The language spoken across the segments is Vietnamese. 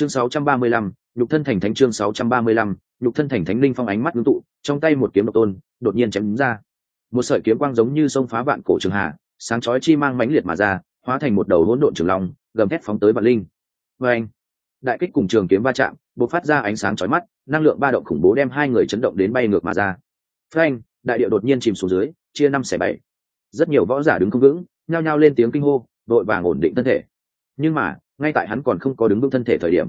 chương 635, nhục thân thành thánh chương 635, nhục thân thành thánh linh phong ánh mắt ngưng tụ trong tay một kiếm độc tôn đột nhiên chém đúng ra. Một sợi kiếm quang giống như sông phá vạn cổ trường hà sáng chói chi mang mãnh liệt mà ra hóa thành một đầu hỗn độn trường long gầm thét phóng tới vạn linh. Và anh đại kích cùng trường kiếm va chạm bộc phát ra ánh sáng chói mắt năng lượng ba động khủng bố đem hai người chấn động đến bay ngược mà ra. Phanh! Đại địa đột nhiên chìm xuống dưới chia năm xẻ bảy. Rất nhiều võ giả đứng không vững nhao nhao lên tiếng kinh hô đội vàng ổn định thân thể. Nhưng mà ngay tại hắn còn không có đứng vững thân thể thời điểm.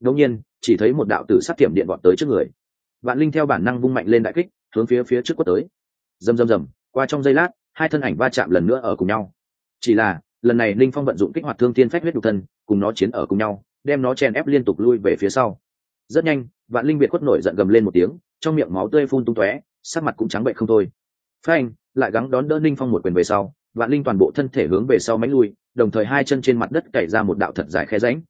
Đột nhiên, chỉ thấy một đạo tử sát tiệm điện vọt tới trước người. Vạn linh theo bản năng vung mạnh lên đại kích, hướng phía phía trước quất tới. Rầm rầm rầm, qua trong giây lát, hai thân ảnh va chạm lần nữa ở cùng nhau. Chỉ là, lần này linh phong vận dụng kích hoạt thương thiên phách huyết đục thân, cùng nó chiến ở cùng nhau, đem nó chèn ép liên tục lui về phía sau. Rất nhanh, vạn linh biệt quất nổi giận gầm lên một tiếng, trong miệng máu tươi phun tung tóe, sắc mặt cũng trắng bệnh không thôi. Phanh, lại gắng đón đỡ linh phong một quyền về sau, vạn linh toàn bộ thân thể hướng về sau mánh lui đồng thời hai chân trên mặt đất cày ra một đạo thật dài khe ránh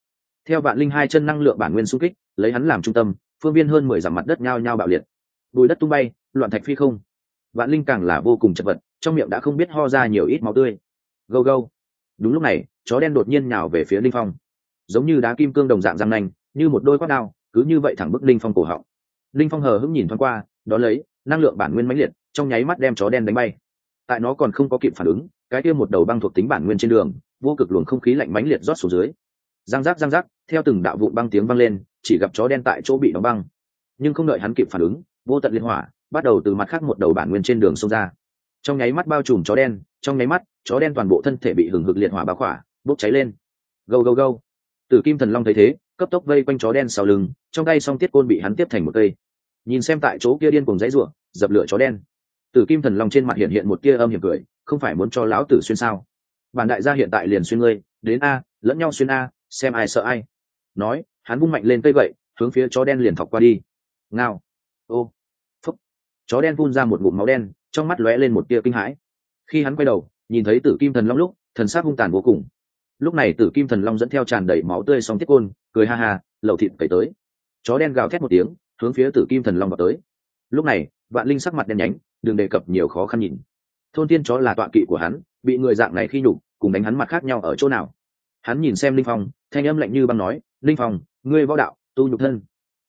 theo vạn linh hai chân năng lượng bản nguyên xung kích, lấy hắn làm trung tâm, phương viên hơn mười dặm mặt đất nhao nhao bạo liệt. Bùi đất tung bay, loạn thạch phi không. Vạn linh càng là vô cùng chật vật, trong miệng đã không biết ho ra nhiều ít máu tươi. Gâu gâu. Đúng lúc này, chó đen đột nhiên nhào về phía linh phong. Giống như đá kim cương đồng dạng răng nanh, như một đôi quát đao, cứ như vậy thẳng bức linh phong cổ họng. Linh phong hờ hững nhìn thoáng qua, đó lấy, năng lượng bản nguyên mãnh liệt, trong nháy mắt đem chó đen đánh bay. Tại nó còn không có kịp phản ứng, cái kia một đầu băng thuộc tính bản nguyên trên đường vô cực luồng không khí lạnh mãnh liệt rót xuống dưới. Giang giác giang giác theo từng đạo vụn băng tiếng vang lên, chỉ gặp chó đen tại chỗ bị đóng băng. Nhưng không đợi hắn kịp phản ứng, vô tận liên hỏa bắt đầu từ mặt khác một đầu bản nguyên trên đường xông ra. Trong nháy mắt bao trùm chó đen, trong nháy mắt, chó đen toàn bộ thân thể bị hừng hực liệt hỏa bao khỏa, bốc cháy lên. Gâu gâu gâu. Tử kim thần long thấy thế, cấp tốc vây quanh chó đen sau lưng, trong tay song tiết côn bị hắn tiếp thành một cây. Nhìn xem tại chỗ kia điên cùng dãy ruộng dập lửa chó đen. Tử kim thần long trên mặt hiện hiện một tia âm hiểm cười, không phải muốn cho lão tử xuyên sao? Bản đại gia hiện tại liền xuyên ngươi, đến a, lẫn nhau xuyên a, xem ai sợ ai. Nói, hắn bung mạnh lên cây vậy hướng phía chó đen liền thọc qua đi. Ngao. Ô. Phúc. Chó đen phun ra một ngụm máu đen, trong mắt lóe lên một tia kinh hãi. Khi hắn quay đầu, nhìn thấy tử kim thần long lúc, thần sắc hung tàn vô cùng. Lúc này tử kim thần long dẫn theo tràn đầy máu tươi xong tiết côn, cười ha ha lẩu thịt cày tới. Chó đen gào thét một tiếng, hướng phía tử kim thần long vào tới. Lúc này, vạn linh sắc mặt đen nhánh, đừng đề cập nhiều khó khăn nhìn thôn tiên chó là tọa kỵ của hắn, bị người dạng này khi nhục, cùng đánh hắn mặt khác nhau ở chỗ nào? Hắn nhìn xem linh phong, thanh âm lạnh như băng nói, linh phong, ngươi võ đạo, tu nhục thân.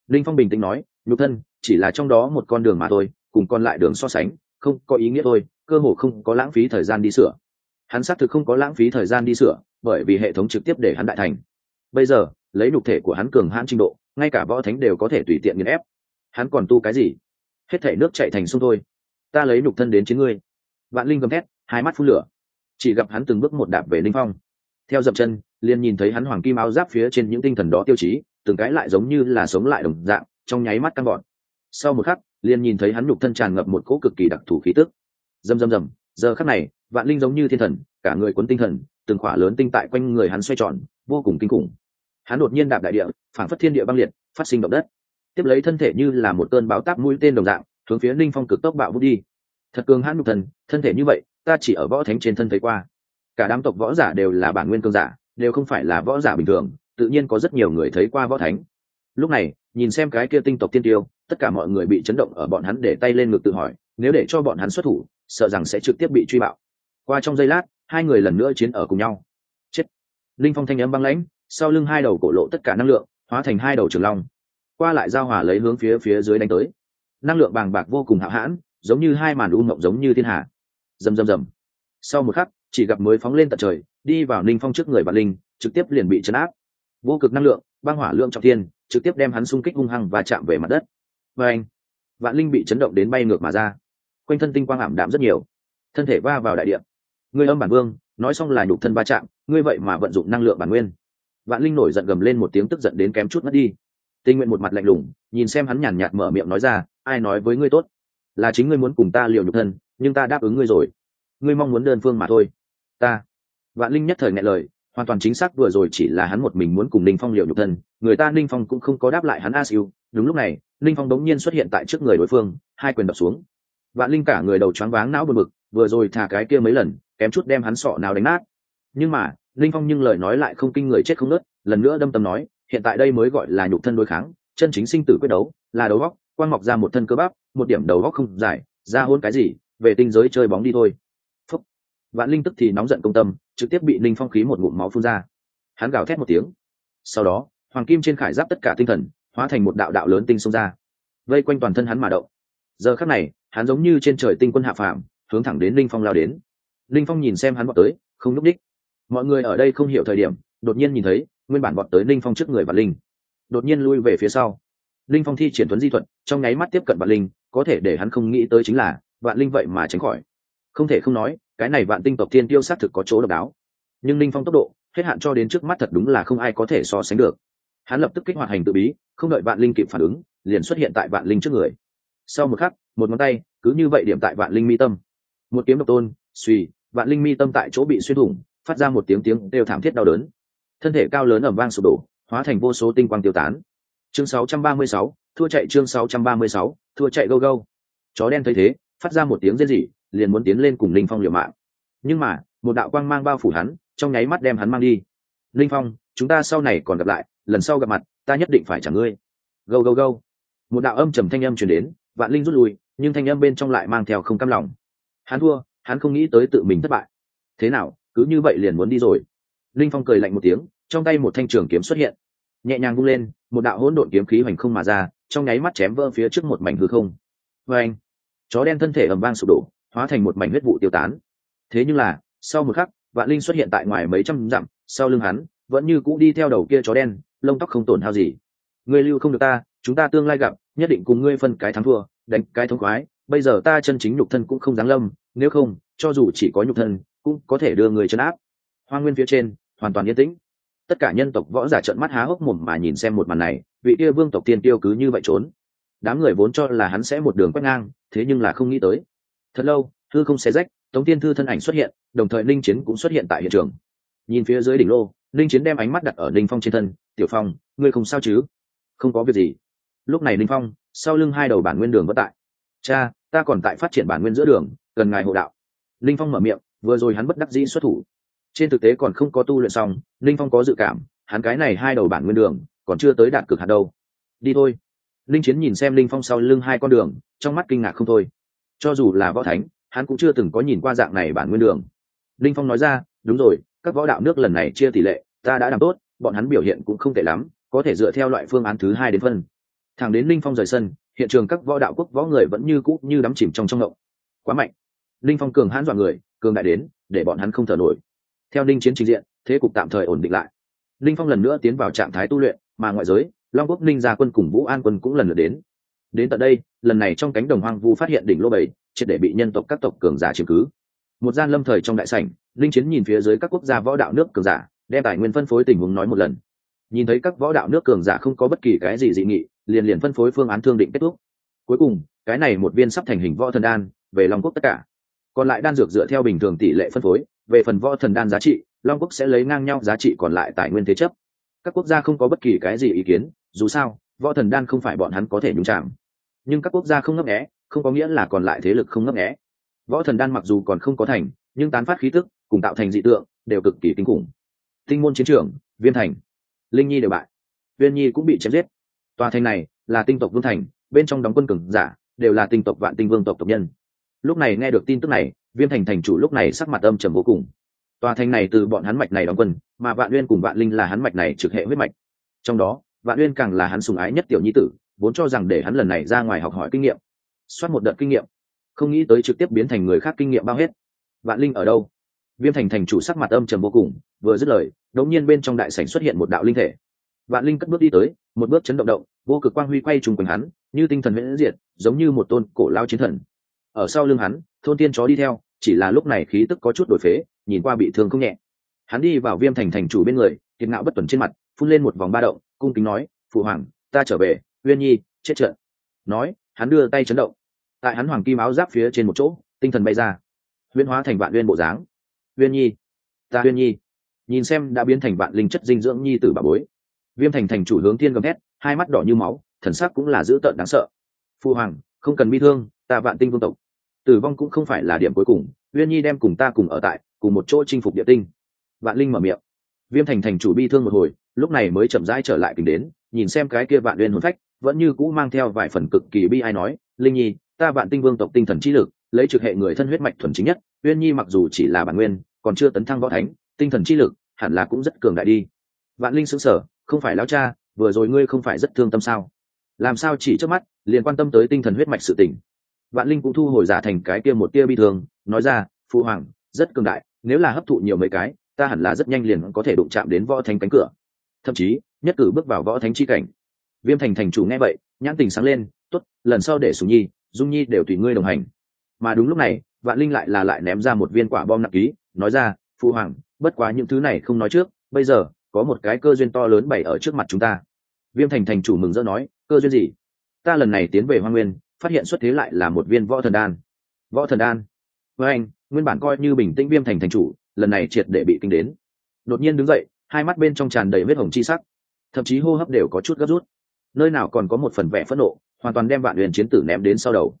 Linh phong bình tĩnh nói, nhục thân, chỉ là trong đó một con đường mà thôi, cùng còn lại đường so sánh, không có ý nghĩa thôi, cơ hồ không có lãng phí thời gian đi sửa. Hắn xác thực không có lãng phí thời gian đi sửa, bởi vì hệ thống trực tiếp để hắn đại thành. Bây giờ, lấy nhục thể của hắn cường hãn trình độ, ngay cả võ thánh đều có thể tùy tiện nghiền ép. Hắn còn tu cái gì? Hết thể nước chạy thành sông thôi. Ta lấy nhục thân đến chiến ngươi vạn linh gầm thét, hai mắt phun lửa. Chỉ gặp hắn từng bước một đạp về linh phong. Theo dậm chân, liền nhìn thấy hắn hoàng kim áo giáp phía trên những tinh thần đó tiêu chí, từng cái lại giống như là sống lại đồng dạng, trong nháy mắt căng gọn. Sau một khắc, liền nhìn thấy hắn nhục thân tràn ngập một cỗ cực kỳ đặc thù khí tức. Dầm dầm dầm giờ khắc này, vạn linh giống như thiên thần, cả người cuốn tinh thần, từng khỏa lớn tinh tại quanh người hắn xoay tròn, vô cùng kinh khủng. Hắn đột nhiên đạp đại địa phản phất thiên địa băng liệt, phát sinh động đất. Tiếp lấy thân thể như là một cơn báo táp mũi tên đồng dạng, hướng phía linh phong cực tốc bạo vút đi thật cường hãn nhục thần, thân thể như vậy, ta chỉ ở võ thánh trên thân thấy qua. Cả đám tộc võ giả đều là bản nguyên cương giả, đều không phải là võ giả bình thường, tự nhiên có rất nhiều người thấy qua võ thánh. Lúc này, nhìn xem cái kia tinh tộc tiên tiêu, tất cả mọi người bị chấn động ở bọn hắn để tay lên ngực tự hỏi, nếu để cho bọn hắn xuất thủ, sợ rằng sẽ trực tiếp bị truy bạo. Qua trong giây lát, hai người lần nữa chiến ở cùng nhau. Chết. Linh phong thanh âm băng lãnh, sau lưng hai đầu cổ lộ tất cả năng lượng, hóa thành hai đầu trường long. Qua lại giao hòa lấy hướng phía phía dưới đánh tới. Năng lượng bàng bạc vô cùng hạo hãn giống như hai màn u mộng giống như thiên hạ rầm rầm rầm. Sau một khắc, chỉ gặp mới phóng lên tận trời, đi vào ninh phong trước người vạn linh, trực tiếp liền bị chấn áp. Vô cực năng lượng, băng hỏa lượng trọng thiên, trực tiếp đem hắn xung kích hung hăng và chạm về mặt đất. Và anh, vạn linh bị chấn động đến bay ngược mà ra. Quanh thân tinh quang ảm đạm rất nhiều. Thân thể va vào đại điện ngươi âm bản vương, nói xong là nhục thân va chạm, ngươi vậy mà vận dụng năng lượng bản nguyên. Vạn linh nổi giận gầm lên một tiếng tức giận đến kém chút mất đi. Tinh nguyện một mặt lạnh lùng, nhìn xem hắn nhàn nhạt mở miệng nói ra, ai nói với ngươi tốt? Là chính ngươi muốn cùng ta liều nhục thân, nhưng ta đáp ứng ngươi rồi. Ngươi mong muốn đơn phương mà thôi. Ta. Vạn linh nhất thời nghe lời, hoàn toàn chính xác vừa rồi chỉ là hắn một mình muốn cùng Linh phong liều nhục thân, người ta Linh phong cũng không có đáp lại hắn a siêu đúng lúc này Linh phong đống nhiên xuất hiện tại trước người đối phương, hai quyền đập xuống. Vạn linh cả người đầu choáng váng não bực bực, vừa rồi thả cái kia mấy lần, kém chút đem hắn sọ nào đánh nát. Nhưng mà Linh phong nhưng lời nói lại không kinh người chết không nớt, lần nữa đâm tâm nói, hiện tại đây mới gọi là nhục thân đối kháng, chân chính sinh tử quyết đấu, là đấu góc quang mọc ra một thân cơ bắp, một điểm đầu góc không dài, ra hôn cái gì, về tinh giới chơi bóng đi thôi. Phúc. vạn linh tức thì nóng giận công tâm, trực tiếp bị linh phong khí một ngụm máu phun ra. Hắn gào thét một tiếng. Sau đó, hoàng kim trên khải giáp tất cả tinh thần, hóa thành một đạo đạo lớn tinh xông ra. Vây quanh toàn thân hắn mà động. Giờ khắc này, hắn giống như trên trời tinh quân hạ phàm, hướng thẳng đến linh phong lao đến. Linh phong nhìn xem hắn bọn tới, không núp đích mọi người ở đây không hiểu thời điểm, đột nhiên nhìn thấy, nguyên bản bọn tới linh phong trước người và linh. Đột nhiên lui về phía sau. Linh phong thi triển tuấn di thuật trong nháy mắt tiếp cận vạn linh có thể để hắn không nghĩ tới chính là vạn linh vậy mà tránh khỏi. Không thể không nói cái này vạn tinh tộc thiên tiêu xác thực có chỗ độc đáo. Nhưng linh phong tốc độ hết hạn cho đến trước mắt thật đúng là không ai có thể so sánh được. Hắn lập tức kích hoạt hành tự bí không đợi vạn linh kịp phản ứng liền xuất hiện tại vạn linh trước người. Sau một khắc một ngón tay cứ như vậy điểm tại vạn linh mi tâm. Một kiếm độc tôn suy vạn linh mi tâm tại chỗ bị xuyên thủng phát ra một tiếng tiếng đều thảm thiết đau đớn. Thân thể cao lớn ẩm vang sụp đổ hóa thành vô số tinh quang tiêu tán. Chương 636, thua chạy chương 636, thua chạy go go. Chó đen thấy thế phát ra một tiếng rên rỉ liền muốn tiến lên cùng linh phong liều mạng. Nhưng mà một đạo quang mang bao phủ hắn trong nháy mắt đem hắn mang đi. Linh phong chúng ta sau này còn gặp lại lần sau gặp mặt ta nhất định phải trả ngươi. Go go go. Một đạo âm trầm thanh âm truyền đến vạn linh rút lui nhưng thanh âm bên trong lại mang theo không cam lòng. Hắn thua hắn không nghĩ tới tự mình thất bại. Thế nào cứ như vậy liền muốn đi rồi. Linh phong cười lạnh một tiếng trong tay một thanh trường kiếm xuất hiện. Nhẹ nhàng vung lên một đạo hỗn độn kiếm khí hoành không mà ra trong nháy mắt chém vỡ phía trước một mảnh hư không. Vê anh, chó đen thân thể ầm vang sụp đổ, hóa thành một mảnh huyết vụ tiêu tán. Thế nhưng là, sau một khắc, vạn linh xuất hiện tại ngoài mấy trăm dặm, sau lưng hắn, vẫn như cũ đi theo đầu kia chó đen, lông tóc không tổn hao gì. Ngươi lưu không được ta, chúng ta tương lai gặp, nhất định cùng ngươi phân cái thắng thua, đánh cái thống khoái. Bây giờ ta chân chính nhục thân cũng không dáng lâm, nếu không, cho dù chỉ có nhục thân, cũng có thể đưa người chân áp. Hoa nguyên phía trên, hoàn toàn yên tĩnh tất cả nhân tộc võ giả trợn mắt há hốc mồm mà nhìn xem một màn này, vị kia vương tộc tiên tiêu cứ như vậy trốn. Đám người vốn cho là hắn sẽ một đường quét ngang, thế nhưng là không nghĩ tới. Thật lâu, thư không xé rách, tống tiên thư thân ảnh xuất hiện, đồng thời linh chiến cũng xuất hiện tại hiện trường. Nhìn phía dưới đỉnh lô linh chiến đem ánh mắt đặt ở linh phong trên thân, tiểu phong, ngươi không sao chứ? Không có việc gì. Lúc này linh phong, sau lưng hai đầu bản nguyên đường vất tại. Cha, ta còn tại phát triển bản nguyên giữa đường, cần ngài hộ đạo. Linh phong mở miệng, vừa rồi hắn bất đắc dĩ xuất thủ trên thực tế còn không có tu luyện xong, linh phong có dự cảm, hắn cái này hai đầu bản nguyên đường, còn chưa tới đạt cực hạt đâu. Đi thôi. Linh chiến nhìn xem linh phong sau lưng hai con đường, trong mắt kinh ngạc không thôi. Cho dù là võ thánh, hắn cũng chưa từng có nhìn qua dạng này bản nguyên đường. Linh phong nói ra, đúng rồi, các võ đạo nước lần này chia tỷ lệ, ta đã làm tốt, bọn hắn biểu hiện cũng không tệ lắm, có thể dựa theo loại phương án thứ hai đến phân. Thẳng đến linh phong rời sân, hiện trường các võ đạo quốc võ người vẫn như cũ như đắm chìm trong trong ngộng. Quá mạnh. Linh phong cường hãn dọa người, cường đại đến, để bọn hắn không thở nổi theo Ninh chiến trình diện, thế cục tạm thời ổn định lại. Linh phong lần nữa tiến vào trạng thái tu luyện, mà ngoại giới, long quốc ninh gia quân cùng vũ an quân cũng lần lượt đến. Đến tận đây, lần này trong cánh đồng hoang vu phát hiện đỉnh lô bảy, triệt để bị nhân tộc các tộc cường giả chiếm cứ. Một gian lâm thời trong đại sảnh linh chiến nhìn phía dưới các quốc gia võ đạo nước cường giả, đem tài nguyên phân phối tình huống nói một lần. Nhìn thấy các võ đạo nước cường giả không có bất kỳ cái gì dị nghị, liền liền phân phối phương án thương định kết thúc. Cuối cùng, cái này một viên sắp thành hình võ thần đan, về long quốc tất cả. Còn lại đan dược dựa theo bình thường tỷ lệ phân phối về phần võ thần đan giá trị, long quốc sẽ lấy ngang nhau giá trị còn lại tài nguyên thế chấp. Các quốc gia không có bất kỳ cái gì ý kiến, dù sao, võ thần đan không phải bọn hắn có thể nhúng chạm nhưng các quốc gia không ngấp nghẽ không có nghĩa là còn lại thế lực không ngấp nghẽ võ thần đan mặc dù còn không có thành, nhưng tán phát khí tức, cùng tạo thành dị tượng, đều cực kỳ kinh khủng. Tinh môn chiến trường, viên thành, linh nhi đều bại. Viên nhi cũng bị chém giết. Tòa thành này là tinh tộc vương thành, bên trong đóng quân cường giả, đều là tinh tộc vạn tinh vương tộc tộc nhân. Lúc này nghe được tin tức này Viêm thành thành chủ lúc này sắc mặt âm trầm vô cùng. Tòa thành này từ bọn hắn mạch này đóng quân, mà vạn uyên cùng vạn linh là hắn mạch này trực hệ huyết mạch. Trong đó, vạn uyên càng là hắn sùng ái nhất tiểu nhi tử, vốn cho rằng để hắn lần này ra ngoài học hỏi kinh nghiệm. Soát một đợt kinh nghiệm, không nghĩ tới trực tiếp biến thành người khác kinh nghiệm bao hết. Vạn linh ở đâu? Viêm thành thành chủ sắc mặt âm trầm vô cùng, vừa dứt lời đột nhiên bên trong đại sảnh xuất hiện một đạo linh thể. Vạn linh cất bước đi tới, một bước chấn động động, vô cực quang huy quay trùng quanh hắn, như tinh thần miễn diệt, giống như một tôn cổ lao chiến thần ở sau lưng hắn, thôn tiên chó đi theo, chỉ là lúc này khí tức có chút đổi phế, nhìn qua bị thương không nhẹ. Hắn đi vào viêm thành thành chủ bên người, kiệt ngạo bất tuần trên mặt, phun lên một vòng ba động, cung kính nói, phụ hoàng, ta trở về, uyên nhi, chết trận. Nói, hắn đưa tay chấn động. Tại hắn hoàng kim áo giáp phía trên một chỗ, tinh thần bay ra. Huyên hóa thành vạn uyên bộ dáng. Uyên nhi, ta uyên nhi. Nhìn xem đã biến thành vạn linh chất dinh dưỡng nhi tử bà bối. Viêm thành thành chủ hướng thiên gầm thét, hai mắt đỏ như máu, thần sắc cũng là dữ tợn đáng sợ. Phu hoàng, không cần bi thương, ta vạn tinh vương tộc tử vong cũng không phải là điểm cuối cùng, uyên nhi đem cùng ta cùng ở tại, cùng một chỗ chinh phục địa tinh. Vạn linh mở miệng. Viêm thành thành chủ bi thương một hồi, lúc này mới chậm rãi trở lại kính đến, nhìn xem cái kia vạn uyên hồn phách, vẫn như cũ mang theo vài phần cực kỳ bi ai nói, linh nhi, ta vạn tinh vương tộc tinh thần trí lực, lấy trực hệ người thân huyết mạch thuần chính nhất, uyên nhi mặc dù chỉ là bản nguyên, còn chưa tấn thăng võ thánh, tinh thần trí lực hẳn là cũng rất cường đại đi. Vạn linh xứng sở không phải lão cha, vừa rồi ngươi không phải rất thương tâm sao? Làm sao chỉ trước mắt, liền quan tâm tới tinh thần huyết mạch sự tình? Vạn linh cũng thu hồi giả thành cái kia một tia bi thường nói ra phụ hoàng, rất cường đại, nếu là hấp thụ nhiều mấy cái, ta hẳn là rất nhanh liền có thể đụng chạm đến võ thánh cánh cửa. Thậm chí, nhất cử bước vào võ thánh chi cảnh. Viêm thành thành chủ nghe vậy, nhãn tình sáng lên, tốt, lần sau để sùng nhi, dung nhi đều tùy ngươi đồng hành. Mà đúng lúc này, vạn linh lại là lại ném ra một viên quả bom nặng ký, nói ra phụ hoàng, bất quá những thứ này không nói trước, bây giờ, có một cái cơ duyên to lớn bày ở trước mặt chúng ta. Viêm thành thành chủ mừng rỡ nói, cơ duyên gì? Ta lần này tiến về hoa nguyên phát hiện xuất thế lại là một viên võ thần đan. Võ thần đan. Với anh, nguyên bản coi như bình tĩnh viêm thành thành chủ, lần này triệt để bị kinh đến. Đột nhiên đứng dậy, hai mắt bên trong tràn đầy vết hồng chi sắc. Thậm chí hô hấp đều có chút gấp rút. Nơi nào còn có một phần vẻ phẫn nộ, hoàn toàn đem vạn huyền chiến tử ném đến sau đầu.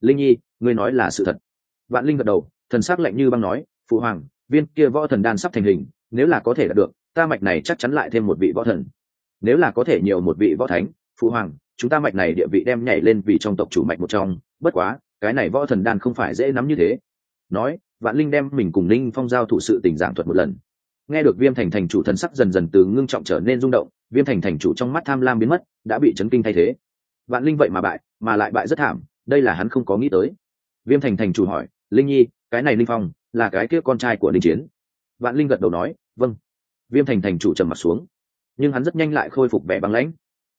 Linh nhi, ngươi nói là sự thật. Vạn linh gật đầu, thần sắc lạnh như băng nói, phụ hoàng, viên kia võ thần đan sắp thành hình, nếu là có thể đạt được, ta mạch này chắc chắn lại thêm một vị võ thần. Nếu là có thể nhiều một vị võ thánh, phụ hoàng chúng ta mạch này địa vị đem nhảy lên vì trong tộc chủ mạch một trong bất quá cái này võ thần đan không phải dễ nắm như thế. Nói vạn linh đem mình cùng linh phong giao thủ sự tình giảng thuật một lần. Nghe được viêm thành thành chủ thần sắc dần dần từ ngưng trọng trở nên rung động viêm thành thành chủ trong mắt tham lam biến mất đã bị chấn kinh thay thế. Vạn linh vậy mà bại mà lại bại rất thảm đây là hắn không có nghĩ tới. Viêm thành thành chủ hỏi linh nhi cái này linh phong là cái kia con trai của linh chiến? Vạn linh gật đầu nói vâng. Viêm thành thành chủ trầm mặt xuống. Nhưng hắn rất nhanh lại khôi phục vẻ băng lãnh.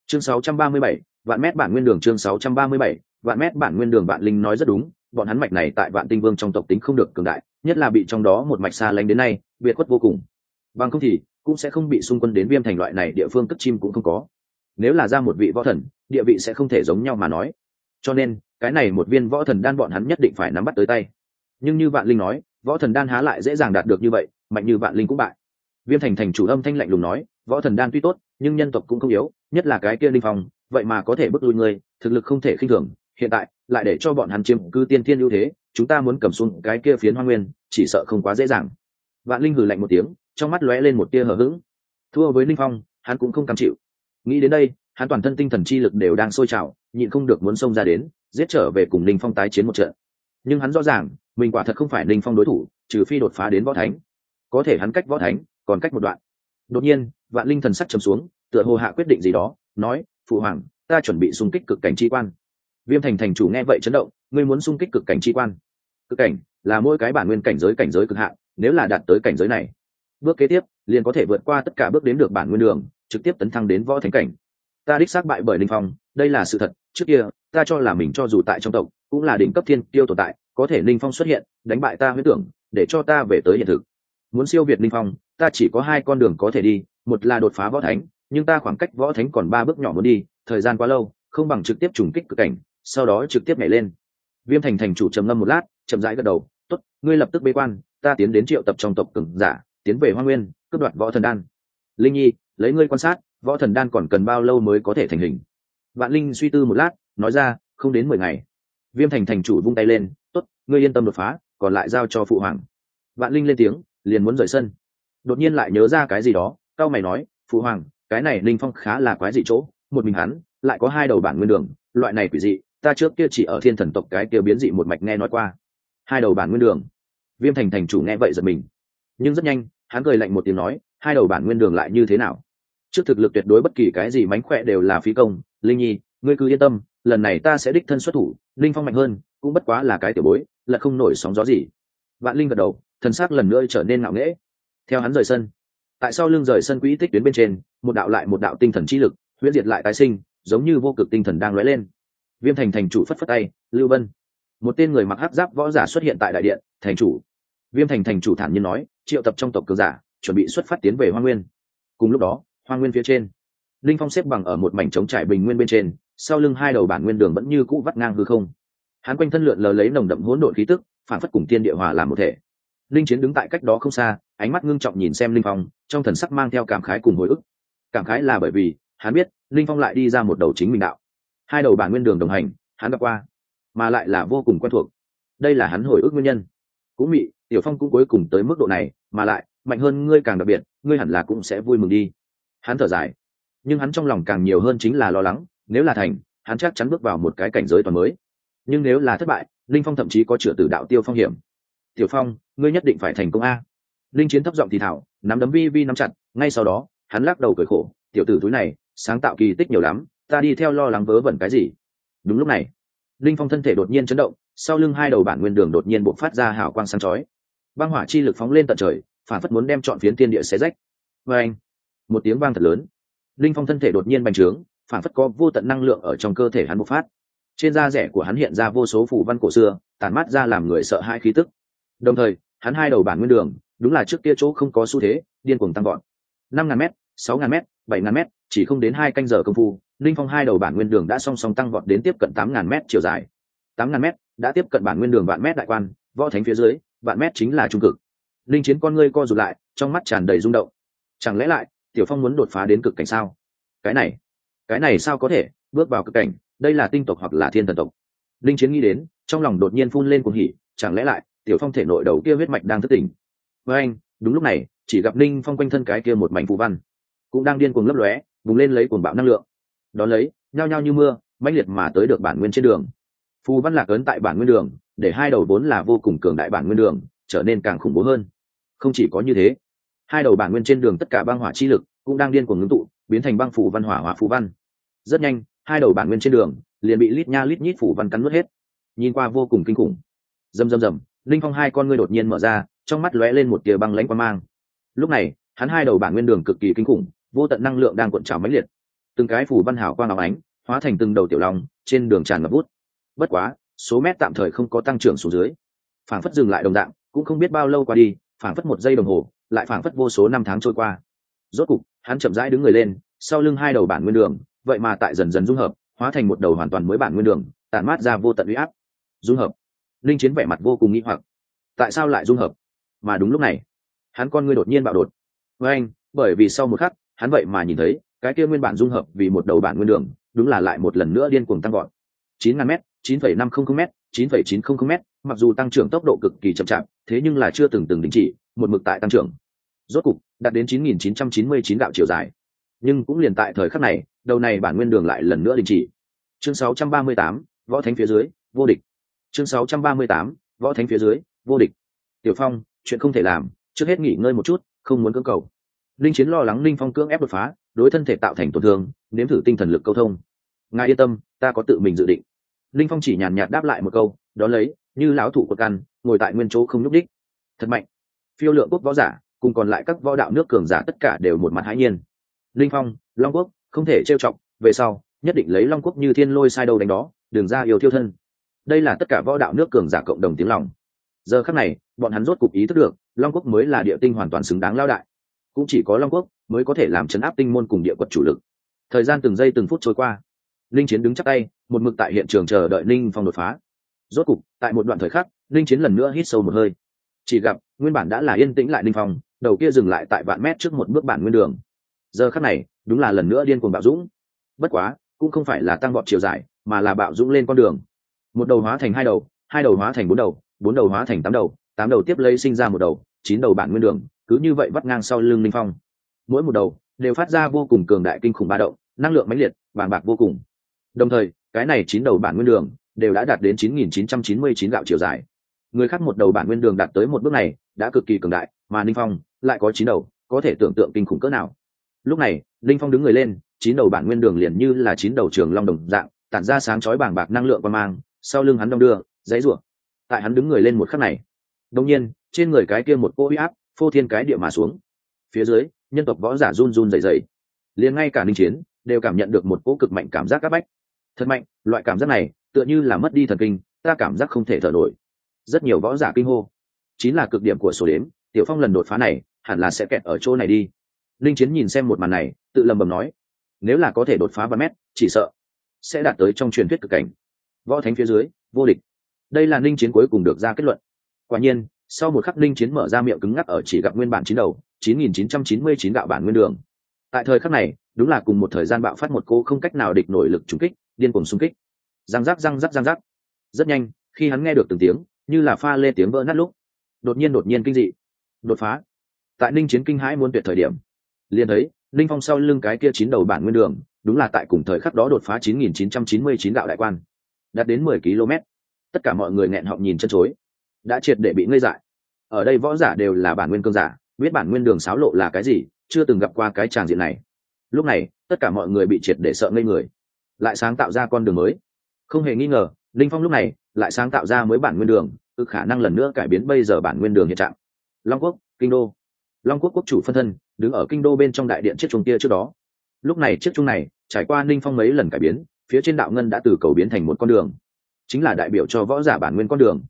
Chương 637, vạn mét bản nguyên đường chương 637, vạn mét bản nguyên đường vạn linh nói rất đúng bọn hắn mạch này tại vạn tinh vương trong tộc tính không được cường đại nhất là bị trong đó một mạch xa lánh đến nay biệt khuất vô cùng. Bằng không thì cũng sẽ không bị xung quân đến viêm thành loại này địa phương cất chim cũng không có. Nếu là ra một vị võ thần địa vị sẽ không thể giống nhau mà nói. Cho nên cái này một viên võ thần đan bọn hắn nhất định phải nắm bắt tới tay. Nhưng như vạn linh nói võ thần đan há lại dễ dàng đạt được như vậy mạnh như vạn linh cũng bại. Viêm thành thành chủ âm thanh lạnh lùng nói võ thần đan tuy tốt nhưng nhân tộc cũng không yếu nhất là cái kia linh phong vậy mà có thể bước lui ngươi, thực lực không thể khinh thường, hiện tại, lại để cho bọn hắn chiếm cứ tiên thiên ưu thế, chúng ta muốn cầm xuống cái kia phiến hoa nguyên, chỉ sợ không quá dễ dàng. Vạn linh hừ lạnh một tiếng, trong mắt lóe lên một tia hờ hững. Thua với linh phong, hắn cũng không cam chịu. Nghĩ đến đây, hắn toàn thân tinh thần chi lực đều đang sôi trào, nhịn không được muốn xông ra đến, giết trở về cùng linh phong tái chiến một trận. Nhưng hắn rõ ràng, mình quả thật không phải linh phong đối thủ, trừ phi đột phá đến võ thánh. Có thể hắn cách võ thánh, còn cách một đoạn. Đột nhiên, vạn linh thần sắc trầm xuống, tựa hồ hạ quyết định gì đó, nói phụ hoàng, ta chuẩn bị xung kích cực cảnh chi quan. Viêm thành thành chủ nghe vậy chấn động, ngươi muốn xung kích cực cảnh chi quan? Cực cảnh là mỗi cái bản nguyên cảnh giới cảnh giới cực hạn, nếu là đạt tới cảnh giới này, bước kế tiếp, liền có thể vượt qua tất cả bước đến được bản nguyên đường, trực tiếp tấn thăng đến võ thánh cảnh. Ta đích xác bại bởi linh phong, đây là sự thật, trước kia, ta cho là mình cho dù tại trong tộc, cũng là đỉnh cấp thiên tiêu tồn tại, có thể linh phong xuất hiện, đánh bại ta huyết tưởng, để cho ta về tới hiện thực. Muốn siêu việt linh phong, ta chỉ có hai con đường có thể đi, một là đột phá võ thánh nhưng ta khoảng cách võ thánh còn ba bước nhỏ muốn đi, thời gian quá lâu, không bằng trực tiếp trùng kích cực cảnh, sau đó trực tiếp nhảy lên. Viêm thành thành chủ trầm ngâm một lát, chậm rãi gật đầu t ố t ngươi lập tức bế quan, ta tiến đến triệu tập trong tộc cừng giả, tiến về hoa nguyên, cướp đoạt võ thần đan. Linh nhi, lấy ngươi quan sát, võ thần đan còn cần bao lâu mới có thể thành hình? Vạn linh suy tư một lát, nói ra, không đến mười ngày. Viêm thành thành chủ vung tay lên t ố t ngươi yên tâm đột phá, còn lại giao cho phụ hoàng. Vạn linh lên tiếng, liền muốn rời sân. Đột nhiên lại nhớ ra cái gì đó cao mày nói, phụ hoàng cái này linh phong khá là quái dị chỗ, một mình hắn, lại có hai đầu bản nguyên đường, loại này quỷ dị, ta trước kia chỉ ở thiên thần tộc cái kia biến dị một mạch nghe nói qua. Hai đầu bản nguyên đường. Viêm thành thành chủ nghe vậy giật mình. Nhưng rất nhanh, hắn cười lạnh một tiếng nói, hai đầu bản nguyên đường lại như thế nào? Trước thực lực tuyệt đối bất kỳ cái gì mánh khỏe đều là phí công, linh nhi, ngươi cứ yên tâm, lần này ta sẽ đích thân xuất thủ, linh phong mạnh hơn, cũng bất quá là cái tiểu bối, là không nổi sóng gió gì. Vạn linh gật đầu, thần s ắ c lần nữa trở nên ngạo nghễ. Theo hắn rời sân tại sao lưng rời sân quỹ tích tuyến bên trên, một đạo lại một đạo tinh thần trí lực, huyễn diệt lại tái sinh, giống như vô cực tinh thần đang lóe lên. Viêm thành thành chủ phất phất tay, lưu vân. Một tên người mặc hắc giáp võ giả xuất hiện tại đại điện, thành chủ. Viêm thành thành chủ thản nhiên nói, triệu tập trong tộc cường giả, chuẩn bị xuất phát tiến về hoa nguyên. Cùng lúc đó, hoa nguyên phía trên, linh phong xếp bằng ở một mảnh trống trải bình nguyên bên trên, sau lưng hai đầu bản nguyên đường vẫn như cũ vắt ngang hư không. Hắn quanh thân lượn lờ lấy nồng đậm hỗn độn khí tức, phản phất cùng tiên địa hòa làm một thể linh chiến đứng tại cách đó không xa, ánh mắt ngưng trọng nhìn xem linh phong, trong thần sắc mang theo cảm khái cùng hồi ức. Cảm khái là bởi vì, hắn biết, linh phong lại đi ra một đầu chính mình đạo. Hai đầu bản nguyên đường đồng hành, hắn gặp qua, mà lại là vô cùng quen thuộc. Đây là hắn hồi ức nguyên nhân. Cũng bị, tiểu phong cũng cuối cùng tới mức độ này, mà lại, mạnh hơn ngươi càng đặc biệt, ngươi hẳn là cũng sẽ vui mừng đi. Hắn thở dài. Nhưng hắn trong lòng càng nhiều hơn chính là lo lắng, nếu là thành, hắn chắc chắn bước vào một cái cảnh giới toàn mới. Nhưng nếu là thất bại, linh phong thậm chí có chữa tử đạo tiêu phong hiểm tiểu phong, ngươi nhất định phải thành công a. Linh chiến thấp giọng thì thảo nắm đấm vi vi nắm chặt, ngay sau đó, hắn lắc đầu cười khổ, tiểu tử túi này, sáng tạo kỳ tích nhiều lắm, ta đi theo lo lắng vớ vẩn cái gì? Đúng lúc này, linh phong thân thể đột nhiên chấn động, sau lưng hai đầu bản nguyên đường đột nhiên bộc phát ra hào quang sáng chói. Băng hỏa chi lực phóng lên tận trời, phản phất muốn đem chọn phiến thiên địa xé rách. Vê anh một tiếng vang thật lớn. Linh phong thân thể đột nhiên bành trướng, phản phất có vô tận năng lượng ở trong cơ thể hắn bộc phát. Trên da rẻ của hắn hiện ra vô số phủ văn cổ xưa tàn mát ra làm người sợ hãi khí tức đồng thời, hắn hai đầu bản nguyên đường, đúng là trước kia chỗ không có xu thế, điên cuồng tăng vọt. năm ngàn m sáu ngàn m bảy ngàn m chỉ không đến hai canh giờ công phu, linh phong hai đầu bản nguyên đường đã song song tăng vọt đến tiếp cận tám ngàn m chiều dài. Tám ngàn m đã tiếp cận bản nguyên đường vạn m đại quan, võ thánh phía dưới, vạn m chính là trung cực. Linh chiến con ngươi co rụt lại, trong mắt tràn đầy rung động. Chẳng lẽ lại, tiểu phong muốn đột phá đến cực cảnh sao? Cái này cái này sao có thể, bước vào cực cảnh, đây là tinh tộc hoặc là thiên thần tộc? Linh chiến nghĩ đến, trong lòng đột nhiên phun lên cuồng hỉ, chẳng lẽ lại tiểu phong thể nội đầu kia huyết mạch đang thất tỉnh. Với anh, đúng lúc này, chỉ gặp Ninh phong quanh thân cái kia một mảnh phù văn, cũng đang điên cuồng lấp lóe, bùng lên lấy cuồng bạo năng lượng. Đón lấy, nhao nhao như mưa, mãnh liệt mà tới được bản nguyên trên đường. Phù văn lạc ấn tại bản nguyên đường, để hai đầu vốn là vô cùng cường đại bản nguyên đường, trở nên càng khủng bố hơn. Không chỉ có như thế, hai đầu bản nguyên trên đường tất cả băng hỏa chi lực cũng đang điên cuồng ngưng tụ, biến thành băng phủ văn hỏa hỏa phù văn. Rất nhanh, hai đầu bản nguyên trên đường liền bị lít nha lít nhít phù văn cắn nuốt hết. Nhìn qua vô cùng kinh khủng. Rầm rầm rầm linh phong hai con ngươi đột nhiên mở ra, trong mắt lóe lên một tia băng lãnh qua mang. Lúc này, hắn hai đầu bản nguyên đường cực kỳ kinh khủng, vô tận năng lượng đang cuộn trào mãnh liệt. Từng cái phủ văn hảo quang áo ánh, hóa thành từng đầu tiểu long, trên đường tràn ngập bút. Bất quá, số mét tạm thời không có tăng trưởng xuống dưới. Phảng phất dừng lại đồng dạng, cũng không biết bao lâu qua đi, phảng phất một giây đồng hồ, lại phảng phất vô số năm tháng trôi qua. Rốt cục, hắn chậm rãi đứng người lên, sau lưng hai đầu bản nguyên đường, vậy mà tại dần dần dung hợp, hóa thành một đầu hoàn toàn mới bản nguyên đường, tản mát ra vô tận uy áp. Dung hợp linh chiến vẻ mặt vô cùng nghi hoặc. Tại sao lại dung hợp? Mà đúng lúc này hắn con ngươi đột nhiên bạo đột. Với anh bởi vì sau một khắc hắn vậy mà nhìn thấy cái kia nguyên bản dung hợp vì một đầu bản nguyên đường đúng là lại một lần nữa điên cuồng tăng gọn chín ngàn m chín phẩy năm không không m chín phẩy chín không không m mặc dù tăng trưởng tốc độ cực kỳ chậm chạp thế nhưng là chưa từng từng đình chỉ một mực tại tăng trưởng. Rốt cục đạt đến chín nghìn chín trăm chín mươi chín đạo chiều dài. Nhưng cũng liền tại thời khắc này đầu này bản nguyên đường lại lần nữa đình chỉ. Chương 638, võ thánh phía dưới vô địch chương 638, võ thánh phía dưới vô địch. Tiểu phong chuyện không thể làm trước hết nghỉ ngơi một chút không muốn cưỡng cầu. Linh chiến lo lắng linh phong cưỡng ép đột phá đối thân thể tạo thành tổn thương nếm thử tinh thần lực câu thông. Ngài yên tâm ta có tự mình dự định. Linh phong chỉ nhàn nhạt đáp lại một câu đó lấy như lão thủ của căn ngồi tại nguyên chỗ không nhúc đích thật mạnh. Phiêu lượng quốc võ giả cùng còn lại các võ đạo nước cường giả tất cả đều một mặt hãi nhiên. Linh phong long quốc không thể trêu chọc về sau nhất định lấy long quốc như thiên lôi sai đầu đánh đó đường ra yêu thiêu thân đây là tất cả võ đạo nước cường giả cộng đồng tiếng lòng. Giờ khắc này, bọn hắn rốt cục ý thức được, long quốc mới là địa tinh hoàn toàn xứng đáng lao đại. Cũng chỉ có long quốc mới có thể làm chấn áp tinh môn cùng địa quật chủ lực. Thời gian từng giây từng phút trôi qua. Linh chiến đứng chắc tay, một mực tại hiện trường chờ đợi linh phong đột phá. Rốt cục, tại một đoạn thời khắc, linh chiến lần nữa hít sâu một hơi. Chỉ gặp, nguyên bản đã là yên tĩnh lại linh phong, đầu kia dừng lại tại vạn mét trước một bước bản nguyên đường. Giờ khắc này, đúng là lần nữa điên cuồng bạo dũng. Bất quá, cũng không phải là tăng vọt chiều dài, mà là bạo dũng lên con đường một đầu hóa thành hai đầu hai đầu hóa thành bốn đầu bốn đầu hóa thành tám đầu tám đầu tiếp lấy sinh ra một đầu, chín đầu bản nguyên đường, cứ như vậy vắt ngang sau lưng linh phong. Mỗi một đầu đều phát ra vô cùng cường đại kinh khủng ba động, năng lượng mãnh liệt, bàng bạc vô cùng. Đồng thời, cái này chín đầu bản nguyên đường đều đã đạt đến chín nghìn chín trăm chín mươi chín gạo chiều dài. Người khác một đầu bản nguyên đường đạt tới một bước này đã cực kỳ cường đại, mà ninh phong lại có chín đầu, có thể tưởng tượng kinh khủng cỡ nào. Lúc này ninh phong đứng người lên, chín đầu bản nguyên đường liền như là chín đầu trường long đồng dạng, tản ra sáng chói bàng bạc năng lượng qua mang sau lưng hắn đong đưa, dãy rủa. Tại hắn đứng người lên một khắc này đông nhiên, trên người cái kia một cô huy áp phô thiên cái địa mà xuống. Phía dưới, nhân tộc võ giả run run dày dày liền ngay cả ninh chiến đều cảm nhận được một cỗ cực mạnh cảm giác áp bách. Thật mạnh, loại cảm giác này tựa như là mất đi thần kinh, ta cảm giác không thể thở nổi. Rất nhiều võ giả kinh hô. Chính là cực điểm của số đếm, tiểu phong lần đột phá này, hẳn là sẽ kẹt ở chỗ này đi. Linh chiến nhìn xem một màn này, tự lầm bầm nói, nếu là có thể đột phá ba mét, chỉ sợ sẽ đạt tới trong truyền thuyết cực cảnh võ thánh phía dưới, vô địch. Đây là linh chiến cuối cùng được ra kết luận. Quả nhiên, sau một khắc linh chiến mở ra miệng cứng ngắc ở chỉ gặp nguyên bản chín đầu, chín nghìn chín trăm chín mươi chín đạo bản nguyên đường. Tại thời khắc này, đúng là cùng một thời gian bạo phát một cô không cách nào địch nổi lực trúng kích, điên cuồng xung kích. Răng rắc răng rắc răng rắc. Rất nhanh, khi hắn nghe được từng tiếng, như là pha lê tiếng vỡ nát lúc, đột nhiên đột nhiên kinh dị. Đột phá. Tại ninh chiến kinh hãi muốn tuyệt thời điểm, liền thấy, ninh phong sau lưng cái kia chín đầu bản nguyên đường, đúng là tại cùng thời khắc đó đột phá chín nghìn chín trăm chín mươi chín đạo đại quan đạt đến mười km. Tất cả mọi người nghẹn họng nhìn chân chối. Đã triệt để bị ngây dại. Ở đây võ giả đều là bản nguyên cương giả, biết bản nguyên đường xáo lộ là cái gì, chưa từng gặp qua cái tràng diện này. Lúc này, tất cả mọi người bị triệt để sợ ngây người. Lại sáng tạo ra con đường mới. Không hề nghi ngờ, linh phong lúc này lại sáng tạo ra mới bản nguyên đường tự khả năng lần nữa cải biến bây giờ bản nguyên đường hiện trạng. Long quốc, kinh đô. Long quốc quốc chủ phân thân, đứng ở kinh đô bên trong đại điện chiếc chuông kia trước đó. Lúc này chiếc chuông này, trải qua ninh phong mấy lần cải biến phía trên đạo ngân đã từ cầu biến thành một con đường, chính là đại biểu cho võ giả bản nguyên con đường.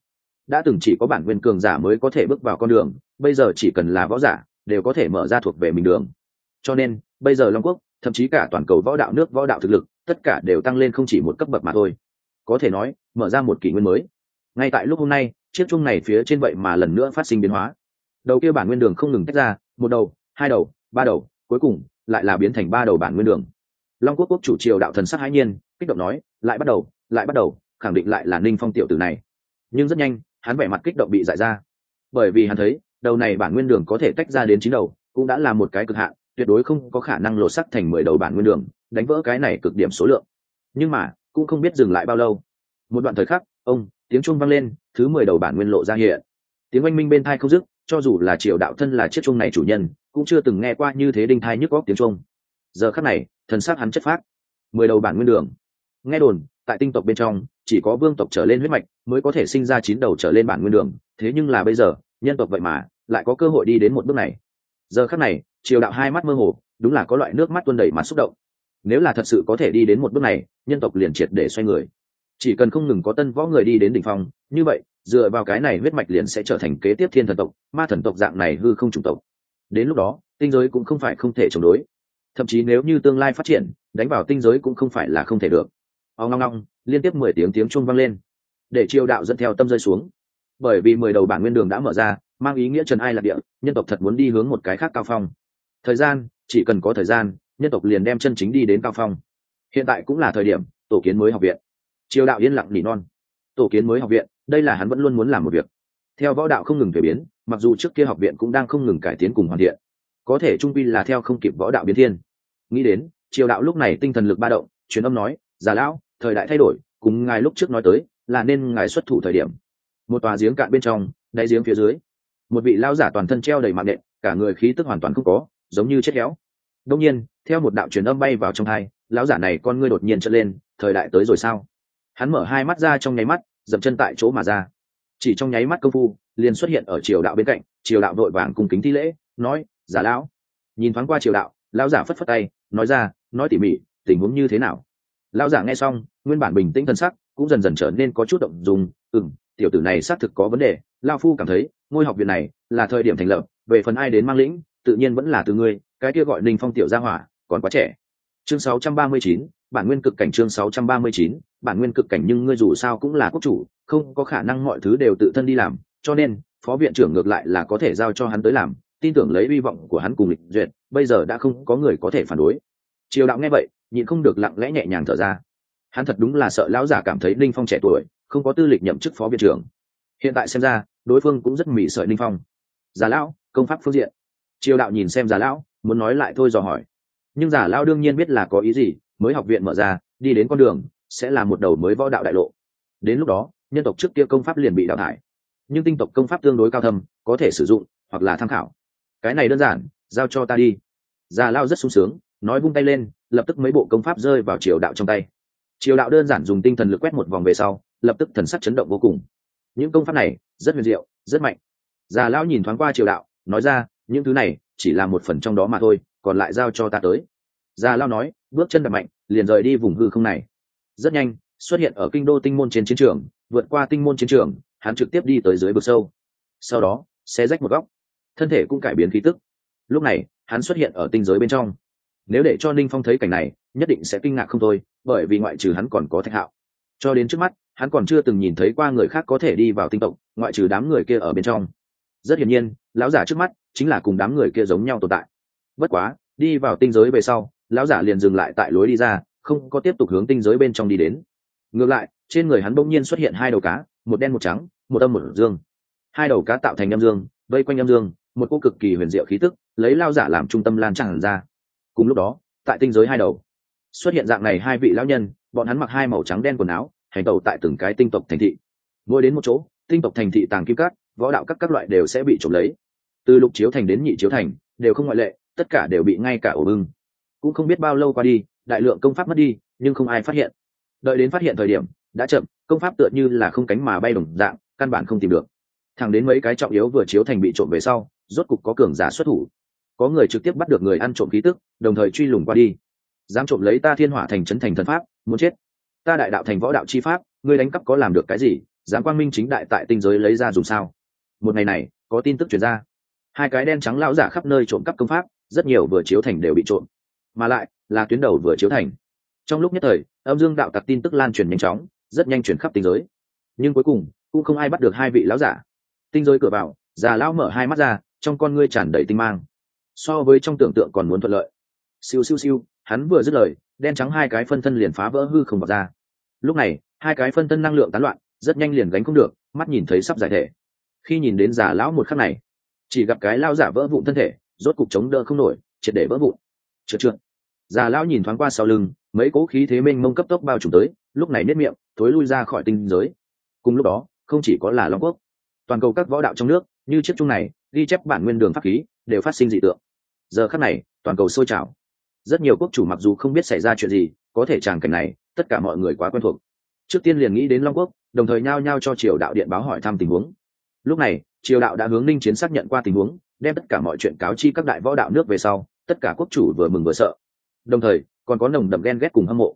Đã từng chỉ có bản nguyên cường giả mới có thể bước vào con đường, bây giờ chỉ cần là võ giả, đều có thể mở ra thuộc về mình đường. Cho nên, bây giờ long quốc, thậm chí cả toàn cầu võ đạo nước võ đạo thực lực, tất cả đều tăng lên không chỉ một cấp bậc mà thôi. Có thể nói, mở ra một kỷ nguyên mới. Ngay tại lúc hôm nay, chiếc chung này phía trên vậy mà lần nữa phát sinh biến hóa. Đầu kia bản nguyên đường không ngừng tách ra, một đầu, hai đầu, ba đầu, cuối cùng lại là biến thành ba đầu bản nguyên đường. Long quốc quốc chủ triều đạo thần sắc hãi nhiên kích động nói, lại bắt đầu, lại bắt đầu, khẳng định lại là ninh phong tiểu tử này. Nhưng rất nhanh, hắn vẻ mặt kích động bị giải ra. Bởi vì hắn thấy, đầu này bản nguyên đường có thể tách ra đến chín đầu, cũng đã là một cái cực hạn, tuyệt đối không có khả năng lột sắc thành mười đầu bản nguyên đường, đánh vỡ cái này cực điểm số lượng. Nhưng mà, cũng không biết dừng lại bao lâu. Một đoạn thời khắc, ông, tiếng chuông vang lên, thứ mười đầu bản nguyên lộ ra hiện. Tiếng oanh minh bên thai không dứt, cho dù là triều đạo thân là chiếc chuông này chủ nhân, cũng chưa từng nghe qua như thế đinh thai nhức góc tiếng chuông. Giờ khắc này, thần sắc hắn chất phát mười đầu bản nguyên đường nghe đồn, tại tinh tộc bên trong, chỉ có vương tộc trở lên huyết mạch mới có thể sinh ra chín đầu trở lên bản nguyên đường. Thế nhưng là bây giờ, nhân tộc vậy mà lại có cơ hội đi đến một bước này. Giờ khắc này, triều đạo hai mắt mơ hồ, đúng là có loại nước mắt tuôn đầy mặt xúc động. Nếu là thật sự có thể đi đến một bước này, nhân tộc liền triệt để xoay người. Chỉ cần không ngừng có tân võ người đi đến đỉnh phong, như vậy, dựa vào cái này huyết mạch liền sẽ trở thành kế tiếp thiên thần tộc, ma thần tộc dạng này hư không chủng tộc. Đến lúc đó, tinh giới cũng không phải không thể chống đối. Thậm chí nếu như tương lai phát triển, đánh vào tinh giới cũng không phải là không thể được ong ngong ngong liên tiếp mười tiếng tiếng chuông vang lên. Để triều đạo dẫn theo tâm rơi xuống. Bởi vì mười đầu bản nguyên đường đã mở ra, mang ý nghĩa trần ai lạc địa, nhân tộc thật muốn đi hướng một cái khác cao phong. Thời gian, chỉ cần có thời gian, nhân tộc liền đem chân chính đi đến cao phong. Hiện tại cũng là thời điểm, tổ kiến mới học viện. Triều đạo yên lặng nỉ non. Tổ kiến mới học viện, đây là hắn vẫn luôn muốn làm một việc. Theo võ đạo không ngừng thay biến, mặc dù trước kia học viện cũng đang không ngừng cải tiến cùng hoàn thiện. Có thể trung pi là theo không kịp võ đạo biến thiên. Nghĩ đến, triều đạo lúc này tinh thần lực ba động, truyền âm nói, già lão thời đại thay đổi, cùng ngài lúc trước nói tới, là nên ngài xuất thủ thời điểm. Một tòa giếng cạn bên trong, đáy giếng phía dưới, một vị lao giả toàn thân treo đầy mạng nện, cả người khí tức hoàn toàn không có, giống như chết khéo đông nhiên, theo một đạo truyền âm bay vào trong hai, lão giả này con ngươi đột nhiên trở lên, thời đại tới rồi sao? Hắn mở hai mắt ra trong nháy mắt, dậm chân tại chỗ mà ra. Chỉ trong nháy mắt công phu, liền xuất hiện ở triều đạo bên cạnh, triều đạo vội vàng cùng kính thi lễ, nói, giả lão. Nhìn thoáng qua triều đạo, lão giả phất phất tay, nói ra, nói tỉ mỉ, tình huống như thế nào? Lão giả nghe xong nguyên bản bình tĩnh thân sắc cũng dần dần trở nên có chút động dùng ừ tiểu tử này xác thực có vấn đề. Lao phu cảm thấy ngôi học viện này là thời điểm thành lập về phần ai đến mang lĩnh tự nhiên vẫn là từ ngươi. Cái kia gọi ninh phong tiểu gia hỏa còn quá trẻ. Chương 639, bản nguyên cực cảnh chương 639, bản nguyên cực cảnh nhưng ngươi dù sao cũng là quốc chủ không có khả năng mọi thứ đều tự thân đi làm cho nên phó viện trưởng ngược lại là có thể giao cho hắn tới làm. Tin tưởng lấy hy vọng của hắn cùng lịch duyệt bây giờ đã không có người có thể phản đối. Triều đạo nghe vậy nhịn không được lặng lẽ nhẹ nhàng thở ra. Hắn thật đúng là sợ lão giả cảm thấy ninh phong trẻ tuổi, không có tư lịch nhậm chức phó viện trưởng. Hiện tại xem ra, đối phương cũng rất mỉ sợi ninh phong. Già lão, công pháp phương diện. Triều đạo nhìn xem già lão, muốn nói lại thôi dò hỏi. Nhưng giả lão đương nhiên biết là có ý gì, mới học viện mở ra, đi đến con đường, sẽ là một đầu mới võ đạo đại lộ. Đến lúc đó, nhân tộc trước kia công pháp liền bị đào thải. Nhưng tinh tộc công pháp tương đối cao thâm, có thể sử dụng, hoặc là tham khảo. Cái này đơn giản, giao cho ta đi. Già lao rất sung sướng nói vung tay lên, lập tức mấy bộ công pháp rơi vào triều đạo trong tay. Triều đạo đơn giản dùng tinh thần lực quét một vòng về sau, lập tức thần sắc chấn động vô cùng. Những công pháp này, rất huyền diệu, rất mạnh. Già lão nhìn thoáng qua triều đạo, nói ra, những thứ này, chỉ là một phần trong đó mà thôi, còn lại giao cho ta tới. Già Lão nói, bước chân đập mạnh, liền rời đi vùng hư không này. Rất nhanh, xuất hiện ở kinh đô tinh môn trên chiến trường, vượt qua tinh môn chiến trường, hắn trực tiếp đi tới dưới vực sâu. Sau đó xe rách một góc, thân thể cũng cải biến khí tức. Lúc này, hắn xuất hiện ở tinh giới bên trong nếu để cho ninh phong thấy cảnh này, nhất định sẽ kinh ngạc không thôi, bởi vì ngoại trừ hắn còn có thạch hạo. Cho đến trước mắt, hắn còn chưa từng nhìn thấy qua người khác có thể đi vào tinh tộc, ngoại trừ đám người kia ở bên trong. Rất hiển nhiên, lão giả trước mắt chính là cùng đám người kia giống nhau tồn tại. Bất quá, đi vào tinh giới về sau, lão giả liền dừng lại tại lối đi ra, không có tiếp tục hướng tinh giới bên trong đi đến. Ngược lại, trên người hắn bỗng nhiên xuất hiện hai đầu cá, một đen một trắng, một âm một dương. Hai đầu cá tạo thành âm dương, vây quanh âm dương, một cô cực kỳ huyền diệu khí tức, lấy lao giả làm trung tâm lan tràn ra cùng lúc đó, tại tinh giới hai đầu, xuất hiện dạng này hai vị lão nhân, bọn hắn mặc hai màu trắng đen quần áo, hành tẩu tại từng cái tinh tộc thành thị. Mỗi đến một chỗ, tinh tộc thành thị tàng kim cát, võ đạo các các loại đều sẽ bị trộm lấy. Từ lục chiếu thành đến nhị chiếu thành, đều không ngoại lệ, tất cả đều bị ngay cả ổ bưng. Cũng không biết bao lâu qua đi, đại lượng công pháp mất đi, nhưng không ai phát hiện. Đợi đến phát hiện thời điểm, đã chậm, công pháp tựa như là không cánh mà bay đồng dạng, căn bản không tìm được. Thẳng đến mấy cái trọng yếu vừa chiếu thành bị trộm về sau, rốt cục có cường giả xuất thủ có người trực tiếp bắt được người ăn trộm khí tức, đồng thời truy lùng qua đi. Dám trộm lấy ta thiên hỏa thành trấn thành thần pháp, muốn chết. Ta đại đạo thành võ đạo chi pháp, ngươi đánh cắp có làm được cái gì? Dám quang minh chính đại tại tinh giới lấy ra dùng sao? Một ngày này, có tin tức chuyển ra. Hai cái đen trắng lão giả khắp nơi trộm cắp công pháp, rất nhiều vừa chiếu thành đều bị trộm. Mà lại, là tuyến đầu vừa chiếu thành. Trong lúc nhất thời, âm dương đạo tặc tin tức lan truyền nhanh chóng, rất nhanh chuyển khắp tinh giới. Nhưng cuối cùng, cũng không ai bắt được hai vị lão giả. Tinh giới cửa vào, già lão mở hai mắt ra, trong con ngươi tràn đầy tinh mang so với trong tưởng tượng còn muốn thuận lợi. Siêu siêu siêu, hắn vừa dứt lời, đen trắng hai cái phân thân liền phá vỡ hư không vào ra. Lúc này, hai cái phân thân năng lượng tán loạn, rất nhanh liền gánh không được, mắt nhìn thấy sắp giải thể. Khi nhìn đến già lão một khắc này, chỉ gặp cái lao giả vỡ vụn thân thể, rốt cục chống đỡ không nổi, triệt để vỡ vụn. Trượt trượt. Già lão nhìn thoáng qua sau lưng, mấy cố khí thế mênh mông cấp tốc bao trùm tới, lúc này nếp miệng, thối lui ra khỏi tinh giới. Cùng lúc đó, không chỉ có là long quốc, toàn cầu các võ đạo trong nước, như chiếc chung này, ghi chép bản nguyên đường pháp khí, đều phát sinh dị tượng giờ khắc này, toàn cầu sôi trào. Rất nhiều quốc chủ mặc dù không biết xảy ra chuyện gì, có thể tràng cảnh này, tất cả mọi người quá quen thuộc. Trước tiên liền nghĩ đến long quốc, đồng thời nhao nhao cho triều đạo điện báo hỏi thăm tình huống. Lúc này, triều đạo đã hướng ninh chiến xác nhận qua tình huống, đem tất cả mọi chuyện cáo chi các đại võ đạo nước về sau, tất cả quốc chủ vừa mừng vừa sợ. Đồng thời, còn có nồng đậm ghen ghét cùng hâm mộ.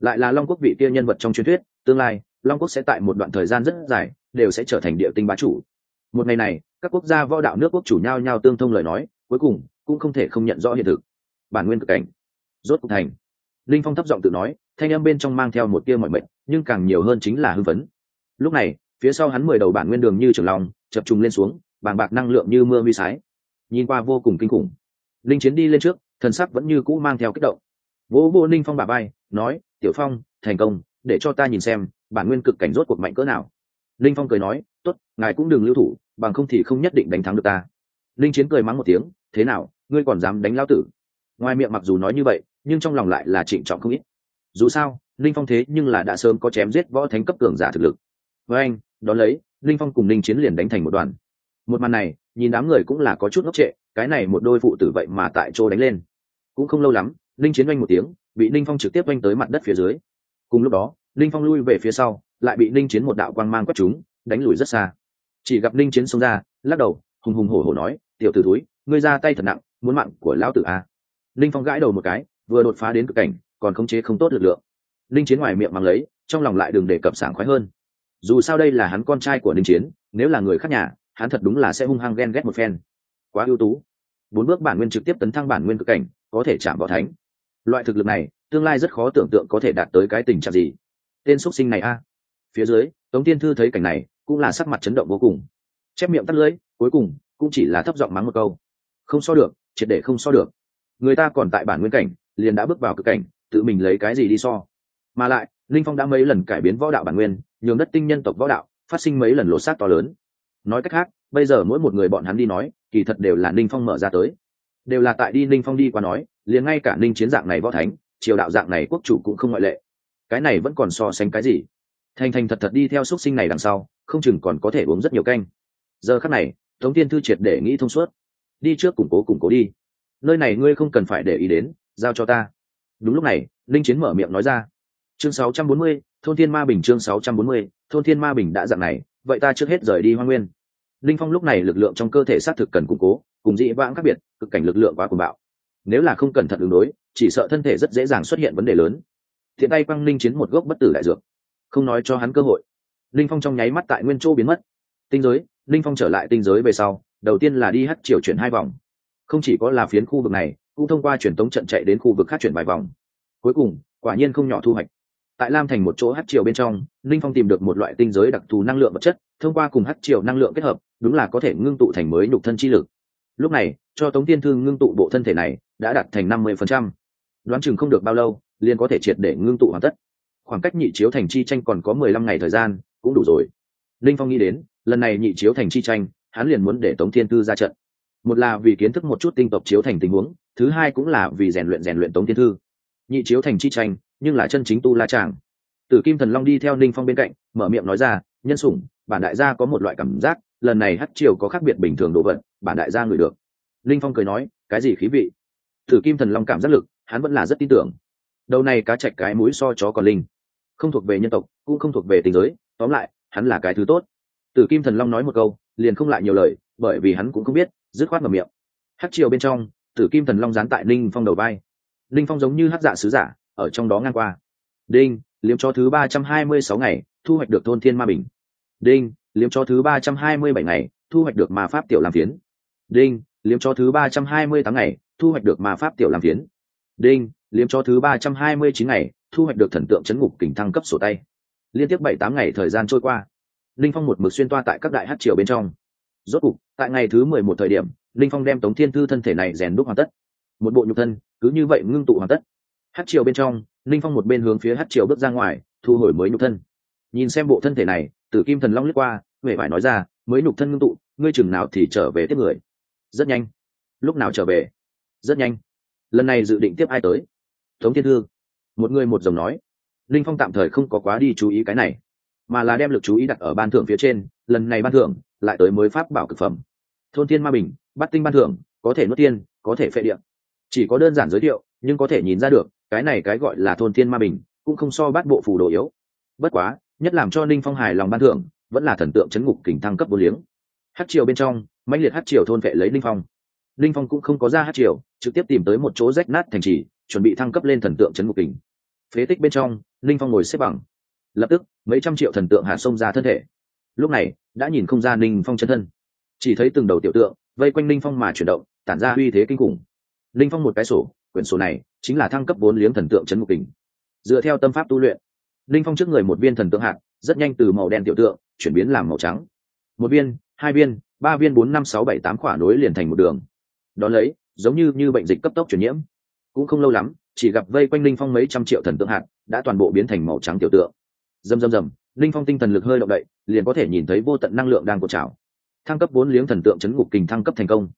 Lại là long quốc vị kia nhân vật trong truyền thuyết, tương lai, long quốc sẽ tại một đoạn thời gian rất dài, đều sẽ trở thành địa tinh bá chủ. Một ngày này các quốc gia võ đạo nước quốc chủ nhau nhau tương thông lời nói, cuối cùng cũng không thể không nhận rõ hiện thực. Bản nguyên cực cảnh, rốt cục thành. Linh phong thấp giọng tự nói, thanh âm bên trong mang theo một tia mọi mệnh, nhưng càng nhiều hơn chính là hư vấn lúc này, phía sau hắn mười đầu bản nguyên đường như trường long, chập trùng lên xuống, bàng bạc năng lượng như mưa huy sái. Nhìn qua vô cùng kinh khủng. Linh chiến đi lên trước, thần sắc vẫn như cũ mang theo kích động. Vỗ vô ninh phong bà bay nói, tiểu phong, thành công, để cho ta nhìn xem, bản nguyên cực cảnh rốt cuộc mạnh cỡ nào. Linh phong cười nói tốt, ngài cũng đừng lưu thủ, bằng không thì không nhất định đánh thắng được ta. Linh chiến cười mắng một tiếng, thế nào, ngươi còn dám đánh lao tử? Ngoài miệng mặc dù nói như vậy, nhưng trong lòng lại là trịnh trọng không ít. Dù sao, linh phong thế nhưng là đã sớm có chém giết võ thánh cấp cường giả thực lực. Với anh, đón lấy, linh phong cùng linh chiến liền đánh thành một đoàn. Một màn này, nhìn đám người cũng là có chút ngốc trệ, cái này một đôi phụ tử vậy mà tại chỗ đánh lên. Cũng không lâu lắm, linh chiến oanh một tiếng, bị linh phong trực tiếp oanh tới mặt đất phía dưới. Cùng lúc đó, linh phong lui về phía sau, lại bị linh chiến một đạo quang mang quét chúng đánh lùi rất xa. Chỉ gặp Ninh chiến xông ra, lắc đầu, hùng hùng hổ hổ nói, tiểu t ử túi ngươi ra tay thật nặng, muốn mạng của lão tử a à. phong gãi đầu một cái, vừa đột phá đến cực cảnh, còn khống chế không tốt lực lượng. Ninh chiến ngoài miệng mang lấy, trong lòng lại đừng để cập sảng khoái hơn. Dù sao đây là hắn con trai của Ninh chiến, nếu là người khác nhà, hắn thật đúng là sẽ hung hăng ghen ghét một phen. Quá ưu tú. Bốn bước bản nguyên trực tiếp tấn thăng bản nguyên cực cảnh, có thể chạm vào thánh. Loại thực lực này, tương lai rất khó tưởng tượng có thể đạt tới cái tình trạng gì. Tên x sinh này a. Phía dưới, tống tiên thư thấy cảnh này cũng là sắc mặt chấn động vô cùng. Chép miệng tắt lưỡi, cuối cùng cũng chỉ là thấp giọng mắng một câu. Không so được, triệt để không so được. Người ta còn tại bản nguyên cảnh, liền đã bước vào cực cảnh, tự mình lấy cái gì đi so? Mà lại, linh phong đã mấy lần cải biến võ đạo bản nguyên, nhường đất tinh nhân tộc võ đạo phát sinh mấy lần lột xác to lớn. Nói cách khác, bây giờ mỗi một người bọn hắn đi nói, kỳ thật đều là ninh phong mở ra tới. Đều là tại đi ninh phong đi qua nói, liền ngay cả ninh chiến dạng này võ thánh, triều đạo dạng này quốc chủ cũng không ngoại lệ. Cái này vẫn còn so sánh cái gì? Thành thành thật thật đi theo x sinh này đằng sau không chừng còn có thể uống rất nhiều canh. Giờ khắc này tống tiên thư triệt để nghĩ thông suốt. Đi trước củng cố củng cố đi. Nơi này ngươi không cần phải để ý đến giao cho ta. Đúng lúc này linh chiến mở miệng nói ra. Chương 640, thôn thiên ma bình chương 640, thôn thiên ma bình đã dạng này vậy ta trước hết rời đi hoa nguyên. Linh phong lúc này lực lượng trong cơ thể xác thực cần củng cố cùng dị vãng khác biệt cực cảnh lực lượng quá cuồng bạo. Nếu là không cẩn thận ứng đối chỉ sợ thân thể rất dễ dàng xuất hiện vấn đề lớn. Thiện tay quăng linh chiến một gốc bất tử đại dược. Không nói cho hắn cơ hội linh phong trong nháy mắt tại nguyên chỗ biến mất. Tinh giới, linh phong trở lại tinh giới về sau, đầu tiên là đi hất chiều chuyển hai vòng. Không chỉ có là phiến khu vực này, cũng thông qua truyền tống trận chạy đến khu vực khác chuyển vài vòng. Cuối cùng, quả nhiên không nhỏ thu hoạch. Tại lam thành một chỗ hát triều bên trong, linh phong tìm được một loại tinh giới đặc thù năng lượng vật chất, thông qua cùng hát triều năng lượng kết hợp, đúng là có thể ngưng tụ thành mới nhục thân chi lực. Lúc này, cho tống tiên thương ngưng tụ bộ thân thể này, đã đạt thành năm mươi phần trăm. Đoán chừng không được bao lâu, liền có thể triệt để ngưng tụ hoàn tất. Khoảng cách nhị chiếu thành chi tranh còn có mười lăm ngày thời gian cũng đủ rồi. Linh phong nghĩ đến, lần này nhị chiếu thành chi tranh, hắn liền muốn để tống thiên thư ra trận. Một là vì kiến thức một chút tinh tộc chiếu thành tình huống, thứ hai cũng là vì rèn luyện rèn luyện tống thiên thư. Nhị chiếu thành chi tranh, nhưng là chân chính tu la tràng tử kim thần long đi theo ninh phong bên cạnh, mở miệng nói ra, nhân sủng, bản đại gia có một loại cảm giác, lần này hát triều có khác biệt bình thường đồ vật, bản đại gia ngửi được. Ninh phong cười nói, cái gì khí vị? Tử kim thần long cảm giác lực, hắn vẫn là rất tin tưởng. Đầu này cá chạch cái mũi so chó còn linh. Không thuộc về nhân tộc, cũng không thuộc về tình giới tóm lại, hắn là cái thứ tốt. Tử kim thần long nói một câu, liền không lại nhiều lời, bởi vì hắn cũng không biết, dứt khoát mở miệng. Hát chiều bên trong, tử kim thần long dán tại ninh phong đầu vai. Ninh phong giống như hát dạ sứ giả, ở trong đó ngang qua. Đinh, liếm cho thứ ba trăm hai mươi sáu ngày, thu hoạch được thôn thiên ma bình. Đinh, liếm cho thứ ba trăm hai mươi bảy ngày, thu hoạch được ma pháp tiểu làm phiến. Đinh, liếm cho thứ ba trăm hai mươi tám ngày, thu hoạch được ma pháp tiểu làm phiến. Đinh, liếm cho thứ ba trăm hai mươi chín ngày, thu hoạch được thần tượng chấn ngục kình thăng cấp sổ tay liên tiếp bảy tám ngày thời gian trôi qua. Linh phong một mực xuyên toa tại các đại hát triều bên trong. Rốt cục, tại ngày thứ mười một thời điểm, linh phong đem tống thiên thư thân thể này rèn đúc hoàn tất. Một bộ nhục thân, cứ như vậy ngưng tụ hoàn tất. Hát triều bên trong, linh phong một bên hướng phía hát triều bước ra ngoài, thu hồi mới nhục thân. Nhìn xem bộ thân thể này, tử kim thần long lướt qua huệ phải nói ra, mới nhục thân ngưng tụ, ngươi chừng nào thì trở về tiếp người? Rất nhanh. Lúc nào trở về? Rất nhanh. Lần này dự định tiếp ai tới? Tống thiên thư. Một người một dòng nói linh phong tạm thời không có quá đi chú ý cái này, mà là đem lực chú ý đặt ở ban thưởng phía trên, lần này ban thưởng lại tới mới pháp bảo cực phẩm. Thôn thiên ma bình bắt tinh ban thưởng, có thể nuốt tiên, có thể phệ điện chỉ có đơn giản giới thiệu, nhưng có thể nhìn ra được, cái này cái gọi là thôn thiên ma bình cũng không so bắt bộ phù đồ yếu. Bất quá, nhất làm cho ninh phong hài lòng ban thưởng, vẫn là thần tượng chấn ngục kình thăng cấp vô liếng. Hát triều bên trong, mãnh liệt hát triều thôn vệ lấy ninh phong. Ninh phong cũng không có ra hát triều, trực tiếp tìm tới một chỗ rách nát thành trì, chuẩn bị thăng cấp lên thần tượng chấn ngục kình. Phế tích bên trong Linh phong ngồi xếp bằng. Lập tức, mấy trăm triệu thần tượng hạ xông ra thân thể. Lúc này, đã nhìn không ra ninh phong chân thân. Chỉ thấy từng đầu tiểu tượng, vây quanh ninh phong mà chuyển động, tản ra uy thế kinh khủng. Ninh phong một cái sổ, quyển sổ này chính là thăng cấp vốn liếng thần tượng chấn mục kình. Dựa theo tâm pháp tu luyện ninh phong trước người một viên thần tượng hạt, rất nhanh từ màu đen tiểu tượng, chuyển biến làm màu trắng. Một viên, hai viên, ba viên bốn năm sáu bảy tám khỏa nối liền thành một đường. Đón lấy, giống như như bệnh dịch cấp tốc chuyển nhiễm. Cũng không lâu lắm, chỉ gặp vây quanh linh phong mấy trăm triệu thần tượng hạt đã toàn bộ biến thành màu trắng tiểu tượng. Dầm dầm dầm linh phong tinh thần lực hơi động đậy, liền có thể nhìn thấy vô tận năng lượng đang cột trào. Thăng cấp bốn liếng thần tượng chấn ngục kình thăng cấp thành công.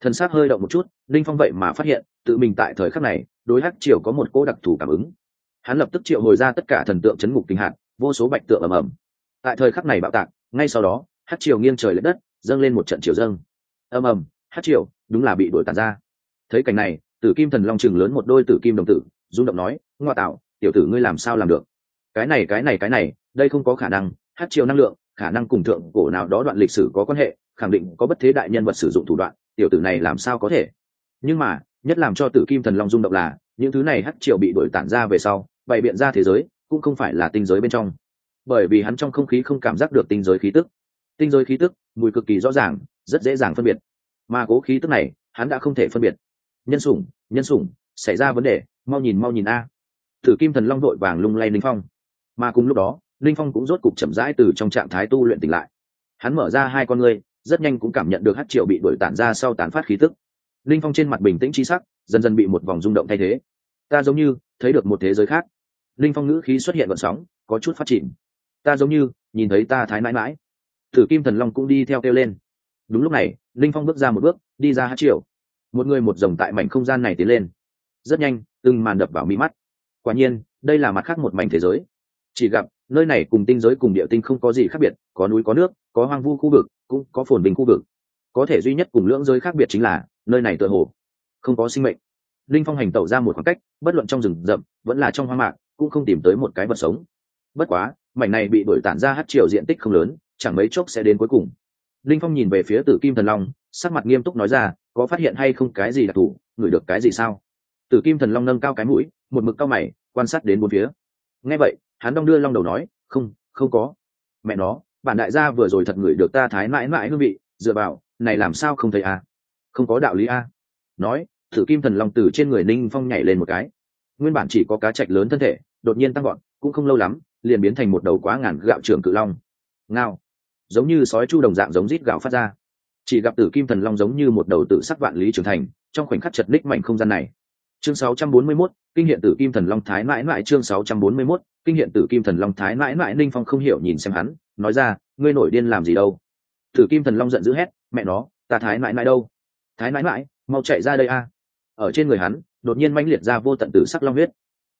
Thần sát hơi động một chút, linh phong vậy mà phát hiện, tự mình tại thời khắc này, đối hắc triều có một cô đặc thù cảm ứng. Hắn lập tức triệu hồi ra tất cả thần tượng chấn ngục kinh hạt, vô số bạch tượng ầm ầm. Tại thời khắc này bạo tạc, ngay sau đó, Hắc triều nghiêng trời lệch đất, dâng lên một trận triều dâng. Ầm ầm, Hắc triều, đúng là bị đuổi tàn ra. Thấy cảnh này, tử kim thần long chừng lớn một đôi tử kim đồng tử, rung động nói, ngoa tạo tiểu tử ngươi làm sao làm được? Cái này cái này cái này, đây không có khả năng, hát triệu năng lượng, khả năng cùng thượng cổ nào đó đoạn lịch sử có quan hệ, khẳng định có bất thế đại nhân vật sử dụng thủ đoạn, tiểu tử này làm sao có thể? Nhưng mà, nhất làm cho tử kim thần long rung động là, những thứ này hát triều bị đổi tản ra về sau, bày biện ra thế giới, cũng không phải là tinh giới bên trong. Bởi vì hắn trong không khí không cảm giác được tinh giới khí tức. Tinh giới khí tức, mùi cực kỳ rõ ràng, rất dễ dàng phân biệt. Mà cố khí tức này, hắn đã không thể phân biệt. Nhân sủng nhân sủng, xảy ra vấn đề, mau nhìn mau nhìn a thử kim thần long đội vàng lung lay linh phong. Mà cùng lúc đó linh phong cũng rốt cục chậm rãi từ trong trạng thái tu luyện tỉnh lại. Hắn mở ra hai con ngươi, rất nhanh cũng cảm nhận được hát triệu bị đuổi tản ra sau tán phát khí tức. Linh phong trên mặt bình tĩnh trí sắc, dần dần bị một vòng rung động thay thế. Ta giống như thấy được một thế giới khác. Linh phong ngữ khí xuất hiện vận sóng, có chút phát triển ta giống như nhìn thấy ta thái mãi mãi. Thử kim thần long cũng đi theo kêu lên. Đúng lúc này linh phong bước ra một bước, đi ra hát triệu một người một dòng tại mảnh không gian này tiến lên. Rất nhanh, từng màn đập vào mi mắt quả nhiên, đây là mặt khác một mảnh thế giới. Chỉ gặp, nơi này cùng tinh giới cùng địa tinh không có gì khác biệt, có núi, có nước, có hoang vu khu vực, cũng có phồn bình khu vực. Có thể duy nhất cùng lưỡng giới khác biệt chính là, nơi này tựa hồ không có sinh mệnh. Linh phong hành tẩu ra một khoảng cách, bất luận trong rừng rậm, vẫn là trong hoang mạc, cũng không tìm tới một cái vật sống. Bất quá, mảnh này bị đổi tản ra hát triều diện tích không lớn, chẳng mấy chốc sẽ đến cuối cùng. Linh phong nhìn về phía tử kim thần long, sắc mặt nghiêm túc nói ra, có phát hiện hay không cái gì đặc thù? Ngửi được cái gì sao? Tử kim thần long nâng cao cái mũi, một mực cao mày, quan sát đến bốn phía. Nghe vậy, hắn đong đưa long đầu nói, không không có. Mẹ nó, bản đại gia vừa rồi thật ngửi được ta thái mãi mãi hương vị, dựa vào, này làm sao không thấy à? không có đạo lý à? nói, tử kim thần long từ trên người ninh phong nhảy lên một cái. Nguyên bản chỉ có cá chạch lớn thân thể, đột nhiên tăng gọn cũng không lâu lắm, liền biến thành một đầu quá ngàn gạo trưởng cự long. Ngao. Giống như sói chu đồng dạng giống rít gạo phát ra. Chỉ gặp tử kim thần long giống như một đầu tự sắc vạn lý trưởng thành, trong khoảnh khắc chật ních mảnh không gian này chương 641, kinh hiện tử kim thần long thái mãi mãi chương 641, kinh hiện tử kim thần long thái mãi mãi ninh phong không hiểu nhìn xem hắn nói ra ngươi nổi điên làm gì đâu? Tử kim thần long giận dữ hét mẹ nó ta thái mãi mãi đâu? Thái mãi mãi mau chạy ra đây a. Ở trên người hắn đột nhiên mãnh liệt ra vô tận tử sắc long huyết.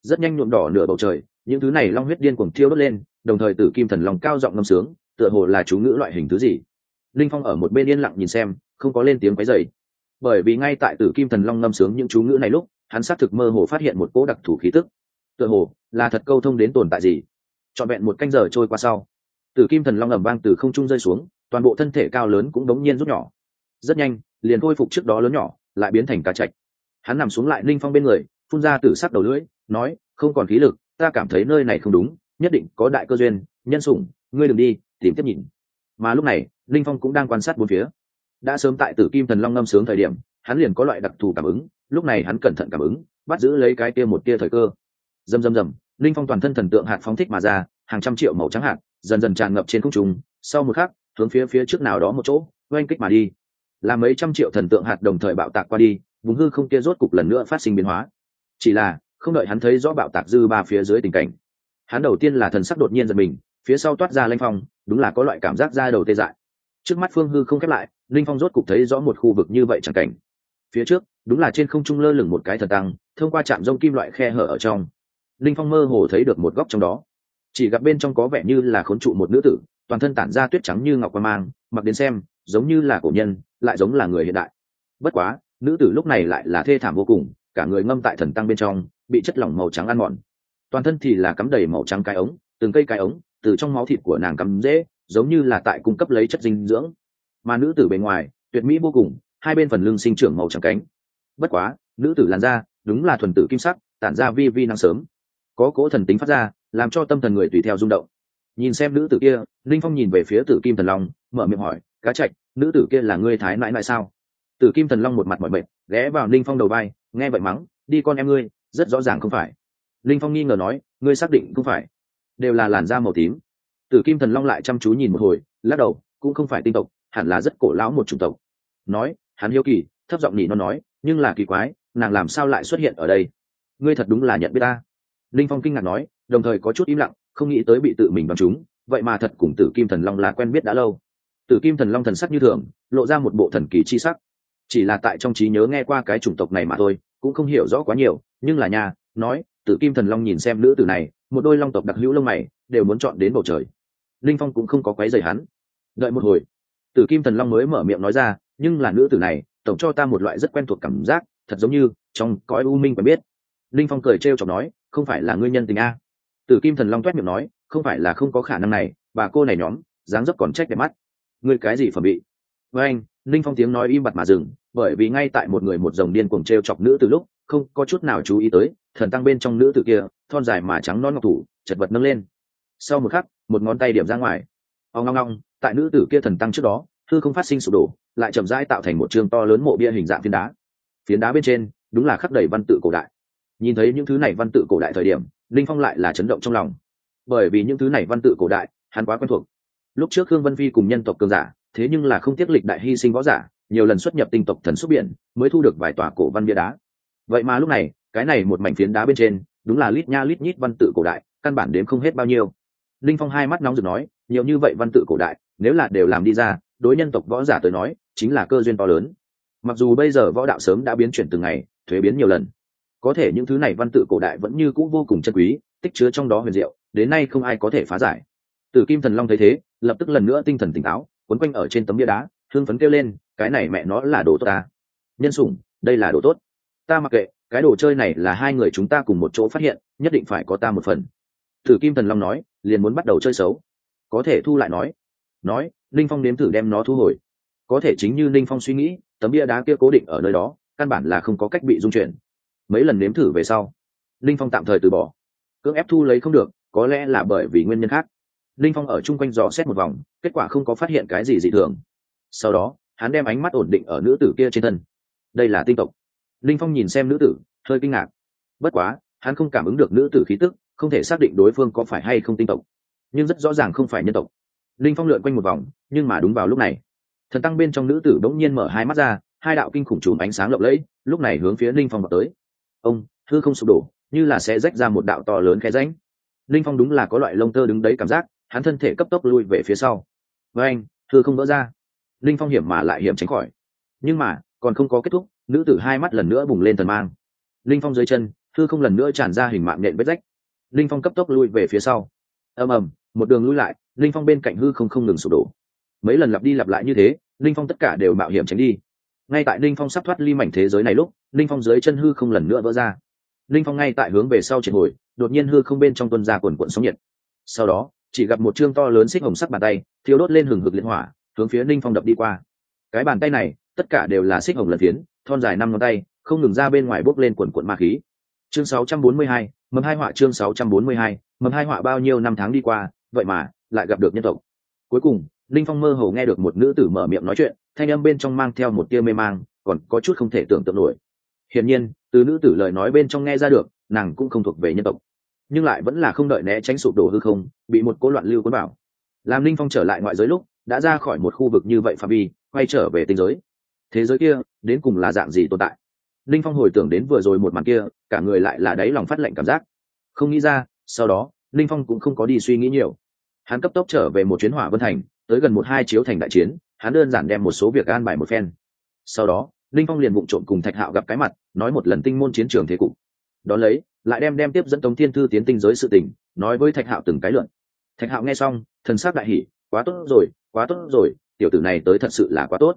Rất nhanh nhuộm đỏ nửa bầu trời những thứ này long huyết điên cuồng thiêu đốt lên đồng thời tử kim thần long cao giọng ngâm sướng tựa hồ là chú ngữ loại hình thứ gì. Linh phong ở một bên yên lặng nhìn xem không có lên tiếng quấy dày bởi vì ngay tại tử kim thần long ngâm sướng những chú ngữ này lúc hắn xác thực mơ hồ phát hiện một cỗ đặc thù khí tức. Tựa hồ là thật câu thông đến tồn tại gì. Trọn vẹn một canh giờ trôi qua sau, tử kim thần long ẩm vang từ không trung rơi xuống, toàn bộ thân thể cao lớn cũng đống nhiên rút nhỏ. Rất nhanh, liền khôi phục trước đó lớn nhỏ, lại biến thành cá chạch. Hắn nằm xuống lại linh phong bên người, phun ra tử sắc đầu lưỡi, nói, không còn khí lực, ta cảm thấy nơi này không đúng, nhất định có đại cơ duyên, nhân sủng, ngươi đừng đi, tìm tiếp nhìn. Mà lúc này linh phong cũng đang quan sát bốn phía. Đã sớm tại tử kim thần long ngâm sướng thời điểm hắn liền có loại đặc thù cảm ứng, lúc này hắn cẩn thận cảm ứng, bắt giữ lấy cái tia một tia thời cơ. Dầm dầm dầm linh phong toàn thân thần tượng hạt phóng thích mà ra, hàng trăm triệu màu trắng hạt, dần dần tràn ngập trên không trung, sau một khắc, hướng phía phía trước nào đó một chỗ, oanh kích mà đi. Là mấy trăm triệu thần tượng hạt đồng thời bạo tạc qua đi, vùng hư không kia rốt cục lần nữa phát sinh biến hóa. Chỉ là, không đợi hắn thấy rõ bạo tạc dư ba phía dưới tình cảnh, hắn đầu tiên là thần sắc đột nhiên giật mình, phía sau toát ra lanh phong, đúng là có loại cảm giác ra đầu tê dại. Trước mắt phương hư không khép lại, linh phong rốt cục thấy rõ một khu vực như vậy chẳng cảnh phía trước, đúng là trên không trung lơ lửng một cái thần tăng, thông qua trạm rông kim loại khe hở ở trong. Linh phong mơ hồ thấy được một góc trong đó. Chỉ gặp bên trong có vẻ như là khốn trụ một nữ tử, toàn thân tản ra tuyết trắng như ngọc quan mang, mặc đến xem, giống như là cổ nhân, lại giống là người hiện đại. Bất quá, nữ tử lúc này lại là thê thảm vô cùng, cả người ngâm tại thần tăng bên trong, bị chất lỏng màu trắng ăn mòn. Toàn thân thì là cắm đầy màu trắng cái ống, từng cây cái ống, từ trong máu thịt của nàng cắm dễ giống như là tại cung cấp lấy chất dinh dưỡng. Mà nữ tử bề ngoài, tuyệt mỹ vô cùng hai bên phần lưng sinh trưởng màu trắng cánh. Bất quá, nữ tử làn da, đúng là thuần tử kim sắc, tản ra vi vi năng sớm. Có cỗ thần tính phát ra, làm cho tâm thần người tùy theo rung động. Nhìn xem nữ tử kia, linh phong nhìn về phía tử kim thần long, mở miệng hỏi, cá trạch, nữ tử kia là ngươi thái mãi mãi sao? Tử kim thần long một mặt mọi mệt, ghé vào linh phong đầu vai, nghe vậy mắng, đi con em ngươi, rất rõ ràng không phải. Linh phong nghi ngờ nói, ngươi xác định không phải. Đều là làn da màu tím. Tử kim thần long lại chăm chú nhìn một hồi, lắc đầu, cũng không phải tinh tộc, hẳn là rất cổ lão một chủng tộc. Nói hắn hiếu kỳ, thấp giọng nhỉ nó nói, nhưng là kỳ quái, nàng làm sao lại xuất hiện ở đây? Ngươi thật đúng là nhận biết ta. Linh phong kinh ngạc nói, đồng thời có chút im lặng, không nghĩ tới bị tự mình bằng chúng vậy mà thật cùng tử kim thần long là quen biết đã lâu. Tử kim thần long thần sắc như thường, lộ ra một bộ thần kỳ chi sắc. Chỉ là tại trong trí nhớ nghe qua cái chủng tộc này mà thôi, cũng không hiểu rõ quá nhiều, nhưng là nhà nói, tử kim thần long nhìn xem nữ tử này, một đôi long tộc đặc hữu lông mày, đều muốn chọn đến bầu trời. Linh phong cũng không có quấy dày hắn. Đợi một hồi, tử kim thần long mới mở miệng nói ra nhưng là nữ tử này, tổng cho ta một loại rất quen thuộc cảm giác, thật giống như trong cõi u minh quen biết. Linh phong cười trêu chọc nói, không phải là ngươi nhân tình a? Tử kim thần long toét miệng nói, không phải là không có khả năng này, bà cô này nhóm, dáng dấp còn trách đẹp mắt. Ngươi cái gì phẩm bị với anh. Linh phong tiếng nói im bặt mà dừng, bởi vì ngay tại một người một dòng điên cuồng trêu chọc nữ từ lúc, không có chút nào chú ý tới, thần tăng bên trong nữ tử kia, thon dài mà trắng non ngọc thủ, chật vật nâng lên. Sau một khắc, một ngón tay điểm ra ngoài. Ao ngong ngong tại nữ tử kia thần tăng trước đó thư không phát sinh sụp đổ lại chậm rãi tạo thành một trường to lớn mộ bia hình dạng phiến đá. Phiến đá bên trên, đúng là khắc đầy văn tự cổ đại. Nhìn thấy những thứ này văn tự cổ đại thời điểm, linh phong lại là chấn động trong lòng. Bởi vì những thứ này văn tự cổ đại, hắn quá quen thuộc. Lúc trước khương vân phi cùng nhân tộc cường giả, thế nhưng là không tiếc lịch đại hy sinh võ giả, nhiều lần xuất nhập tinh tộc thần xuất biển, mới thu được vài tòa cổ văn bia đá. Vậy mà lúc này, cái này một mảnh phiến đá bên trên, đúng là lít nha lít nhít văn tự cổ đại, căn bản đếm không hết bao nhiêu. Linh phong hai mắt nóng rực nói, nhiều như vậy văn tự cổ đại, nếu là đều làm đi ra, đối nhân tộc võ giả tới nói chính là cơ duyên to lớn. Mặc dù bây giờ võ đạo sớm đã biến chuyển từng ngày, thuế biến nhiều lần, có thể những thứ này văn tự cổ đại vẫn như cũ vô cùng chân quý, tích chứa trong đó huyền diệu, đến nay không ai có thể phá giải. Tử kim thần long thấy thế, lập tức lần nữa tinh thần tỉnh táo, quấn quanh ở trên tấm bia đá, hương phấn kêu lên, cái này mẹ nó là đồ tốt ta. Nhân sủng, đây là đồ tốt. Ta mặc kệ, cái đồ chơi này là hai người chúng ta cùng một chỗ phát hiện, nhất định phải có ta một phần. Tử kim thần long nói, liền muốn bắt đầu chơi xấu. Có thể thu lại nói nói, linh phong nếm thử đem nó thu hồi có thể chính như Ninh phong suy nghĩ, tấm bia đá kia cố định ở nơi đó, căn bản là không có cách bị dung chuyển. Mấy lần nếm thử về sau, Ninh phong tạm thời từ bỏ. Cưỡng ép thu lấy không được, có lẽ là bởi vì nguyên nhân khác. Ninh phong ở chung quanh dò xét một vòng, kết quả không có phát hiện cái gì dị thường. Sau đó, hắn đem ánh mắt ổn định ở nữ tử kia trên thân. Đây là tinh tộc. Ninh phong nhìn xem nữ tử, hơi kinh ngạc. Bất quá, hắn không cảm ứng được nữ tử khí tức, không thể xác định đối phương có phải hay không tinh tộc. Nhưng rất rõ ràng không phải nhân tộc. Ninh phong lượn quanh một vòng, nhưng mà đúng vào lúc này thần tăng bên trong nữ tử bỗng nhiên mở hai mắt ra, hai đạo kinh khủng chùm ánh sáng lộng lẫy, lúc này hướng phía linh phong vào tới. Ông, hư không sụp đổ, như là sẽ rách ra một đạo to lớn khe ránh linh phong đúng là có loại lông tơ đứng đấy cảm giác, hắn thân thể cấp tốc lui về phía sau. Với anh, hư không vỡ ra. Linh phong hiểm mà lại hiểm tránh khỏi. Nhưng mà, còn không có kết thúc, nữ tử hai mắt lần nữa bùng lên thần mang. Linh phong dưới chân, hư không lần nữa tràn ra hình mạng nện vết rách. Linh phong cấp tốc lui về phía sau. Ầm ầm, một đường lui lại linh phong bên cạnh hư không không ngừng sụp đổ mấy lần lặp đi lặp lại như thế linh phong tất cả đều mạo hiểm tránh đi. Ngay tại linh phong sắp thoát ly mảnh thế giới này lúc linh phong dưới chân hư không lần nữa vỡ ra. Linh phong ngay tại hướng về sau triệt hồi đột nhiên hư không bên trong tuân ra quần quận sóng nhiệt. Sau đó chỉ gặp một chương to lớn xích hồng sắc bàn tay thiếu đốt lên hừng hực liên hỏa hướng phía linh phong đập đi qua. Cái bàn tay này tất cả đều là xích hồng lần phiến thon dài năm ngón tay không ngừng ra bên ngoài bốc lên quần quận ma khí. Chương 642, mầm hai họa chương 642, mầm hai họa bao nhiêu năm tháng đi qua vậy mà lại gặp được nhân tộc. Cuối cùng linh phong mơ hồ nghe được một nữ tử mở miệng nói chuyện, thanh âm bên trong mang theo một tia mê mang, còn có chút không thể tưởng tượng nổi. Hiển nhiên, từ nữ tử lời nói bên trong nghe ra được, nàng cũng không thuộc về nhân tộc, nhưng lại vẫn là không đợi né tránh sụp đổ hư không, bị một cố loạn lưu cuốn bảo làm linh phong trở lại ngoại giới lúc, đã ra khỏi một khu vực như vậy phạm vi, quay trở về tinh giới. Thế giới kia, đến cùng là dạng gì tồn tại? Linh phong hồi tưởng đến vừa rồi một màn kia, cả người lại là đáy lòng phát lệnh cảm giác. Không nghĩ ra, sau đó, linh phong cũng không có đi suy nghĩ nhiều. Hắn cấp tốc trở về một chuyến hỏa vân thành tới gần một hai chiếu thành đại chiến, hắn đơn giản đem một số việc an bài một phen. Sau đó, linh phong liền vụng trộm cùng thạch hạo gặp cái mặt, nói một lần tinh môn chiến trường thế cục. Đón lấy, lại đem đem tiếp dẫn tống thiên thư tiến tinh giới sự tình, nói với thạch hạo từng cái luận. Thạch hạo nghe xong, thần sắc đại hỷ quá tốt rồi, quá tốt rồi, tiểu tử này tới thật sự là quá tốt.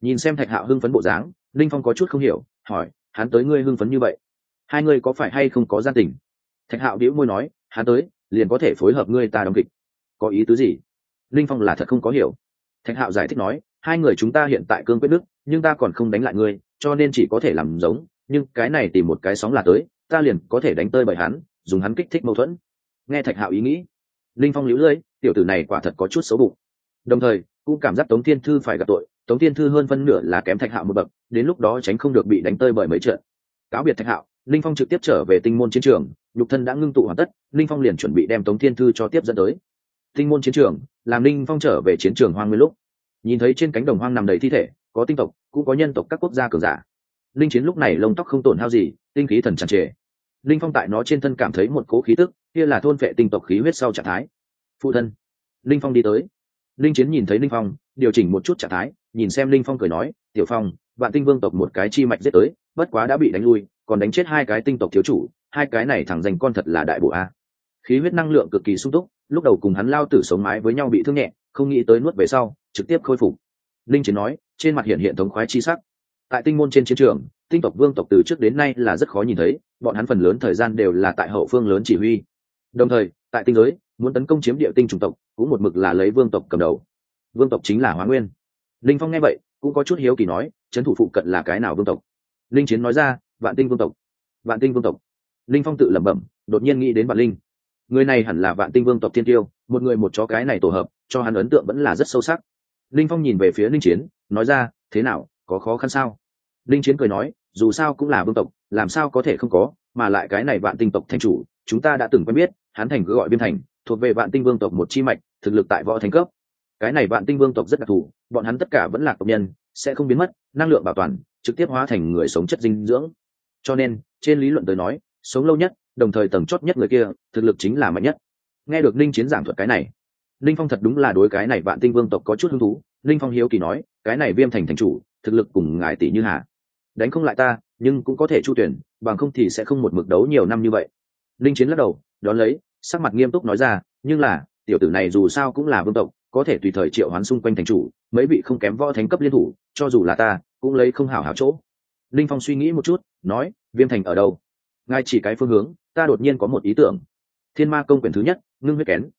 Nhìn xem thạch hạo hưng phấn bộ dáng, linh phong có chút không hiểu, hỏi, hắn tới ngươi hưng phấn như vậy? Hai ngươi có phải hay không có gian tình? Thạch hạo đĩu môi nói, hắn tới, liền có thể phối hợp ngươi ta đóng kịch. Có ý tứ gì? Linh phong là thật không có hiểu. Thạch hạo giải thích nói, hai người chúng ta hiện tại cương quyết đức, nhưng ta còn không đánh lại ngươi, cho nên chỉ có thể làm giống, nhưng cái này tìm một cái sóng là tới, ta liền có thể đánh tơi bởi hắn, dùng hắn kích thích mâu thuẫn. Nghe thạch hạo ý nghĩ, linh phong lũ lưỡi tiểu tử này quả thật có chút xấu bụng. Đồng thời, cũng cảm giác tống thiên thư phải gặp tội, tống thiên thư hơn phân nửa là kém thạch hạo một bậc, đến lúc đó tránh không được bị đánh tơi bởi mấy trận. Cáo biệt thạch hạo, linh phong trực tiếp trở về tinh môn chiến trường, nhục thân đã ngưng tụ hoàn tất, linh phong liền chuẩn bị đem tống thiên thư cho tiếp dẫn tới tinh môn chiến trường, làm Ninh phong trở về chiến trường hoang nguyên lúc. Nhìn thấy trên cánh đồng hoang nằm đầy thi thể, có tinh tộc, cũng có nhân tộc các quốc gia cường giả. Linh chiến lúc này lông tóc không tổn hao gì, tinh khí thần tràn trề. Linh phong tại nó trên thân cảm thấy một cố khí tức, kia là thôn vệ tinh tộc khí huyết sau trạng thái. Phụ thân, linh phong đi tới. Linh chiến nhìn thấy linh phong, điều chỉnh một chút trạng thái, nhìn xem linh phong cười nói, tiểu phong, vạn tinh vương tộc một cái chi mạch giết tới, bất quá đã bị đánh lui, còn đánh chết hai cái tinh tộc thiếu chủ, hai cái này thẳng dành con thật là đại bộ a. Khí huyết năng lượng cực kỳ sung túc lúc đầu cùng hắn lao tử sống mái với nhau bị thương nhẹ, không nghĩ tới nuốt về sau, trực tiếp khôi phục. Linh chiến nói, trên mặt hiện hiện thống khoái chi sắc. Tại tinh môn trên chiến trường, tinh tộc vương tộc từ trước đến nay là rất khó nhìn thấy, bọn hắn phần lớn thời gian đều là tại hậu phương lớn chỉ huy. Đồng thời, tại tinh giới, muốn tấn công chiếm địa tinh chủng tộc, cũng một mực là lấy vương tộc cầm đầu. Vương tộc chính là hóa nguyên. Linh phong nghe vậy, cũng có chút hiếu kỳ nói, trấn thủ phụ cận là cái nào vương tộc? Linh chiến nói ra, vạn tinh vương tộc. Vạn tinh vương tộc. Linh phong tự lẩm bẩm, đột nhiên nghĩ đến vạn linh người này hẳn là vạn tinh vương tộc thiên tiêu, một người một chó cái này tổ hợp, cho hắn ấn tượng vẫn là rất sâu sắc. Linh phong nhìn về phía linh chiến, nói ra, thế nào, có khó khăn sao? Linh chiến cười nói, dù sao cũng là vương tộc, làm sao có thể không có, mà lại cái này vạn tinh tộc thành chủ, chúng ta đã từng quen biết, hắn thành cứ gọi biên thành, thuộc về vạn tinh vương tộc một chi mạch, thực lực tại võ thành cấp. Cái này vạn tinh vương tộc rất đặc thù, bọn hắn tất cả vẫn là tộc nhân, sẽ không biến mất, năng lượng bảo toàn, trực tiếp hóa thành người sống chất dinh dưỡng. Cho nên, trên lý luận tới nói, sống lâu nhất đồng thời tầng chót nhất người kia, thực lực chính là mạnh nhất. Nghe được ninh chiến giảng thuật cái này, ninh phong thật đúng là đối cái này vạn tinh vương tộc có chút hứng thú. Ninh phong hiếu kỳ nói, cái này viêm thành thành chủ, thực lực cùng ngài tỷ như hà. Đánh không lại ta, nhưng cũng có thể chu tuyển, bằng không thì sẽ không một mực đấu nhiều năm như vậy. Ninh chiến lắc đầu, đón lấy, sắc mặt nghiêm túc nói ra, nhưng là, tiểu tử này dù sao cũng là vương tộc, có thể tùy thời triệu hoán xung quanh thành chủ, mấy vị không kém võ thánh cấp liên thủ, cho dù là ta, cũng lấy không hảo hảo chỗ. Linh phong suy nghĩ một chút, nói, viêm thành ở đâu? Ngài chỉ cái phương hướng, ta đột nhiên có một ý tưởng. Thiên ma công quyển thứ nhất, ngưng huyết kén.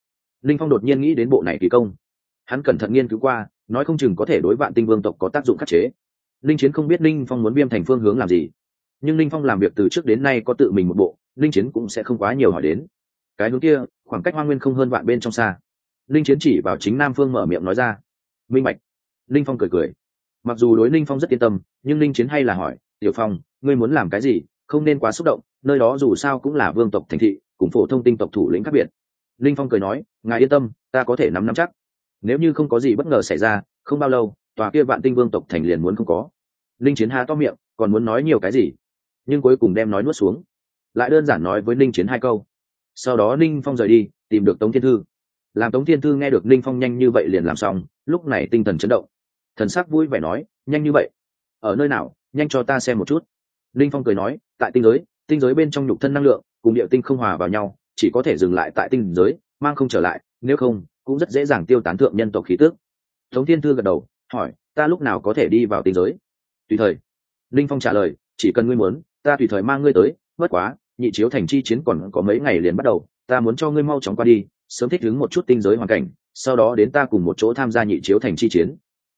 Linh phong đột nhiên nghĩ đến bộ này kỳ công. Hắn cẩn thận nghiên cứu qua, nói không chừng có thể đối vạn tinh vương tộc có tác dụng khắc chế. Linh chiến không biết linh phong muốn viêm thành phương hướng làm gì. Nhưng linh phong làm việc từ trước đến nay có tự mình một bộ, linh chiến cũng sẽ không quá nhiều hỏi đến. Cái hướng kia, khoảng cách hoa nguyên không hơn vạn bên trong xa. Linh chiến chỉ vào chính nam phương mở miệng nói ra. Minh bạch linh phong cười cười. Mặc dù đối linh phong rất yên tâm, nhưng linh chiến hay là hỏi, tiểu phong, ngươi muốn làm cái gì? Không nên quá xúc động, nơi đó dù sao cũng là vương tộc thành thị, cùng phổ thông tinh tộc thủ lĩnh khác biệt. Linh phong cười nói, ngài yên tâm, ta có thể nắm nắm chắc. Nếu như không có gì bất ngờ xảy ra, không bao lâu, tòa kia vạn tinh vương tộc thành liền muốn không có. Linh chiến há to miệng, còn muốn nói nhiều cái gì? Nhưng cuối cùng đem nói nuốt xuống. Lại đơn giản nói với linh chiến hai câu. Sau đó linh phong rời đi, tìm được tống thiên thư. Làm tống thiên thư nghe được linh phong nhanh như vậy liền làm xong, lúc này tinh thần chấn động. Thần sắc vui vẻ nói, nhanh như vậy? Ở nơi nào? Nhanh cho ta xem một chút. Linh phong cười nói tại tinh giới tinh giới bên trong nhục thân năng lượng, cùng địa tinh không hòa vào nhau, chỉ có thể dừng lại tại tinh giới, mang không trở lại, nếu không, cũng rất dễ dàng tiêu tán thượng nhân tộc khí tước tống thiên thư gật đầu, hỏi, ta lúc nào có thể đi vào tinh giới? Tùy thời. Linh phong trả lời, chỉ cần ngươi muốn, ta tùy thời mang ngươi tới, bất quá, nhị chiếu thành chi chiến còn có mấy ngày liền bắt đầu, ta muốn cho ngươi mau chóng qua đi, sớm thích ứng một chút tinh giới hoàn cảnh, sau đó đến ta cùng một chỗ tham gia nhị chiếu thành chi chiến.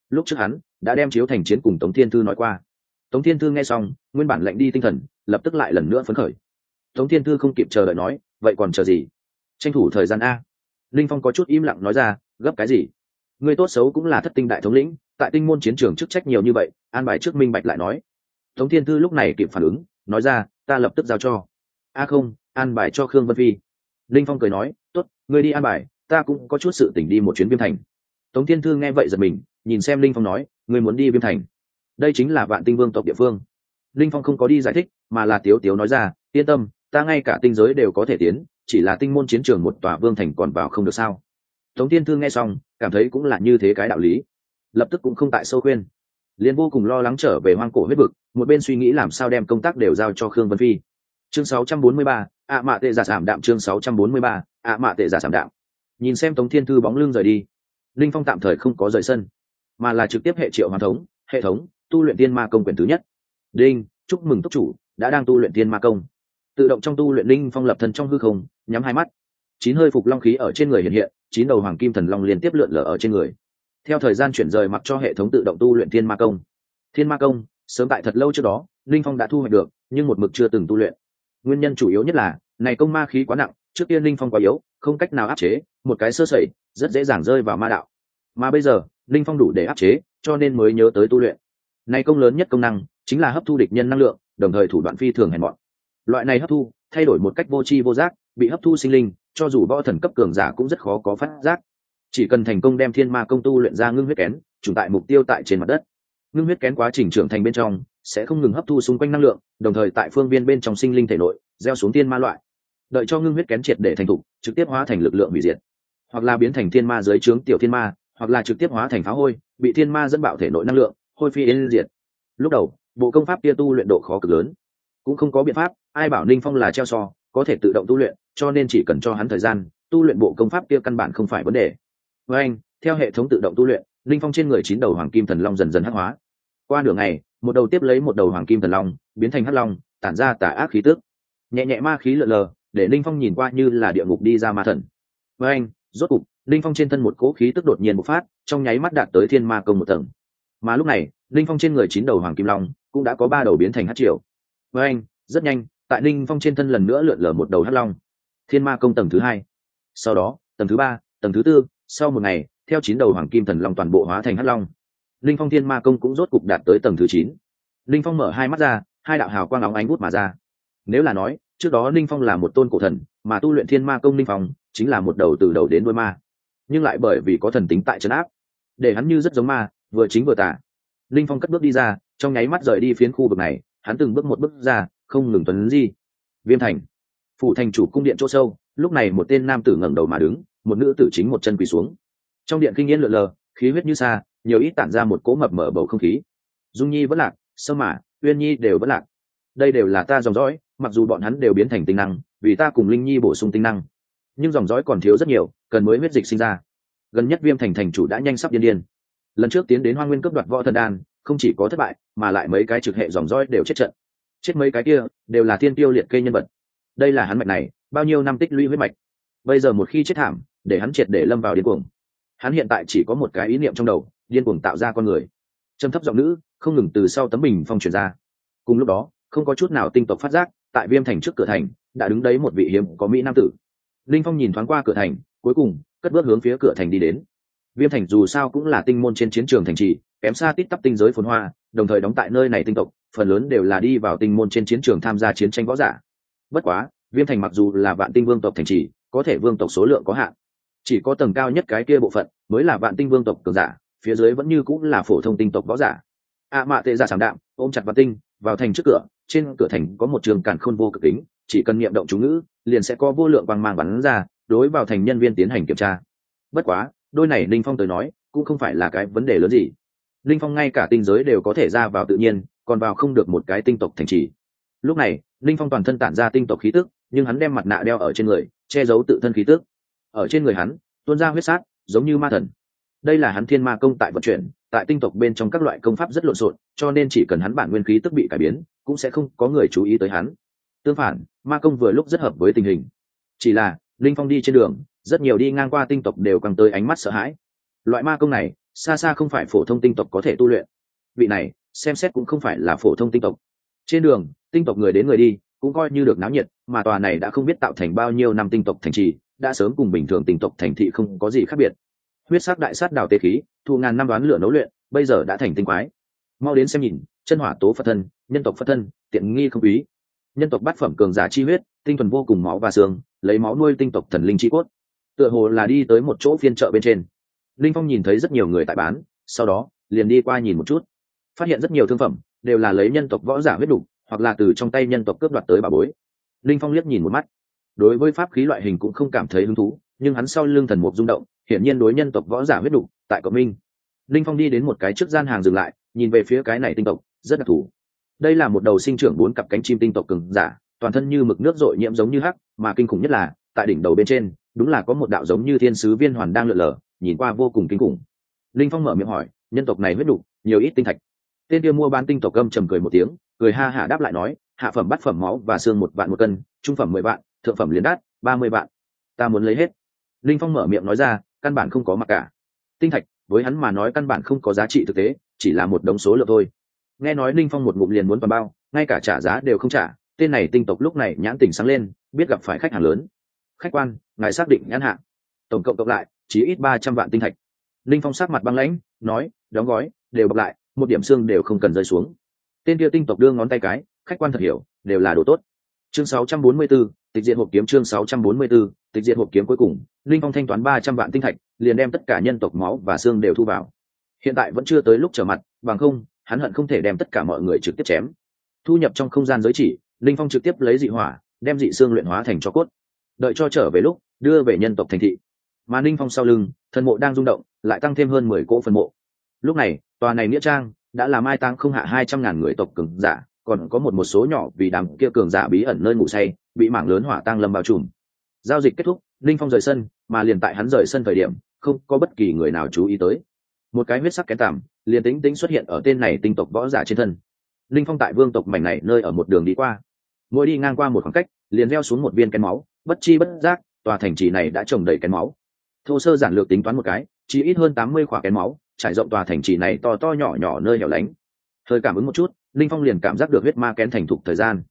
Lúc trước hắn đã đem chiếu thành chiến cùng tống thiên thư nói qua. Tống thiên thư nghe xong, nguyên bản lệnh đi tinh thần lập tức lại lần nữa phấn khởi. Tống thiên thư không kịp chờ đợi nói, vậy còn chờ gì? Tranh thủ thời gian a. Linh phong có chút im lặng nói ra, gấp cái gì? Người tốt xấu cũng là thất tinh đại thống lĩnh, tại tinh môn chiến trường chức trách nhiều như vậy, an bài trước minh bạch lại nói. Tống thiên thư lúc này kịp phản ứng, nói ra, ta lập tức giao cho. A không, an bài cho khương vân phi. Linh phong cười nói, tốt, người đi an bài, ta cũng có chút sự tỉnh đi một chuyến viêm thành. Tống thiên thư nghe vậy giật mình, nhìn xem linh phong nói, người muốn đi viêm thành? Đây chính là vạn tinh vương tộc địa phương. Linh phong không có đi giải thích mà là tiếu tiếu nói ra yên tâm ta ngay cả tinh giới đều có thể tiến chỉ là tinh môn chiến trường một tòa vương thành còn vào không được sao. Tống thiên thư nghe xong cảm thấy cũng là như thế cái đạo lý. Lập tức cũng không tại sâu khuyên. Liền vô cùng lo lắng trở về hoang cổ huyết vực một bên suy nghĩ làm sao đem công tác đều giao cho khương vân phi. Chương 643, ạ mạ tệ giả giảm đạm chương 643, ạ mạ tệ giả giảm đạm. Nhìn xem tống thiên thư bóng lưng rời đi linh phong tạm thời không có rời sân mà là trực tiếp hệ triệu hoàn thống hệ thống tu luyện tiên ma công quyền thứ nhất. Đinh chúc mừng túc chủ, đã đang tu luyện thiên ma công. Tự động trong tu luyện linh phong lập thân trong hư không, nhắm hai mắt. Chín hơi phục long khí ở trên người hiện hiện, chín đầu hoàng kim thần long liên tiếp lượn lở ở trên người. Theo thời gian chuyển rời mặc cho hệ thống tự động tu luyện thiên ma công. Thiên ma công, sớm tại thật lâu trước đó, linh phong đã thu hoạch được, nhưng một mực chưa từng tu luyện. Nguyên nhân chủ yếu nhất là, này công ma khí quá nặng, trước tiên linh phong quá yếu, không cách nào áp chế, một cái sơ sẩy, rất dễ dàng rơi vào ma đạo. Mà bây giờ, linh phong đủ để áp chế, cho nên mới nhớ tới tu luyện. Này công lớn nhất công năng chính là hấp thu địch nhân năng lượng, đồng thời thủ đoạn phi thường hèn mọn. Loại này hấp thu, thay đổi một cách vô tri vô giác, bị hấp thu sinh linh, cho dù võ thần cấp cường giả cũng rất khó có phát giác. Chỉ cần thành công đem thiên ma công tu luyện ra ngưng huyết kén trùng tại mục tiêu tại trên mặt đất. Ngưng huyết kén quá trình trưởng thành bên trong, sẽ không ngừng hấp thu xung quanh năng lượng, đồng thời tại phương viên bên trong sinh linh thể nội, gieo xuống thiên ma loại. Đợi cho ngưng huyết kén triệt để thành thục, trực tiếp hóa thành lực lượng hủy diệt. Hoặc là biến thành thiên ma dưới trướng tiểu thiên ma, hoặc là trực tiếp hóa thành phá hôi, bị thiên ma dẫn bạo thể nội năng lượng, hôi phi yên diệt. Lúc đầu bộ công pháp kia tu luyện độ khó cực lớn. Cũng không có biện pháp, ai bảo ninh phong là treo so có thể tự động tu luyện, cho nên chỉ cần cho hắn thời gian, tu luyện bộ công pháp kia căn bản không phải vấn đề. Với anh, theo hệ thống tự động tu luyện linh phong trên người chín đầu hoàng kim thần long dần dần hắc hóa. Qua nửa ngày, một đầu tiếp lấy một đầu hoàng kim thần long, biến thành hắc long, tản ra tả ác khí tức. Nhẹ nhẹ ma khí lợn lờ, để linh phong nhìn qua như là địa ngục đi ra ma thần. Với anh, rốt cục linh phong trên thân một cỗ khí tức đột nhiên bộc phát, trong nháy mắt đạt tới thiên ma công một tầng. Mà lúc này linh phong trên người chín đầu hoàng kim long cũng đã có ba đầu biến thành hát triều. Với anh, rất nhanh, tại linh phong trên thân lần nữa lượn lờ một đầu hắc long. Thiên ma công tầng thứ hai. Sau đó, tầng thứ ba, tầng thứ tư, sau một ngày, theo chín đầu hoàng kim thần long toàn bộ hóa thành hắc long. Linh phong thiên ma công cũng rốt cục đạt tới tầng thứ chín. Linh phong mở hai mắt ra, hai đạo hào quang óng ánh bút mà ra. Nếu là nói, trước đó linh phong là một tôn cổ thần, mà tu luyện thiên ma công linh phong, chính là một đầu từ đầu đến đuôi ma. Nhưng lại bởi vì có thần tính tại trấn áp, để hắn như rất giống ma, vừa chính vừa tả linh phong cất bước đi ra, trong nháy mắt rời đi phiến khu vực này, hắn từng bước một bước ra, không ngừng tuấn di. Viêm thành. Phủ thành chủ cung điện chỗ sâu, lúc này một tên nam tử ngẩng đầu mà đứng, một nữ tử chính một chân quỳ xuống. Trong điện kinh yên lượn lờ, khí huyết như xa nhiều ít tản ra một cỗ mập mở bầu không khí. Dung nhi vẫn lạc, sơ mã, uyên nhi đều vẫn lạc. Đây đều là ta dòng dõi, mặc dù bọn hắn đều biến thành tinh năng, vì ta cùng linh nhi bổ sung tinh năng. Nhưng dòng dõi còn thiếu rất nhiều, cần mới huyết dịch sinh ra. Gần nhất viêm thành thành chủ đã nhanh sắp điên điên lần trước tiến đến hoa nguyên cấp đoạt võ thần đan, không chỉ có thất bại, mà lại mấy cái trực hệ dòng roi đều chết trận. Chết mấy cái kia, đều là thiên tiêu liệt kê nhân vật. Đây là hắn mạch này, bao nhiêu năm tích lũy huyết mạch. Bây giờ một khi chết thảm, để hắn triệt để lâm vào điên cuồng. Hắn hiện tại chỉ có một cái ý niệm trong đầu, điên cuồng tạo ra con người. Trầm thấp giọng nữ, không ngừng từ sau tấm bình phong truyền ra. Cùng lúc đó, không có chút nào tinh tộc phát giác, tại viêm thành trước cửa thành, đã đứng đấy một vị hiếm có mỹ nam tử. Linh phong nhìn thoáng qua cửa thành, cuối cùng, cất bước hướng phía cửa thành đi đến viêm thành dù sao cũng là tinh môn trên chiến trường thành trì, kém xa tít tắp tinh giới phồn hoa, đồng thời đóng tại nơi này tinh tộc, phần lớn đều là đi vào tinh môn trên chiến trường tham gia chiến tranh võ giả. Bất quá, viêm thành mặc dù là vạn tinh vương tộc thành trì, có thể vương tộc số lượng có hạn. Chỉ có tầng cao nhất cái kia bộ phận mới là vạn tinh vương tộc cường giả, phía dưới vẫn như cũng là phổ thông tinh tộc võ giả. A mạ tệ dạ giả sáng đạm, ôm chặt vạn tinh, vào thành trước cửa, trên cửa thành có một trường càn khôn vô cực kính, chỉ cần niệm động chú ngữ, liền sẽ có vô lượng quang mang bắn ra, đối vào thành nhân viên tiến hành kiểm tra. Bất quá đôi này linh phong tới nói, cũng không phải là cái vấn đề lớn gì. Linh phong ngay cả tinh giới đều có thể ra vào tự nhiên, còn vào không được một cái tinh tộc thành trì. Lúc này linh phong toàn thân tản ra tinh tộc khí tức, nhưng hắn đem mặt nạ đeo ở trên người, che giấu tự thân khí tức. Ở trên người hắn, tuôn ra huyết sát, giống như ma thần. Đây là hắn thiên ma công tại vận chuyển, tại tinh tộc bên trong các loại công pháp rất lộn xộn, cho nên chỉ cần hắn bản nguyên khí tức bị cải biến, cũng sẽ không có người chú ý tới hắn. Tương phản, ma công vừa lúc rất hợp với tình hình. Chỉ là linh phong đi trên đường rất nhiều đi ngang qua tinh tộc đều càng tới ánh mắt sợ hãi. Loại ma công này, xa xa không phải phổ thông tinh tộc có thể tu luyện. Vị này, xem xét cũng không phải là phổ thông tinh tộc. Trên đường, tinh tộc người đến người đi, cũng coi như được náo nhiệt, mà tòa này đã không biết tạo thành bao nhiêu năm tinh tộc thành trì, đã sớm cùng bình thường tinh tộc thành thị không có gì khác biệt. Huyết sắc đại sát đào tê khí, thu ngàn năm đoán lửa nấu luyện, bây giờ đã thành tinh quái. Mau đến xem nhìn, chân hỏa tố phật thân, nhân tộc phật thân, tiện nghi không quý. Nhân tộc bát phẩm cường giả chi huyết, tinh thuần vô cùng máu và xương, lấy máu nuôi tinh tộc thần linh chi cốt tựa hồ là đi tới một chỗ phiên chợ bên trên. Linh phong nhìn thấy rất nhiều người tại bán, sau đó, liền đi qua nhìn một chút. Phát hiện rất nhiều thương phẩm, đều là lấy nhân tộc võ giả huyết đục, hoặc là từ trong tay nhân tộc cướp đoạt tới bà bối. Linh phong liếc nhìn một mắt. Đối với pháp khí loại hình cũng không cảm thấy hứng thú, nhưng hắn sau lưng thần mục rung động, hiển nhiên đối nhân tộc võ giả huyết đục, tại cộng minh. Linh phong đi đến một cái trước gian hàng dừng lại, nhìn về phía cái này tinh tộc, rất đặc thù. Đây là một đầu sinh trưởng bốn cặp cánh chim tinh tộc cường giả, toàn thân như mực nước dội nhiễm giống như hắc, mà kinh khủng nhất là, tại đỉnh đầu bên trên đúng là có một đạo giống như thiên sứ viên hoàn đang lượn lờ, nhìn qua vô cùng kinh khủng. Linh phong mở miệng hỏi, nhân tộc này huyết đục nhiều ít tinh thạch. Tên kia mua bán tinh tộc gâm trầm cười một tiếng, cười ha hả đáp lại nói, hạ phẩm bắt phẩm máu và xương một vạn một cân, trung phẩm mười vạn, thượng phẩm liền đát ba mươi vạn. Ta muốn lấy hết. Linh phong mở miệng nói ra, căn bản không có mặc cả. Tinh thạch, với hắn mà nói căn bản không có giá trị thực tế, chỉ là một đống số lượng thôi. Nghe nói linh phong một ngụm liền muốn toàn bao, ngay cả trả giá đều không trả. Tên này tinh tộc lúc này nhãn tình sáng lên, biết gặp phải khách hàng lớn khách quan ngài xác định ngắn hạn tổng cộng cộng lại chỉ ít ba trăm vạn tinh thạch. Linh phong sát mặt băng lãnh nói đóng gói đều bọc lại một điểm xương đều không cần rơi xuống. Tên kia tinh tộc đưa ngón tay cái khách quan thật hiểu đều là đồ tốt. Chương 644, tịch diện hộp kiếm chương 644, tịch diện hộp kiếm cuối cùng linh phong thanh toán ba trăm vạn tinh thạch liền đem tất cả nhân tộc máu và xương đều thu vào. Hiện tại vẫn chưa tới lúc trở mặt bằng không hắn hận không thể đem tất cả mọi người trực tiếp chém. Thu nhập trong không gian giới chỉ linh phong trực tiếp lấy dị hỏa đem dị xương luyện hóa thành cho cốt đợi cho trở về lúc, đưa về nhân tộc thành thị. Mà ninh phong sau lưng thần mộ đang rung động, lại tăng thêm hơn mười cỗ phần mộ. Lúc này, tòa này nghĩa trang đã làm ai tăng không hạ hai trăm ngàn người tộc cường giả, còn có một một số nhỏ vì đám kia cường giả bí ẩn nơi ngủ say, bị mảng lớn hỏa tăng lâm bao trùm. Giao dịch kết thúc, ninh phong rời sân, mà liền tại hắn rời sân thời điểm, không có bất kỳ người nào chú ý tới. Một cái huyết sắc kén tàm liền tính tính xuất hiện ở tên này tinh tộc võ giả trên thân. Ninh phong tại vương tộc mảnh này nơi ở một đường đi qua. Mỗi đi ngang qua một khoảng cách, liền leo xuống một viên kén máu bất chi bất giác, tòa thành trì này đã trồng đầy kén máu. Thô sơ giản lược tính toán một cái, chỉ ít hơn tám mươi khỏa kén máu, trải rộng tòa thành trì này to to nhỏ nhỏ nơi hẻo lánh. Hơi cảm ứng một chút, linh phong liền cảm giác được huyết ma kén thành thục thời gian.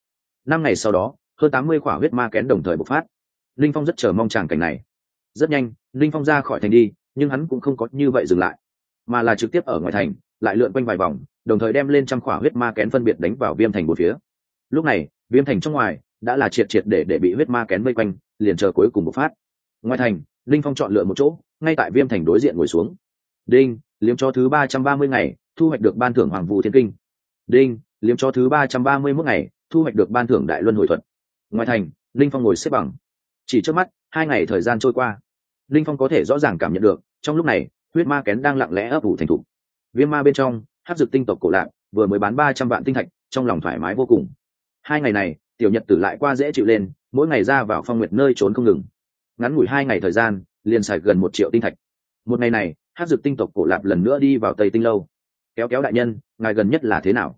Năm ngày sau đó, hơn tám mươi khỏa huyết ma kén đồng thời bộc phát. Linh phong rất chờ mong tràng cảnh này. Rất nhanh, linh phong ra khỏi thành đi, nhưng hắn cũng không có như vậy dừng lại, mà là trực tiếp ở ngoài thành, lại lượn quanh vài vòng, đồng thời đem lên trăm khỏa huyết ma kén phân biệt đánh vào viêm thành một phía. Lúc này, viêm thành trong ngoài đã là triệt triệt để để bị huyết ma kén vây quanh, liền chờ cuối cùng một phát. Ngoài thành, linh phong chọn lựa một chỗ, ngay tại viêm thành đối diện ngồi xuống. Đinh, liếm cho thứ ba trăm ba mươi ngày, thu hoạch được ban thưởng hoàng vũ thiên kinh. Đinh, liếm cho thứ ba trăm ba mươi mốt ngày, thu hoạch được ban thưởng đại luân hồi thuật. Ngoài thành, linh phong ngồi xếp bằng. Chỉ trước mắt, hai ngày thời gian trôi qua. Linh phong có thể rõ ràng cảm nhận được, trong lúc này, huyết ma kén đang lặng lẽ ấp ủ thành thục. Viêm ma bên trong hát dược tinh tộc cổ lạc, vừa mới bán ba trăm vạn tinh thạch, trong lòng thoải mái vô cùng. Hai ngày này tiểu nhật tử lại qua dễ chịu lên, mỗi ngày ra vào phong nguyệt nơi trốn không ngừng. Ngắn ngủi hai ngày thời gian, liền xài gần một triệu tinh thạch. Một ngày này, hát dược tinh tộc cổ lạp lần nữa đi vào tây tinh lâu. Kéo kéo đại nhân, ngài gần nhất là thế nào?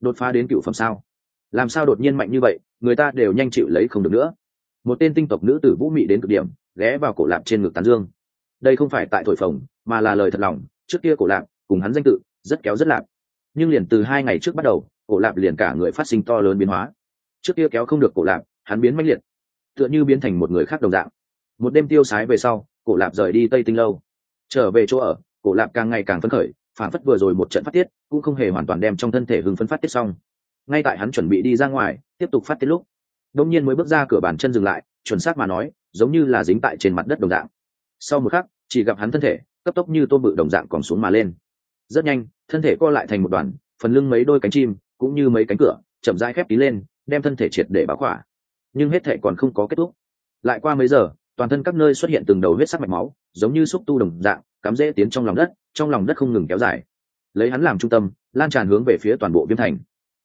Đột phá đến cựu phẩm sao? Làm sao đột nhiên mạnh như vậy, người ta đều nhanh chịu lấy không được nữa. Một tên tinh tộc nữ tử vũ mị đến cực điểm, ghé vào cổ lạp trên ngực tán dương. Đây không phải tại thổi phồng, mà là lời thật lòng, trước kia cổ lạp, cùng hắn danh tự, rất kéo rất lạp nhưng liền từ hai ngày trước bắt đầu, cổ lạp liền cả người phát sinh to lớn biến hóa trước kia kéo không được cổ lạp, hắn biến mãnh liệt, tựa như biến thành một người khác đồng dạng. Một đêm tiêu sái về sau, cổ lạp rời đi tây tinh lâu. Trở về chỗ ở, cổ lạp càng ngày càng phấn khởi, phản phất vừa rồi một trận phát tiết, cũng không hề hoàn toàn đem trong thân thể hưng phấn phát tiết xong. Ngay tại hắn chuẩn bị đi ra ngoài, tiếp tục phát tiết lúc đông nhiên mới bước ra cửa bàn chân dừng lại, chuẩn xác mà nói, giống như là dính tại trên mặt đất đồng dạng. Sau một khắc, chỉ gặp hắn thân thể, cấp tốc như tôm bự đồng dạng còn xuống mà lên. Rất nhanh, thân thể co lại thành một đoàn, phần lưng mấy đôi cánh chim, cũng như mấy cánh cửa, chậm rãi khép tí lên đem thân thể triệt để báo khỏa. Nhưng hết thệ còn không có kết thúc. Lại qua mấy giờ, toàn thân các nơi xuất hiện từng đầu huyết sắc mạch máu, giống như xúc tu đồng dạng, cắm rễ tiến trong lòng đất, trong lòng đất không ngừng kéo dài. Lấy hắn làm trung tâm, lan tràn hướng về phía toàn bộ viêm thành.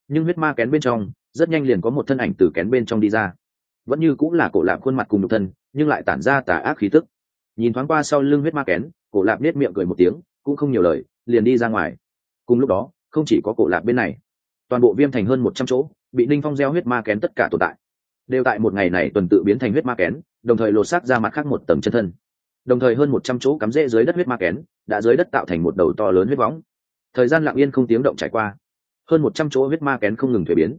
Nhưng huyết ma kén bên trong, rất nhanh liền có một thân ảnh từ kén bên trong đi ra. Vẫn như cũng là cổ lạp khuôn mặt cùng nhục thân, nhưng lại tản ra tà ác khí tức. Nhìn thoáng qua sau lưng huyết ma kén, cổ lạp nết miệng cười một tiếng, cũng không nhiều lời, liền đi ra ngoài. Cùng lúc đó, không chỉ có cổ lạp bên này, toàn bộ viêm thành hơn một trăm chỗ bị ninh phong gieo huyết ma kén tất cả tồn tại. Đều tại một ngày này tuần tự biến thành huyết ma kén, đồng thời lột xác ra mặt khác một tầng chân thân. Đồng thời hơn một trăm chỗ cắm rễ dưới đất huyết ma kén, đã dưới đất tạo thành một đầu to lớn huyết võng. Thời gian lặng yên không tiếng động trải qua. Hơn một trăm chỗ huyết ma kén không ngừng thuế biến.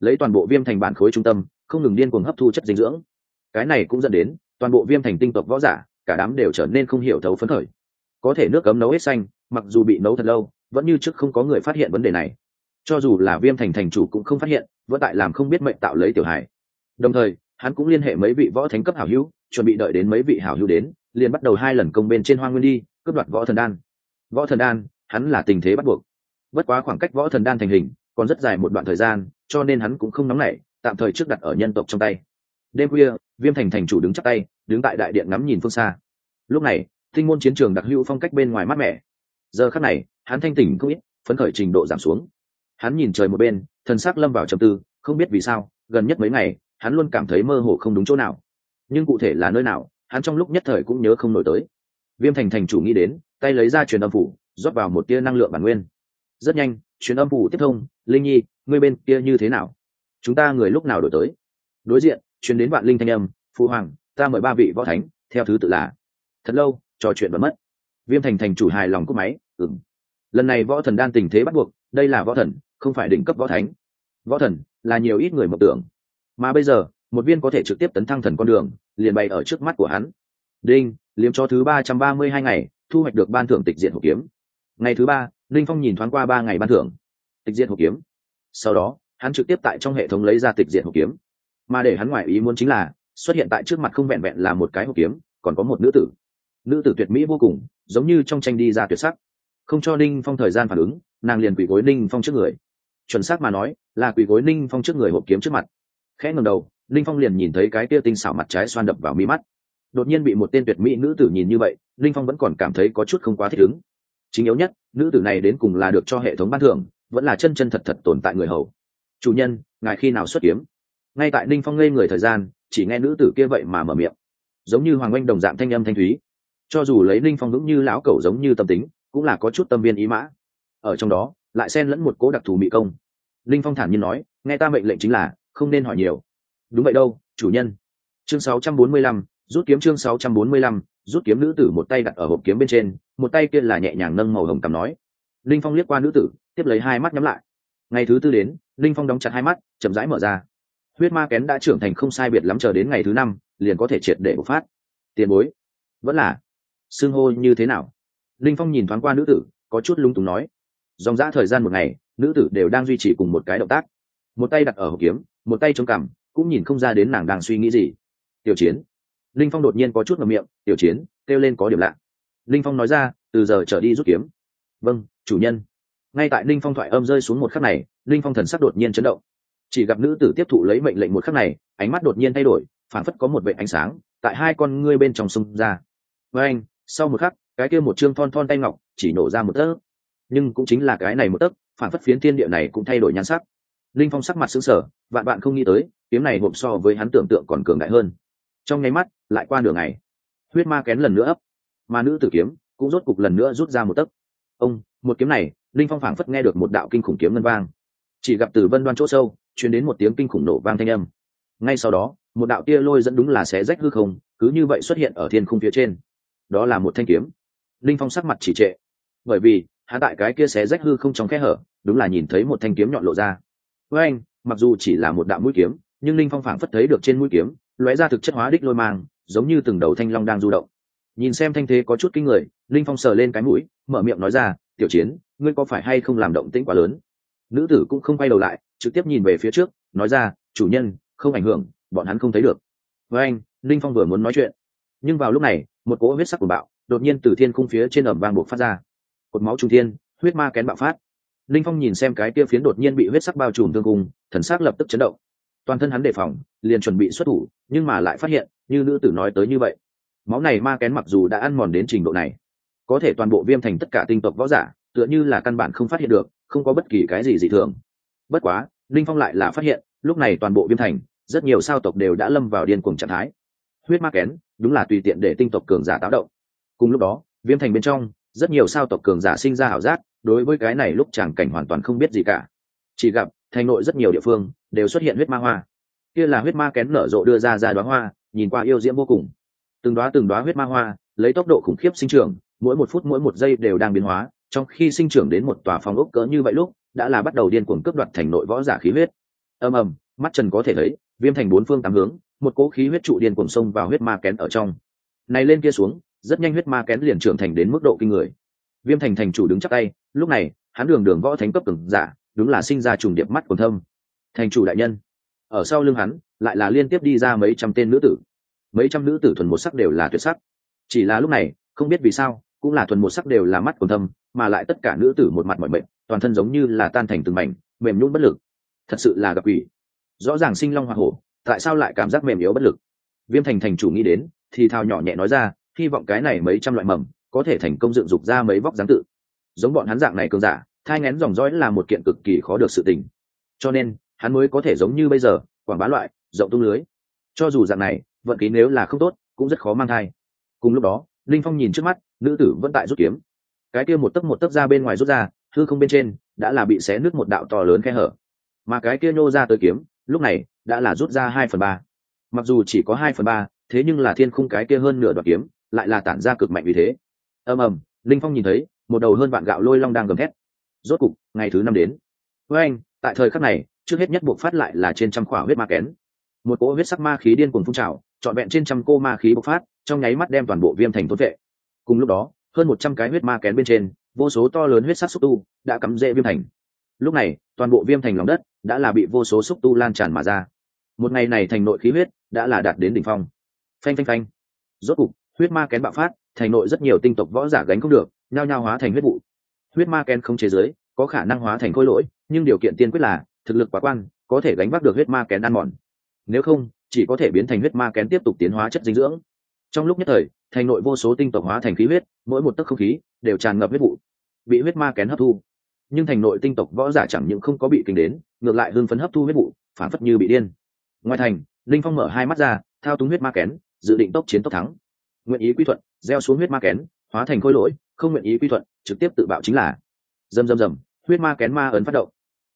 Lấy toàn bộ viêm thành bản khối trung tâm, không ngừng điên cuồng hấp thu chất dinh dưỡng. Cái này cũng dẫn đến, toàn bộ viêm thành tinh tộc võ giả, cả đám đều trở nên không hiểu thấu phấn khởi. Có thể nước cấm nấu hết xanh, mặc dù bị nấu thật lâu, vẫn như trước không có người phát hiện vấn đề này cho dù là viêm thành thành chủ cũng không phát hiện, vẫn tại làm không biết mệnh tạo lấy tiểu hải. đồng thời, hắn cũng liên hệ mấy vị võ thánh cấp hảo hữu, chuẩn bị đợi đến mấy vị hảo hữu đến, liền bắt đầu hai lần công bên trên hoa nguyên đi, cướp đoạt võ thần đan. Võ thần đan, hắn là tình thế bắt buộc. Bất quá khoảng cách võ thần đan thành hình còn rất dài một đoạn thời gian, cho nên hắn cũng không nóng nảy, tạm thời trước đặt ở nhân tộc trong tay. Đêm khuya, viêm thành thành chủ đứng chắc tay, đứng tại đại điện ngắm nhìn phương xa. Lúc này, tinh môn chiến trường đặc hữu phong cách bên ngoài mát mẻ. Giờ khắc này, hắn thanh tỉnh không ít, phấn khởi trình độ giảm xuống hắn nhìn trời một bên, thần sắc lâm vào trầm tư, không biết vì sao, gần nhất mấy ngày, hắn luôn cảm thấy mơ hồ không đúng chỗ nào. Nhưng cụ thể là nơi nào, hắn trong lúc nhất thời cũng nhớ không nổi tới. Viêm thành thành chủ nghĩ đến, tay lấy ra truyền âm phủ, rót vào một tia năng lượng bản nguyên. Rất nhanh, truyền âm phủ tiếp thông, linh nhi, ngươi bên kia như thế nào? Chúng ta người lúc nào đổi tới? Đối diện, truyền đến vạn linh thanh âm phụ hoàng, ta mời ba vị võ thánh, theo thứ tự là thật lâu, trò chuyện vẫn mất. Viêm thành thành chủ hài lòng cúp máy ừng lần này võ thần đan tình thế bắt buộc, đây là võ thần không phải đỉnh cấp võ thánh. Võ thần là nhiều ít người mộng tưởng. Mà bây giờ, một viên có thể trực tiếp tấn thăng thần con đường, liền bày ở trước mắt của hắn. Đinh, liếm cho thứ ba trăm ba mươi hai ngày, thu hoạch được ban thưởng tịch diện hộ kiếm. Ngày thứ ba linh phong nhìn thoáng qua ba ngày ban thưởng. Tịch diện hộ kiếm. Sau đó, hắn trực tiếp tại trong hệ thống lấy ra tịch diện hộ kiếm. Mà để hắn ngoại ý muốn chính là, xuất hiện tại trước mặt không vẹn vẹn là một cái hộ kiếm, còn có một nữ tử. Nữ tử tuyệt mỹ vô cùng, giống như trong tranh đi ra tuyệt sắc. Không cho ninh phong thời gian phản ứng, nàng liền quỷ gối ninh phong trước người chuẩn xác mà nói, là quỳ gối ninh phong trước người hộp kiếm trước mặt. Khẽ ngầm đầu, ninh phong liền nhìn thấy cái tia tinh xảo mặt trái xoan đập vào mi mắt. Đột nhiên bị một tên tuyệt mỹ nữ tử nhìn như vậy, ninh phong vẫn còn cảm thấy có chút không quá thích ứng. Chính yếu nhất, nữ tử này đến cùng là được cho hệ thống ban thưởng, vẫn là chân chân thật thật tồn tại người hầu. Chủ nhân, ngài khi nào xuất kiếm? Ngay tại ninh phong ngây người thời gian, chỉ nghe nữ tử kia vậy mà mở miệng. Giống như hoàng oanh đồng dạng thanh âm thanh thúy. Cho dù lấy ninh phong vững như lão cẩu giống như tâm tính, cũng là có chút tâm viên ý mã. Ở trong đó lại xen lẫn một cố đặc thù mỹ công. Linh phong thản nhiên nói nghe ta mệnh lệnh chính là không nên hỏi nhiều. Đúng vậy đâu chủ nhân. Chương 645, rút kiếm chương 645, rút kiếm nữ tử một tay đặt ở hộp kiếm bên trên một tay kia là nhẹ nhàng nâng màu hồng cầm nói. Linh phong liếc qua nữ tử tiếp lấy hai mắt nhắm lại. Ngày thứ tư đến linh phong đóng chặt hai mắt chậm rãi mở ra. Huyết ma kén đã trưởng thành không sai biệt lắm chờ đến ngày thứ năm liền có thể triệt để bộc phát. Tiền bối vẫn là xương hô như thế nào? Linh phong nhìn thoáng qua nữ tử có chút lung túng nói dòng dã thời gian một ngày, nữ tử đều đang duy trì cùng một cái động tác. Một tay đặt ở hộp kiếm, một tay chống cằm, cũng nhìn không ra đến nàng đang suy nghĩ gì. Tiểu chiến. Linh phong đột nhiên có chút ngầm miệng, tiểu chiến, kêu lên có điểm lạ. Linh phong nói ra, từ giờ trở đi rút kiếm. Vâng chủ nhân. Ngay tại linh phong thoại âm rơi xuống một khắc này, linh phong thần sắc đột nhiên chấn động. Chỉ gặp nữ tử tiếp thụ lấy mệnh lệnh một khắc này, ánh mắt đột nhiên thay đổi phản phất có một vệ ánh sáng, tại hai con ngươi bên trong sông ra. Với anh sau một khắc, cái kia một chương thon thon tay ngọc chỉ nổ ra một tớp nhưng cũng chính là cái này một tấc, phản phất phiến thiên địa này cũng thay đổi nhan sắc. Linh phong sắc mặt xứng sở vạn bạn không nghĩ tới, kiếm này hộp so với hắn tưởng tượng còn cường đại hơn. Trong nháy mắt, lại qua nửa ngày. Huyết ma kén lần nữa ấp. Mà nữ tử kiếm cũng rốt cục lần nữa rút ra một tấc. Ông, một kiếm này, linh phong phảng phất nghe được một đạo kinh khủng kiếm ngân vang. Chỉ gặp từ vân đoan chỗ sâu chuyển đến một tiếng kinh khủng nổ vang thanh âm. Ngay sau đó, một đạo tia lôi dẫn đúng là xé rách hư không, cứ như vậy xuất hiện ở thiên khung phía trên. Đó là một thanh kiếm. Linh phong sắc mặt chỉ trệ. Bởi vì hắn tại cái kia xé rách hư không trong khe hở, đúng là nhìn thấy một thanh kiếm nhọn lộ ra. Với anh, mặc dù chỉ là một đạo mũi kiếm, nhưng linh phong phảng phất thấy được trên mũi kiếm, lóe ra thực chất hóa đích lôi mang, giống như từng đầu thanh long đang du động. Nhìn xem thanh thế có chút kinh người, linh phong sờ lên cái mũi, mở miệng nói ra, tiểu chiến, ngươi có phải hay không làm động tĩnh quá lớn? Nữ tử cũng không quay đầu lại, trực tiếp nhìn về phía trước, nói ra, chủ nhân, không ảnh hưởng, bọn hắn không thấy được. Với anh, linh phong vừa muốn nói chuyện, nhưng vào lúc này, một cỗ huyết sắc của bạo đột nhiên từ thiên khung phía trên ẩm vang buộc phát ra cột máu trung thiên, huyết ma kén bạo phát. Linh phong nhìn xem cái kia phiến đột nhiên bị huyết sắc bao trùm tương cung, thần sắc lập tức chấn động. Toàn thân hắn đề phòng, liền chuẩn bị xuất thủ, nhưng mà lại phát hiện, như nữ tử nói tới như vậy. Máu này ma kén mặc dù đã ăn mòn đến trình độ này, có thể toàn bộ viêm thành tất cả tinh tộc võ giả, tựa như là căn bản không phát hiện được, không có bất kỳ cái gì dị thường. Bất quá, linh phong lại là phát hiện, lúc này toàn bộ viêm thành, rất nhiều sao tộc đều đã lâm vào điên cuồng trạng thái. Huyết ma kén, đúng là tùy tiện để tinh tộc cường giả táo động. Cùng lúc đó, viêm thành bên trong rất nhiều sao tộc cường giả sinh ra ảo giác, đối với cái này lúc chàng cảnh hoàn toàn không biết gì cả. Chỉ gặp, thành nội rất nhiều địa phương đều xuất hiện huyết ma hoa. Kia là huyết ma kén nở rộ đưa ra ra đoá hoa, nhìn qua yêu diễm vô cùng. Từng đoá từng đoá huyết ma hoa, lấy tốc độ khủng khiếp sinh trưởng, mỗi một phút mỗi một giây đều đang biến hóa, trong khi sinh trưởng đến một tòa phòng ốc cỡ như vậy lúc, đã là bắt đầu điên cuồng cướp đoạt thành nội võ giả khí huyết. Ầm ầm, mắt trần có thể thấy, viêm thành bốn phương tám hướng, một cỗ khí huyết trụ điên cuồng xông vào huyết ma kén ở trong. Này lên kia xuống rất nhanh huyết ma kén liền trưởng thành đến mức độ kinh người. Viêm thành thành chủ đứng chắc tay, lúc này, hắn đường đường võ thánh cấp cường giả, đúng là sinh ra trùng điệp mắt còn thâm. Thành chủ đại nhân, ở sau lưng hắn, lại là liên tiếp đi ra mấy trăm tên nữ tử. Mấy trăm nữ tử thuần một sắc đều là tuyệt sắc. Chỉ là lúc này, không biết vì sao, cũng là thuần một sắc đều là mắt còn thâm, mà lại tất cả nữ tử một mặt mọi mệnh, toàn thân giống như là tan thành từng mảnh, mềm nhún bất lực. Thật sự là gặp quỷ. Rõ ràng sinh long hoa hổ, tại sao lại cảm giác mềm yếu bất lực? Viêm thành thành chủ nghĩ đến, thì thao nhỏ nhẹ nói ra hy vọng cái này mấy trăm loại mầm có thể thành công dựng dục ra mấy vóc dáng tự. Giống bọn hắn dạng này cường giả, thai ngén dòng dõi là một kiện cực kỳ khó được sự tình. Cho nên, hắn mới có thể giống như bây giờ, quảng bá loại, rộng tung lưới. Cho dù dạng này, vận khí nếu là không tốt, cũng rất khó mang thai. Cùng lúc đó, linh phong nhìn trước mắt, nữ tử vẫn tại rút kiếm. Cái kia một tấc một tấc ra bên ngoài rút ra, hư không bên trên, đã là bị xé nước một đạo to lớn khe hở. Mà cái kia nhô ra tới kiếm, lúc này, đã là rút ra hai phần ba. Mặc dù chỉ có hai phần ba, thế nhưng là thiên khung cái kia hơn nửa đoạn kiếm lại là tản ra cực mạnh vì thế. Ầm ầm, linh phong nhìn thấy, một đầu hơn vạn gạo lôi long đang gầm thét. Rốt cục, ngày thứ năm đến. Với anh, tại thời khắc này, trước hết nhất buộc phát lại là trên trăm khỏa huyết ma kén. Một cỗ huyết sắc ma khí điên cuồng phun trào, trọn vẹn trên trăm cô ma khí bộc phát, trong nháy mắt đem toàn bộ viêm thành tốt vệ. Cùng lúc đó, hơn một trăm cái huyết ma kén bên trên, vô số to lớn huyết sắc xúc tu đã cắm rễ viêm thành. Lúc này, toàn bộ viêm thành lòng đất đã là bị vô số xúc tu lan tràn mà ra. Một ngày này thành nội khí huyết đã là đạt đến đỉnh phong. Phanh phanh phanh. Rốt cục huyết ma kén bạo phát, thành nội rất nhiều tinh tộc võ giả gánh không được, nhao nhao hóa thành huyết vụ. Huyết ma kén không chế giới, có khả năng hóa thành khối lỗi, nhưng điều kiện tiên quyết là, thực lực quá quan, có thể gánh vác được huyết ma kén ăn mòn. Nếu không, chỉ có thể biến thành huyết ma kén tiếp tục tiến hóa chất dinh dưỡng. Trong lúc nhất thời, thành nội vô số tinh tộc hóa thành khí huyết, mỗi một tấc không khí đều tràn ngập huyết vụ, bị huyết ma kén hấp thu. Nhưng thành nội tinh tộc võ giả chẳng những không có bị kinh đến, ngược lại hưng phấn hấp thu huyết vụ, phản phất như bị điên. Ngoài thành, linh phong mở hai mắt ra, thao túng huyết ma kén, dự định tốc chiến tốc thắng nguyện ý quy thuận, gieo xuống huyết ma kén, hóa thành khối lỗi, không nguyện ý quy thuận, trực tiếp tự bạo chính là. Dầm dầm dầm huyết ma kén ma ấn phát động.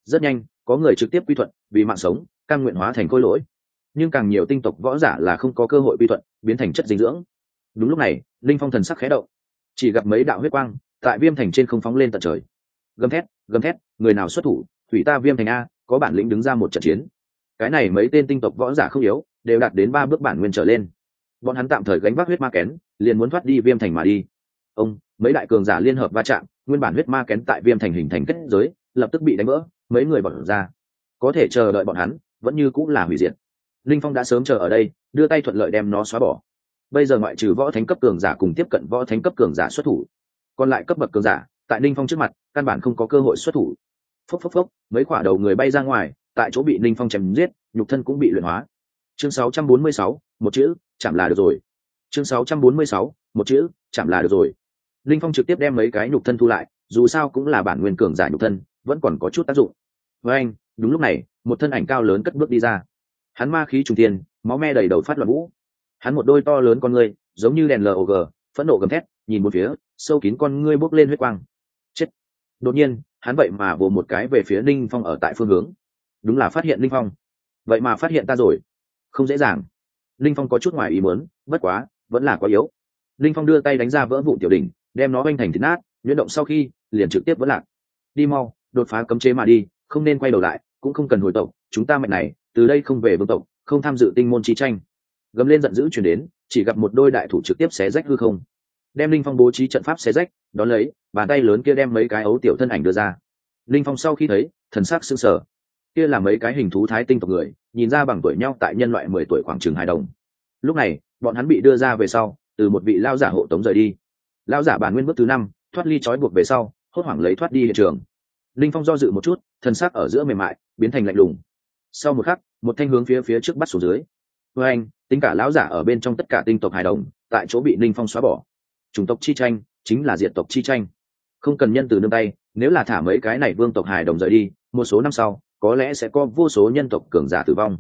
Rất nhanh, có người trực tiếp quy thuận, vì mạng sống căn nguyện hóa thành khối lỗi. Nhưng càng nhiều tinh tộc võ giả là không có cơ hội quy thuận, biến thành chất dinh dưỡng. Đúng lúc này, linh phong thần sắc khé động. Chỉ gặp mấy đạo huyết quang, tại viêm thành trên không phóng lên tận trời. Gầm thét gầm thét, người nào xuất thủ, thủy ta viêm thành a, có bản lĩnh đứng ra một trận chiến. Cái này mấy tên tinh tộc võ giả không yếu, đều đạt đến ba bước bản nguyên trở lên bọn hắn tạm thời gánh vác huyết ma kén liền muốn thoát đi viêm thành mà đi. Ông mấy đại cường giả liên hợp va chạm nguyên bản huyết ma kén tại viêm thành hình thành kết giới lập tức bị đánh vỡ mấy người bỏ ra. Có thể chờ đợi bọn hắn vẫn như cũng là hủy diệt. Linh phong đã sớm chờ ở đây đưa tay thuận lợi đem nó xóa bỏ. Bây giờ ngoại trừ võ thánh cấp cường giả cùng tiếp cận võ thánh cấp cường giả xuất thủ còn lại cấp bậc cường giả tại linh phong trước mặt căn bản không có cơ hội xuất thủ. Phốc phốc phốc mấy quả đầu người bay ra ngoài tại chỗ bị linh phong chém giết nhục thân cũng bị luyện hóa. Chương 646, một chữ chạm là được rồi. Chương 646, một chữ chạm là được rồi. Linh phong trực tiếp đem mấy cái nhục thân thu lại dù sao cũng là bản nguyên cường giả nhục thân vẫn còn có chút tác dụng. Với anh đúng lúc này một thân ảnh cao lớn cất bước đi ra. Hắn ma khí trùng tiền máu me đầy đầu phát loạn vũ. Hắn một đôi to lớn con ngươi giống như đèn log phẫn nộ gầm thét nhìn một phía sâu kín con ngươi bốc lên huyết quang. Chết. Đột nhiên hắn vậy mà vồ một cái về phía ninh phong ở tại phương hướng. Đúng là phát hiện ninh phong. Vậy mà phát hiện ta rồi. Không dễ dàng. Linh phong có chút ngoài ý muốn, bất quá, vẫn là quá yếu. Linh phong đưa tay đánh ra vỡ vụ tiểu đỉnh, đem nó oanh thành thịt nát, nhuyễn động sau khi, liền trực tiếp vẫn lạc. Đi mau, đột phá cấm chế mà đi, không nên quay đầu lại, cũng không cần hồi tộc, chúng ta mạnh này, từ đây không về vương tộc, không tham dự tinh môn chi tranh. Gầm lên giận dữ chuyển đến, chỉ gặp một đôi đại thủ trực tiếp xé rách hư không. Đem linh phong bố trí trận pháp xé rách, đón lấy, bàn tay lớn kia đem mấy cái ấu tiểu thân ảnh đưa ra. Linh phong sau khi thấy, thần sắc sưng sờ. Kia là mấy cái hình thú thái tinh tộc người nhìn ra bằng tuổi nhau tại nhân loại mười tuổi khoảng chừng hai đồng. Lúc này, bọn hắn bị đưa ra về sau, từ một vị lao giả hộ tống rời đi. Lao giả bản nguyên bước thứ năm, thoát ly trói buộc về sau, hốt hoảng lấy thoát đi hiện trường. Linh phong do dự một chút, thân xác ở giữa mềm mại, biến thành lạnh lùng. Sau một khắc, một thanh hướng phía phía trước bắt xuống dưới. Với anh, tính cả lão giả ở bên trong tất cả tinh tộc hài đồng, tại chỗ bị linh phong xóa bỏ. Chủng tộc chi tranh, chính là diện tộc chi tranh. Không cần nhân từ nương tay, nếu là thả mấy cái này vương tộc hài đồng rời đi, một số năm sau có lẽ sẽ có vô số nhân tộc cường giả tử vong.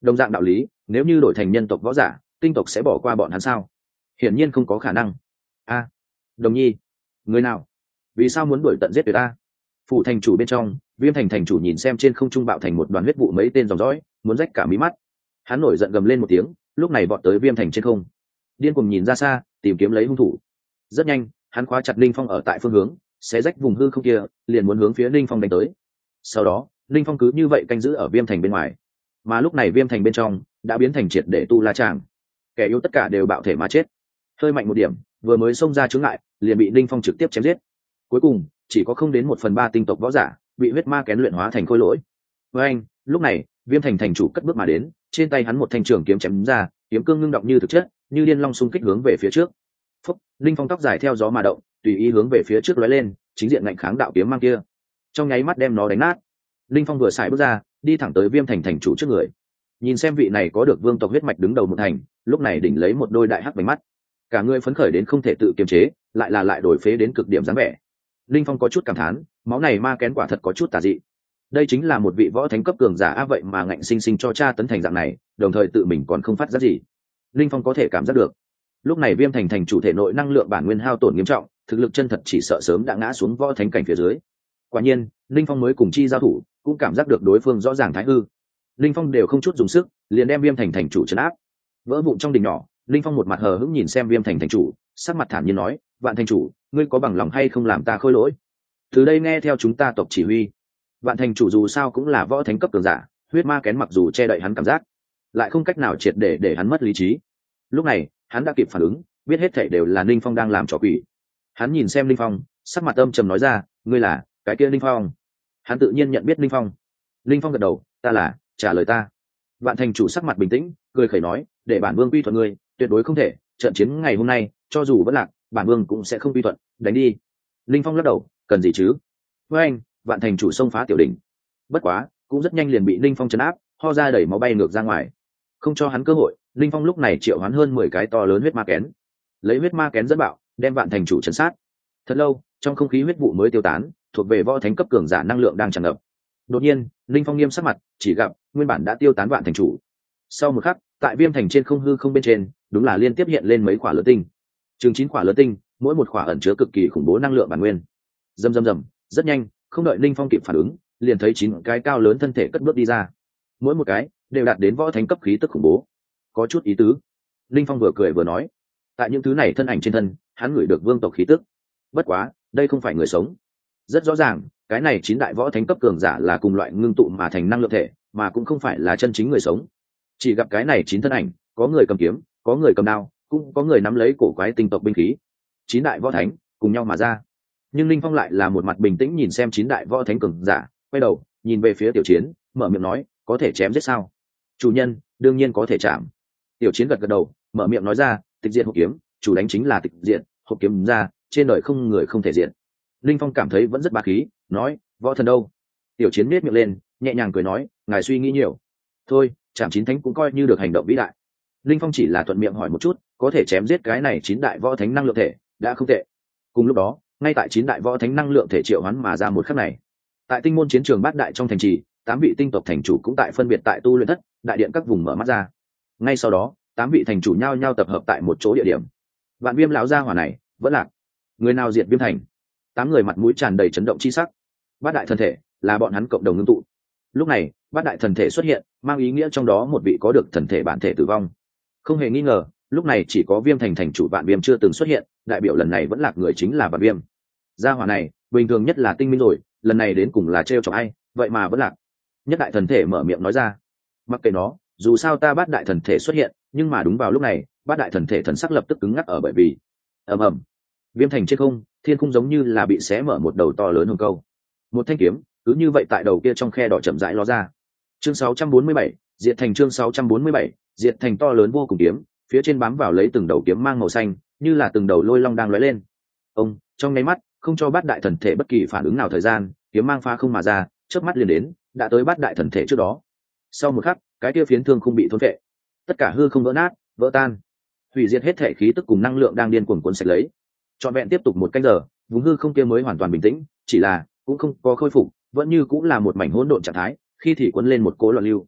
Đồng dạng đạo lý, nếu như đổi thành nhân tộc võ giả, tinh tộc sẽ bỏ qua bọn hắn sao? Hiển nhiên không có khả năng. A, đồng nhi, người nào? Vì sao muốn đuổi tận giết tuyệt ta phụ thành chủ bên trong, viêm thành thành chủ nhìn xem trên không trung bạo thành một đoàn huyết vụ mấy tên dòng dõi, muốn rách cả mí mắt. Hắn nổi giận gầm lên một tiếng, lúc này bọn tới viêm thành trên không. Điên cùng nhìn ra xa, tìm kiếm lấy hung thủ. Rất nhanh, hắn khóa chặt linh phong ở tại phương hướng, sẽ rách vùng hư không kia, liền muốn hướng phía linh phong đánh tới. Sau đó linh phong cứ như vậy canh giữ ở viêm thành bên ngoài. Mà lúc này viêm thành bên trong đã biến thành triệt để tu la tràng. Kẻ yếu tất cả đều bạo thể mà chết. Hơi mạnh một điểm vừa mới xông ra chướng lại, liền bị linh phong trực tiếp chém giết. Cuối cùng chỉ có không đến một phần ba tinh tộc võ giả bị huyết ma kén luyện hóa thành khôi lỗi. Với anh lúc này viêm thành thành chủ cất bước mà đến trên tay hắn một thanh trường kiếm chém ra kiếm cương ngưng động như thực chất như liên long xung kích hướng về phía trước. Phúc linh phong tóc dài theo gió mà động tùy ý hướng về phía trước lóe lên chính diện ngạnh kháng đạo kiếm mang kia. Trong nháy mắt đem nó đánh nát linh phong vừa xài bước ra, đi thẳng tới viêm thành thành chủ trước người. Nhìn xem vị này có được vương tộc huyết mạch đứng đầu một thành, lúc này đỉnh lấy một đôi đại hắc bánh mắt. Cả người phấn khởi đến không thể tự kiềm chế, lại là lại đổi phế đến cực điểm dáng vẻ. Linh phong có chút cảm thán, máu này ma kén quả thật có chút tà dị. Đây chính là một vị võ thánh cấp cường giả a vậy mà ngạnh sinh sinh cho cha tấn thành dạng này, đồng thời tự mình còn không phát giác gì. Linh phong có thể cảm giác được. Lúc này viêm thành thành chủ thể nội năng lượng bản nguyên hao tổn nghiêm trọng, thực lực chân thật chỉ sợ sớm đã ngã xuống võ thánh cảnh phía dưới. Quả nhiên, linh phong mới cùng chi giao thủ cũng cảm giác được đối phương rõ ràng thái hư. Linh phong đều không chút dùng sức, liền đem viêm thành thành chủ chấn áp. Vỡ vụn trong đình nhỏ, linh phong một mặt hờ hững nhìn xem viêm thành thành chủ, sắc mặt thản nhiên nói, vạn thành chủ, ngươi có bằng lòng hay không làm ta khôi lỗi? Từ đây nghe theo chúng ta tộc chỉ huy. Vạn thành chủ dù sao cũng là võ thánh cấp cường giả, huyết ma kén mặc dù che đậy hắn cảm giác, lại không cách nào triệt để để hắn mất lý trí. Lúc này, hắn đã kịp phản ứng, biết hết thảy đều là ninh phong đang làm trò quỷ. Hắn nhìn xem ninh phong, sắc mặt âm trầm nói ra, ngươi là, cái kia ninh phong? Hắn tự nhiên nhận biết Linh phong Linh phong gật đầu ta là trả lời ta Bạn thành chủ sắc mặt bình tĩnh cười khẩy nói để bản vương quy thuận ngươi tuyệt đối không thể trận chiến ngày hôm nay cho dù vẫn lạc bản vương cũng sẽ không quy thuận đánh đi Linh phong lắc đầu cần gì chứ với anh vạn thành chủ xông phá tiểu đình bất quá cũng rất nhanh liền bị Linh phong chấn áp ho ra đẩy máu bay ngược ra ngoài không cho hắn cơ hội Linh phong lúc này triệu hoán hơn mười cái to lớn huyết ma kén lấy huyết ma kén dẫn bạo đem vạn thành chủ chấn sát thật lâu trong không khí huyết vụ mới tiêu tán thuộc về võ thánh cấp cường giả năng lượng đang tràn ngập. Đột nhiên, linh phong nghiêm sắc mặt, chỉ gặp nguyên bản đã tiêu tán vạn thành chủ. Sau một khắc, tại viêm thành trên không hư không bên trên, đúng là liên tiếp hiện lên mấy quả lớn tinh. Chừng chín quả lớn tinh, mỗi một quả ẩn chứa cực kỳ khủng bố năng lượng bản nguyên. Dầm dầm dầm rất nhanh, không đợi linh phong kịp phản ứng, liền thấy chín cái cao lớn thân thể cất bước đi ra. Mỗi một cái đều đạt đến võ thánh cấp khí tức khủng bố. Có chút ý tứ. Linh phong vừa cười vừa nói, tại những thứ này thân ảnh trên thân, hắn ngửi được vương tộc khí tức. Bất quá, đây không phải người sống rất rõ ràng, cái này chín đại võ thánh cấp cường giả là cùng loại ngưng tụ mà thành năng lượng thể, mà cũng không phải là chân chính người sống. Chỉ gặp cái này chín thân ảnh, có người cầm kiếm, có người cầm đao, cũng có người nắm lấy cổ quái tinh tộc binh khí. Chín đại võ thánh cùng nhau mà ra. Nhưng linh phong lại là một mặt bình tĩnh nhìn xem chín đại võ thánh cường giả, quay đầu, nhìn về phía tiểu chiến, mở miệng nói, có thể chém giết sao? Chủ nhân, đương nhiên có thể chạm. Tiểu chiến gật gật đầu, mở miệng nói ra, tịch diện hộp kiếm, chủ đánh chính là tịch diện hộp kiếm ra, trên đời không người không thể diện linh phong cảm thấy vẫn rất ba khí, nói, võ thần đâu? Tiểu chiến miết miệng lên, nhẹ nhàng cười nói, ngài suy nghĩ nhiều. Thôi chạm chín thánh cũng coi như được hành động vĩ đại. Linh phong chỉ là thuận miệng hỏi một chút, có thể chém giết cái này chín đại võ thánh năng lượng thể, đã không tệ. Cùng lúc đó, ngay tại chín đại võ thánh năng lượng thể triệu hoán mà ra một khắc này. Tại tinh môn chiến trường bát đại trong thành trì, tám vị tinh tộc thành chủ cũng tại phân biệt tại tu luyện thất, đại điện các vùng mở mắt ra. Ngay sau đó, tám vị thành chủ nhao nhao tập hợp tại một chỗ địa điểm. Vạn viêm lão gia hỏa này vẫn lạc. Người nào diệt viêm thành? Tám người mặt mũi tràn đầy chấn động chi sắc. Bát đại thần thể là bọn hắn cộng đồng ngưng tụ. Lúc này, bát đại thần thể xuất hiện, mang ý nghĩa trong đó một vị có được thần thể bản thể tử vong. Không hề nghi ngờ, lúc này chỉ có viêm thành thành chủ vạn viêm chưa từng xuất hiện, đại biểu lần này vẫn lạc người chính là vạn viêm. Gia hỏa này, bình thường nhất là tinh minh rồi, lần này đến cùng là t r chọc ai, vậy mà vẫn lạc. Nhất đại thần thể mở miệng nói ra. Mặc kệ nó, dù sao ta bắt đại thần thể xuất hiện, nhưng mà đúng vào lúc này, bát đại thần thể thần sắc lập tức cứng ngắc ở bởi vì, ầm ầm viêm thành trên không thiên khung giống như là bị xé mở một đầu to lớn hơn câu. Một thanh kiếm cứ như vậy tại đầu kia trong khe đỏ chậm rãi ló ra. Chương 647, diệt thành chương 647, diệt thành to lớn vô cùng kiếm phía trên bám vào lấy từng đầu kiếm mang màu xanh như là từng đầu lôi long đang lóe lên. Ông trong nháy mắt không cho bát đại thần thể bất kỳ phản ứng nào thời gian kiếm mang pha không mà ra trước mắt liền đến đã tới bát đại thần thể trước đó. Sau một khắc cái kia phiến thương không bị thốn vệ tất cả hư không vỡ nát vỡ tan. Hủy diệt hết thể khí tức cùng năng lượng đang điên cuồng cuốn sạch lấy trọn vẹn tiếp tục một canh giờ, vùng hư không kia mới hoàn toàn bình tĩnh, chỉ là cũng không có khôi phục, vẫn như cũng là một mảnh hỗn độn trạng thái, khi thì quấn lên một cố loạn lưu.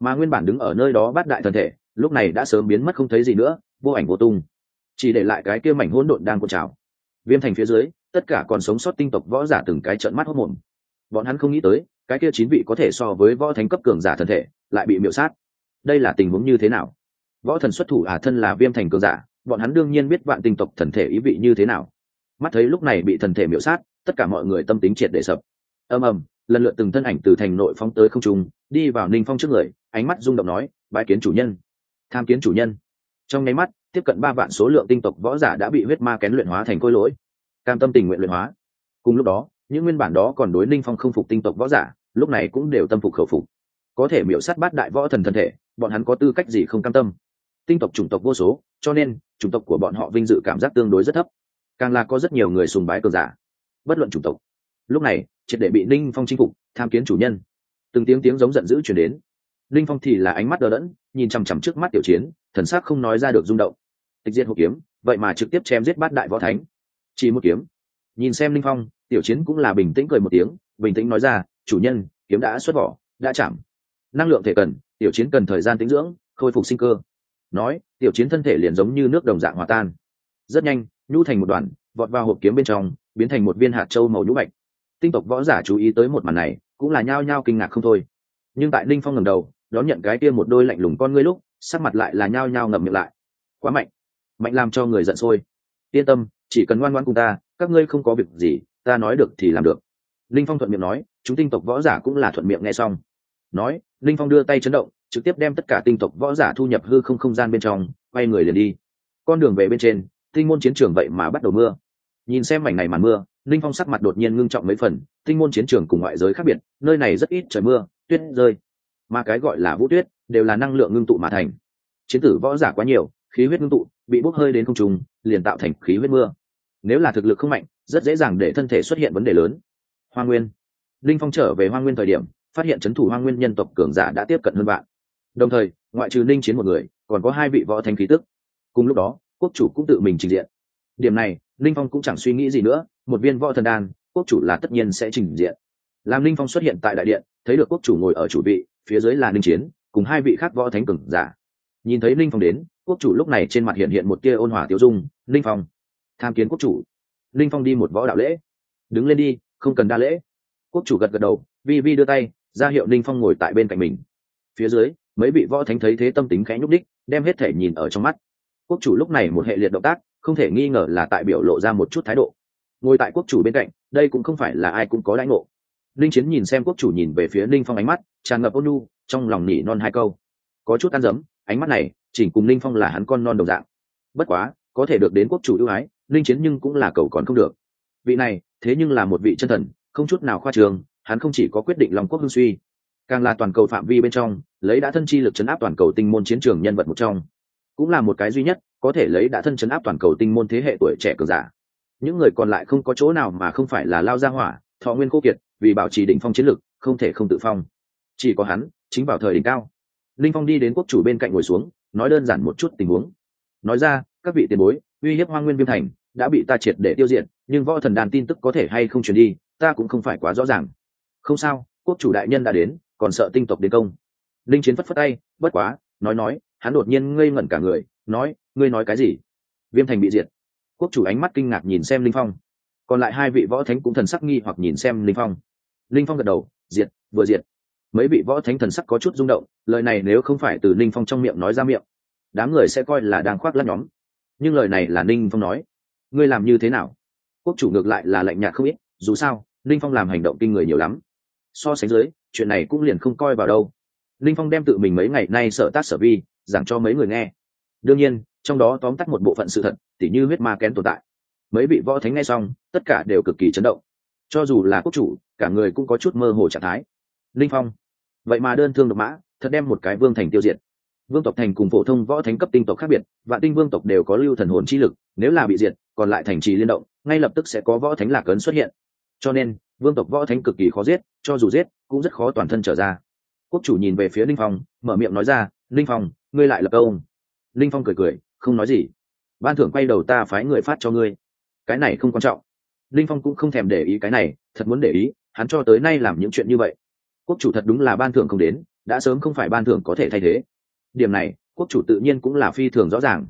Mà nguyên bản đứng ở nơi đó bát đại thần thể, lúc này đã sớm biến mất không thấy gì nữa, vô ảnh vô tung. Chỉ để lại cái kia mảnh hỗn độn đang cuộn trào. Viêm thành phía dưới, tất cả còn sống sót tinh tộc võ giả từng cái trận mắt hốt mồm bọn hắn không nghĩ tới, cái kia chín vị có thể so với võ thánh cấp cường giả thần thể, lại bị miễu sát. Đây là tình huống như thế nào? Võ thần xuất thủ à thân là viêm thành cường giả bọn hắn đương nhiên biết vạn tinh tộc thần thể ý vị như thế nào. Mắt thấy lúc này bị thần thể miễu sát, tất cả mọi người tâm tính triệt để sập. Ầm ầm, lần lượt từng thân ảnh từ thành nội phóng tới không trung, đi vào ninh phong trước người, ánh mắt rung động nói bãi kiến chủ nhân. Tham kiến chủ nhân. Trong nháy mắt, tiếp cận ba vạn số lượng tinh tộc võ giả đã bị huyết ma kén luyện hóa thành khôi lỗi. Cam tâm tình nguyện luyện hóa. Cùng lúc đó, những nguyên bản đó còn đối ninh phong không phục tinh tộc võ giả, lúc này cũng đều tâm phục khẩu phục. Có thể miễu sát bát đại võ thần thần thể, bọn hắn có tư cách gì không cam tâm? Tinh tộc chủng tộc vô số, cho nên chủng tộc của bọn họ vinh dự cảm giác tương đối rất thấp. Càng là có rất nhiều người sùng bái cờ giả. Bất luận chủng tộc. Lúc này, triệt để bị ninh phong chinh phục, tham kiến chủ nhân. Từng tiếng tiếng giống giận dữ chuyển đến. Ninh phong thì là ánh mắt đờ đẫn, nhìn chằm chằm trước mắt tiểu chiến, thần sắc không nói ra được rung động. Tịch diệt hộ kiếm, vậy mà trực tiếp chém giết bát đại võ thánh. Chỉ một kiếm. Nhìn xem ninh phong, tiểu chiến cũng là bình tĩnh cười một tiếng, bình tĩnh nói ra, chủ nhân, kiếm đã xuất vỏ, đã chạm. Năng lượng thể cần, tiểu chiến cần thời gian tĩnh dưỡng, khôi phục sinh cơ nói, tiểu chiến thân thể liền giống như nước đồng dạng hòa tan. Rất nhanh, nhu thành một đoàn, vọt vào hộp kiếm bên trong, biến thành một viên hạt trâu màu nhũ bạch. Tinh tộc võ giả chú ý tới một màn này, cũng là nhao nhao kinh ngạc không thôi. Nhưng tại ninh phong ngầm đầu, đón nhận cái kia một đôi lạnh lùng con ngươi lúc, sắc mặt lại là nhao nhao ngậm miệng lại. Quá mạnh. Mạnh làm cho người giận sôi. Yên tâm, chỉ cần ngoan ngoan cùng ta, các ngươi không có việc gì, ta nói được thì làm được. Linh phong thuận miệng nói, chúng tinh tộc võ giả cũng là thuận miệng nghe xong. Nói, linh phong đưa tay chấn động trực tiếp đem tất cả tinh tộc võ giả thu nhập hư không không gian bên trong, quay người liền đi. Con đường về bên trên, tinh môn chiến trường vậy mà bắt đầu mưa. Nhìn xem mảnh này màn mưa, linh phong sắc mặt đột nhiên ngưng trọng mấy phần, tinh môn chiến trường cùng ngoại giới khác biệt, nơi này rất ít trời mưa, tuyết rơi. Mà cái gọi là vũ tuyết, đều là năng lượng ngưng tụ mà thành. Chiến tử võ giả quá nhiều, khí huyết ngưng tụ, bị bốc hơi đến không trùng liền tạo thành khí huyết mưa. Nếu là thực lực không mạnh, rất dễ dàng để thân thể xuất hiện vấn đề lớn. Hoa nguyên. Linh phong trở về hoa nguyên thời điểm, phát hiện c h ấ n thủ hoa nguyên nhân tộc cường giả đã tiếp cận hơn bạn đồng thời, ngoại trừ ninh chiến một người, còn có hai vị võ thanh khí tức. Cùng lúc đó, quốc chủ cũng tự mình trình diện. Điểm này linh phong cũng chẳng suy nghĩ gì nữa, một viên võ thần đan, quốc chủ là tất nhiên sẽ trình diện. Làm linh phong xuất hiện tại đại điện, thấy được quốc chủ ngồi ở chủ vị, phía dưới là ninh chiến, cùng hai vị khác võ thánh cường giả. Nhìn thấy linh phong đến, quốc chủ lúc này trên mặt hiện hiện một tia ôn hòa tiêu dung linh phong, tham kiến quốc chủ. Linh phong đi một võ đạo lễ. Đứng lên đi, không cần đa lễ. Quốc chủ gật gật đầu, vi vi đưa tay, ra hiệu linh phong ngồi tại bên cạnh mình. Phía dưới mấy vị võ thánh thấy thế tâm tính khẽ nhúc đích, đem hết thể nhìn ở trong mắt. Quốc chủ lúc này một hệ liệt động tác, không thể nghi ngờ là tại biểu lộ ra một chút thái độ. Ngồi tại quốc chủ bên cạnh, đây cũng không phải là ai cũng có lãnh ngộ. Linh chiến nhìn xem quốc chủ nhìn về phía linh phong ánh mắt, tràn ngập ôn nhu, trong lòng nỉ non hai câu. Có chút ăn dấm, ánh mắt này, chỉnh cùng linh phong là hắn con non đồng dạng. Bất quá, có thể được đến quốc chủ ưu ái, linh chiến nhưng cũng là cầu còn không được. Vị này, thế nhưng là một vị chân thần, không chút nào khoa trường, hắn không chỉ có quyết định lòng quốc hương suy càng là toàn cầu phạm vi bên trong, lấy đã thân chi lực chấn áp toàn cầu tinh môn chiến trường nhân vật một trong. Cũng là một cái duy nhất, có thể lấy đã thân chấn áp toàn cầu tinh môn thế hệ tuổi trẻ cường giả. Những người còn lại không có chỗ nào mà không phải là lao ra hỏa, thọ nguyên cố kiệt, vì bảo trì đỉnh phong chiến lực, không thể không tự phong. Chỉ có hắn, chính vào thời đỉnh cao. Linh phong đi đến quốc chủ bên cạnh ngồi xuống, nói đơn giản một chút tình huống. Nói ra, các vị tiền bối, uy hiếp hoa nguyên viêm thành, đã bị ta triệt để tiêu diệt, nhưng võ thần đàn tin tức có thể hay không truyền đi, ta cũng không phải quá rõ ràng. Không sao, quốc chủ đại nhân đã đến còn sợ tinh tộc đến công. Linh chiến phất phất tay, bất quá, nói nói. Hắn đột nhiên ngây ngẩn cả người, nói, ngươi nói cái gì? Viêm thành bị diệt. Quốc chủ ánh mắt kinh ngạc nhìn xem linh phong. Còn lại hai vị võ thánh cũng thần sắc nghi hoặc nhìn xem linh phong. Linh phong gật đầu, diệt, vừa diệt. Mấy vị võ thánh thần sắc có chút rung động, lời này nếu không phải từ linh phong trong miệng nói ra miệng, đám người sẽ coi là đang khoác lắc nhóm. Nhưng lời này là linh phong nói. Ngươi làm như thế nào? Quốc chủ ngược lại là lạnh nhạt không ít, dù sao, linh phong làm hành động kinh người nhiều lắm. So sánh dưới chuyện này cũng liền không coi vào đâu. Ninh phong đem tự mình mấy ngày nay sở tác sở vi, giảng cho mấy người nghe. Đương nhiên, trong đó tóm tắt một bộ phận sự thật, tỉ như huyết ma kén tồn tại. Mấy vị võ thánh nghe xong, tất cả đều cực kỳ chấn động. Cho dù là quốc chủ, cả người cũng có chút mơ hồ trạng thái. Linh phong, vậy mà đơn thương độc mã, thật đem một cái vương thành tiêu diệt. Vương tộc thành cùng phổ thông võ thánh cấp tinh tộc khác biệt, vạn tinh vương tộc đều có lưu thần hồn chi lực, nếu là bị diệt, còn lại thành trì liên động, ngay lập tức sẽ có võ thánh lạc ấn xuất hiện. Cho nên, vương tộc võ thánh cực kỳ khó giết, cho dù giết cũng rất khó toàn thân trở ra. Quốc chủ nhìn về phía linh phong, mở miệng nói ra, linh phong, ngươi lại lập câu. Linh phong cười cười, không nói gì. Ban thưởng quay đầu ta phái người phát cho ngươi. Cái này không quan trọng. Linh phong cũng không thèm để ý cái này, thật muốn để ý, hắn cho tới nay làm những chuyện như vậy. Quốc chủ thật đúng là ban thưởng không đến, đã sớm không phải ban thưởng có thể thay thế. Điểm này, quốc chủ tự nhiên cũng là phi thường rõ ràng.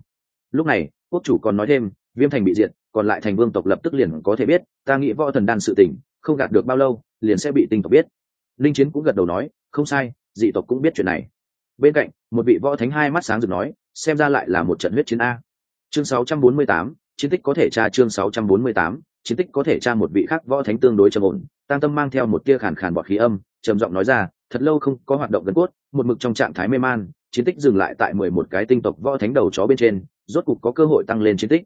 Lúc này, quốc chủ còn nói thêm, viêm thành bị diệt, còn lại thành vương tộc lập tức liền có thể biết, ta nghĩ võ thần đan sự tình, không gạt được bao lâu, liền sẽ bị tinh tộc biết linh chiến cũng gật đầu nói không sai dị tộc cũng biết chuyện này. Bên cạnh một vị võ thánh hai mắt sáng rực nói xem ra lại là một trận huyết chiến a. Chương 648, chiến tích có thể tra chương 648, chiến tích có thể tra một vị khác võ thánh tương đối trầm ổn tăng tâm mang theo một tia khàn khàn bọt khí âm trầm giọng nói ra thật lâu không có hoạt động gần cốt một mực trong trạng thái mê man chiến tích dừng lại tại mười một cái tinh tộc võ thánh đầu chó bên trên rốt cục có cơ hội tăng lên chiến tích.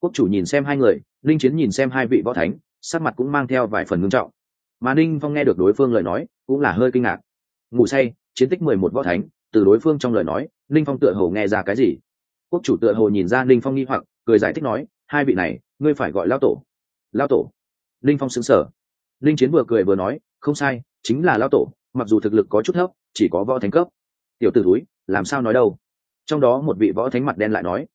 Quốc chủ nhìn xem hai người linh chiến nhìn xem hai vị võ thánh sắc mặt cũng mang theo vài phần ngưng trọng mà ninh phong nghe được đối phương lời nói cũng là hơi kinh ngạc ngủ say chiến tích mười một võ thánh từ đối phương trong lời nói ninh phong tựa hồ nghe ra cái gì quốc chủ tựa hồ nhìn ra ninh phong nghi hoặc cười giải thích nói hai vị này ngươi phải gọi lao tổ lao tổ ninh phong xứng sở Ninh chiến vừa cười vừa nói không sai chính là lao tổ mặc dù thực lực có chút thấp chỉ có võ thánh cấp tiểu t ử túi làm sao nói đâu trong đó một vị võ thánh mặt đen lại nói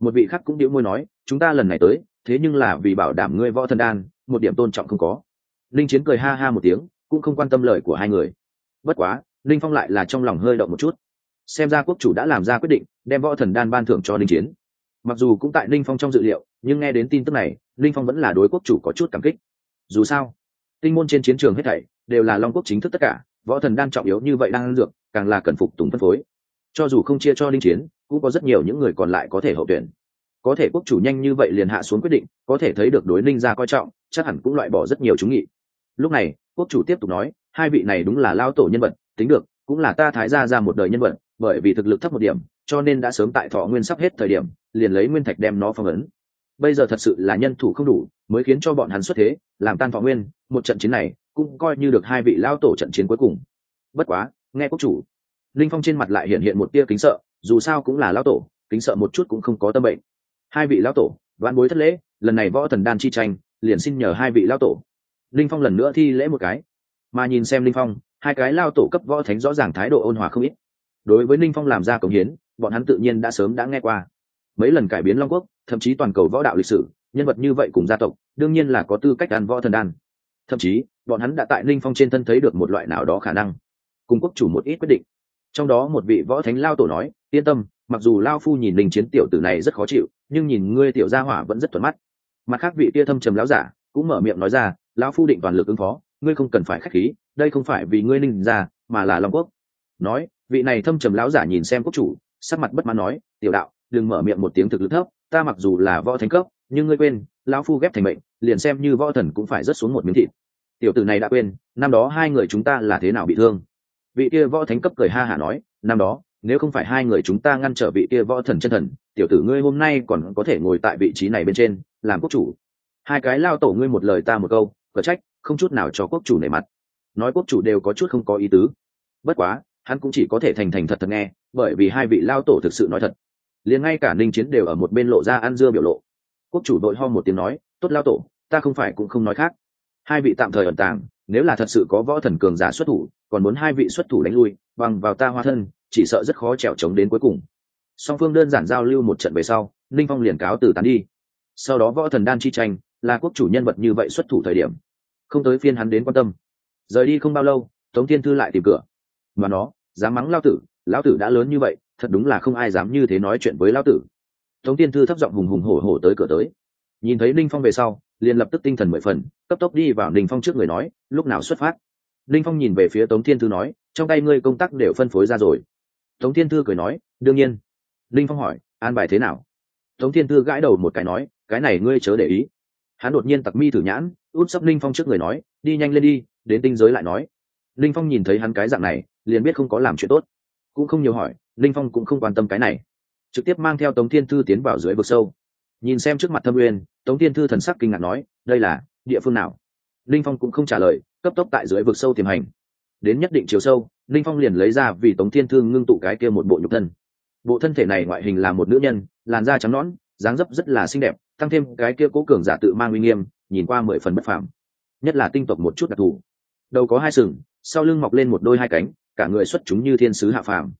một vị khác cũng đĩu môi nói chúng ta lần này tới thế nhưng là vì bảo đảm ngươi võ thần đan một điểm tôn trọng không có linh chiến cười ha ha một tiếng, cũng không quan tâm lời của hai người. Bất quá, linh phong lại là trong lòng hơi động một chút. Xem ra quốc chủ đã làm ra quyết định, đem võ thần đan ban thưởng cho linh chiến. Mặc dù cũng tại linh phong trong dự liệu, nhưng nghe đến tin tức này, linh phong vẫn là đối quốc chủ có chút cảm kích. Dù sao, tinh môn trên chiến trường hết thảy đều là long quốc chính thức tất cả, võ thần đan trọng yếu như vậy đang dược, càng là cần phục tùng phân phối. Cho dù không chia cho linh chiến, cũng có rất nhiều những người còn lại có thể hậu tuyển. Có thể quốc chủ nhanh như vậy liền hạ xuống quyết định, có thể thấy được đối Linh gia coi trọng chắc hẳn cũng loại bỏ rất nhiều chúng nghị. Lúc này, quốc chủ tiếp tục nói, hai vị này đúng là lao tổ nhân vật, tính được, cũng là ta thái gia ra một đời nhân vật, bởi vì thực lực thấp một điểm, cho nên đã sớm tại thọ nguyên sắp hết thời điểm, liền lấy nguyên thạch đem nó phong ấn. Bây giờ thật sự là nhân thủ không đủ, mới khiến cho bọn hắn xuất thế, làm tan thọ nguyên, một trận chiến này, cũng coi như được hai vị lao tổ trận chiến cuối cùng. Bất quá, nghe quốc chủ, linh phong trên mặt lại hiện hiện một tia kính sợ, dù sao cũng là lao tổ, kính sợ một chút cũng không có tâm bệnh. Hai vị lao tổ vạn bối thất lễ, lần này võ thần đan chi tranh liền xin nhờ hai vị lao tổ. Linh phong lần nữa thi lễ một cái. Mà nhìn xem linh phong, hai cái lao tổ cấp võ thánh rõ ràng thái độ ôn hòa không ít. Đối với linh phong làm ra cống hiến, bọn hắn tự nhiên đã sớm đã nghe qua. Mấy lần cải biến long quốc, thậm chí toàn cầu võ đạo lịch sử, nhân vật như vậy cùng gia tộc, đương nhiên là có tư cách ăn võ thần đan. Thậm chí, bọn hắn đã tại linh phong trên thân thấy được một loại nào đó khả năng. Cùng quốc chủ một ít quyết định. Trong đó một vị võ thánh lao tổ nói, yên tâm, mặc dù lao phu nhìn linh chiến tiểu tử này rất khó chịu, nhưng nhìn ngươi tiểu gia hỏa vẫn rất thuận mắt mặt khác vị tia thâm trầm lão giả cũng mở miệng nói ra, lão phu định toàn lực ứng phó, ngươi không cần phải khách khí, đây không phải vì ngươi ninh ra, mà là long quốc. Nói, vị này thâm trầm lão giả nhìn xem quốc chủ, sắc mặt bất mãn nói, tiểu đạo, đừng mở miệng một tiếng thực lực thấp, ta mặc dù là võ thánh cấp, nhưng ngươi quên, lão phu ghép thành mệnh, liền xem như võ thần cũng phải rất xuống một miếng thịt. Tiểu tử này đã quên, năm đó hai người chúng ta là thế nào bị thương? Vị kia võ thánh cấp cười ha hả nói, năm đó nếu không phải hai người chúng ta ngăn trở vị kia võ thần chân thần, tiểu tử ngươi hôm nay còn có thể ngồi tại vị trí này bên trên, làm quốc chủ. Hai cái lao tổ ngươi một lời ta một câu, cờ trách, không chút nào cho quốc chủ nể mặt. Nói quốc chủ đều có chút không có ý tứ. Bất quá, hắn cũng chỉ có thể thành thành thật thật nghe, bởi vì hai vị lao tổ thực sự nói thật. Liền ngay cả ninh chiến đều ở một bên lộ ra ăn dưa biểu lộ. Quốc chủ đội ho một tiếng nói, tốt lao tổ, ta không phải cũng không nói khác. Hai vị tạm thời ẩn tàng, nếu là thật sự có võ thần cường giả xuất thủ, còn muốn hai vị xuất thủ đánh lui, bằng vào ta hoa thân chỉ sợ rất khó trèo trống đến cuối cùng. Song phương đơn giản giao lưu một trận về sau, ninh phong liền cáo từ tán đi. Sau đó võ thần đan chi tranh, là quốc chủ nhân vật như vậy xuất thủ thời điểm. Không tới phiên hắn đến quan tâm. Rời đi không bao lâu, tống thiên thư lại tìm cửa. Mà nó, dám mắng lao tử lão tử đã lớn như vậy, thật đúng là không ai dám như thế nói chuyện với lão tử. Tống thiên thư thấp giọng hùng hùng hổ hổ tới cửa tới. Nhìn thấy ninh phong về sau, liền lập tức tinh thần mười phần, cấp tốc đi vào ninh phong trước người nói, lúc nào xuất phát? Ninh phong nhìn về phía tống thiên thư nói, trong tay ngươi công tác đều phân phối ra rồi tống thiên thư cười nói, đương nhiên. Linh phong hỏi, an bài thế nào? Tống thiên thư gãi đầu một cái nói, cái này ngươi chớ để ý. Hắn đột nhiên tặc mi thử nhãn, út sấp Linh phong trước người nói, đi nhanh lên đi, đến tinh giới lại nói. Linh phong nhìn thấy hắn cái dạng này, liền biết không có làm chuyện tốt. Cũng không nhiều hỏi, Linh phong cũng không quan tâm cái này. Trực tiếp mang theo tống thiên thư tiến vào dưới vực sâu. Nhìn xem trước mặt thâm uyên, tống thiên thư thần sắc kinh ngạc nói, đây là địa phương nào? Linh phong cũng không trả lời, cấp tốc tại dưới vực sâu tiềm hành đến nhất định chiều sâu, ninh phong liền lấy ra vì tống thiên thư ngưng tụ cái kia một bộ nhục thân. Bộ thân thể này ngoại hình là một nữ nhân, làn da trắng nõn, dáng dấp rất là xinh đẹp, tăng thêm cái kia cố cường giả tự mang uy nghiêm, nhìn qua mười phần bất phàm. Nhất là tinh tộc một chút đặc thù. Đầu có hai sừng, sau lưng mọc lên một đôi hai cánh, cả người xuất chúng như thiên sứ hạ phàm.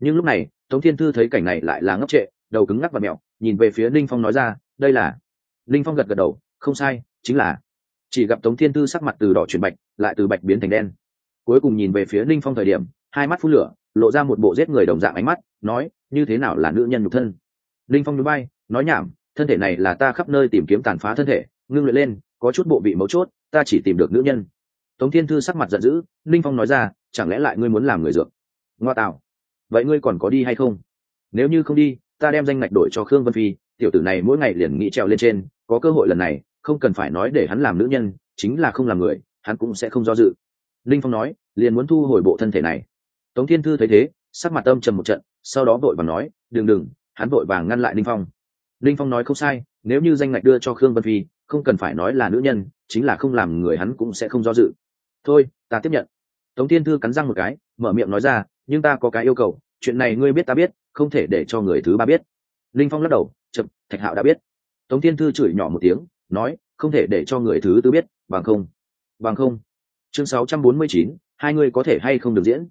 Nhưng lúc này, tống thiên thư thấy cảnh này lại là ngốc trệ, đầu cứng ngắc và mẹo, nhìn về phía ninh phong nói ra, đây là ninh phong gật gật đầu, không sai, chính là chỉ gặp tống thiên thư sắc mặt từ đỏ chuyển bạch, lại từ bạch biến thành đen cuối cùng nhìn về phía ninh phong thời điểm, hai mắt phun lửa, lộ ra một bộ giết người đồng dạng ánh mắt, nói, như thế nào là nữ nhân nhục thân? Ninh phong núi bay nói, nhảm, thân thể này là ta khắp nơi tìm kiếm tàn phá thân thể, ngưng luyện lên, có chút bộ bị mấu chốt, ta chỉ tìm được nữ nhân. Tống thiên thư sắc mặt giận dữ linh phong nói ra, chẳng lẽ lại ngươi muốn làm người dược? Ngoa tạo. Vậy ngươi còn có đi hay không? Nếu như không đi, ta đem danh ngạch đổi cho khương vân phi, tiểu tử này mỗi ngày liền nghĩ trèo lên trên, có cơ hội lần này, không cần phải nói để hắn làm nữ nhân, chính là không làm người, hắn cũng sẽ không do dự linh phong nói, liền muốn thu hồi bộ thân thể này. Tống thiên thư thấy thế, sắc mặt âm trầm một trận, sau đó vội vàng nói, đừng đừng, hắn vội vàng ngăn lại linh phong. Linh phong nói, không sai, nếu như danh ngạch đưa cho khương vân phi, không cần phải nói là nữ nhân, chính là không làm người hắn cũng sẽ không do dự. Thôi, ta tiếp nhận. Tống thiên thư cắn răng một cái, mở miệng nói ra, nhưng ta có cái yêu cầu, chuyện này ngươi biết ta biết, không thể để cho người thứ ba biết. Linh phong lắc đầu, chậm, thạch hạo đã biết. Tống thiên thư chửi nhỏ một tiếng, nói, không thể để cho người thứ tư biết, bằng không. Bằng không chương 649, hai người có thể hay không được diễn?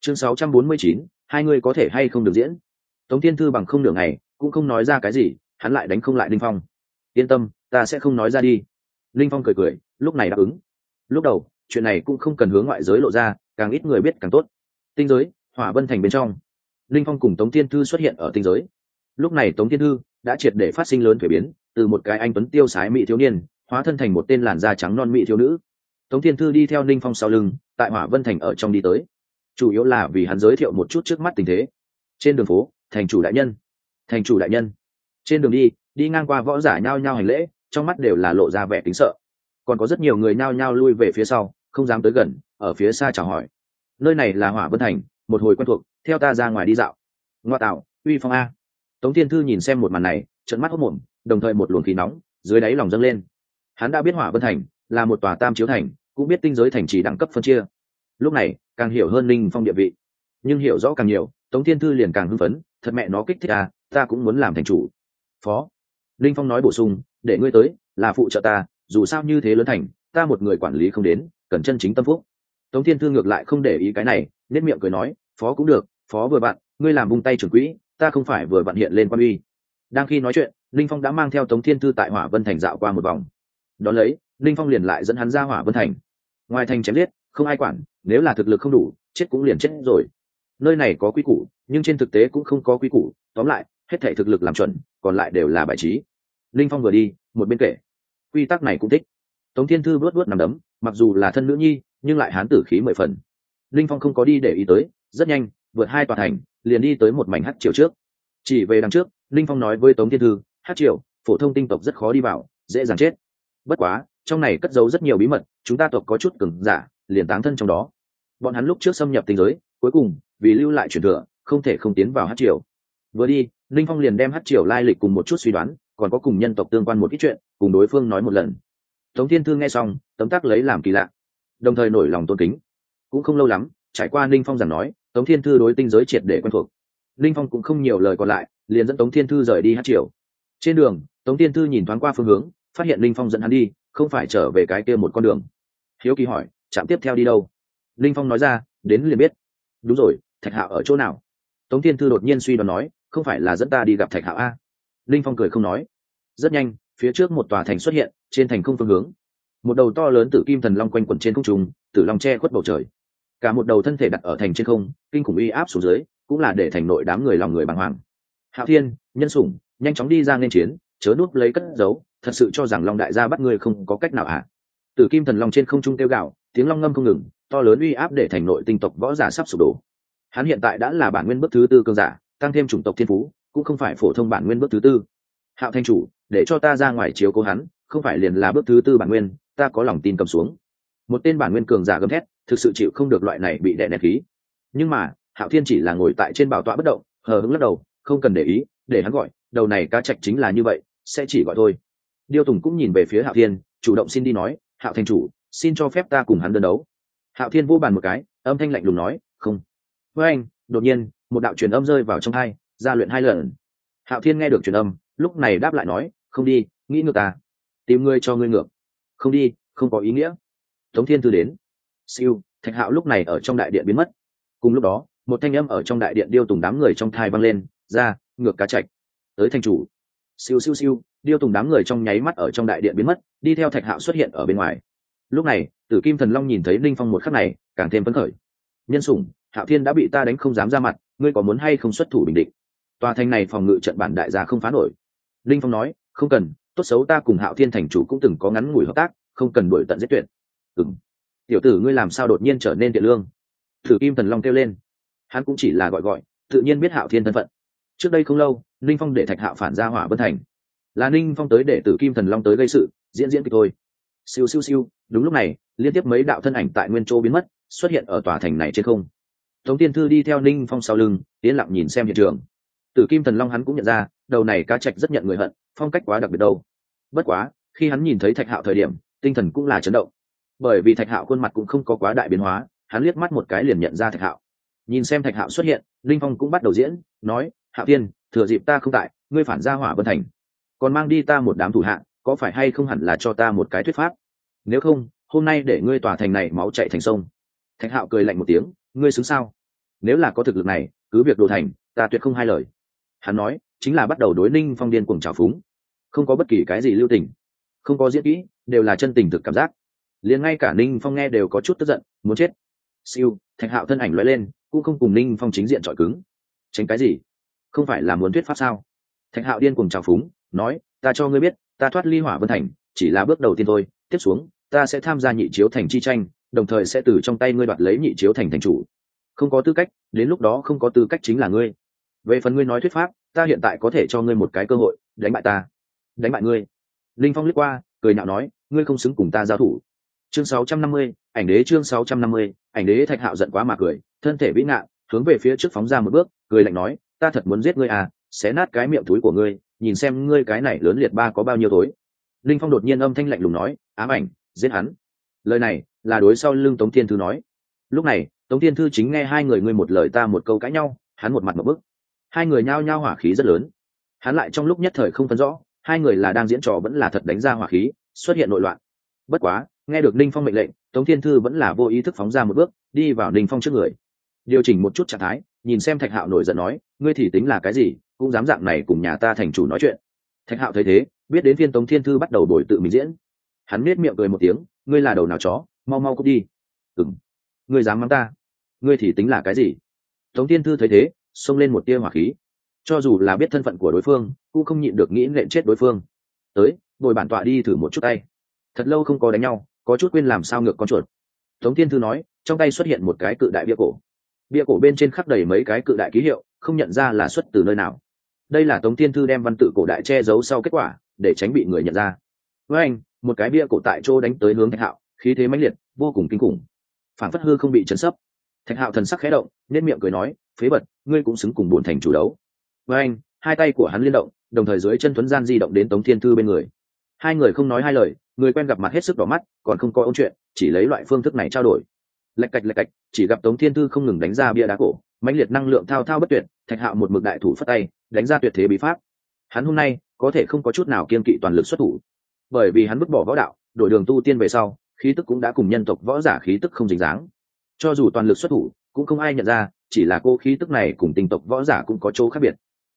Chương 649, hai người có thể hay không được diễn? Tống thiên thư bằng không nửa ngày cũng không nói ra cái gì hắn lại đánh không lại linh phong. Yên tâm ta sẽ không nói ra đi. Linh phong cười cười lúc này đáp ứng. Lúc đầu chuyện này cũng không cần hướng ngoại giới lộ ra càng ít người biết càng tốt. Tinh giới hỏa vân thành bên trong. Linh phong cùng tống thiên thư xuất hiện ở tinh giới. Lúc này tống thiên thư đã triệt để phát sinh lớn thuế biến từ một cái anh tuấn tiêu sái mỹ thiếu niên hóa thân thành một tên làn da trắng non mỹ thiếu nữ tống thiên thư đi theo ninh phong sau lưng, tại hỏa vân thành ở trong đi tới. Chủ yếu là vì hắn giới thiệu một chút trước mắt tình thế. Trên đường phố, thành chủ đại nhân. Thành chủ đại nhân. Trên đường đi đi ngang qua võ giả nhao nhao hành lễ, trong mắt đều là lộ ra vẻ kính sợ. Còn có rất nhiều người nhao nhao lui về phía sau, không dám tới gần, ở phía xa chào hỏi. Nơi này là hỏa vân thành, một hồi quen thuộc, theo ta ra ngoài đi dạo. Ngoa tạo, uy phong a. Tống thiên thư nhìn xem một màn này trận mắt hốc mồm, đồng thời một luồng khí nóng, dưới đáy lòng dâng lên. Hắn đã biết hỏa vân thành là một tòa tam chiếu thành cũng biết tinh giới thành trì đẳng cấp phân chia. Lúc này, càng hiểu hơn linh phong địa vị. Nhưng hiểu rõ càng nhiều, tống thiên thư liền càng hưng phấn, thật mẹ nó kích thích à ta cũng muốn làm thành chủ. Phó. Linh phong nói bổ sung, để ngươi tới, là phụ trợ ta, dù sao như thế lớn thành, ta một người quản lý không đến, cần chân chính tâm phúc. Tống thiên thư ngược lại không để ý cái này nết miệng cười nói, phó cũng được, phó vừa bạn, ngươi làm vung tay trưởng quỹ, ta không phải vừa bạn hiện lên quan uy. Đang khi nói chuyện linh phong đã mang theo tống thiên thư tại hỏa vân thành dạo qua một vòng. Đón lấy linh phong liền lại dẫn hắn ra hỏa vân thành. Ngoài thành chém giết, không ai quản, nếu là thực lực không đủ, chết cũng liền chết rồi. Nơi này có quy củ, nhưng trên thực tế cũng không có quy củ. Tóm lại, hết thể thực lực làm chuẩn, còn lại đều là bài trí. Linh phong vừa đi, một bên kể. Quy tắc này cũng thích. Tống thiên thư vớt vớt nằm đấm, mặc dù là thân nữ nhi, nhưng lại hán tử khí mười phần. Linh phong không có đi để ý tới, rất nhanh, vượt hai tòa thành, liền đi tới một mảnh hát triều trước. Chỉ về đằng trước, linh phong nói với tống thiên thư, hát triều, phổ thông tinh tộc rất khó đi vào, dễ dàng chết bất quá, trong này cất giấu rất nhiều bí mật, chúng ta tộc có chút cứng giả, liền táng thân trong đó. Bọn hắn lúc trước xâm nhập tinh giới, cuối cùng, vì lưu lại truyền thừa, không thể không tiến vào hát triều. Vừa đi, linh phong liền đem hát triều lai lịch cùng một chút suy đoán, còn có cùng nhân tộc tương quan một ít chuyện, cùng đối phương nói một lần. Tống thiên thư nghe xong, tấm tắc lấy làm kỳ lạ. Đồng thời nổi lòng tôn kính. Cũng không lâu lắm, trải qua linh phong giảng nói, tống thiên thư đối tinh giới triệt để quen thuộc. Linh phong cũng không nhiều lời còn lại, liền dẫn tống thiên thư rời đi hát triều. Trên đường, tống thiên thư nhìn thoáng qua phương hướng phát hiện linh phong dẫn hắn đi, không phải trở về cái kia một con đường. Hiếu kỳ hỏi, trạm tiếp theo đi đâu? Linh phong nói ra, đến liền biết. Đúng rồi, thạch hạo ở chỗ nào? Tống thiên thư đột nhiên suy đoán nói, không phải là dẫn ta đi gặp thạch hạo a? Linh phong cười không nói. Rất nhanh, phía trước một tòa thành xuất hiện, trên thành không phương hướng. Một đầu to lớn tử kim thần long quanh quẩn trên không trung, tử long che khuất bầu trời. Cả một đầu thân thể đặt ở thành trên không, kinh khủng uy áp xuống dưới, cũng là để thành nội đám người lòng người bàng hoàng. Hạo thiên, nhân sủng, nhanh chóng đi ra nên chiến, chớ núp lấy cất giấu thật sự cho rằng long đại gia bắt ngươi không có cách nào ạ à. tử kim thần long trên không trung tiêu gạo tiếng long ngâm không ngừng, to lớn uy áp để thành nội tinh tộc võ giả sắp sụp đổ. Hắn hiện tại đã là bản nguyên bước thứ tư cơn giả, tăng thêm chủng tộc thiên phú, cũng không phải phổ thông bản nguyên bước thứ tư. Hạo thanh chủ, để cho ta ra ngoài chiếu cố hắn, không phải liền là bước thứ tư bản nguyên, ta có lòng tin cầm xuống. Một tên bản nguyên cường giả gầm thét, thực sự chịu không được loại này bị đè nẹt khí. Nhưng mà, hạo thiên chỉ là ngồi tại trên bảo tọa bất động, hờ hững lắc đầu, không cần để ý, để hắn gọi, đầu này cá trạch chính là như vậy, sẽ chỉ gọi thôi điêu tùng cũng nhìn về phía hạo thiên, chủ động xin đi nói, hạo thành chủ, xin cho phép ta cùng hắn đơn đấu. Hạo thiên vô bàn một cái, âm thanh lạnh lùng nói, không. Với anh, đột nhiên, một đạo truyền âm rơi vào trong hai gia luyện hai lần. Hạo thiên nghe được truyền âm, lúc này đáp lại nói, không đi, nghĩ ngược ta tìm ngươi cho ngươi ngược. Không đi, không có ý nghĩa. Tống thiên thư đến. Siêu, thạch hạo lúc này ở trong đại điện biến mất. Cùng lúc đó, một thanh âm ở trong đại điện điêu tùng đám người trong thai văng lên, ra, ngược cá chạch. Tới thanh chủ. Siêu siêu siêu điêu tùng đám người trong nháy mắt ở trong đại điện biến mất, đi theo thạch hạo xuất hiện ở bên ngoài. Lúc này, tử kim thần long nhìn thấy linh phong một khắc này, càng thêm phấn khởi. Nhân sủng, hạo thiên đã bị ta đánh không dám ra mặt, ngươi có muốn hay không xuất thủ bình định? Tòa thành này phòng ngự trận bản đại gia không phá nổi. Linh phong nói, không cần, tốt xấu ta cùng hạo thiên thành chủ cũng từng có ngắn ngủi hợp tác, không cần đuổi tận giết tuyệt. Ừng tiểu tử ngươi làm sao đột nhiên trở nên tiện lương? Thử kim thần long kêu lên. Hắn cũng chỉ là gọi gọi, tự nhiên biết hạo thiên thân phận. Trước đây không lâu, linh phong để thạch hạo phản ra hỏa vân thành là ninh phong tới để tử kim thần long tới gây sự, diễn diễn kịch thôi. Siêu siêu siêu, đúng lúc này, liên tiếp mấy đạo thân ảnh tại nguyên châu biến mất, xuất hiện ở tòa thành này trên không. Tống tiên thư đi theo ninh phong sau lưng tiến lặng nhìn xem hiện trường. Tử kim thần long hắn cũng nhận ra, đầu này cá trạch rất nhận người hận, phong cách quá đặc biệt đâu. Bất quá, khi hắn nhìn thấy thạch hạo thời điểm, tinh thần cũng là chấn động. Bởi vì thạch hạo khuôn mặt cũng không có quá đại biến hóa, hắn liếc mắt một cái liền nhận ra thạch hạo. Nhìn xem thạch hạo xuất hiện linh phong cũng bắt đầu diễn, nói, hạo tiên thừa dịp ta không tại, ngươi phản ra hỏa vân thành còn mang đi ta một đám thủ hạ có phải hay không hẳn là cho ta một cái thuyết pháp? Nếu không, hôm nay để ngươi tỏa thành này máu chạy thành sông. Thạch hạo cười lạnh một tiếng, ngươi xứng sao? Nếu là có thực lực này, cứ việc đồ thành, ta tuyệt không hai lời. Hắn nói, chính là bắt đầu đối ninh phong điên cuồng trào phúng. Không có bất kỳ cái gì lưu tình, không có diễn kỹ, đều là chân tình thực cảm giác. Liền ngay cả ninh phong nghe đều có chút tức giận, muốn chết. Siêu, thạch hạo thân ảnh loại lên, cũng không cùng ninh phong chính diện chọi cứng. Tránh cái gì? Không phải là muốn thuyết pháp sao? Thạch hạo điên cùng trào phúng nói ta cho ngươi biết ta thoát ly hỏa vân thành chỉ là bước đầu tiên thôi tiếp xuống ta sẽ tham gia nhị chiếu thành chi tranh đồng thời sẽ từ trong tay ngươi đoạt lấy nhị chiếu thành thành chủ. Không có tư cách đến lúc đó không có tư cách chính là ngươi. Về phần ngươi nói thuyết pháp ta hiện tại có thể cho ngươi một cái cơ hội đánh bại ta. Đánh bại ngươi? Linh phong liếc qua cười nhạo nói ngươi không xứng cùng ta giao thủ. Chương 650, ảnh đế chương 650, ảnh đế thạch hạo giận quá mà cười thân thể vĩ ngạn hướng về phía trước phóng ra một bước cười lạnh nói ta thật muốn giết ngươi à xé nát cái miệng túi của ngươi nhìn xem ngươi cái này lớn liệt ba có bao nhiêu tối. Linh phong đột nhiên âm thanh lạnh lùng nói, ám ảnh, giết hắn. Lời này là đối sau lưng tống thiên thư nói. Lúc này, tống thiên thư chính nghe hai người ngươi một lời ta một câu cãi nhau, hắn một mặt một bức. Hai người nhao nhao hỏa khí rất lớn. Hắn lại trong lúc nhất thời không phân rõ, hai người là đang diễn trò vẫn là thật đánh ra hỏa khí, xuất hiện nội loạn. Bất quá, nghe được ninh phong mệnh lệnh, tống thiên thư vẫn là vô ý thức phóng ra một bước, đi vào ninh phong trước người. Điều chỉnh một chút trạng thái, nhìn xem thạch hạo nổi giận nói, ngươi thì tính là cái gì? Cũng dám dạng này cùng nhà ta thành chủ nói chuyện. Thạch hạo thấy thế, biết đến phiên tống thiên thư bắt đầu đổi tự mình diễn. Hắn nết miệng cười một tiếng, ngươi là đầu nào chó, mau mau cút đi. Ừng ngươi dám mắng ta? Ngươi thì tính là cái gì? Tống thiên thư thấy thế, xông lên một tia hỏa khí. Cho dù là biết thân phận của đối phương, cũng không nhịn được nghĩ nện chết đối phương. Tới, bồi bản tọa đi thử một chút tay. Thật lâu không có đánh nhau, có chút quên làm sao ngược con chuột. Tống thiên thư nói, trong tay xuất hiện một cái cự đại bia cổ. Bia cổ bên trên khắc đầy mấy cái cự đại ký hiệu, không nhận ra là xuất từ nơi nào đây là tống thiên thư đem văn tự cổ đại che giấu sau kết quả, để tránh bị người nhận ra. Với anh, một cái bia cổ tại chỗ đánh tới hướng thạch hạo, khí thế mãnh liệt, vô cùng kinh khủng. Phản phất hư không bị chấn sấp. Thạch hạo thần sắc khẽ động nên miệng cười nói, phế vật, ngươi cũng xứng cùng bổn thành chủ đấu. Với anh, hai tay của hắn liên động, đồng thời dưới chân tuấn gian di động đến tống thiên thư bên người. Hai người không nói hai lời, người quen gặp mặt hết sức đỏ mắt, còn không có ôn chuyện, chỉ lấy loại phương thức này trao đổi. Lạch cạch lạch cạch, chỉ gặp tống thiên thư không ngừng đánh ra bia đá cổ, mãnh liệt năng lượng thao thao bất tuyệt, thạch hạo một mực đại thủ phất tay đánh ra tuyệt thế bí pháp. Hắn hôm nay có thể không có chút nào kiên kỵ toàn lực xuất thủ. Bởi vì hắn vứt bỏ võ đạo, đổi đường tu tiên về sau, khí tức cũng đã cùng nhân tộc võ giả khí tức không dính dáng. Cho dù toàn lực xuất thủ, cũng không ai nhận ra, chỉ là cô khí tức này cùng tình tộc võ giả cũng có chỗ khác biệt.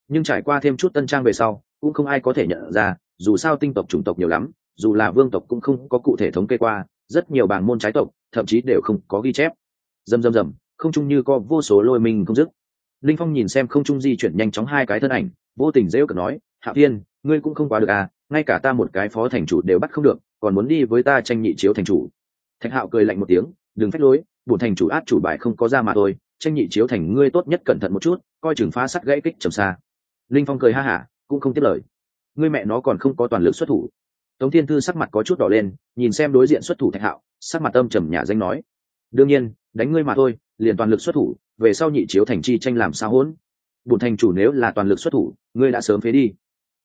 Nhưng trải qua thêm chút tân trang về sau, cũng không ai có thể nhận ra, dù sao tinh tộc chủng tộc nhiều lắm, dù là vương tộc cũng không có cụ thể thống kê qua, rất nhiều bảng môn trái tộc, thậm chí đều không có ghi chép. Dầm dầm dầm không chung như có vô số lôi mình không dứt linh phong nhìn xem không trung di chuyển nhanh chóng hai cái thân ảnh, vô tình dễ cợt nói, hạ thiên, ngươi cũng không quá được à ngay cả ta một cái phó thành chủ đều bắt không được, còn muốn đi với ta tranh nhị chiếu thành chủ. Thạch hạo cười lạnh một tiếng, đừng phách lối, bổn thành chủ át chủ bài không có ra mà thôi, tranh nhị chiếu thành ngươi tốt nhất cẩn thận một chút, coi chừng phá sắt gãy kích trầm xa. Linh phong cười ha hả, cũng không tiếp lời. Ngươi mẹ nó còn không có toàn lực xuất thủ. Tống thiên thư sắc mặt có chút đỏ lên, nhìn xem đối diện xuất thủ thạch hạo, sắc mặt âm trầm nhà danh nói, đương nhiên, đánh ngươi mà thôi, liền toàn lực xuất thủ về sau nhị chiếu thành chi tranh làm sao hỗn? Bùn thành chủ nếu là toàn lực xuất thủ, ngươi đã sớm phế đi.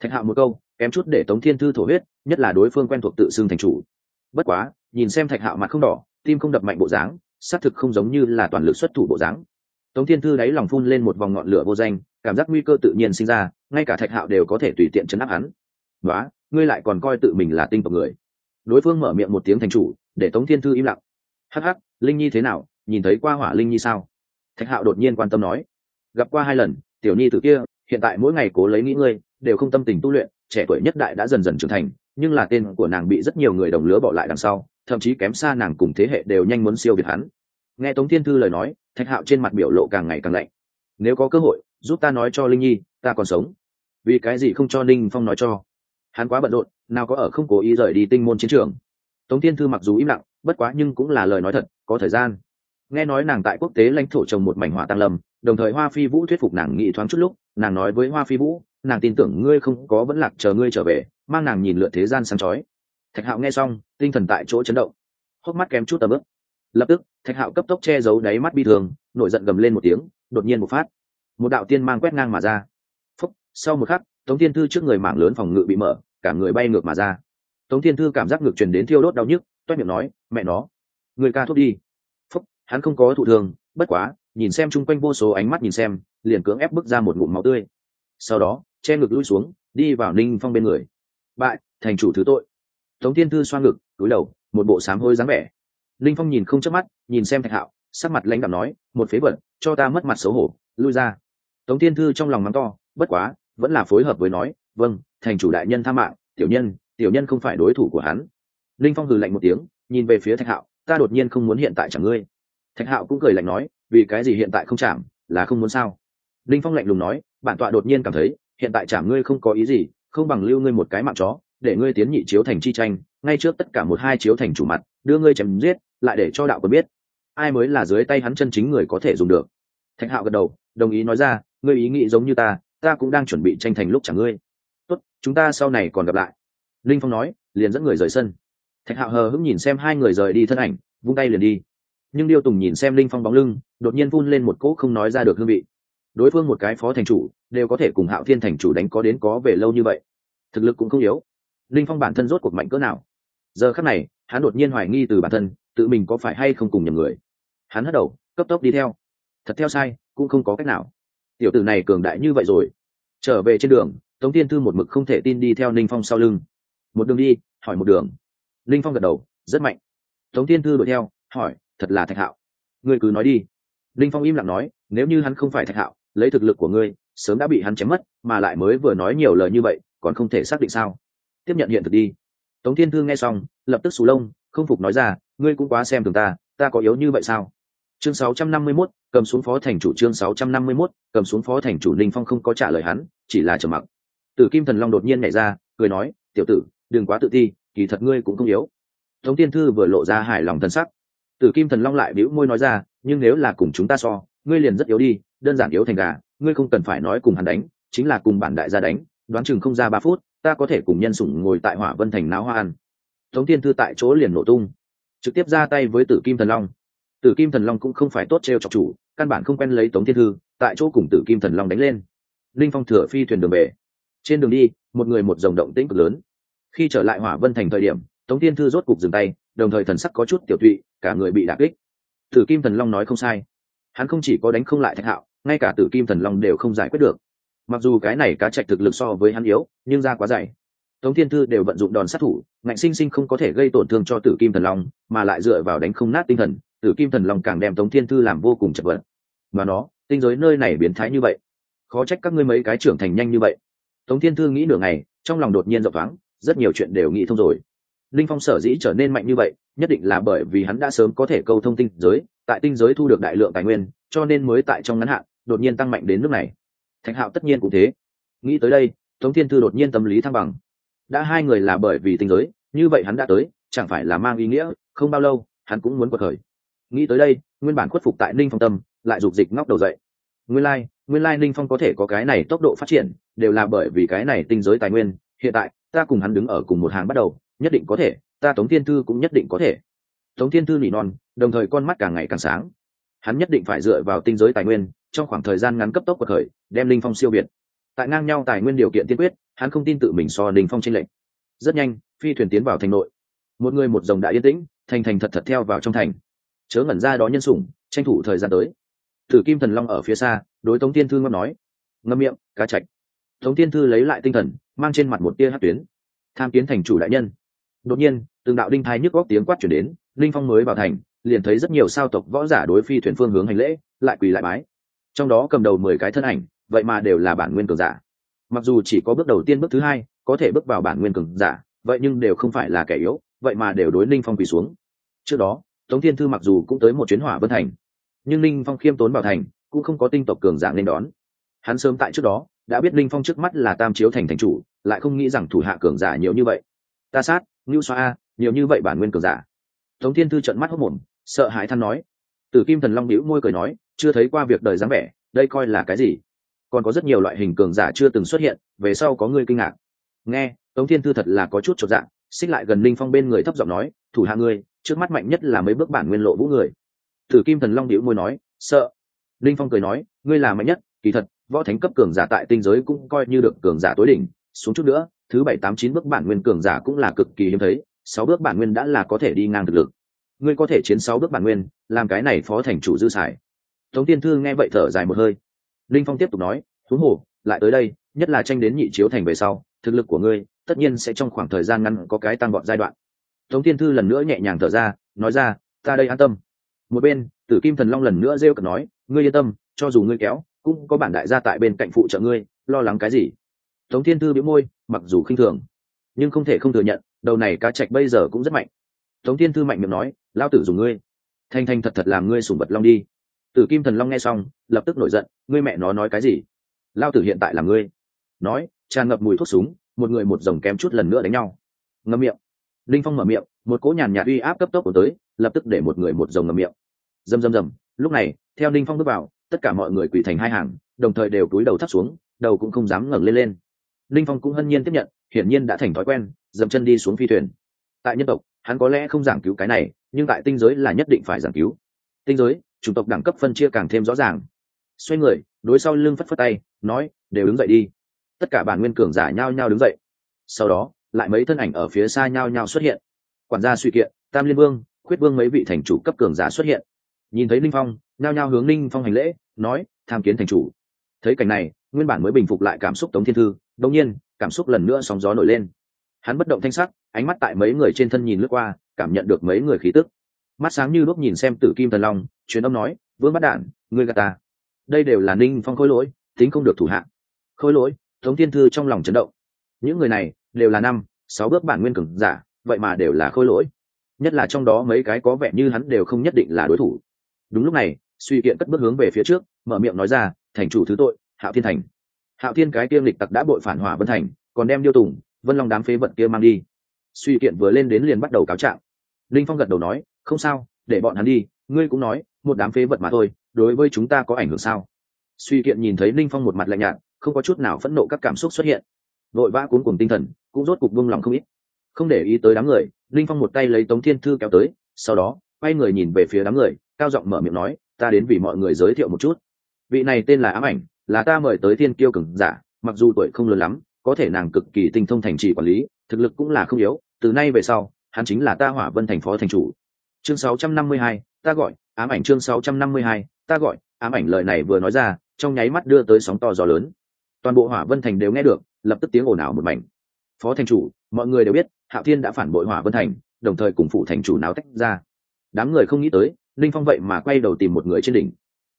Thạch hạo một câu, kém chút để tống thiên thư thổ huyết, nhất là đối phương quen thuộc tự xưng thành chủ. Bất quá, nhìn xem thạch hạo mặt không đỏ, tim không đập mạnh bộ dáng, xác thực không giống như là toàn lực xuất thủ bộ dáng. Tống thiên thư đáy lòng phun lên một vòng ngọn lửa vô danh, cảm giác nguy cơ tự nhiên sinh ra, ngay cả thạch hạo đều có thể tùy tiện chấn áp hắn. Đó ngươi lại còn coi tự mình là tinh tộc người. Đối phương mở miệng một tiếng thành chủ, để tống thiên thư im lặng. Hắc hắc, linh nhi thế nào? Nhìn thấy qua hỏa linh nhi sao? Thạch hạo đột nhiên quan tâm nói, gặp qua hai lần, tiểu nhi từ kia, hiện tại mỗi ngày cố lấy nghĩ ngươi, đều không tâm tình tu luyện, trẻ tuổi nhất đại đã dần dần trưởng thành, nhưng là tên của nàng bị rất nhiều người đồng lứa bỏ lại đằng sau, thậm chí kém xa nàng cùng thế hệ đều nhanh muốn siêu việt hắn. Nghe tống thiên thư lời nói, thạch hạo trên mặt biểu lộ càng ngày càng lạnh. Nếu có cơ hội, giúp ta nói cho linh nhi, ta còn sống. Vì cái gì không cho ninh phong nói cho? Hắn quá bận rộn, nào có ở không cố ý rời đi tinh môn chiến trường. Tống Thiên thư mặc dù im lặng, bất quá nhưng cũng là lời nói thật, có thời gian nghe nói nàng tại quốc tế lãnh thổ trồng một mảnh hỏa tăng lâm, đồng thời hoa phi vũ thuyết phục nàng nghĩ thoáng chút lúc, nàng nói với hoa phi vũ, nàng tin tưởng ngươi không có vẫn lạc chờ ngươi trở về, mang nàng nhìn lượn thế gian sáng chói. Thạch hạo nghe xong, tinh thần tại chỗ chấn động. Hốc mắt kém chút tầm ức lập tức, thạch hạo cấp tốc che giấu đáy mắt bi thường nổi giận gầm lên một tiếng, đột nhiên một phát. Một đạo tiên mang quét ngang mà ra. Phúc, sau một khắc, tống tiên thư trước người mảng lớn phòng ngự bị mở, cả người bay ngược mà ra. Tống tiên thư cảm giác ngược truyền đến thiêu đốt đau nhức, toét miệng nói, mẹ nó, người ca thuốc đi hắn không có thụ thương, bất quá, nhìn xem chung quanh vô số ánh mắt nhìn xem, liền cưỡng ép bước ra một ngụm máu tươi. Sau đó, che ngực lui xuống, đi vào ninh phong bên người. Bại, thành chủ thứ tội. Tống tiên thư xoa ngực túi đầu, một bộ sám hôi dáng vẻ. Linh phong nhìn không chớp mắt, nhìn xem thạch hạo, sắc mặt lãnh đạm nói, một phế vật, cho ta mất mặt xấu hổ, lui ra. Tống tiên thư trong lòng mắng to, bất quá, vẫn là phối hợp với nói vâng thành chủ đại nhân tha mạng, tiểu nhân tiểu nhân không phải đối thủ của hắn. Linh phong hừ lạnh một tiếng, nhìn về phía thạch hạo, ta đột nhiên không muốn hiện tại chẳng ngươi thạch hạo cũng cười lạnh nói, vì cái gì hiện tại không chạm, là không muốn sao? Linh phong lạnh lùng nói, bản tọa đột nhiên cảm thấy, hiện tại chạm ngươi không có ý gì, không bằng lưu ngươi một cái mạng chó, để ngươi tiến nhị chiếu thành chi tranh, ngay trước tất cả một hai chiếu thành chủ mặt, đưa ngươi chém giết, lại để cho đạo quân biết, ai mới là dưới tay hắn chân chính người có thể dùng được. Thạch hạo gật đầu, đồng ý nói ra, ngươi ý nghĩ giống như ta ta cũng đang chuẩn bị tranh thành lúc chẳng ngươi. Tốt, chúng ta sau này còn gặp lại. Linh phong nói, liền dẫn người rời sân. Thạch hạo hờ hững nhìn xem hai người rời đi thân ảnh, vung tay liền đi nhưng điêu tùng nhìn xem linh phong bóng lưng, đột nhiên vun lên một cỗ không nói ra được hương vị. Đối phương một cái phó thành chủ, đều có thể cùng hạo thiên thành chủ đánh có đến có về lâu như vậy. Thực lực cũng không yếu. Linh phong bản thân rốt cuộc mạnh cỡ nào? Giờ khắc này, hắn đột nhiên hoài nghi từ bản thân, tự mình có phải hay không cùng nhầm người. Hắn hất đầu, cấp tốc đi theo. Thật theo sai, cũng không có cách nào. Tiểu tử này cường đại như vậy rồi. Trở về trên đường, tống tiên thư một mực không thể tin đi theo ninh phong sau lưng. Một đường đi, hỏi một đường. Ninh phong gật đầu, rất mạnh. Tống tiên thư đuổi theo, hỏi thật là thạch hạo. Ngươi cứ nói đi. Linh phong im lặng nói nếu như hắn không phải thạch hạo lấy thực lực của ngươi sớm đã bị hắn chém mất mà lại mới vừa nói nhiều lời như vậy còn không thể xác định sao? Tiếp nhận hiện thực đi. Tống thiên thư nghe xong lập tức xù lông không phục nói ra ngươi cũng quá xem thường ta ta có yếu như vậy sao? Chương 651, cầm xuống phó thành chủ chương 651, cầm xuống phó thành chủ linh phong không có trả lời hắn chỉ là trầm mặc. Tử kim thần long đột nhiên nhảy ra cười nói tiểu tử đừng quá tự ti kỳ thật ngươi cũng không yếu. Tống tiên thư vừa lộ ra hài lòng thân sắc tử kim thần long lại bĩu môi nói ra, nhưng nếu là cùng chúng ta so, ngươi liền rất yếu đi, đơn giản yếu thành gà, ngươi không cần phải nói cùng hắn đánh, chính là cùng bản đại gia đánh, đoán chừng không ra ba phút, ta có thể cùng nhân sủng ngồi tại hỏa vân thành náo hoa ăn. Tống thiên thư tại chỗ liền nổ tung, trực tiếp ra tay với tử kim thần long. Tử kim thần long cũng không phải tốt trêu chọc chủ, căn bản không quen lấy tống thiên thư, tại chỗ cùng tử kim thần long đánh lên. Linh phong thừa phi thuyền đường về. Trên đường đi, một người một dòng động tĩnh cực lớn. Khi trở lại hỏa vân thành thời điểm, tống thiên thư rốt cục dừng tay, đồng thời thần sắc có chút tiểu thụy cả người bị đả kích. Tử kim thần long nói không sai. Hắn không chỉ có đánh không lại thạch hạo, ngay cả tử kim thần long đều không giải quyết được. Mặc dù cái này cá trạch thực lực so với hắn yếu, nhưng ra quá dày. Tống thiên thư đều vận dụng đòn sát thủ, ngạnh sinh sinh không có thể gây tổn thương cho tử kim thần long, mà lại dựa vào đánh không nát tinh thần, tử kim thần long càng đem tống thiên thư làm vô cùng chật vật. Và nó, tinh giới nơi này biến thái như vậy. Khó trách các ngươi mấy cái trưởng thành nhanh như vậy. Tống thiên thư nghĩ nửa ngày, trong lòng đột nhiên rộng thoáng, rất nhiều chuyện đều nghĩ thông rồi. Linh phong sở dĩ trở nên mạnh như vậy nhất định là bởi vì hắn đã sớm có thể câu thông tinh giới tại tinh giới thu được đại lượng tài nguyên cho nên mới tại trong ngắn hạn đột nhiên tăng mạnh đến nước này. Thạch hạo tất nhiên cũng thế. Nghĩ tới đây tống thiên thư đột nhiên tâm lý thăng bằng. Đã hai người là bởi vì tinh giới như vậy hắn đã tới chẳng phải là mang ý nghĩa không bao lâu hắn cũng muốn quật khởi. Nghĩ tới đây nguyên bản khuất phục tại ninh phong tâm lại dục dịch ngóc đầu dậy. Nguyên lai、like, nguyên lai ninh phong có thể có cái này tốc độ phát triển đều là bởi vì cái này tinh giới tài nguyên hiện tại ta cùng hắn đứng ở cùng một hàng bắt đầu nhất định có thể ta tống thiên thư cũng nhất định có thể. Tống thiên thư nỉ non, đồng thời con mắt càng ngày càng sáng. Hắn nhất định phải dựa vào tinh giới tài nguyên, trong khoảng thời gian ngắn cấp tốc cuộc khởi, đem linh phong siêu việt. Tại ngang nhau tài nguyên điều kiện tiên quyết, hắn không tin tự mình so linh phong trên lệnh rất nhanh, phi thuyền tiến vào thành nội. Một người một dòng đã yên tĩnh, thành thành thật thật theo vào trong thành. Chớ ngẩn ra đó nhân sủng, tranh thủ thời gian tới. Thử kim thần long ở phía xa, đối tống tiên thư ngâm nói. Ngâm miệng, cá chạch. Tống tiên thư lấy lại tinh thần, mang trên mặt một tia hát tuyến. Tham kiến thành chủ đại nhân đột nhiên, từng đạo đinh thái nhức góc tiếng quát chuyển đến, linh phong mới vào thành, liền thấy rất nhiều sao tộc võ giả đối phi thuyền phương hướng hành lễ, lại quỳ lại bái. Trong đó cầm đầu mười cái thân ảnh, vậy mà đều là bản nguyên cường giả. Mặc dù chỉ có bước đầu tiên bước thứ hai, có thể bước vào bản nguyên cường giả, vậy nhưng đều không phải là kẻ yếu, vậy mà đều đối linh phong quỳ xuống. Trước đó, tống thiên thư mặc dù cũng tới một chuyến hỏa vân thành, nhưng linh phong khiêm tốn vào thành, cũng không có tinh tộc cường giả nên đón. Hắn sớm tại trước đó, đã biết linh phong trước mắt là tam chiếu thành thành chủ, lại không nghĩ rằng thủ hạ cường giả nhiều như vậy. Ta sát ngưu xoa a, nhiều như vậy bản nguyên cường giả. Tống thiên thư trận mắt hốc mồm, sợ hãi than nói. Tử kim thần long hữu môi cười nói, chưa thấy qua việc đời dáng vẻ, đây coi là cái gì? Còn có rất nhiều loại hình cường giả chưa từng xuất hiện, về sau có người kinh ngạc. Nghe, tống thiên thư thật là có chút chột dạng xích lại gần linh phong bên người thấp giọng nói, thủ hạ ngươi, trước mắt mạnh nhất là mấy bước bản nguyên lộ vũ người. Tử kim thần long hữu môi nói, sợ. Linh phong cười nói, ngươi là mạnh nhất, kỳ thật, võ thánh cấp cường giả tại tinh giới cũng coi như được cường giả tối đỉnh, xuống chút nữa thứ bảy tám chín bước bản nguyên cường giả cũng là cực kỳ hiếm thấy, sáu bước bản nguyên đã là có thể đi ngang thực lực. Ngươi có thể chiến sáu bước bản nguyên, làm cái này phó thành chủ dư sải tống tiên thư nghe vậy thở dài một hơi. Linh phong tiếp tục nói, thú hồ, lại tới đây, nhất là tranh đến nhị chiếu thành về sau, thực lực của ngươi tất nhiên sẽ trong khoảng thời gian ngắn có cái tăng gọn giai đoạn. Tống tiên thư lần nữa nhẹ nhàng thở ra, nói ra, ta đây an tâm. Một bên, tử kim thần long lần nữa rêu cực nói, ngươi yên tâm, cho dù ngươi kéo, cũng có bản đại gia tại bên cạnh phụ trợ ngươi, lo lắng cái gì? Tống thiên thư biếu môi mặc dù khinh thường, nhưng không thể không thừa nhận, đầu này cá trạch bây giờ cũng rất mạnh. Tống thiên thư mạnh miệng nói lao tử dùng ngươi, thanh thanh thật thật làm ngươi sùng vật long đi. Tử kim thần long nghe xong, lập tức nổi giận, ngươi mẹ nó nói cái gì? Lao tử hiện tại là ngươi. Nói, tràn ngập mùi thuốc súng, một người một dòng kém chút lần nữa đánh nhau. Ngâm miệng. Linh phong mở miệng, một cỗ nhàn nhạt uy áp cấp tốc của tới, lập tức để một người một dòng ngâm miệng. Rầm rầm rầm, lúc này, theo linh phong bước vào, tất cả mọi người quỳ thành hai hàng, đồng thời đều cúi đầu thắt xuống, đầu cũng không dám ngẩng lên lên linh phong cũng hân nhiên tiếp nhận, hiển nhiên đã thành thói quen, dậm chân đi xuống phi thuyền. Tại nhân tộc, hắn có lẽ không giảng cứu cái này, nhưng tại tinh giới là nhất định phải giảng cứu. Tinh giới, chủng tộc đẳng cấp phân chia càng thêm rõ ràng. Xoay người, đối sau lưng phất phất tay, nói, đều đứng dậy đi. Tất cả bản nguyên cường giả nhao nhao đứng dậy. Sau đó, lại mấy thân ảnh ở phía xa nhao nhao xuất hiện. Quản gia suy kiện, tam liên vương, khuyết vương mấy vị thành chủ cấp cường giả xuất hiện. Nhìn thấy linh phong, nhao nhao hướng linh phong hành lễ, nói, tham kiến thành chủ. Thấy cảnh này nguyên bản mới bình phục lại cảm xúc tống thiên thư đông nhiên, cảm xúc lần nữa sóng gió nổi lên. Hắn bất động thanh sắc, ánh mắt tại mấy người trên thân nhìn lướt qua, cảm nhận được mấy người khí tức. Mắt sáng như lúc nhìn xem tử kim thần long, truyền âm nói, vương bắt đạn ngươi gà ta. Đây đều là ninh phong khôi lỗi, tính không được thủ hạ. khôi lỗi? Tống thiên thư trong lòng chấn động. Những người này đều là năm, sáu bước bản nguyên cường giả, vậy mà đều là khôi lỗi. Nhất là trong đó mấy cái có vẻ như hắn đều không nhất định là đối thủ. Đúng lúc này, suy kiện cất bước hướng về phía trước, mở miệng nói ra, thành chủ thứ tội hạo thiên thành. Hạo thiên cái tiêm lịch tặc đã bội phản hỏa vân thành, còn đem điêu tùng, vân long đám phế vận kia mang đi. Suy kiện vừa lên đến liền bắt đầu cáo trạng. Linh phong gật đầu nói, không sao, để bọn hắn đi, ngươi cũng nói, một đám phế vật mà thôi, đối với chúng ta có ảnh hưởng sao? Suy kiện nhìn thấy linh phong một mặt lạnh nhạt, không có chút nào phẫn nộ các cảm xúc xuất hiện. Vội vã cuốn cùng tinh thần, cũng rốt cục buông lòng không ít. Không để ý tới đám người, linh phong một tay lấy tống thiên thư kéo tới, sau đó, quay người nhìn về phía đám người, cao giọng mở miệng nói, ta đến vì mọi người giới thiệu một chút. Vị này tên là ám ảnh là ta mời tới thiên kiêu cường giả mặc dù tuổi không lớn lắm có thể nàng cực kỳ tinh thông thành trì quản lý thực lực cũng là không yếu từ nay về sau hắn chính là ta hỏa vân thành phó thành chủ. Chương 652, ta gọi ám ảnh chương 652, ta gọi ám ảnh lời này vừa nói ra trong nháy mắt đưa tới sóng to gió lớn. Toàn bộ hỏa vân thành đều nghe được lập tức tiếng ồn ào một mảnh. Phó thành chủ mọi người đều biết hạo thiên đã phản bội hỏa vân thành đồng thời cùng phụ thành chủ náo tách ra. Đám người không nghĩ tới linh phong vậy mà quay đầu tìm một người trên đỉnh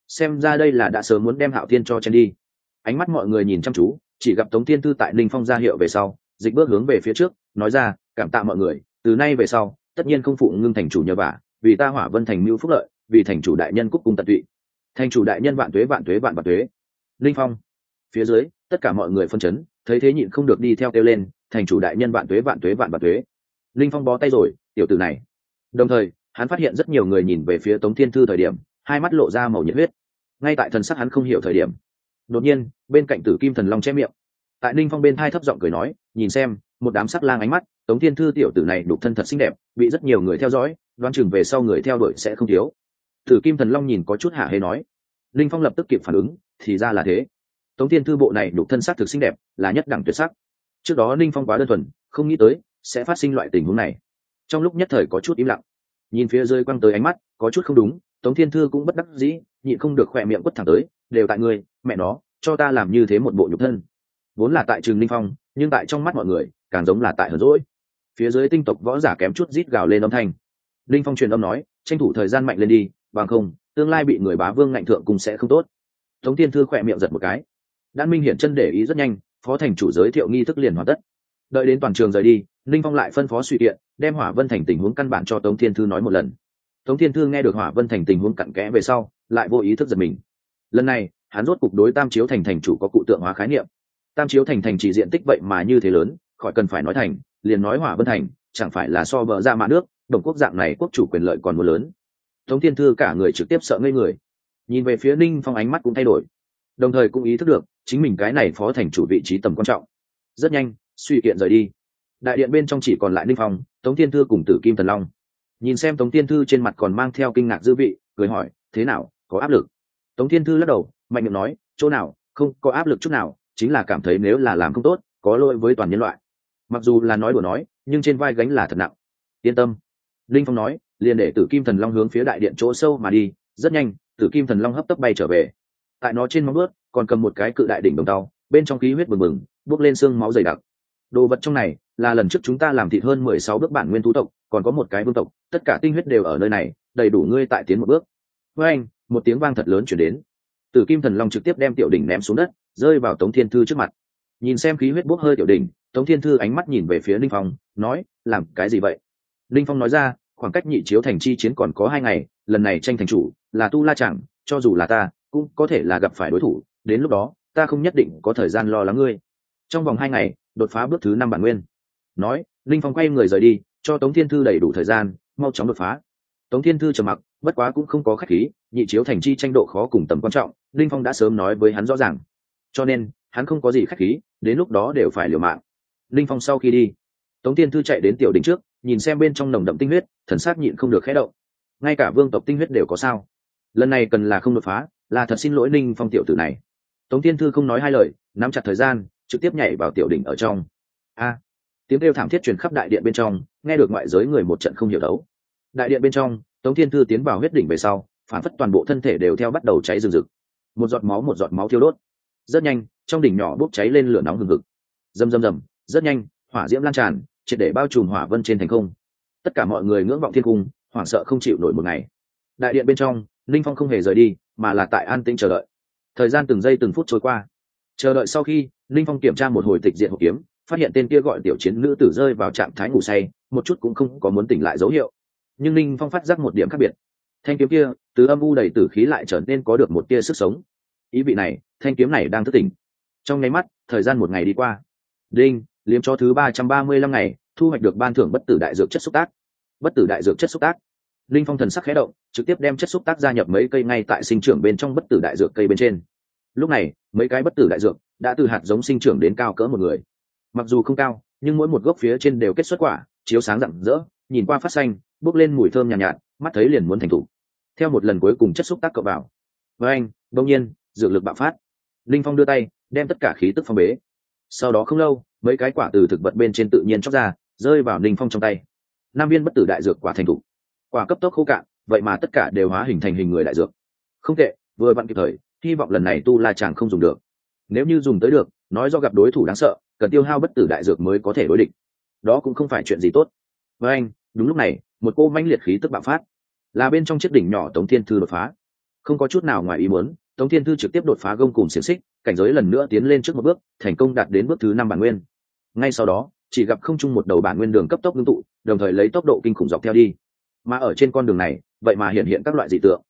xem ra đây là đã sớm muốn đem hạo thiên cho chen đi. Ánh mắt mọi người nhìn chăm chú, chỉ gặp tống thiên tư tại ninh phong ra hiệu về sau, dịch bước hướng về phía trước, nói ra, cảm tạ mọi người, từ nay về sau, tất nhiên không phụ ngưng thành chủ nhờ vả, vì ta hỏa vân thành mưu phúc lợi, vì thành chủ đại nhân cúc cung tận tụy. Thành chủ đại nhân vạn tuế vạn tuế, vạn vạn tuế. Linh phong. Phía dưới, tất cả mọi người phân chấn, thấy thế nhịn không được đi theo kêu lên, thành chủ đại nhân vạn tuế vạn tuế, vạn vạn tuế. Linh phong bó tay rồi, tiểu tử này. Đồng thời, hắn phát hiện rất nhiều người nhìn về phía tống thiên thư thời điểm, hai mắt lộ ra màu nhiệt huyết ngay tại thần sắc hắn không hiểu thời điểm. Đột nhiên, bên cạnh tử kim thần long che miệng. Tại ninh phong bên thai thấp giọng cười nói, nhìn xem, một đám sắc lang ánh mắt, tống thiên thư tiểu tử này đục thân thật xinh đẹp, bị rất nhiều người theo dõi, đoán chừng về sau người theo đuổi sẽ không thiếu. Tử kim thần long nhìn có chút hạ hê nói. Ninh phong lập tức kịp phản ứng, thì ra là thế. Tống thiên thư bộ này đục thân sắc thực xinh đẹp, là nhất đẳng tuyệt sắc. Trước đó ninh phong quá đơn thuần, không nghĩ tới, sẽ phát sinh loại tình huống này. Trong lúc nhất thời có chút im lặng. Nhìn phía dưới quăng tới ánh mắt, có chút không đúng tống thiên thư cũng bất đắc dĩ, nhịn không được khỏe miệng quất thẳng tới, đều tại ngươi, mẹ nó, cho ta làm như thế một bộ nhục thân. Vốn là tại trường linh phong, nhưng tại trong mắt mọi người, càng giống là tại hờn rỗi phía dưới tinh tộc võ giả kém chút rít gào lên âm thanh. Linh phong truyền âm nói, tranh thủ thời gian mạnh lên đi, bằng không, tương lai bị người bá vương ngạnh thượng cùng sẽ không tốt. Tống thiên thư khỏe miệng giật một cái. Đan minh hiển chân để ý rất nhanh, phó thành chủ giới thiệu nghi thức liền hoàn tất. Đợi đến toàn trường rời đi, linh phong lại phân phó suy kiện, đem hỏa vân thành tình huống căn bản cho tống thiên thư nói một lần tống thiên thư nghe được hỏa vân thành tình huống cặn kẽ về sau, lại vô ý thức giật mình. Lần này, hắn rốt cục đối tam chiếu thành thành chủ có cụ tượng hóa khái niệm. Tam chiếu thành thành chỉ diện tích vậy mà như thế lớn, khỏi cần phải nói thành, liền nói hỏa vân thành, chẳng phải là so vợ ra mã nước, đồng quốc dạng này quốc chủ quyền lợi còn một lớn. Tống thiên thư cả người trực tiếp sợ ngây người. Nhìn về phía ninh phong ánh mắt cũng thay đổi. Đồng thời cũng ý thức được, chính mình cái này phó thành chủ vị trí tầm quan trọng. Rất nhanh, suy kiện rời đi. Đại điện bên trong chỉ còn lại ninh phong, tống thiên thư cùng tử kim thần long nhìn xem tống tiên thư trên mặt còn mang theo kinh ngạc dư vị, cười hỏi, thế nào, có áp lực? Tống tiên thư lắc đầu, mạnh miệng nói, chỗ nào, không có áp lực chút nào, chính là cảm thấy nếu là làm không tốt, có lỗi với toàn nhân loại. Mặc dù là nói đùa nói, nhưng trên vai gánh là thật nặng. Yên tâm. Linh phong nói, liền để tử kim thần long hướng phía đại điện chỗ sâu mà đi, rất nhanh, tử kim thần long hấp tấp bay trở về. Tại nó trên móng ướt còn cầm một cái cự đại đỉnh đồng tàu bên trong khí huyết bừng bừng bước lên xương máu dày đặc. Đồ vật trong này, là lần trước chúng ta làm thịt hơn mười sáu bước bản nguyên thú tộc còn có một cái vương tộc, tất cả tinh huyết đều ở nơi này, đầy đủ ngươi tại tiến một bước. Với anh, một tiếng vang thật lớn chuyển đến. Tử kim thần long trực tiếp đem tiểu đỉnh ném xuống đất, rơi vào tống thiên thư trước mặt. Nhìn xem khí huyết bốc hơi tiểu đỉnh, tống thiên thư ánh mắt nhìn về phía linh phong, nói, làm cái gì vậy? Linh phong nói ra, khoảng cách nhị chiếu thành chi chiến còn có hai ngày, lần này tranh thành chủ, là tu la chẳng, cho dù là ta, cũng có thể là gặp phải đối thủ, đến lúc đó, ta không nhất định có thời gian lo lắng ngươi. Trong vòng hai ngày, đột phá bước thứ năm bản nguyên. Nói, linh phong quay người rời đi cho tống thiên thư đầy đủ thời gian, mau chóng đột phá. Tống thiên thư trầm mặc, bất quá cũng không có khách khí, nhị chiếu thành chi tranh độ khó cùng tầm quan trọng, linh phong đã sớm nói với hắn rõ ràng. Cho nên, hắn không có gì khách khí, đến lúc đó đều phải liều mạng. Linh phong sau khi đi, tống thiên thư chạy đến tiểu đỉnh trước, nhìn xem bên trong nồng đậm tinh huyết, thần sát nhịn không được khẽ động. Ngay cả vương tộc tinh huyết đều có sao? Lần này cần là không đột phá, là thật xin lỗi Linh phong tiểu tử này. Tống thiên thư không nói hai lời, nắm chặt thời gian, trực tiếp nhảy vào tiểu đỉnh ở trong. A! Tiếng kêu thảm thiết truyền khắp đại điện bên trong nghe được ngoại giới người một trận không hiểu đấu đại điện bên trong, tống thiên thư tiến vào huyết đỉnh về sau, phản phất toàn bộ thân thể đều theo bắt đầu cháy rừng rực. Một giọt máu, một giọt máu thiêu đốt. Rất nhanh, trong đỉnh nhỏ bốc cháy lên lửa nóng hừng hực. Rầm rầm rầm, rất nhanh, hỏa diễm lan tràn, triệt để bao trùm hỏa vân trên thành không. Tất cả mọi người ngưỡng vọng thiên cung, hoảng sợ không chịu nổi một ngày. Đại điện bên trong, linh phong không hề rời đi, mà là tại an tĩnh chờ đợi. Thời gian từng giây từng phút trôi qua. Chờ đợi sau khi, linh phong kiểm tra một hồi tịch diện hộp kiếm phát hiện tên kia gọi tiểu chiến nữ tử rơi vào trạng thái ngủ say, một chút cũng không có muốn tỉnh lại dấu hiệu. Nhưng linh phong phát giác một điểm khác biệt. Thanh kiếm kia, từ âm u đầy tử khí lại trở nên có được một tia sức sống. Ý vị này, thanh kiếm này đang thức tỉnh. Trong nháy mắt, thời gian một ngày đi qua. Đinh, liếm cho thứ ba trăm ba mươi lăm ngày, thu hoạch được ban thưởng bất tử đại dược chất xúc tác. Bất tử đại dược chất xúc tác. Linh phong thần sắc khé động, trực tiếp đem chất xúc tác gia nhập mấy cây ngay tại sinh trưởng bên trong bất tử đại dược cây bên trên. Lúc này, mấy cái bất tử đại dược đã từ hạt giống sinh trưởng đến cao cỡ một người mặc dù không cao nhưng mỗi một gốc phía trên đều kết xuất quả chiếu sáng rạng rỡ nhìn qua phát xanh bốc lên mùi thơm nhàn nhạt, nhạt mắt thấy liền muốn thành thủ. Theo một lần cuối cùng chất xúc tác cậu vào với anh đông nhiên dược lực bạo phát. Linh phong đưa tay đem tất cả khí tức phong bế. Sau đó không lâu mấy cái quả từ thực vật bên trên tự nhiên chóc ra rơi vào Linh phong trong tay. Nam viên bất tử đại dược quả thành thủ, quả cấp tốc khô cạn vậy mà tất cả đều hóa hình thành hình người đại dược. Không tệ vừa vặn kịp thời hy vọng lần này tu la chàng không dùng được. Nếu như dùng tới được nói do gặp đối thủ đáng sợ cần tiêu hao bất tử đại dược mới có thể đối địch. Đó cũng không phải chuyện gì tốt. Với anh, đúng lúc này, một cô manh liệt khí tức bạo phát. Là bên trong chiếc đỉnh nhỏ tống thiên thư đột phá. Không có chút nào ngoài ý muốn, tống thiên thư trực tiếp đột phá gông cùng xiềng xích, cảnh giới lần nữa tiến lên trước một bước, thành công đạt đến bước thứ năm bản nguyên. Ngay sau đó, chỉ gặp không chung một đầu bản nguyên đường cấp tốc ngưng tụ, đồng thời lấy tốc độ kinh khủng dọc theo đi. Mà ở trên con đường này, vậy mà hiện hiện các loại dị tượng.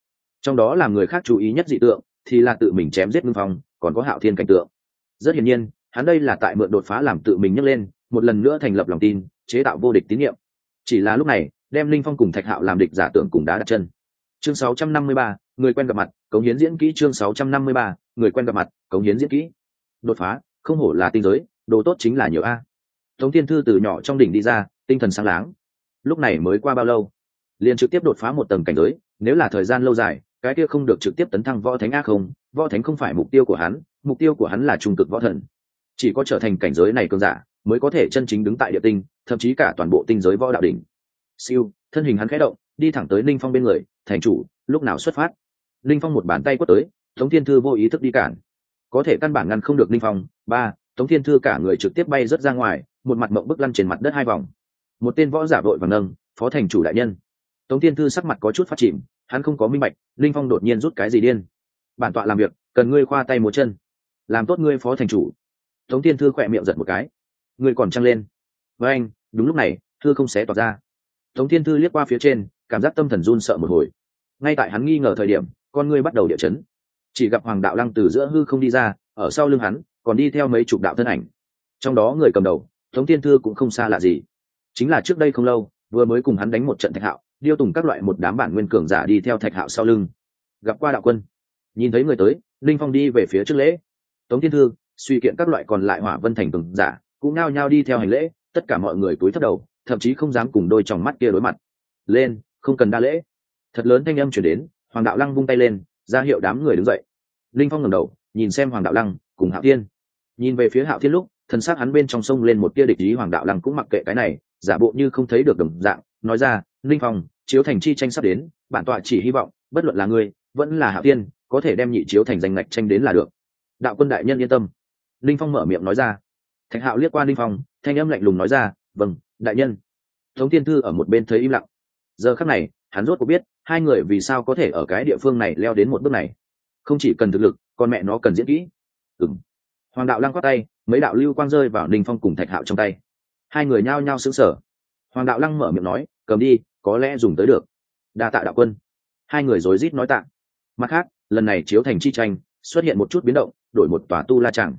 Trong đó làm người khác chú ý nhất dị tượng thì là tự mình chém giết ngưng phong, còn có hạo thiên cảnh tượng. Rất hiển nhiên hắn đây là tại mượn đột phá làm tự mình nhấc lên một lần nữa thành lập lòng tin chế tạo vô địch tín nhiệm. Chỉ là lúc này đem linh phong cùng thạch hạo làm địch giả tưởng cùng đá đặt chân. Chương 653, người quen gặp mặt cống hiến diễn kỹ chương 653, người quen gặp mặt cống hiến diễn kỹ. Đột phá không hổ là tinh giới đồ tốt chính là nhiều a. Tống tiên thư từ nhỏ trong đỉnh đi ra tinh thần sáng láng. Lúc này mới qua bao lâu? Liền trực tiếp đột phá một tầng cảnh giới nếu là thời gian lâu dài cái kia không được trực tiếp tấn thăng võ thánh a không võ thánh không phải mục tiêu của hắn mục tiêu của hắn là trung cực võ thần chỉ có trở thành cảnh giới này cơn giả, mới có thể chân chính đứng tại địa tinh, thậm chí cả toàn bộ tinh giới võ đạo đỉnh. Siêu, thân hình hắn khẽ động, đi thẳng tới ninh phong bên người, thành chủ, lúc nào xuất phát? Ninh phong một bàn tay quất tới, tống thiên thư vô ý thức đi cản. Có thể căn bản ngăn không được ninh phong. Ba, tống thiên thư cả người trực tiếp bay rớt ra ngoài, một mặt mộng bức lăn trên mặt đất hai vòng. Một tên võ giả vội và nâng, phó thành chủ đại nhân. Tống thiên thư sắc mặt có chút phát chìm, hắn không có minh bạch, linh phong đột nhiên rút cái gì điên. Bản tọa làm việc, cần ngươi khoa tay một chân. Làm tốt ngươi, phó thành chủ tống thiên thư khỏe miệng giật một cái. Người còn trăng lên. Với anh, đúng lúc này, thư không xé tỏa ra. Tống thiên thư liếc qua phía trên, cảm giác tâm thần run sợ một hồi. Ngay tại hắn nghi ngờ thời điểm, con ngươi bắt đầu địa chấn. Chỉ gặp hoàng đạo lăng từ giữa hư không đi ra, ở sau lưng hắn, còn đi theo mấy chục đạo thân ảnh. Trong đó người cầm đầu, tống thiên thư cũng không xa lạ gì. Chính là trước đây không lâu, vừa mới cùng hắn đánh một trận thạch hạo, điêu tùng các loại một đám bản nguyên cường giả đi theo thạch hạo sau lưng. Gặp qua đạo quân. Nhìn thấy người tới, linh phong đi về phía trước lễ. Tống thiên thư suy kiện các loại còn lại hỏa vân thành cường giả, cũng nao nhao đi theo hành lễ, tất cả mọi người túi thấp đầu, thậm chí không dám cùng đôi tròng mắt kia đối mặt. Lên, không cần đa lễ. Thật lớn thanh âm chuyển đến, hoàng đạo lăng vung tay lên, ra hiệu đám người đứng dậy. Linh phong ngẩng đầu, nhìn xem hoàng đạo lăng cùng hạo thiên. Nhìn về phía hạo thiên lúc, thần sắc hắn bên trong sông lên một tia địch ý, hoàng đạo lăng cũng mặc kệ cái này, giả bộ như không thấy được đồng dạng, nói ra, linh phong, chiếu thành chi tranh sắp đến, bản tọa chỉ hy vọng, bất luận là ngươi, vẫn là hạo thiên, có thể đem nhị chiếu thành danh ngạch tranh đến là được. Đạo quân đại nhân yên tâm linh phong mở miệng nói ra. Thạch hạo liếc qua linh phong, thanh âm lạnh lùng nói ra vâng đại nhân. Tống tiên thư ở một bên thấy im lặng. Giờ khắc này, hắn rốt cũng biết hai người vì sao có thể ở cái địa phương này leo đến một bước này. Không chỉ cần thực lực, con mẹ nó cần diễn kỹ. Ừng hoàng đạo lăng quát tay, mấy đạo lưu quang rơi vào ninh phong cùng thạch hạo trong tay. Hai người nhao nhao xứng sở hoàng đạo lăng mở miệng nói, cầm đi, có lẽ dùng tới được. Đa tạ đạo quân. Hai người rối rít nói tạ. Mặt khác, lần này chiếu thành chi tranh, xuất hiện một chút biến động, đổi một tòa tu la chẳng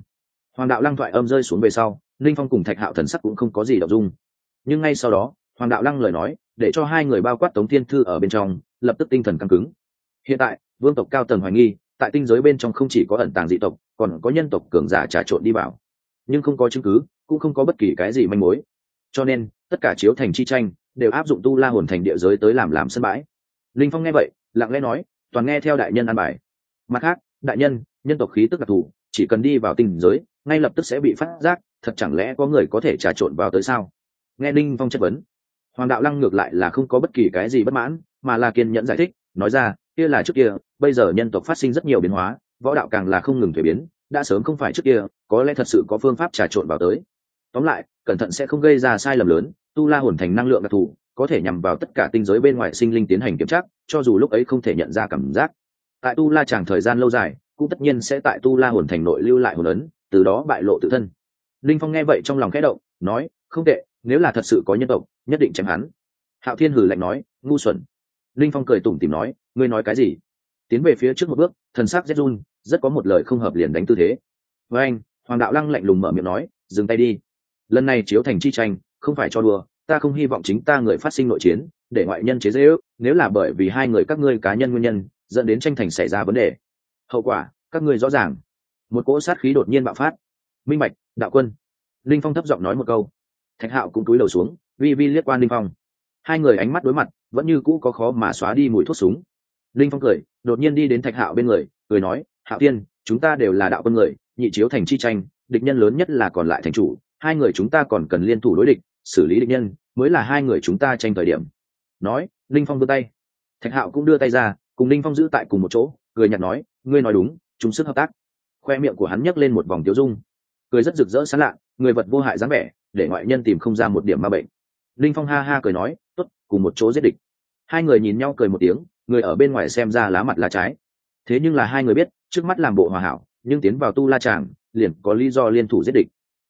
hoàng đạo lăng thoại âm rơi xuống về sau ninh phong cùng thạch hạo thần sắc cũng không có gì đ ộ n g dung. Nhưng ngay sau đó, hoàng đạo lăng lời nói, để cho hai người bao quát tống thiên thư ở bên trong, lập tức tinh thần căng cứng. Hiện tại, vương tộc cao tầng hoài nghi, tại tinh giới bên trong không chỉ có ẩn tàng dị tộc, còn có nhân tộc cường giả trà trộn đi vào. Nhưng không có chứng cứ, cũng không có bất kỳ cái gì manh mối. Cho nên, tất cả chiếu thành chi tranh, đều áp dụng tu la hồn thành địa giới tới làm làm sân bãi. Linh phong nghe vậy, lặng lẽ nói, toàn nghe theo đại nhân an bài. Mặt khác, đại nhân nhân tộc khí tức đặc thù, chỉ cần đi vào tinh giới ngay lập tức sẽ bị phát giác, thật chẳng lẽ có người có thể trà trộn vào tới sao? Nghe đinh phong chất vấn, hoàng đạo lăng ngược lại là không có bất kỳ cái gì bất mãn, mà là kiên nhẫn giải thích, nói ra, kia là trước kia, bây giờ nhân tộc phát sinh rất nhiều biến hóa, võ đạo càng là không ngừng thuế biến, đã sớm không phải trước kia, có lẽ thật sự có phương pháp trà trộn vào tới. Tóm lại, cẩn thận sẽ không gây ra sai lầm lớn, tu la hồn thành năng lượng đặc thù, có thể nhằm vào tất cả tinh giới bên ngoài sinh linh tiến hành kiểm tra, cho dù lúc ấy không thể nhận ra cảm giác. Tại tu la chẳng thời gian lâu dài, cũng tất nhiên sẽ tại tu la hồn thành nội lưu lại hồn ấn từ đó bại lộ tự thân. Linh phong nghe vậy trong lòng khẽ động, nói, không tệ, nếu là thật sự có nhân tộc, nhất định chém hắn. Hạo thiên hử lạnh nói, ngu xuẩn. Linh phong cười tủm tìm nói, ngươi nói cái gì? Tiến về phía trước một bước, thần sắc rét run, rất có một lời không hợp liền đánh tư thế. Với anh. Hoàng đạo lăng lạnh lùng mở miệng nói, dừng tay đi. Lần này chiếu thành chi tranh, không phải cho đùa, ta không hy vọng chính ta người phát sinh nội chiến, để ngoại nhân chế dễ ước, nếu là bởi vì hai người các ngươi cá nhân nguyên nhân, dẫn đến tranh thành xảy ra vấn đề. Hậu quả, các ngươi rõ ràng một cỗ sát khí đột nhiên bạo phát. Minh bạch, đạo quân. Linh phong thấp giọng nói một câu. Thạch hạo cũng cúi đầu xuống, vi vi liếc qua linh phong. Hai người ánh mắt đối mặt, vẫn như cũ có khó mà xóa đi mùi thuốc súng. Linh phong cười, đột nhiên đi đến thạch hạo bên người, cười nói, hạo tiên chúng ta đều là đạo quân người, nhị chiếu thành chi tranh, địch nhân lớn nhất là còn lại thành chủ, hai người chúng ta còn cần liên thủ đối địch, xử lý địch nhân, mới là hai người chúng ta tranh thời điểm. Nói, linh phong đưa tay. Thạch hạo cũng đưa tay ra, cùng linh phong giữ tại cùng một chỗ, cười nhạt nói, ngươi nói đúng chúng sức hợp tác khoe miệng của hắn nhấc lên một vòng tiêu dung. Cười rất rực rỡ sán lạ người vật vô hại dáng vẻ, để ngoại nhân tìm không ra một điểm ma bệnh. Linh phong ha ha cười nói, tốt, cùng một chỗ giết địch. Hai người nhìn nhau cười một tiếng, người ở bên ngoài xem ra lá mặt lá trái. Thế nhưng là hai người biết, trước mắt làm bộ hòa hảo, nhưng tiến vào tu la tràng, liền có lý do liên thủ giết địch.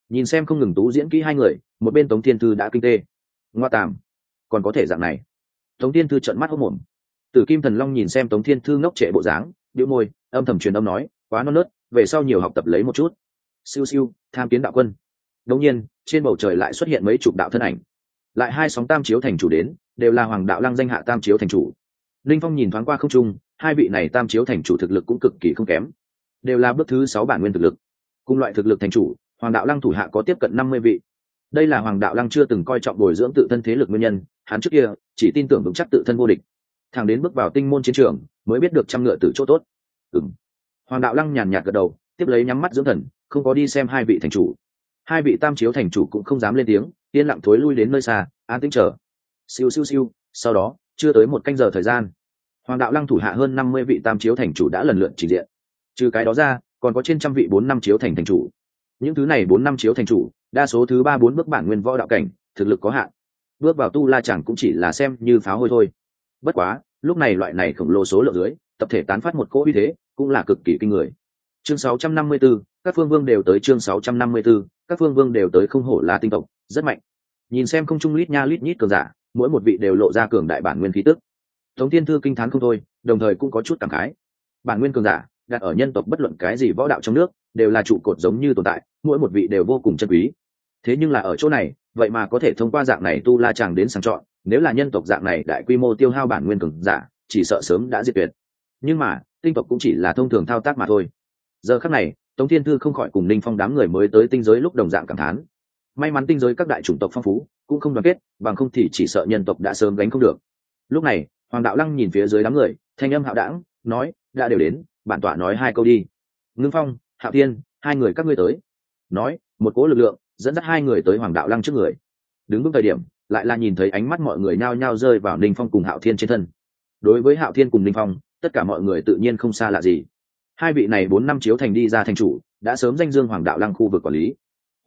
Nhìn xem không ngừng tú diễn kỹ hai người, một bên tống thiên thư đã kinh tê. Ngoa tàm, còn có thể dạng này. Tống thiên thư trận mắt hốc mồm. Tử kim thần long nhìn xem tống thiên thư ngốc trệ bộ dáng điệu môi, âm thầm truyền âm nói, quá non nớt về sau nhiều học tập lấy một chút. Siêu siêu, tham kiến đạo quân. Đống nhiên, trên bầu trời lại xuất hiện mấy chục đạo thân ảnh. Lại hai sóng tam chiếu thành chủ đến, đều là hoàng đạo lăng danh hạ tam chiếu thành chủ. Linh phong nhìn thoáng qua không trung, hai vị này tam chiếu thành chủ thực lực cũng cực kỳ không kém. Đều là bước thứ sáu bản nguyên thực lực. Cùng loại thực lực thành chủ, hoàng đạo lăng thủ hạ có tiếp cận năm mươi vị. Đây là hoàng đạo lăng chưa từng coi trọng bồi dưỡng tự thân thế lực nguyên nhân, hắn trước kia chỉ tin tưởng vững chắc tự thân vô địch. Thằng đến bước vào tinh môn chiến trường, mới biết được trăm ngựa từ chỗ tốt. Ừng hoàng đạo lăng nhàn nhạt gật đầu, tiếp lấy nhắm mắt dưỡng thần, không có đi xem hai vị thành chủ. Hai vị tam chiếu thành chủ cũng không dám lên tiếng, yên lặng thối lui đến nơi xa, an tĩnh chờ. Siêu siêu siêu, sau đó, chưa tới một canh giờ thời gian, hoàng đạo lăng thủ hạ hơn năm mươi vị tam chiếu thành chủ đã lần lượt trình diện. Trừ cái đó ra, còn có trên trăm vị bốn năm chiếu thành thành chủ. Những thứ này bốn năm chiếu thành chủ, đa số thứ ba bốn bước bản nguyên võ đạo cảnh, thực lực có hạn. Bước vào tu la chẳng cũng chỉ là xem như pháo hôi thôi. Bất quá, lúc này loại này khổng lồ số lượng dưới, tập thể tán phát một cỗ uy thế cũng là cực kỳ kinh người. Chương 654, các phương vương đều tới chương 654, các phương vương đều tới không hổ là tinh tộc rất mạnh. Nhìn xem không trung lít nha lít nhít cường giả mỗi một vị đều lộ ra cường đại bản nguyên khí tức. Tống thiên thư kinh thán không thôi đồng thời cũng có chút cảm khái. Bản nguyên cường giả đặt ở nhân tộc bất luận cái gì võ đạo trong nước đều là trụ cột giống như tồn tại mỗi một vị đều vô cùng chân quý. Thế nhưng là ở chỗ này vậy mà có thể thông qua dạng này tu la chàng đến sàng chọn nếu là nhân tộc dạng này đại quy mô tiêu hao bản nguyên cường giả chỉ sợ sớm đã diệt tuyệt. Nhưng mà tinh tộc cũng chỉ là thông thường thao tác mà thôi. Giờ khắc này, tống thiên thư không khỏi cùng ninh phong đám người mới tới tinh giới lúc đồng dạng cảm thán. May mắn tinh giới các đại chủng tộc phong phú, cũng không đoàn kết, bằng không thì chỉ sợ nhân tộc đã sớm gánh không được. Lúc này, hoàng đạo lăng nhìn phía dưới đám người, thanh âm hạo đảng, nói, đã đều đến, bản tọa nói hai câu đi. Ngưng phong, hạo thiên, hai người các ngươi tới. Nói, một cố lực lượng, dẫn dắt hai người tới hoàng đạo lăng trước người. Đứng bước thời điểm, lại là nhìn thấy ánh mắt mọi người nhao nhao rơi vào ninh phong cùng hạo thiên trên thân. Đối với hạo thiên cùng ninh phong tất cả mọi người tự nhiên không xa lạ gì. Hai vị này bốn năm chiếu thành đi ra thành chủ, đã sớm danh dương hoàng đạo lăng khu vực quản lý.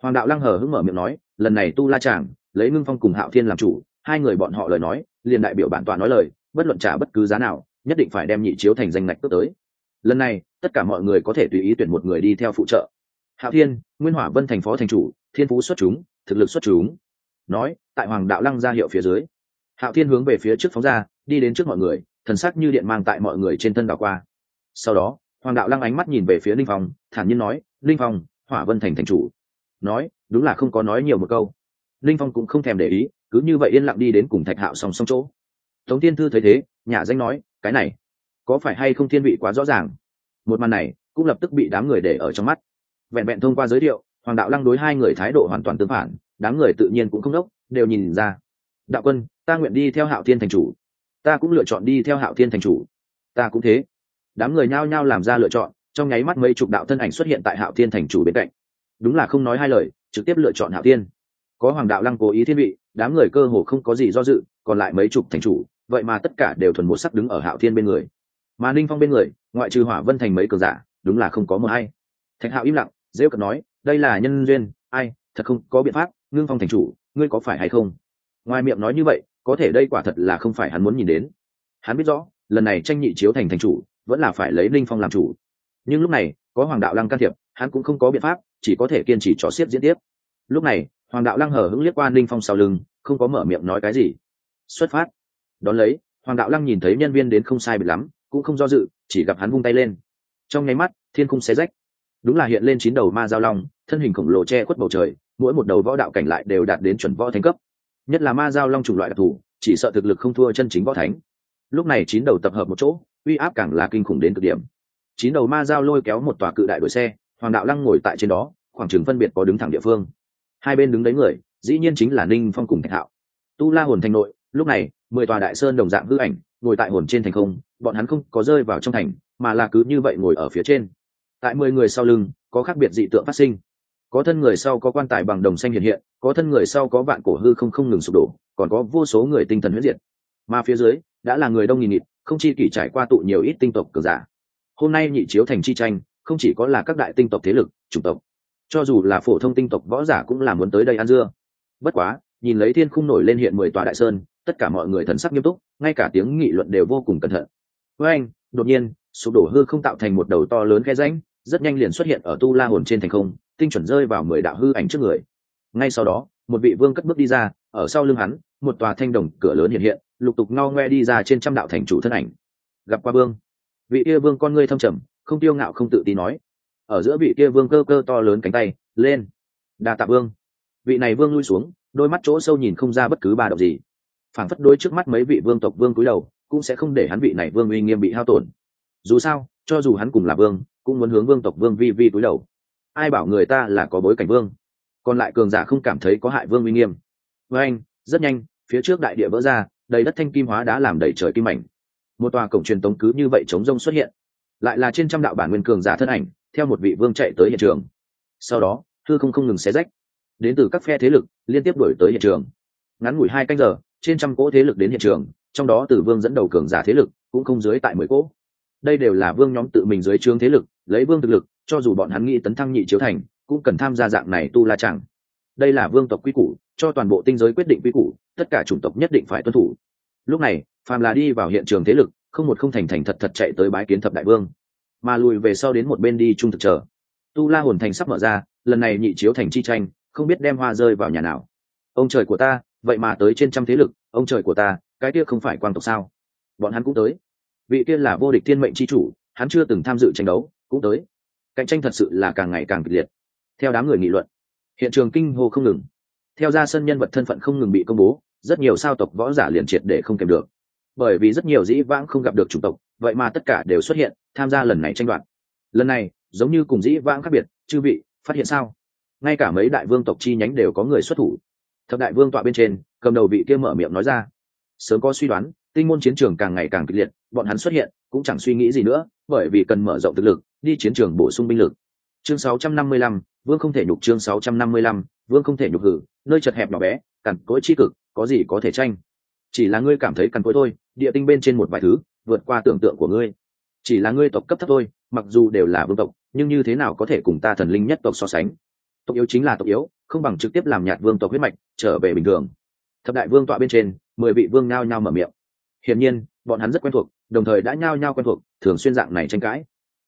Hoàng đạo lăng hờ hững mở miệng nói, lần này tu la chàng lấy ngưng phong cùng hạo thiên làm chủ, hai người bọn họ lời nói, liền đại biểu bản tọa nói lời, bất luận trả bất cứ giá nào, nhất định phải đem nhị chiếu thành danh ngạch cướp tới. Lần này, tất cả mọi người có thể tùy ý tuyển một người đi theo phụ trợ. Hạo thiên, nguyên hỏa vân thành phó thành chủ, thiên phú xuất chúng, thực lực xuất chúng. Nói, tại hoàng đạo lăng ra hiệu phía dưới. Hạo thiên hướng về phía trước phóng ra, đi đến trước mọi người thần sắc như điện mang tại mọi người trên thân đảo qua. Sau đó, hoàng đạo lăng ánh mắt nhìn về phía linh phong, thản nhiên nói, linh phong, hỏa vân thành thành chủ. Nói, đúng là không có nói nhiều một câu. Linh phong cũng không thèm để ý, cứ như vậy yên lặng đi đến cùng thạch hạo song song chỗ. Tống tiên thư thấy thế nhà danh nói, cái này, có phải hay không thiên vị quá rõ ràng? Một màn này, cũng lập tức bị đám người để ở trong mắt. Vẹn vẹn thông qua giới thiệu, hoàng đạo lăng đối hai người thái độ hoàn toàn tương phản, đám người tự nhiên cũng không đốc, đều nhìn ra. Đạo quân, ta nguyện đi theo hạo thiên thành chủ ta cũng lựa chọn đi theo hạo thiên thành chủ. Ta cũng thế. Đám người nhao nhao làm ra lựa chọn, trong nháy mắt mấy chục đạo thân ảnh xuất hiện tại hạo thiên thành chủ bên cạnh. Đúng là không nói hai lời, trực tiếp lựa chọn hạo thiên. Có hoàng đạo lăng cố ý thiên vị, đám người cơ hồ không có gì do dự, còn lại mấy chục thành chủ, vậy mà tất cả đều thuần một sắc đứng ở hạo thiên bên người. Mà ninh phong bên người, ngoại trừ hỏa vân thành mấy cường giả, đúng là không có một hay thạch hạo im lặng dễ cận nói, đây là nhân duyên, ai, thật không có biện pháp, ngưng phong thành chủ, ngươi có phải hay không? Ngoài miệng nói như vậy có thể đây quả thật là không phải hắn muốn nhìn đến. Hắn biết rõ, lần này tranh nhị chiếu thành thành chủ, vẫn là phải lấy linh phong làm chủ. Nhưng lúc này, có hoàng đạo lăng can thiệp, hắn cũng không có biện pháp, chỉ có thể kiên trì trò xiết diễn tiếp. Lúc này, hoàng đạo lăng hở hững liếc qua linh phong sau lưng, không có mở miệng nói cái gì. Xuất phát. Đón lấy, hoàng đạo lăng nhìn thấy nhân viên đến không sai biệt lắm, cũng không do dự, chỉ gặp hắn vung tay lên. Trong nháy mắt, thiên khung xé rách. Đúng là hiện lên chín đầu ma giao long, thân hình khổng lồ che khuất bầu trời, mỗi một đầu võ đạo cảnh lại đều đạt đến chuẩn võ thánh cấp nhất là ma giao long chủng loại đặc thù, chỉ sợ thực lực không thua chân chính võ thánh. Lúc này chín đầu tập hợp một chỗ, uy áp càng là kinh khủng đến cực điểm. Chín đầu ma giao lôi kéo một tòa cự đại đội xe, hoàng đạo lăng ngồi tại trên đó, khoảng chừng phân biệt có đứng thẳng địa phương. Hai bên đứng đấy người, dĩ nhiên chính là ninh phong cùng thạch hạo. Tu la hồn thành nội, lúc này, mười tòa đại sơn đồng dạng hư ảnh, ngồi tại hồn trên thành không, bọn hắn không có rơi vào trong thành, mà là cứ như vậy ngồi ở phía trên. Tại mười người sau lưng, có khác biệt dị tượng phát sinh có thân người sau có quan tài bằng đồng xanh hiện hiện, có thân người sau có vạn cổ hư không không ngừng sụp đổ, còn có vô số người tinh thần huyết diệt. Mà phía dưới, đã là người đông nghìn nghịt, không chi kỷ trải qua tụ nhiều ít tinh tộc cường giả. Hôm nay nhị chiếu thành chi tranh, không chỉ có là các đại tinh tộc thế lực, chủng tộc. Cho dù là phổ thông tinh tộc võ giả cũng là muốn tới đây ăn dưa. Bất quá, nhìn lấy thiên khung nổi lên hiện mười tòa đại sơn, tất cả mọi người thần sắc nghiêm túc, ngay cả tiếng nghị luận đều vô cùng cẩn thận. Với anh, đột nhiên, sụp đổ hư không tạo thành một đầu to lớn khe rãnh, rất nhanh liền xuất hiện ở tu la hồn trên thành không tinh chuẩn rơi vào mười đạo hư ảnh trước người. Ngay sau đó, một vị vương cất bước đi ra, ở sau lưng hắn, một tòa thanh đồng cửa lớn hiện hiện, lục tục ngao ngoe đi ra trên trăm đạo thành chủ thân ảnh. Gặp qua vương. Vị kia vương con ngươi thâm trầm, không tiêu ngạo không tự tin nói. Ở giữa vị kia vương cơ cơ to lớn cánh tay, lên. Đa tạ vương. Vị này vương lui xuống, đôi mắt chỗ sâu nhìn không ra bất cứ ba động gì. Phảng phất đôi trước mắt mấy vị vương tộc vương cúi đầu, cũng sẽ không để hắn vị này vương uy nghiêm bị hao tổn. Dù sao, cho dù hắn cùng là vương, cũng muốn hướng vương tộc vương vi vi cúi đầu ai bảo người ta là có bối cảnh vương? Còn lại cường giả không cảm thấy có hại vương uy nghiêm. Với anh, rất nhanh, phía trước đại địa vỡ ra, đầy đất thanh kim hóa đã làm đầy trời kim mảnh một tòa cổng truyền tống cứ như vậy chống rông xuất hiện. Lại là trên trăm đạo bản nguyên cường giả thân ảnh, theo một vị vương chạy tới hiện trường. Sau đó thư không không ngừng xé rách. Đến từ các phe thế lực, liên tiếp đổi tới hiện trường. Ngắn ngủi hai canh giờ, trên trăm cỗ thế lực đến hiện trường, trong đó từ vương dẫn đầu cường giả thế lực, cũng không dưới tại mười cỗ. Đây đều là vương nhóm tự mình dưới trướng thế lực, lấy vương thực lực cho dù bọn hắn nghĩ tấn thăng nhị chiếu thành, cũng cần tham gia dạng này tu la chẳng. Đây là vương tộc quy củ, cho toàn bộ tinh giới quyết định quy củ, tất cả chủng tộc nhất định phải tuân thủ. Lúc này, phàm là đi vào hiện trường thế lực, không một không thành thành thật thật chạy tới bái kiến thập đại vương. Mà lùi về sau đến một bên đi trung thực chờ. Tu la hồn thành sắp mở ra, lần này nhị chiếu thành chi tranh, không biết đem hoa rơi vào nhà nào. Ông trời của ta, vậy mà tới trên trăm thế lực, ông trời của ta, cái kia không phải quang tộc sao? Bọn hắn cũng tới. Vị kia là vô địch thiên mệnh c h i chủ, hắn chưa từng tham dự tranh đấu, cũng tới cạnh tranh thật sự là càng ngày càng kịch liệt. Theo đám người nghị luận, hiện trường kinh hô không ngừng. Theo ra sân nhân vật thân phận không ngừng bị công bố, rất nhiều sao tộc võ giả liền triệt để không kèm được. Bởi vì rất nhiều dĩ vãng không gặp được chủng tộc, vậy mà tất cả đều xuất hiện, tham gia lần này tranh đoạt. Lần này, giống như cùng dĩ vãng khác biệt, chư vị, phát hiện sao? Ngay cả mấy đại vương tộc chi nhánh đều có người xuất thủ. Thập đại vương tọa bên trên, cầm đầu vị kia mở miệng nói ra. Sớm có suy đoán, tinh môn chiến trường càng ngày càng kịch liệt, bọn hắn xuất hiện, cũng chẳng suy nghĩ gì nữa, bởi vì cần mở rộng thực lực đi chiến trường bổ sung binh lực. Chương 655, vương không thể nhục chương 655, vương không thể nhục hử nơi chật hẹp nhỏ bé cằn cỗi chi cực có gì có thể tranh? Chỉ là ngươi cảm thấy cằn cỗi thôi địa tinh bên trên một vài thứ vượt qua tưởng tượng của ngươi. Chỉ là ngươi tộc cấp thấp thôi mặc dù đều là vương tộc nhưng như thế nào có thể cùng ta thần linh nhất tộc so sánh? Tộc yếu chính là tộc yếu không bằng trực tiếp làm nhạt vương tộc huyết mạch trở về bình thường. Thập đại vương tọa bên trên mười vị vương nhao nhao mở miệng. Hiển nhiên bọn hắn rất quen thuộc đồng thời đã nhao nhao quen thuộc thường xuyên dạng này tranh cãi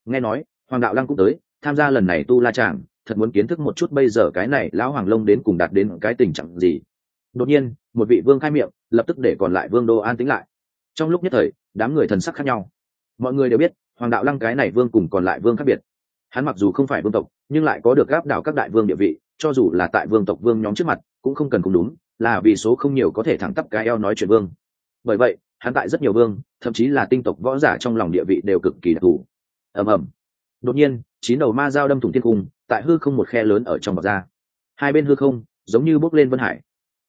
nghe nói, hoàng đạo lăng cũng tới, tham gia lần này tu la tràng, thật muốn kiến thức một chút bây giờ cái này lão hoàng lông đến cùng đạt đến cái tình trạng gì. Đột nhiên, một vị vương khai miệng, lập tức để còn lại vương đô an tĩnh lại. Trong lúc nhất thời, đám người thần sắc khác nhau. Mọi người đều biết, hoàng đạo lăng cái này vương cùng còn lại vương khác biệt. Hắn mặc dù không phải vương tộc, nhưng lại có được gáp đảo các đại vương địa vị, cho dù là tại vương tộc vương nhóm trước mặt, cũng không cần cùng đúng, là vì số không nhiều có thể thẳng tắp cái eo nói chuyện vương. Bởi vậy, hắn tại rất nhiều vương, thậm chí là tinh tộc võ giả trong lòng địa vị đều cực kỳ đặc thù ầm ầm. Đột nhiên, chín đầu ma dao đâm thủng thiên cung, tại hư không một khe lớn ở trong bọc ra hai bên hư không, giống như bốc lên vân hải.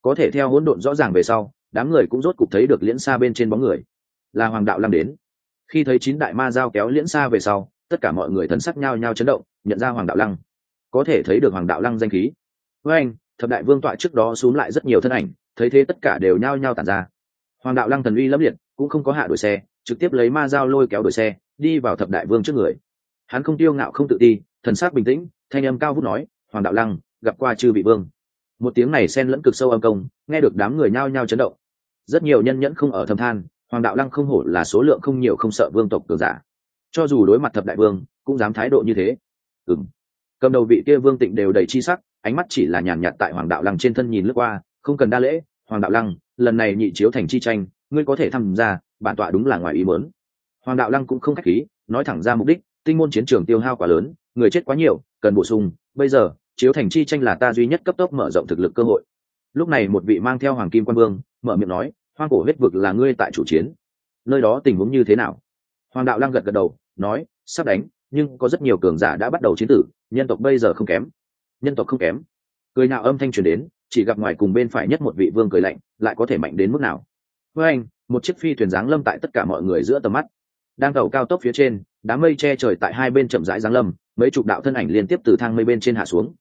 Có thể theo hỗn độn rõ ràng về sau, đám người cũng rốt cục thấy được liễn xa bên trên bóng người. Là hoàng đạo lăng đến. Khi thấy chín đại ma dao kéo liễn xa về sau, tất cả mọi người thần sắc nhao nhao chấn động, nhận ra hoàng đạo lăng. Có thể thấy được hoàng đạo lăng danh khí. Với anh, thập đại vương tọa trước đó xuống lại rất nhiều thân ảnh, thấy thế tất cả đều nhao nhao tản ra. Hoàng đạo lăng thần uy lẫm liệt, cũng không có hạ đuổi xe, trực tiếp lấy ma dao lôi kéo đuổi xe đi vào thập đại vương trước người. Hắn không tiêu ngạo, không tự ti, thần sắc bình tĩnh, thanh âm cao vút nói, hoàng đạo lăng, gặp qua chư vị vương. Một tiếng này xen lẫn cực sâu âm công, nghe được đám người nhao nhao chấn động. Rất nhiều nhân nhẫn không ở thâm than, hoàng đạo lăng không hổ là số lượng không nhiều không sợ vương tộc cường giả. Cho dù đối mặt thập đại vương, cũng dám thái độ như thế. Ừng cầm đầu vị kia vương tịnh đều đầy chi sắc, ánh mắt chỉ là nhàn nhạt tại hoàng đạo lăng trên thân nhìn lướt qua, không cần đa lễ, hoàng đạo lăng, lần này nhị chiếu thành chi tranh, ngươi có thể tham gia, bản tọa đúng là ngoài ý mớn hoàng đạo lăng cũng không k h á c h khí, nói thẳng ra mục đích, tinh môn chiến trường tiêu hao quá lớn, người chết quá nhiều, cần bổ sung, bây giờ, chiếu thành chi tranh là ta duy nhất cấp tốc mở rộng thực lực cơ hội. Lúc này một vị mang theo hoàng kim quan vương, mở miệng nói, hoang cổ huyết vực là ngươi tại chủ chiến. Nơi đó tình huống như thế nào? Hoàng đạo lăng gật gật đầu, nói, sắp đánh, nhưng có rất nhiều cường giả đã bắt đầu chiến tử, nhân tộc bây giờ không kém. Nhân tộc không kém. Cười nào âm thanh truyền đến, chỉ gặp ngoài cùng bên phải nhất một vị vương cười lạnh, lại có thể mạnh đến mức nào? Với anh một chiếc phi thuyền giáng lâm tại tất cả mọi người giữa tầm mắt đang tàu cao tốc phía trên, đám mây che trời tại hai bên chậm rãi giáng lâm, mấy chục đạo thân ảnh liên tiếp từ thang mây bên trên hạ xuống.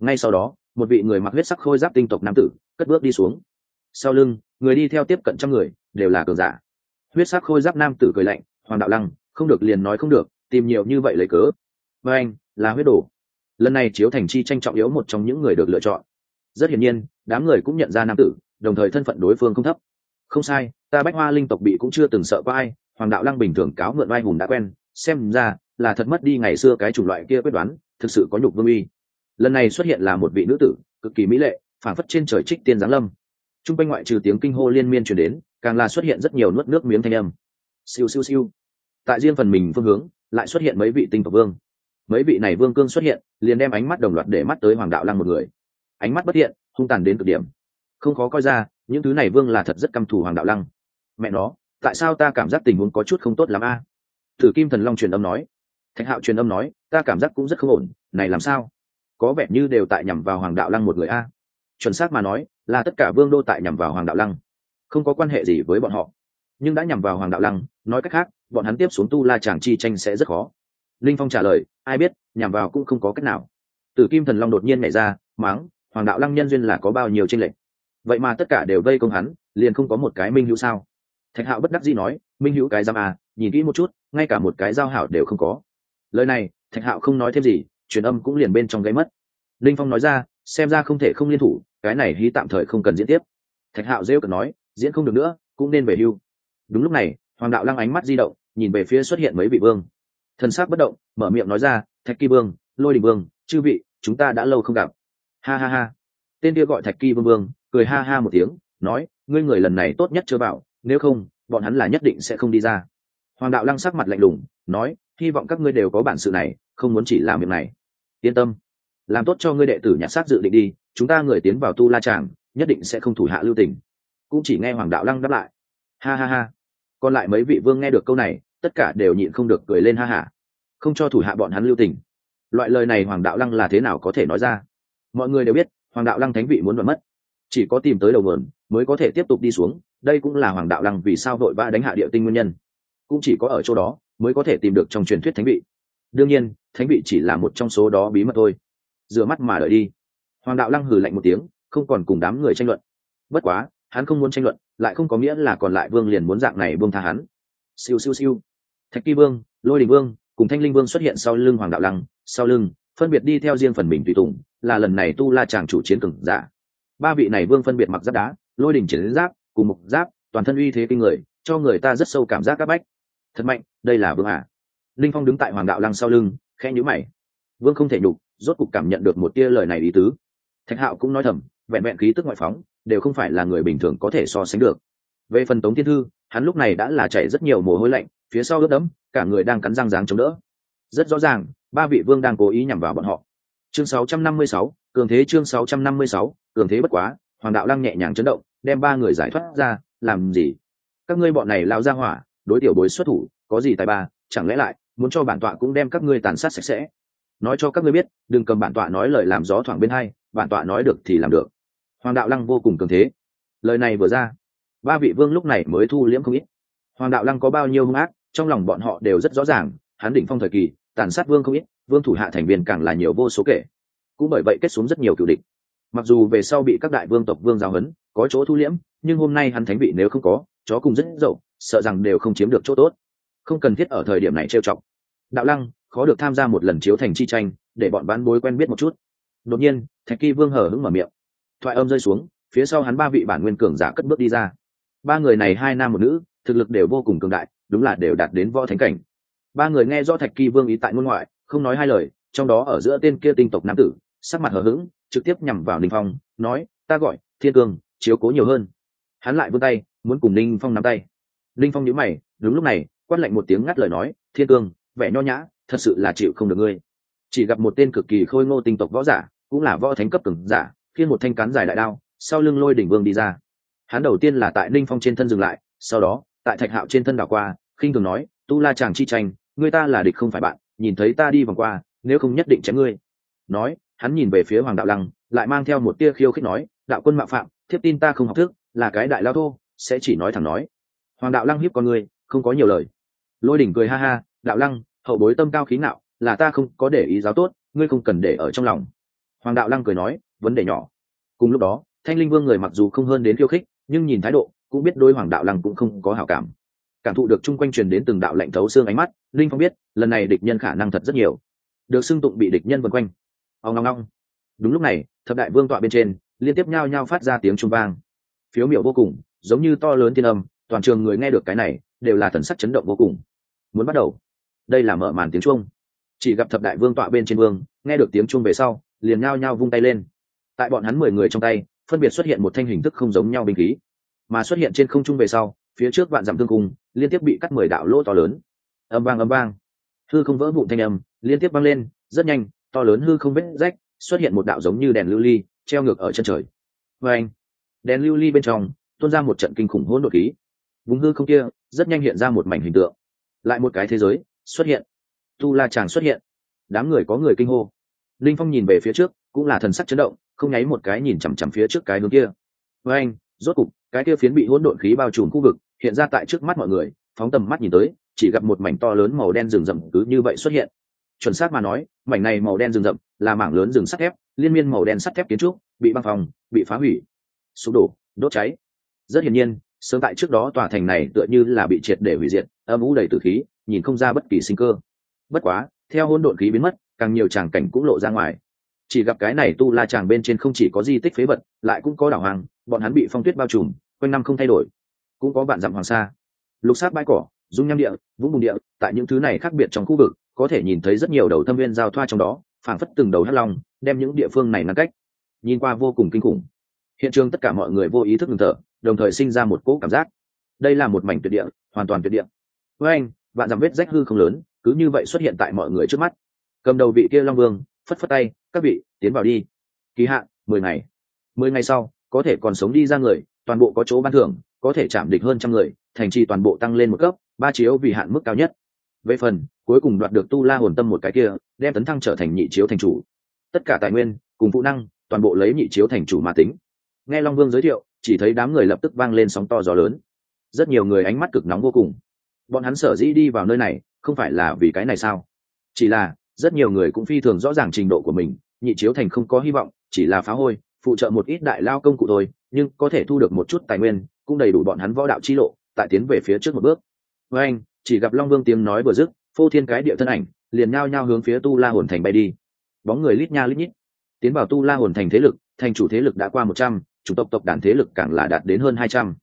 Ngay sau đó, một vị người mặc huyết sắc khôi giáp tinh tộc nam tử cất bước đi xuống. Sau lưng, người đi theo tiếp cận trăm người, đều là cường giả. Huyết sắc khôi giáp nam tử cười lạnh, hoàng đạo lăng, không được liền nói không được, tìm nhiều như vậy lấy cớ. Và anh, là huyết đồ. Lần này chiếu thành chi tranh trọng yếu một trong những người được lựa chọn. Rất hiển nhiên, đám người cũng nhận ra nam tử, đồng thời thân phận đối phương không thấp. Không sai, ta bách hoa linh tộc bị cũng chưa từng sợ có ai hoàng đạo lăng bình thường cáo mượn vai hùng đã quen, xem ra là thật mất đi ngày xưa cái chủng loại kia quyết đoán, thực sự có nhục vương uy. Lần này xuất hiện là một vị nữ tử, cực kỳ mỹ lệ, phảng phất trên trời trích tiên giáng lâm. T r u n g quanh ngoại trừ tiếng kinh hô liên miên chuyển đến, càng là xuất hiện rất nhiều nuốt nước miếng thanh âm. Siêu siêu siêu. Tại riêng phần mình phương hướng, lại xuất hiện mấy vị tinh tộc vương. Mấy vị này vương cương xuất hiện, liền đem ánh mắt đồng loạt để mắt tới hoàng đạo lăng một người. Ánh mắt bất thiện, hung tàn đến cực điểm. Không khó coi ra, những thứ này vương là thật rất căm thù hoàng đạo lăng. Mẹ nó tại sao ta cảm giác tình huống có chút không tốt lắm a? Thử kim thần long truyền âm nói. Thạch hạo truyền âm nói, ta cảm giác cũng rất không ổn, này làm sao? Có vẻ như đều tại nhằm vào hoàng đạo lăng một người a. Chuẩn xác mà nói, là tất cả vương đô tại nhằm vào hoàng đạo lăng. Không có quan hệ gì với bọn họ. Nhưng đã nhằm vào hoàng đạo lăng, nói cách khác, bọn hắn tiếp xuống tu la chàng chi tranh sẽ rất khó. Linh phong trả lời, ai biết, nhằm vào cũng không có cách nào. Tử kim thần long đột nhiên nhảy ra máng hoàng đạo lăng nhân duyên là có bao nhiêu tranh lệch. Vậy mà tất cả đều vây công hắn, liền không có một cái minh hữu sao? Thạch hạo bất đắc dĩ nói, minh hữu cái giam à nhìn kỹ một chút, ngay cả một cái giao hảo đều không có. Lời này, thạch hạo không nói thêm gì, truyền âm cũng liền bên trong gáy mất. Linh phong nói ra, xem ra không thể không liên thủ, cái này hy tạm thời không cần diễn tiếp. Thạch hạo rêu cần nói, diễn không được nữa, cũng nên về hưu. Đúng lúc này, hoàng đạo lăng ánh mắt di động, nhìn về phía xuất hiện mấy vị vương. Thần sắc bất động, mở miệng nói ra, thạch kỳ vương, lôi đình vương, chư vị, chúng ta đã lâu không gặp. Ha ha ha. Tên kia gọi thạch kỳ vương vương, cười ha ha một tiếng, nói, ngươi người lần này tốt nhất chưa bảo nếu không, bọn hắn là nhất định sẽ không đi ra. Hoàng đạo lăng sắc mặt lạnh lùng, nói, hy vọng các ngươi đều có bản sự này, không muốn chỉ làm việc này. Yên tâm, làm tốt cho ngươi đệ tử nhặt xác dự định đi, chúng ta người tiến vào tu la tràng, nhất định sẽ không thủ hạ lưu tình. Cũng chỉ nghe hoàng đạo lăng đáp lại. Ha ha ha. Còn lại mấy vị vương nghe được câu này, tất cả đều nhịn không được cười lên ha hả không cho thủ hạ bọn hắn lưu tình. Loại lời này hoàng đạo lăng là thế nào có thể nói ra? Mọi người đều biết, hoàng đạo lăng thánh vị muốn đoạn mất. Chỉ có tìm tới đầu mườn mới có thể tiếp tục đi xuống, đây cũng là hoàng đạo lăng vì sao vội vã đánh hạ địa tinh nguyên nhân. Cũng chỉ có ở chỗ đó, mới có thể tìm được trong truyền thuyết thánh vị. Đương nhiên, thánh vị chỉ là một trong số đó bí mật thôi. Rửa mắt mà đợi đi. Hoàng đạo lăng hừ lạnh một tiếng, không còn cùng đám người tranh luận. Bất quá, hắn không muốn tranh luận, lại không có nghĩa là còn lại vương liền muốn dạng này vương tha hắn. Siêu siêu siêu. Thạch kỳ vương, lôi đình vương, cùng thanh linh vương xuất hiện sau lưng hoàng đạo lăng, sau lưng, phân biệt đi theo riêng phần mình tùy tùng, là lần này tu la chàng chủ chiến cường giả. Ba vị này vương phân biệt mặc giáp đá lôi đỉnh chiến giáp cùng mục giáp toàn thân uy thế kinh người cho người ta rất sâu cảm giác các bách. Thật mạnh đây là vương à linh phong đứng tại hoàng đạo lăng sau lưng khẽ nhíu mày. Vương không thể nhục rốt cục cảm nhận được một tia lời này ý tứ. Thạch hạo cũng nói thầm vẹn vẹn khí tức ngoại phóng đều không phải là người bình thường có thể so sánh được. Về phần tống thiên thư hắn lúc này đã là chảy rất nhiều mồ hôi lạnh phía sau ướt đẫm cả người đang cắn răng ráng chống đỡ. Rất rõ ràng ba vị vương đang cố ý nhằm vào bọn họ. Chương 656, cường thế chương 656, cường thế bất quá hoàng đạo lăng nhẹ nhàng chấn động, đem ba người giải thoát ra, làm gì? Các ngươi bọn này lao ra hỏa, đối tiểu bối xuất thủ, có gì tài ba? Chẳng lẽ lại, muốn cho bản tọa cũng đem các ngươi tàn sát sạch sẽ? Nói cho các ngươi biết, đừng cầm bản tọa nói lời làm gió thoảng bên hai, bản tọa nói được thì làm được. Hoàng đạo lăng vô cùng cường thế. Lời này vừa ra, ba vị vương lúc này mới thu liễm không ít. Hoàng đạo lăng có bao nhiêu hung ác, trong lòng bọn họ đều rất rõ ràng, hắn đỉnh phong thời kỳ, tàn sát vương không ít, vương thủ hạ thành viên càng là nhiều vô số kể. Cũng bởi vậy kết xuống rất nhiều cựu địch mặc dù về sau bị các đại vương tộc vương giáo huấn, có chỗ thu liễm, nhưng hôm nay hắn thánh vị nếu không có, chó cùng rất dậu, sợ rằng đều không chiếm được chỗ tốt. Không cần thiết ở thời điểm này trêu chọc. Đạo lăng, khó được tham gia một lần chiếu thành chi tranh, để bọn bán bối quen biết một chút. Đột nhiên, thạch kỳ vương hở hứng mở miệng. Thoại âm rơi xuống, phía sau hắn ba vị bản nguyên cường giả cất bước đi ra. Ba người này hai nam một nữ, thực lực đều vô cùng cường đại, đúng là đều đạt đến võ thánh cảnh. Ba người nghe do thạch kỳ vương ý tại ngôn ngoại, không nói hai lời, trong đó ở giữa tên kia tinh tộc nam tử, sắc mặt hờ hững trực tiếp nhằm vào ninh phong, nói, ta gọi thiên cương, chiếu cố nhiều hơn. Hắn lại vươn tay, muốn cùng ninh phong nắm tay. Ninh phong nhíu mày, đúng lúc này, quát lạnh một tiếng ngắt lời nói, thiên cương, vẻ nho nhã, thật sự là chịu không được ngươi. Chỉ gặp một tên cực kỳ khôi ngô tinh tộc võ giả, cũng là võ thánh cấp cường giả khiên một thanh cán dài đại đao, sau lưng lôi đỉnh vương đi ra. Hắn đầu tiên là tại ninh phong trên thân dừng lại, sau đó, tại thạch hạo trên thân đảo qua, khinh thường nói, tu la chàng chi tranh người ta là địch không phải bạn, nhìn thấy ta đi vòng qua, nếu không nhất định chém ngươi. Nói hắn nhìn về phía hoàng đạo lăng, lại mang theo một tia khiêu khích nói, đạo quân mạo phạm, thiếp tin ta không học thức, là cái đại lao thô, sẽ chỉ nói thẳng nói. Hoàng đạo lăng hiếp con người, không có nhiều lời. Lôi đỉnh cười ha ha, đạo lăng, hậu bối tâm cao khí nạo là ta không có để ý giáo tốt, ngươi không cần để ở trong lòng. Hoàng đạo lăng cười nói, vấn đề nhỏ. Cùng lúc đó, thanh linh vương người mặc dù không hơn đến khiêu khích, nhưng nhìn thái độ, cũng biết đôi hoàng đạo lăng cũng không có hảo cảm. Cảm thụ được chung quanh truyền đến từng đạo lạnh thấu xương ánh mắt, linh phong biết, lần này địch nhân khả năng thật rất nhiều. Được xưng tụng bị địch nhân vân quanh ao ngong ngong. Đúng lúc này, thập đại vương tọa bên trên, liên tiếp nhao nhao phát ra tiếng trung vang. Phiếu miểu vô cùng, giống như to lớn thiên âm, toàn trường người nghe được cái này, đều là thần sắc chấn động vô cùng. Muốn bắt đầu. Đây là mở màn tiếng chuông. Chỉ gặp thập đại vương tọa bên trên vương, nghe được tiếng chuông về sau, liền nhao nhao vung tay lên. Tại bọn hắn mười người trong tay, phân biệt xuất hiện một thanh hình thức không giống nhau binh khí. Mà xuất hiện trên không trung về sau, phía trước vạn dặm thương cung, liên tiếp bị cắt mười đạo lỗ to lớn. Âm vang âm vang. Thư không vỡ vụn thanh âm, liên tiếp vang lên, rất nhanh to lớn hư không vết rách, xuất hiện một đạo giống như đèn lưu ly, treo ngược ở chân trời. Và anh, đèn lưu ly bên trong, tuôn ra một trận kinh khủng hỗn độn khí. Vùng hư không kia, rất nhanh hiện ra một mảnh hình tượng. Lại một cái thế giới, xuất hiện. Tu la chàng xuất hiện. Đám người có người kinh hô. Linh phong nhìn về phía trước, cũng là thần sắc chấn động, không nháy một cái nhìn chằm chằm phía trước cái hướng kia. Với anh, rốt cục, cái kia phiến bị hỗn độn khí bao trùm khu vực, hiện ra tại trước mắt mọi người, phóng tầm mắt nhìn tới, chỉ gặp một mảnh to lớn màu đen rừng rậm cứ như vậy xuất hiện. Chuẩn xác mà nói mảnh này màu đen rừng rậm là mảng lớn rừng sắt thép, liên miên màu đen sắt thép kiến trúc, bị băng phòng bị phá hủy. Sụp đổ, đốt cháy. Rất hiển nhiên, sớm tại trước đó tòa thành này tựa như là bị triệt để hủy diệt, âm ủ đầy tử khí, nhìn không ra bất kỳ sinh cơ. Bất quá, theo hôn độn khí biến mất, càng nhiều tràng cảnh cũng lộ ra ngoài. Chỉ gặp cái này tu la tràng bên trên không chỉ có di tích phế vật, lại cũng có đảo hoàng, bọn hắn bị phong tuyết bao trùm, quanh năm không thay đổi. Cũng có bạn dặm hoàng sa. Lục sát bãi cỏ, dung nham địa, vũng bùn địa, tại những thứ này khác biệt trong khu vực có thể nhìn thấy rất nhiều đầu thâm viên giao thoa trong đó, phảng phất từng đầu hắt long, đem những địa phương này ngăn cách. Nhìn qua vô cùng kinh khủng. Hiện trường tất cả mọi người vô ý thức ngừng thở, đồng thời sinh ra một cỗ cảm giác. Đây là một mảnh tuyệt địa, hoàn toàn tuyệt địa. Với anh bạn giảm vết rách hư không lớn, cứ như vậy xuất hiện tại mọi người trước mắt. Cầm đầu vị kia long vương, phất phất tay, các vị, tiến vào đi. Kỳ hạn, mười ngày. Mười ngày sau, có thể còn sống đi ra người, toàn bộ có chỗ ban thưởng, có thể chạm địch hơn trăm người, thành trì toàn bộ tăng lên một cấp, ba chiếu vì hạn mức cao nhất. Về phần cuối cùng đoạt được tu la hồn tâm một cái kia, đem tấn thăng trở thành nhị chiếu thành chủ. Tất cả tài nguyên, cùng phụ năng, toàn bộ lấy nhị chiếu thành chủ mà tính. Nghe long vương giới thiệu, chỉ thấy đám người lập tức vang lên sóng to gió lớn. Rất nhiều người ánh mắt cực nóng vô cùng. Bọn hắn sở dĩ đi vào nơi này, không phải là vì cái này sao? Chỉ là, rất nhiều người cũng phi thường rõ ràng trình độ của mình, nhị chiếu thành không có hy vọng, chỉ là phá hôi, phụ trợ một ít đại lao công cụ thôi, nhưng có thể thu được một chút tài nguyên, cũng đầy đủ bọn hắn võ đạo chi lộ, tại tiến về phía trước một bước. Với anh chỉ gặp long vương tiếng nói vừa dứt phô thiên cái địa thân ảnh, liền nhao nhao hướng phía tu la hồn thành bay đi. Bóng người lít nha lít nhít, tiến vào tu la hồn thành thế lực, thành chủ thế lực đã qua một trăm, chủ tộc tộc đàn thế lực càng là đạt đến hơn hai trăm.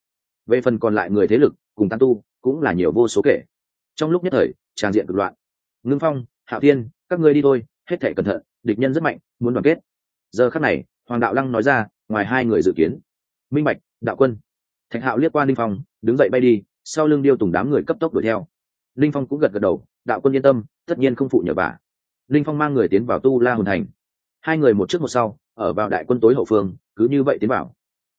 Về phần còn lại người thế lực, cùng tăng tu, cũng là nhiều vô số kể. Trong lúc nhất thời tràng diện cực loạn. Ngưng phong hạ tiên các ngươi đi thôi, hết thể cẩn thận, địch nhân rất mạnh, muốn đoàn kết. Giờ khắc này, hoàng đạo lăng nói ra, ngoài hai người dự kiến. Minh bạch, đạo quân. Thạch hạo liếc qua linh phong, đứng dậy bay đi, sau lưng điêu tùng đám người cấp tốc đuổi theo. Linh phong cũng gật gật đầu đạo quân yên tâm, tất nhiên không phụ nhờ bà. Linh phong mang người tiến vào tu la hồn thành. Hai người một trước một sau, ở vào đại quân tối hậu phương, cứ như vậy tiến vào.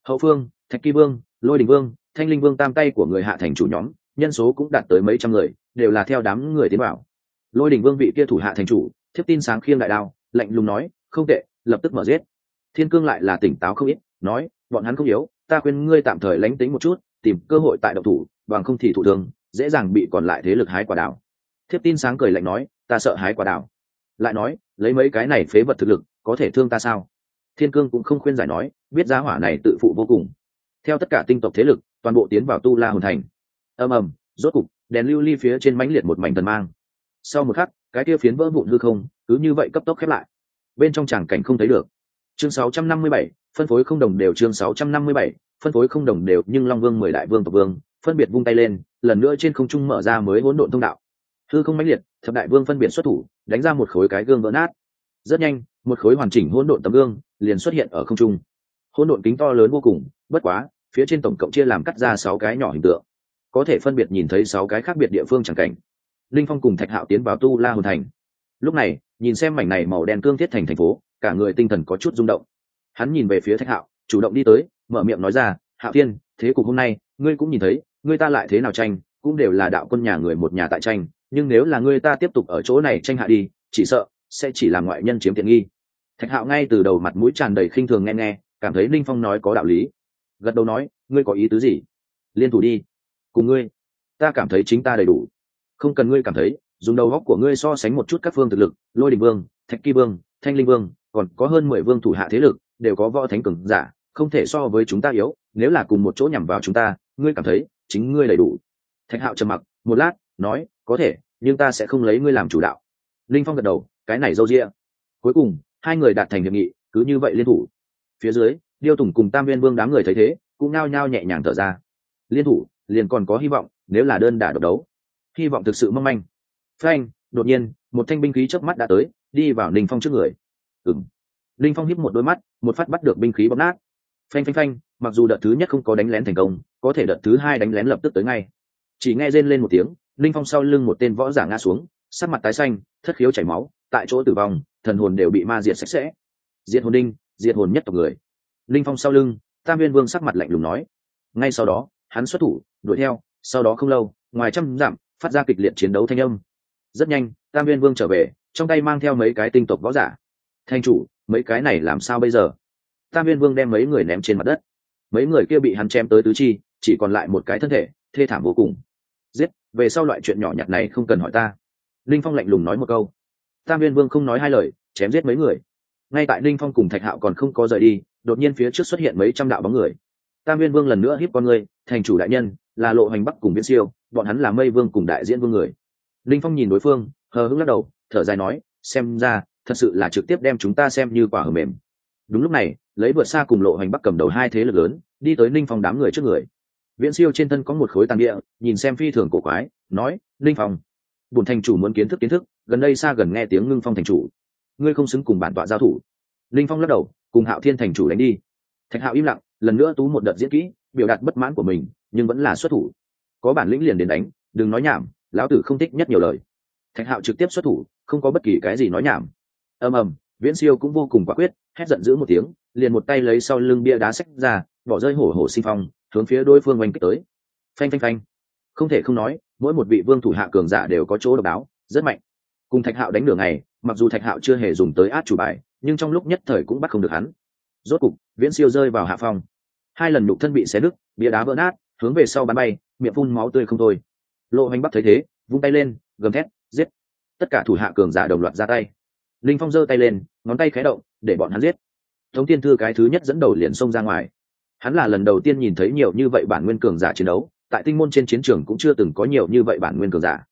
Hậu phương, thạch kỳ vương, lôi đình vương, thanh linh vương tam tay của người hạ thành chủ nhóm, nhân số cũng đạt tới mấy trăm người, đều là theo đám người tiến vào. Lôi đình vương vị kia thủ hạ thành chủ, thiếp tin sáng khiêng đại đao, lạnh lùng nói, không tệ, lập tức mở giết. Thiên cương lại là tỉnh táo không ít, nói, bọn hắn không yếu, ta khuyên ngươi tạm thời lánh tính một chút, tìm cơ hội tại độc thủ, bằng không thì thủ thường dễ dàng bị còn lại thế lực hái quả đảo thiếp tin sáng cười lạnh nói ta sợ hái quả đảo. Lại nói lấy mấy cái này phế vật thực lực có thể thương ta sao? Thiên cương cũng không khuyên giải nói biết giá hỏa này tự phụ vô cùng. Theo tất cả tinh tộc thế lực toàn bộ tiến vào tu la hồn thành. Ầm ầm rốt cục đèn lưu ly phía trên mãnh liệt một mảnh thần mang. Sau một khắc cái kia phiến vỡ vụn hư không cứ như vậy cấp tốc khép lại. Bên trong tràng cảnh không thấy được. Chương 657, phân phối không đồng đều chương 657, phân phối không đồng đều nhưng long vương mười đại vương tộc vương phân biệt vung tay lên lần nữa trên không trung mở ra mới hỗn độn thông đạo hư không mãnh liệt, thập đại vương phân biệt xuất thủ, đánh ra một khối cái gương vỡ nát. Rất nhanh, một khối hoàn chỉnh hỗn độn tấm gương liền xuất hiện ở không trung. Hỗn độn kính to lớn vô cùng, bất quá, phía trên tổng cộng chia làm cắt ra sáu cái nhỏ hình tượng. Có thể phân biệt nhìn thấy sáu cái khác biệt địa phương chẳng cảnh. Linh phong cùng thạch hạo tiến vào tu la hồn thành. Lúc này, nhìn xem mảnh này màu đen cương thiết thành thành phố, cả người tinh thần có chút rung động. Hắn nhìn về phía thạch hạo, chủ động đi tới, mở miệng nói ra, hạo thiên, thế cục hôm nay, ngươi cũng nhìn thấy ngươi ta lại thế nào tranh, cũng đều là đạo quân nhà người một nhà tại tranh nhưng nếu là ngươi ta tiếp tục ở chỗ này tranh hạ đi, chỉ sợ sẽ chỉ là ngoại nhân chiếm tiện nghi. Thạch hạo ngay từ đầu mặt mũi tràn đầy khinh thường nghe nghe, cảm thấy linh phong nói có đạo lý. Gật đầu nói, ngươi có ý tứ gì? Liên thủ đi. Cùng ngươi. Ta cảm thấy chính ta đầy đủ. Không cần ngươi cảm thấy, dùng đầu góc của ngươi so sánh một chút các phương thực lực, lôi đình vương, thạch kỳ vương, thanh linh vương, còn có hơn mười vương thủ hạ thế lực, đều có võ thánh cường giả, không thể so với chúng ta yếu, nếu là cùng một chỗ nhằm vào chúng ta, ngươi cảm thấy chính ngươi đầy đủ. Thạch hạo trầm mặc, một lát, nói có thể, nhưng ta sẽ không lấy ngươi làm chủ đạo. Linh phong gật đầu, cái này dâu rĩa cuối cùng, hai người đạt thành hiệp nghị, cứ như vậy liên thủ. Phía dưới, điêu tùng cùng tam viên vương đám người thấy thế, cũng nao nhao nhẹ nhàng thở ra. Liên thủ, liền còn có hy vọng, nếu là đơn đả độc đấu. Hy vọng thực sự mong manh. Phanh, đột nhiên, một thanh binh khí trước mắt đã tới, đi vào ninh phong trước người. Ừng ninh phong híp một đôi mắt, một phát bắt được binh khí bóp nát. Phanh phanh phanh, mặc dù đợt thứ nhất không có đánh lén thành công, có thể đợt thứ hai đánh lén lập tức tới ngay chỉ nghe rên lên một tiếng, linh phong sau lưng một tên võ giả ngã xuống, sắc mặt tái xanh, thất khiếu chảy máu, tại chỗ tử vong, thần hồn đều bị ma diệt sạch sẽ. Diệt hồn đinh, diệt hồn nhất tộc người. Linh phong sau lưng, tam viên vương sắc mặt lạnh lùng nói. Ngay sau đó, hắn xuất thủ, đuổi theo, sau đó không lâu, ngoài trăm dặm, phát ra kịch liệt chiến đấu thanh âm. Rất nhanh, tam viên vương trở về, trong tay mang theo mấy cái tinh tộc võ giả. Thanh chủ, mấy cái này làm sao bây giờ? Tam viên vương đem mấy người ném trên mặt đất. Mấy người kia bị hắn chém tới tứ chi, chỉ còn lại một cái thân thể, thê thảm vô cùng giết, về sau loại chuyện nhỏ nhặt này không cần hỏi ta. Linh phong lạnh lùng nói một câu. Tam viên vương không nói hai lời, chém giết mấy người. Ngay tại linh phong cùng thạch hạo còn không có rời đi, đột nhiên phía trước xuất hiện mấy trăm đạo bóng người. Tam viên vương lần nữa hiếp con người, thành chủ đại nhân, là lộ hành bắc cùng viễn siêu, bọn hắn là mây vương cùng đại diễn vương người. Linh phong nhìn đối phương, hờ hững lắc đầu, thở dài nói, xem ra, thật sự là trực tiếp đem chúng ta xem như quả hờ mềm. Đúng lúc này, lấy vượt xa cùng lộ hành bắc cầm đầu hai thế lực lớn, đi tới ninh phong đám người trước người viễn siêu trên thân có một khối tàn địa, nhìn xem phi thường cổ quái, nói, Linh phong bùn thành chủ muốn kiến thức kiến thức, gần đây xa gần nghe tiếng ngưng phong thành chủ. Ngươi không xứng cùng bản tọa giao thủ. Linh phong lắc đầu, cùng hạo thiên thành chủ đánh đi. Thạch hạo im lặng, lần nữa tú một đợt diễn kỹ, biểu đạt bất mãn của mình, nhưng vẫn là xuất thủ. Có bản lĩnh liền đến đánh, đừng nói nhảm, lão tử không thích nhất nhiều lời. Thạch hạo trực tiếp xuất thủ, không có bất kỳ cái gì nói nhảm. Ầm ầm, viễn siêu cũng vô cùng quả quyết, hét giận dữ một tiếng, liền một tay lấy sau lưng bia đá xách ra bỏ rơi hổ hổ sinh phong, hướng phía đối phương oanh kích tới. Phanh phanh phanh. Không thể không nói, mỗi một vị vương thủ hạ cường giả đều có chỗ độc đáo, rất mạnh. Cùng thạch hạo đánh đường này mặc dù thạch hạo chưa hề dùng tới át chủ bài, nhưng trong lúc nhất thời cũng bắt không được hắn. Rốt cục, viễn siêu rơi vào hạ phong. Hai lần nhục thân bị xé đứt, bia đá vỡ nát, hướng về sau bắn bay, miệng phun máu tươi không thôi. Lộ hành bắc thấy thế, vung tay lên, gầm thét, giết. Tất cả thủ hạ cường giả đồng loạt ra tay. Linh phong giơ tay lên, ngón tay khé động, để bọn hắn giết. Thống tiên thư cái thứ nhất dẫn đầu liền xông ra ngoài hắn là lần đầu tiên nhìn thấy nhiều như vậy bản nguyên cường giả chiến đấu, tại tinh môn trên chiến trường cũng chưa từng có nhiều như vậy bản nguyên cường giả.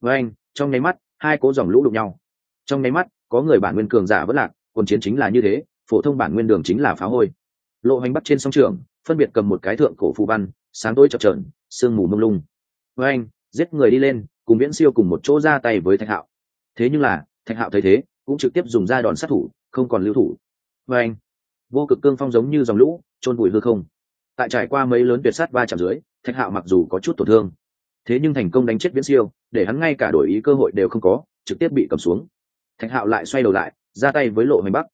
Với anh, trong nháy mắt, hai cố dòng lũ đụng nhau. Trong nháy mắt, có người bản nguyên cường giả vẫn lạc, quân chiến chính là như thế, phổ thông bản nguyên đường chính là phá hôi. Lộ hành bắt trên sông trường, phân biệt cầm một cái thượng cổ phù văn, sáng tối chập trờn sương mù mông lung. Với anh, giết người đi lên, cùng viễn siêu cùng một chỗ ra tay với thạch hạo. Thế nhưng là, thạch hạo thấy thế, cũng trực tiếp dùng ra đòn sát thủ, không còn lưu thủ. Với anh, vô cực cương phong giống như dòng lũ chôn bụi hư không. Tại trải qua mấy lớn tuyệt sát ba chạm dưới, thạch hạo mặc dù có chút tổn thương, thế nhưng thành công đánh chết viễn siêu, để hắn ngay cả đổi ý cơ hội đều không có, trực tiếp bị cầm xuống. Thạch hạo lại xoay đầu lại, ra tay với lộ hoành bắc.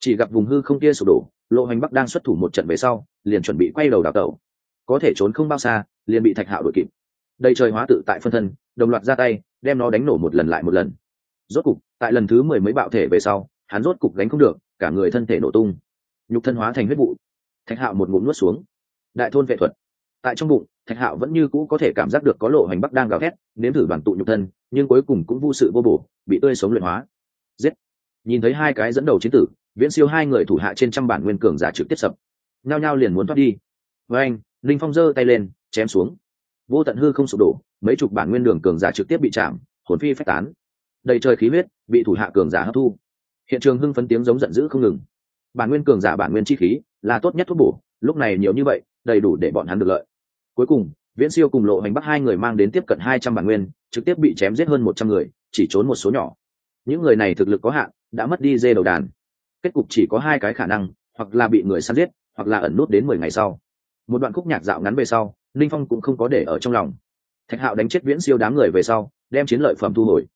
Chỉ gặp vùng hư không kia sụp đổ, lộ hoành bắc đang xuất thủ một trận về sau, liền chuẩn bị quay đầu đào tẩu. Có thể trốn không bao xa, liền bị thạch hạo đuổi kịp. Đây trời hóa tự tại phân thân, đồng loạt ra tay, đem nó đánh nổ một lần lại một lần. Rốt cục, tại lần thứ mười mấy bạo thể về sau, hắn rốt cục đánh không được, cả người thân thể nổ tung. Nhục thân hóa thành huyết vụ thạch hạo một ngụm nuốt xuống. Đại thôn vệ thuật. Tại trong bụng, thạch hạo vẫn như cũ có thể cảm giác được có lộ hành bắc đang gào thét, nếm thử đoàn tụ nhục thân, nhưng cuối cùng cũng vô sự vô bổ, bị tươi sống luyện hóa. Giết. Nhìn thấy hai cái dẫn đầu chiến tử, viễn siêu hai người thủ hạ trên trăm bản nguyên cường giả trực tiếp sập. Nhao nhao liền muốn thoát đi. Với anh, linh phong giơ tay lên, chém xuống. Vô tận hư không sụp đổ, mấy chục bản nguyên đường cường giả trực tiếp bị chạm, hồn phi phách tán. Đầy trời khí huyết, bị thủ hạ cường giả hấp thu. Hiện trường hưng phấn tiếng giống giận dữ không ngừng. Bản nguyên cường giả bản nguyên chi khí là tốt nhất thuốc bổ, lúc này nhiều như vậy, đầy đủ để bọn hắn được lợi. Cuối cùng, viễn siêu cùng lộ hành bắc hai người mang đến tiếp cận hai trăm bản nguyên, trực tiếp bị chém giết hơn một trăm người, chỉ trốn một số nhỏ. Những người này thực lực có hạn, đã mất đi dê đầu đàn. Kết cục chỉ có hai cái khả năng, hoặc là bị người săn giết, hoặc là ẩn nút đến mười ngày sau. Một đoạn khúc nhạc dạo ngắn về sau, linh phong cũng không có để ở trong lòng. Thạch hạo đánh chết viễn siêu đám người về sau, đem chiến lợi phẩm thu hồi.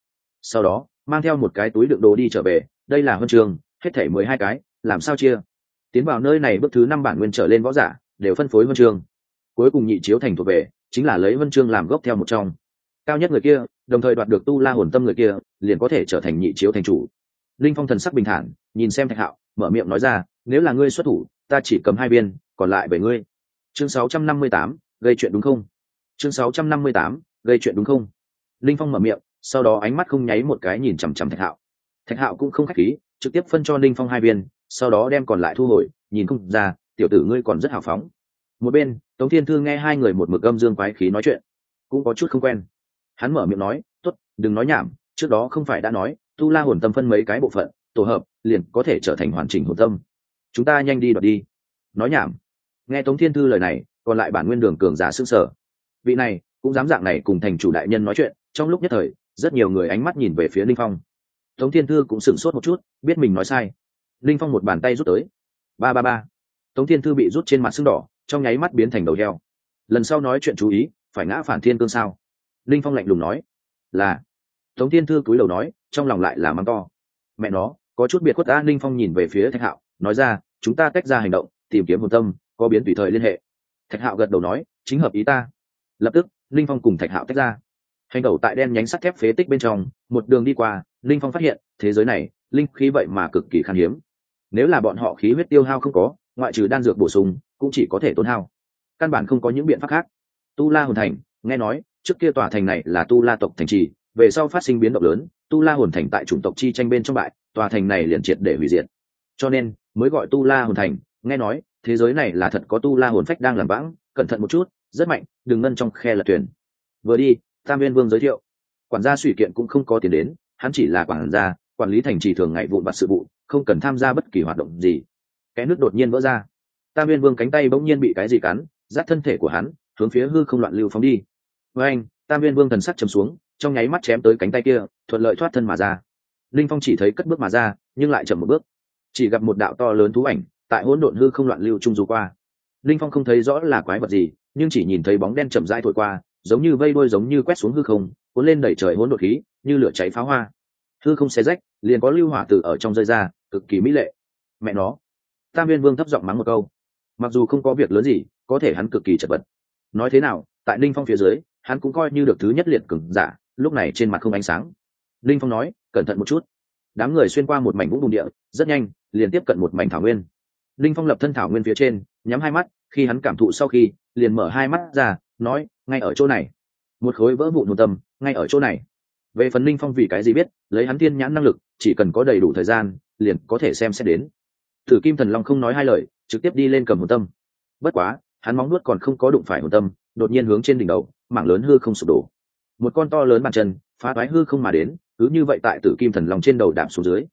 Sau đó, mang theo một cái túi đựng đồ đi trở về, đây là huân trường, hết thể mười hai cái, làm sao chia? Tiến vào nơi này bước thứ năm bản nguyên trở lên võ giả đều phân phối huân chương cuối cùng nhị chiếu thành thuộc về chính là lấy huân chương làm gốc theo một trong. Cao nhất người kia đồng thời đoạt được tu la hồn tâm người kia liền có thể trở thành nhị chiếu thành chủ. Linh phong thần sắc bình thản nhìn xem thạch hạo mở miệng nói ra nếu là ngươi xuất thủ ta chỉ cầm hai viên còn lại bảy ngươi. Chương 658, gây chuyện đúng không? Chương 658, gây chuyện đúng không? Linh phong mở miệng sau đó ánh mắt không nháy một cái nhìn chằm chằm thạch hạo. Thạch hạo cũng không khách khí trực tiếp phân cho linh phong hai viên sau đó đem còn lại thu hồi, nhìn không ra, tiểu tử ngươi còn rất hào phóng. Một bên, tống thiên thư nghe hai người một mực âm dương quái khí nói chuyện, cũng có chút không quen. Hắn mở miệng nói t ố t đừng nói nhảm, trước đó không phải đã nói, tu la hồn tâm phân mấy cái bộ phận, tổ hợp, liền có thể trở thành hoàn chỉnh hồn tâm. Chúng ta nhanh đi đoạt đi. Nói nhảm. Nghe tống thiên thư lời này, còn lại bản nguyên đường cường giả s ư n g sở vị này, cũng dám dạng này cùng thành chủ đại nhân nói chuyện, trong lúc nhất thời, rất nhiều người ánh mắt nhìn về phía linh phong. Tống thiên thư cũng sửng sốt một chút, biết mình nói sai linh phong một bàn tay rút tới. Ba ba ba. Tống thiên thư bị rút trên mặt sưng đỏ, trong nháy mắt biến thành đầu heo. Lần sau nói chuyện chú ý, phải ngã phản thiên cương sao? Linh phong lạnh lùng nói. Là. Tống thiên thư cúi đầu nói, trong lòng lại là mắng to. Mẹ nó, có chút biệt khuất ta linh phong nhìn về phía thạch hạo, nói ra, chúng ta tách ra hành động, tìm kiếm hồn tâm, có biến tùy thời liên hệ. Thạch hạo gật đầu nói, chính hợp ý ta. Lập tức, linh phong cùng thạch hạo tách ra. Hành đầu tại đen nhánh sắt thép phế tích bên trong, một đường đi qua, linh phong phát hiện, thế giới này, linh khí vậy mà cực kỳ khan hiếm nếu là bọn họ khí huyết tiêu hao không có, ngoại trừ đan dược bổ sung, cũng chỉ có thể tốn hao. Căn bản không có những biện pháp khác. Tu la hồn thành, nghe nói, trước kia tòa thành này là tu la tộc thành trì, về sau phát sinh biến động lớn, tu la hồn thành tại chủng tộc chi tranh bên trong bại, tòa thành này liền triệt để hủy diệt. Cho nên, mới gọi tu la hồn thành, nghe nói, thế giới này là thật có tu la hồn phách đang làm vãng, cẩn thận một chút, rất mạnh, đừng ngân trong khe lật thuyền. Vừa đi, tam viên vương giới thiệu. Quản gia suy kiện cũng không có tiền đến, hắn chỉ là quản gia, quản lý thành trì thường ngày vụn vặt sự vụ không cần tham gia bất kỳ hoạt động gì. Cái nước đột nhiên vỡ ra. Tam viên vương cánh tay bỗng nhiên bị cái gì cắn, rát thân thể của hắn, hướng phía hư không loạn lưu phóng đi. Với anh tam viên vương thần sắc chầm xuống, trong nháy mắt chém tới cánh tay kia, thuận lợi thoát thân mà ra. Linh phong chỉ thấy cất bước mà ra, nhưng lại chậm một bước. Chỉ gặp một đạo to lớn thú ảnh, tại hỗn độn hư không loạn lưu trung du qua. Linh phong không thấy rõ là quái vật gì, nhưng chỉ nhìn thấy bóng đen chậm rãi thổi qua, giống như vây đuôi giống như quét xuống hư không, cuốn lên đẩy trời hỗn độn khí, như lửa cháy pháo hoa. Hư không xé rách, liền có lưu hỏa tử ở trong rơi ra cực kỳ mỹ lệ. Mẹ nó. Tam viên vương thấp giọng mắng một câu. Mặc dù không có việc lớn gì, có thể hắn cực kỳ chật vật. Nói thế nào, tại ninh phong phía dưới, hắn cũng coi như được thứ nhất liệt cừng giả, lúc này trên mặt không ánh sáng. Ninh phong nói, cẩn thận một chút. Đám người xuyên qua một mảnh vũng bùn địa, rất nhanh, liền tiếp cận một mảnh thảo nguyên. Ninh phong lập thân thảo nguyên phía trên, nhắm hai mắt, khi hắn cảm thụ sau khi, liền mở hai mắt ra, nói, ngay ở chỗ này. Một khối vỡ vụn một tâm, ngay ở chỗ này. Về phần ninh phong vì cái gì biết, lấy hắn tiên nhãn năng lực chỉ cần có đầy đủ thời gian, liền có thể xem xét đến. Thử kim thần long không nói hai lời, trực tiếp đi lên cầm hồn tâm. Bất quá, hắn móng nuốt còn không có đụng phải hồn tâm, đột nhiên hướng trên đỉnh đầu, mảng lớn hư không sụp đổ. Một con to lớn bàn chân, phá toái hư không mà đến, cứ như vậy tại tử kim thần long trên đầu đạp xuống dưới.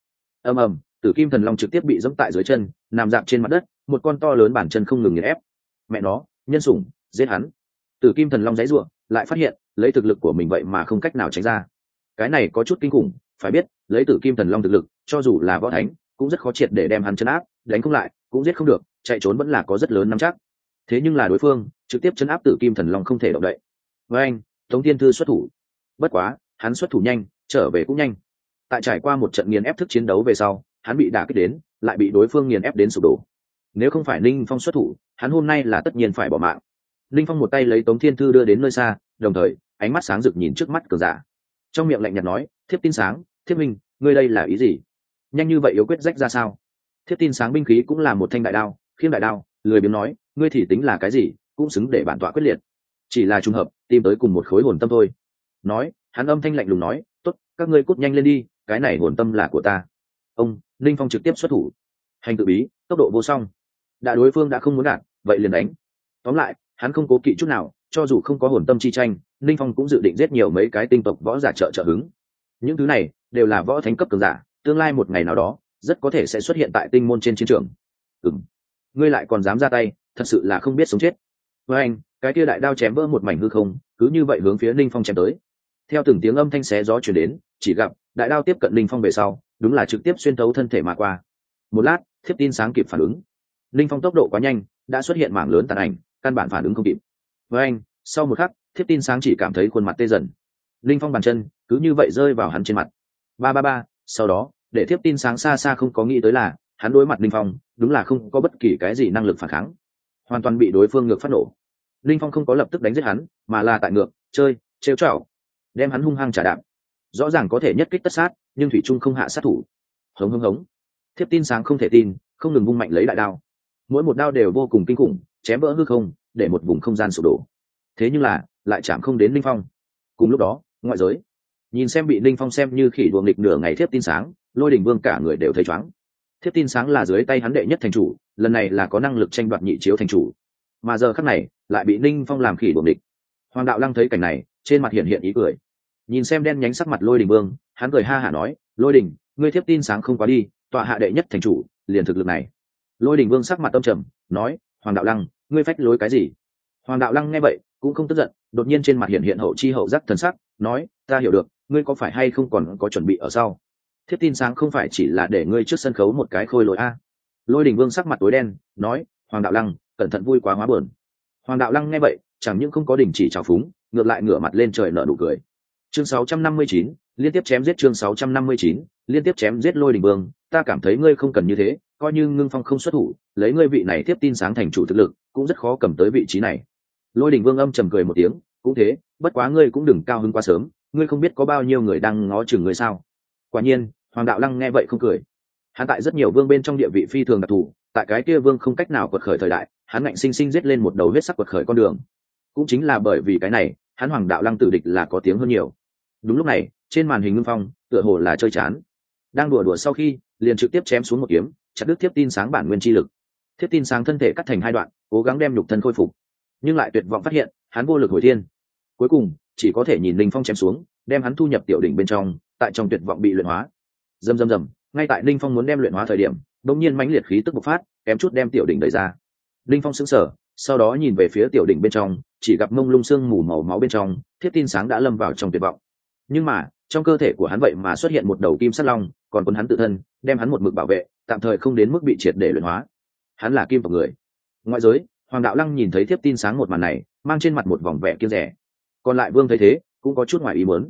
Ầm ầm, tử kim thần long trực tiếp bị dẫm tại dưới chân, nằm dạp trên mặt đất, một con to lớn bản chân không ngừng nghiền ép. Mẹ nó, nhân sủng, giết hắn. Tử kim thần long dãy ruộng lại phát hiện, lấy thực lực của mình vậy mà không cách nào tránh ra. Cái này có chút kinh khủng phải biết, lấy tử kim thần long thực lực, cho dù là võ thánh, cũng rất khó triệt để đem hắn chấn áp, đánh không lại, cũng giết không được, chạy trốn vẫn là có rất lớn nắm chắc. Thế nhưng là đối phương, trực tiếp chấn áp tử kim thần long không thể động đậy. Với anh, tống tiên thư xuất thủ. Bất quá, hắn xuất thủ nhanh, trở về cũng nhanh. Tại trải qua một trận nghiền ép thức chiến đấu về sau, hắn bị đả kích đến, lại bị đối phương nghiền ép đến sụp đổ. Nếu không phải ninh phong xuất thủ, hắn hôm nay là tất nhiên phải bỏ mạng. Ninh phong một tay lấy tống thiên thư đưa đến nơi xa, đồng thời, ánh mắt sáng rực nhìn trước mắt cường giả. Trong miệng lạnh nhạt nói, thiếp tin sáng thiết minh ngươi đây là ý gì? Nhanh như vậy yếu quyết rách ra sao? Thiết tin sáng binh khí cũng là một thanh đại đao, khiêm đại đao, lười biếng nói, ngươi thì tính là cái gì, cũng xứng để bản tọa quyết liệt. Chỉ là trùng hợp, tìm tới cùng một khối hồn tâm thôi. Nói, hắn âm thanh lạnh lùng nói, tốt, các ngươi cút nhanh lên đi, cái này hồn tâm là của ta. Ông linh phong trực tiếp xuất thủ. Hành tự bí, tốc độ vô song. Đại đối phương đã không muốn đạt, vậy liền đánh. Tóm lại, hắn không cố kỵ chút nào, cho dù không có hồn tâm chi tranh linh phong cũng dự định giết nhiều mấy cái tinh tộc võ giả trợ trợ hứng. Những thứ này đều là võ thánh cấp cường giả, tương lai một ngày nào đó, rất có thể sẽ xuất hiện tại tinh môn trên chiến trường. Ừ ngươi lại còn dám ra tay, thật sự là không biết sống chết. Với anh, cái kia đại đao chém vỡ một mảnh hư không, cứ như vậy hướng phía linh phong chém tới. Theo từng tiếng âm thanh xé gió chuyển đến, chỉ gặp đại đao tiếp cận linh phong về sau, đúng là trực tiếp xuyên thấu thân thể mà qua. Một lát, thiếp tin sáng kịp phản ứng. Linh phong tốc độ quá nhanh, đã xuất hiện mảng lớn tàn ảnh, căn bản phản ứng không kịp. Với anh, sau một khắc, thiếp tin sáng chỉ cảm thấy khuôn mặt tê dần. Linh phong bàn chân cứ như vậy rơi vào hắn trên mặt ba ba ba, sau đó, để thiếp tin sáng xa xa không có nghĩ tới là, hắn đối mặt linh phong, đúng là không có bất kỳ cái gì năng lực phản kháng. Hoàn toàn bị đối phương ngược phát nổ. Linh phong không có lập tức đánh giết hắn, mà là tại ngược, chơi, trêu trạo đem hắn hung hăng trả đạp. Rõ ràng có thể nhất kích tất sát, nhưng thủy trung không hạ sát thủ. Hống hống hống. Thiếp tin sáng không thể tin, không ngừng vung mạnh lấy đại đao. Mỗi một đao đều vô cùng kinh khủng, chém vỡ hư không, để một vùng không gian sụp đổ. Thế nhưng là, lại chạm không đến linh phong. Cùng lúc đó, ngoại giới nhìn xem bị Ninh phong xem như khỉ đuồng nghịch nửa ngày thiếp tin sáng, lôi đình vương cả người đều thấy chóng thiếp tin sáng là dưới tay hắn đệ nhất thành chủ, lần này là có năng lực tranh đoạt nhị chiếu thành chủ. Mà giờ khắc này, lại bị ninh phong làm khỉ đuồng địch hoàng đạo lăng thấy cảnh này, trên mặt hiện hiện ý cười. Nhìn xem đen nhánh sắc mặt lôi đình vương, hắn cười ha hả nói, lôi đình, ngươi thiếp tin sáng không quá đi, tọa hạ đệ nhất thành chủ, liền thực lực này. Lôi đình vương sắc mặt tâm trầm, nói, hoàng đạo lăng, ngươi phách lối cái gì? Hoàng đạo lăng nghe vậy, cũng không tức giận, đột nhiên trên mặt hiện hiện hậu chi hậu giác thần sắc, nói, ta hiểu được ngươi có phải hay không còn có chuẩn bị ở sau? Thiếp tin sáng không phải chỉ là để ngươi trước sân khấu một cái khôi lỗi a? Lôi đình vương sắc mặt tối đen nói hoàng đạo lăng cẩn thận vui quá hóa bờn hoàng đạo lăng nghe vậy chẳng những không có đình chỉ trào phúng ngược lại ngửa mặt lên trời nở nụ cười. Chương 659, liên tiếp chém giết chương 659, liên tiếp chém giết lôi đình vương ta cảm thấy ngươi không cần như thế coi như ngưng phong không xuất thủ lấy ngươi vị này tiếp tin sáng thành chủ thực lực cũng rất khó cầm tới vị trí này. Lôi đình vương âm trầm cười một tiếng cũng thế bất quá ngươi cũng đừng cao hứng quá sớm ngươi không biết có bao nhiêu người đang ngó chừng ngươi sao? Quả nhiên, hoàng đạo lăng nghe vậy không cười. Hắn tại rất nhiều vương bên trong địa vị phi thường đặc thù, tại cái kia vương không cách nào quật khởi thời đại, hắn ngạnh sinh sinh giết lên một đầu huyết sắc quật khởi con đường. Cũng chính là bởi vì cái này, hắn hoàng đạo lăng tử địch là có tiếng hơn nhiều. Đúng lúc này, trên màn hình ngưng phong, tựa hồ là chơi chán. Đang đùa đùa sau khi, liền trực tiếp chém xuống một kiếm, chặt đứt thiếp tin sáng bản nguyên chi lực. Thiếp tin sáng thân thể cắt thành hai đoạn, cố gắng đem nhục thân khôi phục. Nhưng lại tuyệt vọng phát hiện, hắn vô lực hồi thiên. Cuối cùng chỉ có thể nhìn linh phong chém xuống, đem hắn thu nhập tiểu đỉnh bên trong, tại trong tuyệt vọng bị luyện hóa. Dầm dầm dầm, ngay tại linh phong muốn đem luyện hóa thời điểm đống nhiên mãnh liệt khí tức bộc phát, kém chút đem tiểu đỉnh đẩy ra. Linh phong sững sờ, sau đó nhìn về phía tiểu đỉnh bên trong, chỉ gặp mông lung sương mù màu máu bên trong, thiết tin sáng đã lâm vào trong tuyệt vọng. Nhưng mà, trong cơ thể của hắn vậy mà xuất hiện một đầu kim sắt long, còn quân hắn tự thân, đem hắn một mực bảo vệ, tạm thời không đến mức bị triệt để luyện hóa. Hắn là kim tộc người. Ngoại giới, hoàng đạo lăng nhìn thấy thiếp tin sáng một màn này, mang trên mặt một vòng vẻ kiêng rẻ còn lại vương thấy thế, cũng có chút ngoài ý muốn.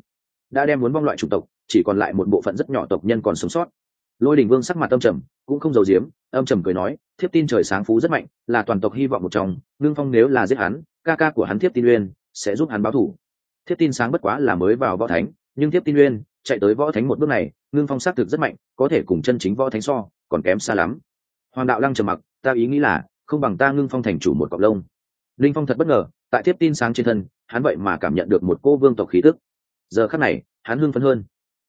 Đã đem muốn vong loại chủng tộc, chỉ còn lại một bộ phận rất nhỏ tộc nhân còn sống sót. Lôi đình vương sắc mặt âm trầm, cũng không giàu diếm âm trầm cười nói, thiếp tin trời sáng phú rất mạnh, là toàn tộc hy vọng một chồng ngưng phong nếu là giết hắn, ca ca của hắn thiếp tin uyên sẽ giúp hắn báo thủ. Thiếp tin sáng bất quá là mới vào võ thánh, nhưng thiếp tin uyên chạy tới võ thánh một bước này, ngưng phong xác thực rất mạnh, có thể cùng chân chính võ thánh so, còn kém xa lắm. Hoàng đạo lăng trầm mặc, ta ý nghĩ là, không bằng ta ngưng phong thành chủ một cọc lông. Linh phong thật bất ngờ tại thiếp tin sáng trên thân, hắn vậy mà cảm nhận được một cô vương tộc khí tức. Giờ khắc này, hắn hưng phấn hơn.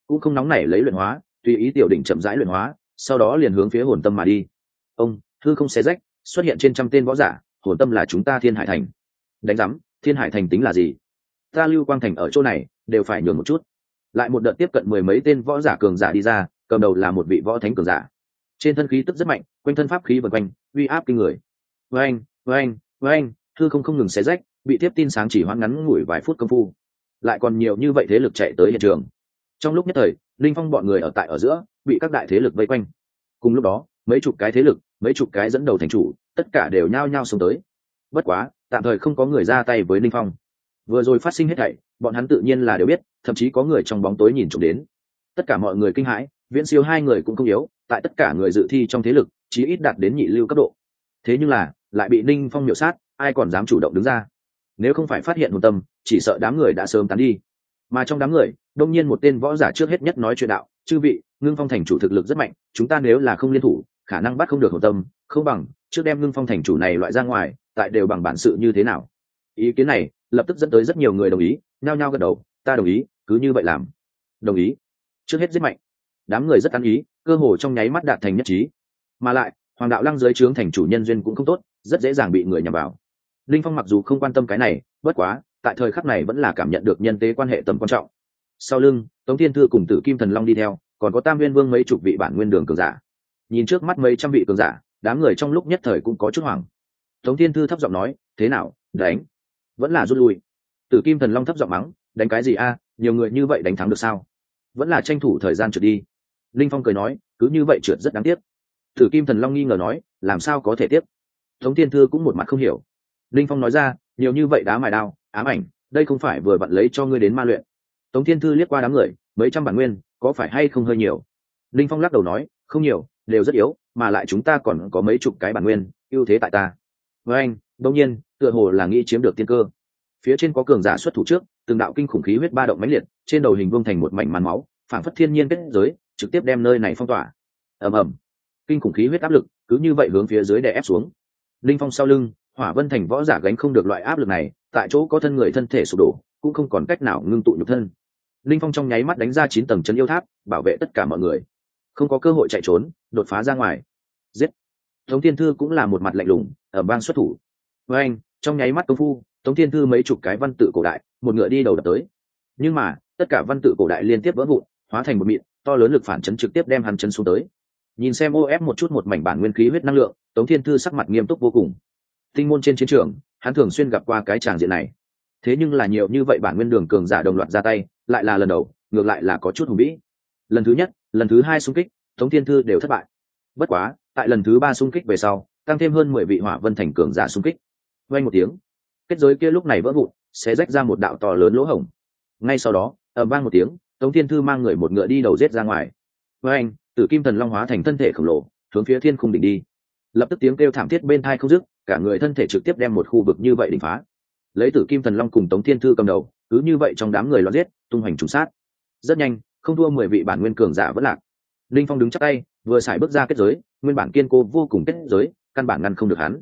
Cũng không nóng nảy lấy luyện hóa, tùy ý tiểu đỉnh chậm rãi luyện hóa, sau đó liền hướng phía hồn tâm mà đi. Ông, thư không xé rách, xuất hiện trên trăm tên võ giả, hồn tâm là chúng ta thiên hải thành. Đánh giám, thiên hải thành tính là gì? Ta lưu quang thành ở chỗ này, đều phải nhường một chút. Lại một đợt tiếp cận mười mấy tên võ giả cường giả đi ra, cầm đầu là một vị võ thánh cường giả. Trên thân khí tức rất mạnh, quanh thân pháp khí vần quanh, uy áp kinh người. Với anh với anh với anh thư không không ngừng xé rách bị tiếp tin sáng chỉ hoãn ngắn ngủi vài phút công phu. Lại còn nhiều như vậy thế lực chạy tới hiện trường. Trong lúc nhất thời, linh phong bọn người ở tại ở giữa, bị các đại thế lực vây quanh. Cùng lúc đó, mấy chục cái thế lực, mấy chục cái dẫn đầu thành chủ, tất cả đều nhao nhao xuống tới. Bất quá, tạm thời không có người ra tay với linh phong. Vừa rồi phát sinh hết thảy, bọn hắn tự nhiên là đều biết, thậm chí có người trong bóng tối nhìn trộm đến. Tất cả mọi người kinh hãi, viễn siêu hai người cũng không yếu, tại tất cả người dự thi trong thế lực, chí ít đạt đến nhị lưu cấp độ. Thế nhưng là, lại bị ninh phong miểu sát, ai còn dám chủ động đứng ra? Nếu không phải phát hiện hồn tâm, chỉ sợ đám người đã sớm tán đi. Mà trong đám người, đông nhiên một tên võ giả trước hết nhất nói chuyện đạo, chư vị, ngưng phong thành chủ thực lực rất mạnh, chúng ta nếu là không liên thủ, khả năng bắt không được hồn tâm, không bằng trước đem ngưng phong thành chủ này loại ra ngoài, tại đều bằng bản sự như thế nào? Ý kiến này lập tức dẫn tới rất nhiều người đồng ý, nhao nhao gật đầu, ta đồng ý, cứ như vậy làm. Đồng ý. Trước hết giết mạnh. Đám người rất ăn ý, cơ hồ trong nháy mắt đạt thành nhất trí. Mà lại, hoàng đạo lăng dưới trướng thành chủ nhân duyên cũng không tốt, rất dễ dàng bị người nhằm vào linh phong mặc dù không quan tâm cái này, bất quá, tại thời khắc này vẫn là cảm nhận được nhân tế quan hệ tầm quan trọng. Sau lưng, tống thiên thư cùng tử kim thần long đi theo, còn có tam nguyên vương mấy chục vị bản nguyên đường cường giả. Nhìn trước mắt mấy trăm vị cường giả, đám người trong lúc nhất thời cũng có chút hoảng. Tống thiên thư thấp giọng nói, thế nào, đánh? Vẫn là rút lui. Tử kim thần long thấp giọng mắng, đánh cái gì a, nhiều người như vậy đánh thắng được sao? Vẫn là tranh thủ thời gian trượt đi. Linh phong cười nói, cứ như vậy trượt rất đáng tiếc. Tử kim thần long nghi ngờ nói, làm sao có thể tiếp? Tống thiên thư cũng một mặt không hiểu linh phong nói ra, nhiều như vậy đá mài đao, ám ảnh, đây không phải vừa vặn lấy cho ngươi đến ma luyện. Tống thiên thư liếc qua đám người, mấy trăm bản nguyên, có phải hay không hơi nhiều? Linh phong lắc đầu nói, không nhiều, đều rất yếu, mà lại chúng ta còn có mấy chục cái bản nguyên, ưu thế tại ta. Với anh đông nhiên, tựa hồ là nghĩ chiếm được tiên cơ. Phía trên có cường giả xuất thủ trước, từng đạo kinh khủng khí huyết ba động mãnh liệt, trên đầu hình vương thành một mảnh màn máu phản phất thiên nhiên kết giới, trực tiếp đem nơi này phong tỏa. Ầm ầm. Kinh khủng khí huyết áp lực cứ như vậy hướng phía dưới đè ép xuống. Linh phong sau lưng hỏa vân thành võ giả gánh không được loại áp lực này, tại chỗ có thân người thân thể sụp đổ, cũng không còn cách nào ngưng tụ nhục thân. Linh phong trong nháy mắt đánh ra chín tầng chân yêu tháp, bảo vệ tất cả mọi người. Không có cơ hội chạy trốn, đột phá ra ngoài. Giết! Tống thiên thư cũng là một mặt lạnh lùng ở bang xuất thủ. Với anh, trong nháy mắt công phu, tống thiên thư mấy chục cái văn tự cổ đại, một ngựa đi đầu đập tới. Nhưng mà, tất cả văn tự cổ đại liên tiếp vỡ vụn, hóa thành một mịn, to lớn lực phản chấn trực tiếp đem hắn chân xuống tới. Nhìn xem ô ép một chút một mảnh bản nguyên khí huyết năng lượng, tống thiên thư sắc mặt nghiêm túc vô cùng tinh môn trên chiến trường, hắn thường xuyên gặp qua cái tràng diện này. Thế nhưng là nhiều như vậy bản nguyên đường cường giả đồng loạt ra tay, lại là lần đầu, ngược lại là có chút hùng vĩ. Lần thứ nhất, lần thứ hai xung kích, tống thiên thư đều thất bại. Bất quá, tại lần thứ ba xung kích về sau, tăng thêm hơn mười vị hỏa vân thành cường giả xung kích. Vay một tiếng, kết giới kia lúc này vỡ vụn, sẽ rách ra một đạo to lớn lỗ hổng. Ngay sau đó ẩm vang một tiếng, tống thiên thư mang người một ngựa đi đầu rết ra ngoài. Với anh, tử kim thần long hóa thành thân thể khổng lồ, hướng phía thiên khung đỉnh đi lập tức tiếng kêu thảm thiết bên thai không dứt, cả người thân thể trực tiếp đem một khu vực như vậy đỉnh phá. Lấy tử kim thần long cùng tống thiên thư cầm đầu, cứ như vậy trong đám người loạn giết, tung hoành trùng sát. Rất nhanh, không thua mười vị bản nguyên cường giả vẫn lạc. Linh phong đứng chắc tay, vừa xài bước ra kết giới, nguyên bản kiên cố vô cùng kết giới, căn bản ngăn không được hắn.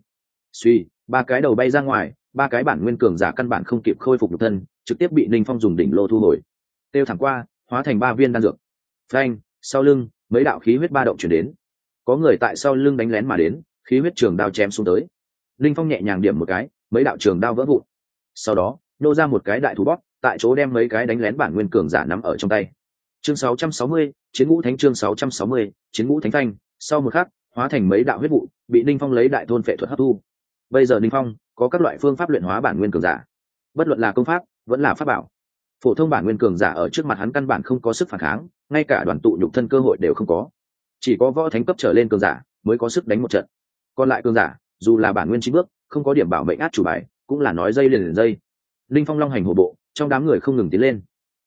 Suy, ba cái đầu bay ra ngoài, ba cái bản nguyên cường giả căn bản không kịp khôi phục được thân, trực tiếp bị linh phong dùng đỉnh lô thu hồi. Tiêu thẳng qua, hóa thành ba viên đan dược. Phanh, sau lưng, mấy đạo khí huyết ba động chuyển đến có người tại sau lưng đánh lén mà đến khí huyết trường đao chém xuống tới. Linh phong nhẹ nhàng điểm một cái mấy đạo trường đao vỡ vụn. Sau đó nô ra một cái đại thú bóp tại chỗ đem mấy cái đánh lén bản nguyên cường giả nắm ở trong tay. Chương 660, chiến ngũ thánh chương 660, chiến ngũ thánh thanh sau một khắc hóa thành mấy đạo huyết vụ bị ninh phong lấy đại thôn phệ thuật hấp thu. Bây giờ ninh phong có các loại phương pháp luyện hóa bản nguyên cường giả. Bất luận là công pháp vẫn là pháp bảo. Phổ thông bản nguyên cường giả ở trước mặt hắn căn bản không có sức phản kháng ngay cả đoàn tụ nhục thân cơ hội đều không có chỉ có võ thánh cấp trở lên cường giả mới có sức đánh một trận. Còn lại cường giả, dù là bản nguyên chính bước, không có điểm bảo mệnh át chủ bài, cũng là nói dây liền liền dây. Linh phong long hành hổ bộ, trong đám người không ngừng tiến lên.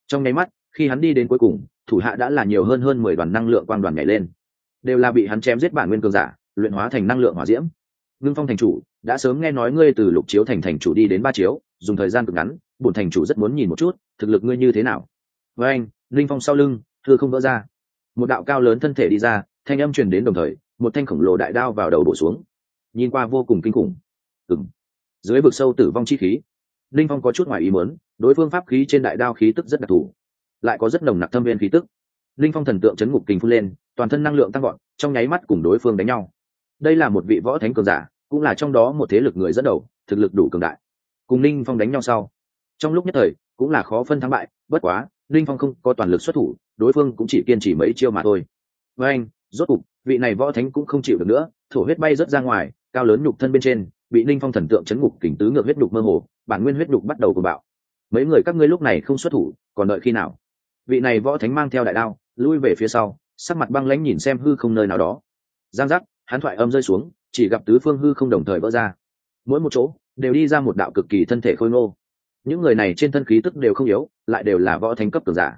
Trong nháy mắt, khi hắn đi đến cuối cùng, thủ hạ đã là nhiều hơn hơn mười đoàn năng lượng quang đoàn nhảy lên. Đều là bị hắn chém giết bản nguyên cường giả, luyện hóa thành năng lượng hỏa diễm. Ngưng phong thành chủ, đã sớm nghe nói ngươi từ lục chiếu thành thành chủ đi đến ba chiếu, dùng thời gian cực ngắn, bổn thành chủ rất muốn nhìn một chút, thực lực ngươi như thế nào. Với anh, linh phong sau lưng, thưa không vỡ ra một đạo cao lớn thân thể đi ra, thanh âm truyền đến đồng thời, một thanh khổng lồ đại đao vào đầu bổ xuống. Nhìn qua vô cùng kinh khủng. Ừng dưới vực sâu tử vong chi khí, linh phong có chút ngoài ý muốn, đối phương pháp khí trên đại đao khí tức rất đặc thù, lại có rất nồng nặc thâm viên khí tức. Linh phong thần tượng chấn ngục kình phun lên, toàn thân năng lượng tăng gọn trong nháy mắt cùng đối phương đánh nhau. Đây là một vị võ thánh cường giả, cũng là trong đó một thế lực người dẫn đầu, thực lực đủ cường đại. Cùng linh phong đánh nhau sau, trong lúc nhất thời, cũng là khó phân thắng bại, bất quá, linh phong không có toàn lực xuất thủ đối phương cũng chỉ kiên trì mấy chiêu mà thôi. Với anh, rốt cục, vị này võ thánh cũng không chịu được nữa, thổ huyết bay rớt ra ngoài, cao lớn nhục thân bên trên, bị ninh phong thần tượng chấn ngục kình tứ ngược huyết nhục mơ hồ, bản nguyên huyết nhục bắt đầu cùng bạo. Mấy người các ngươi lúc này không xuất thủ, còn đợi khi nào? Vị này võ thánh mang theo đại đao, lui về phía sau, sắc mặt băng lãnh nhìn xem hư không nơi nào đó. Giang giác, hắn thoại âm rơi xuống, chỉ gặp tứ phương hư không đồng thời vỡ ra. Mỗi một chỗ, đều đi ra một đạo cực kỳ thân thể khôi ngô. Những người này trên thân khí tức đều không yếu, lại đều là võ thánh cấp cường giả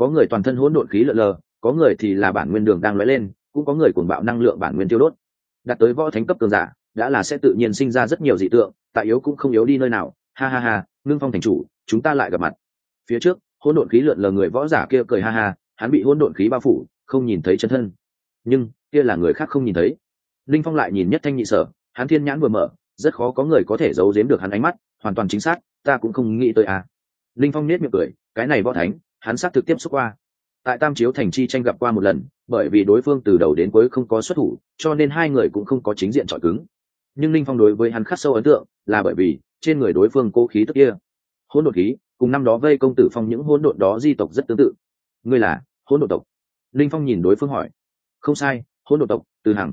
có người toàn thân hỗn độn khí lợn lờ, có người thì là bản nguyên đường đang lóe lên, cũng có người cuồng bạo năng lượng bản nguyên tiêu đốt. Đạt tới võ thánh cấp cường giả, đã là sẽ tự nhiên sinh ra rất nhiều dị tượng, tại yếu cũng không yếu đi nơi nào. Ha ha ha, ngưng phong thành chủ, chúng ta lại gặp mặt. Phía trước, hỗn độn khí lượn lờ người võ giả kia cười ha ha, hắn bị hỗn độn khí bao phủ, không nhìn thấy chân thân. Nhưng, kia là người khác không nhìn thấy. Linh phong lại nhìn nhất thanh nhị sở, hắn thiên nhãn vừa mở, rất khó có người có thể giấu giếm được hắn ánh mắt, hoàn toàn chính xác, ta cũng không nghĩ tới à. Linh phong nết miệng cười, cái này võ thánh hắn xác thực tiếp xúc qua. Tại tam chiếu thành chi tranh gặp qua một lần, bởi vì đối phương từ đầu đến cuối không có xuất thủ, cho nên hai người cũng không có chính diện trọi cứng. Nhưng linh phong đối với hắn khắc sâu ấn tượng là bởi vì trên người đối phương cố khí tức kia. Hỗn độn khí, cùng năm đó vây công tử phong những hỗn độn đó di tộc rất tương tự. Ngươi là hỗn độn tộc? Linh phong nhìn đối phương hỏi. Không sai, hỗn độn tộc, từ hằng.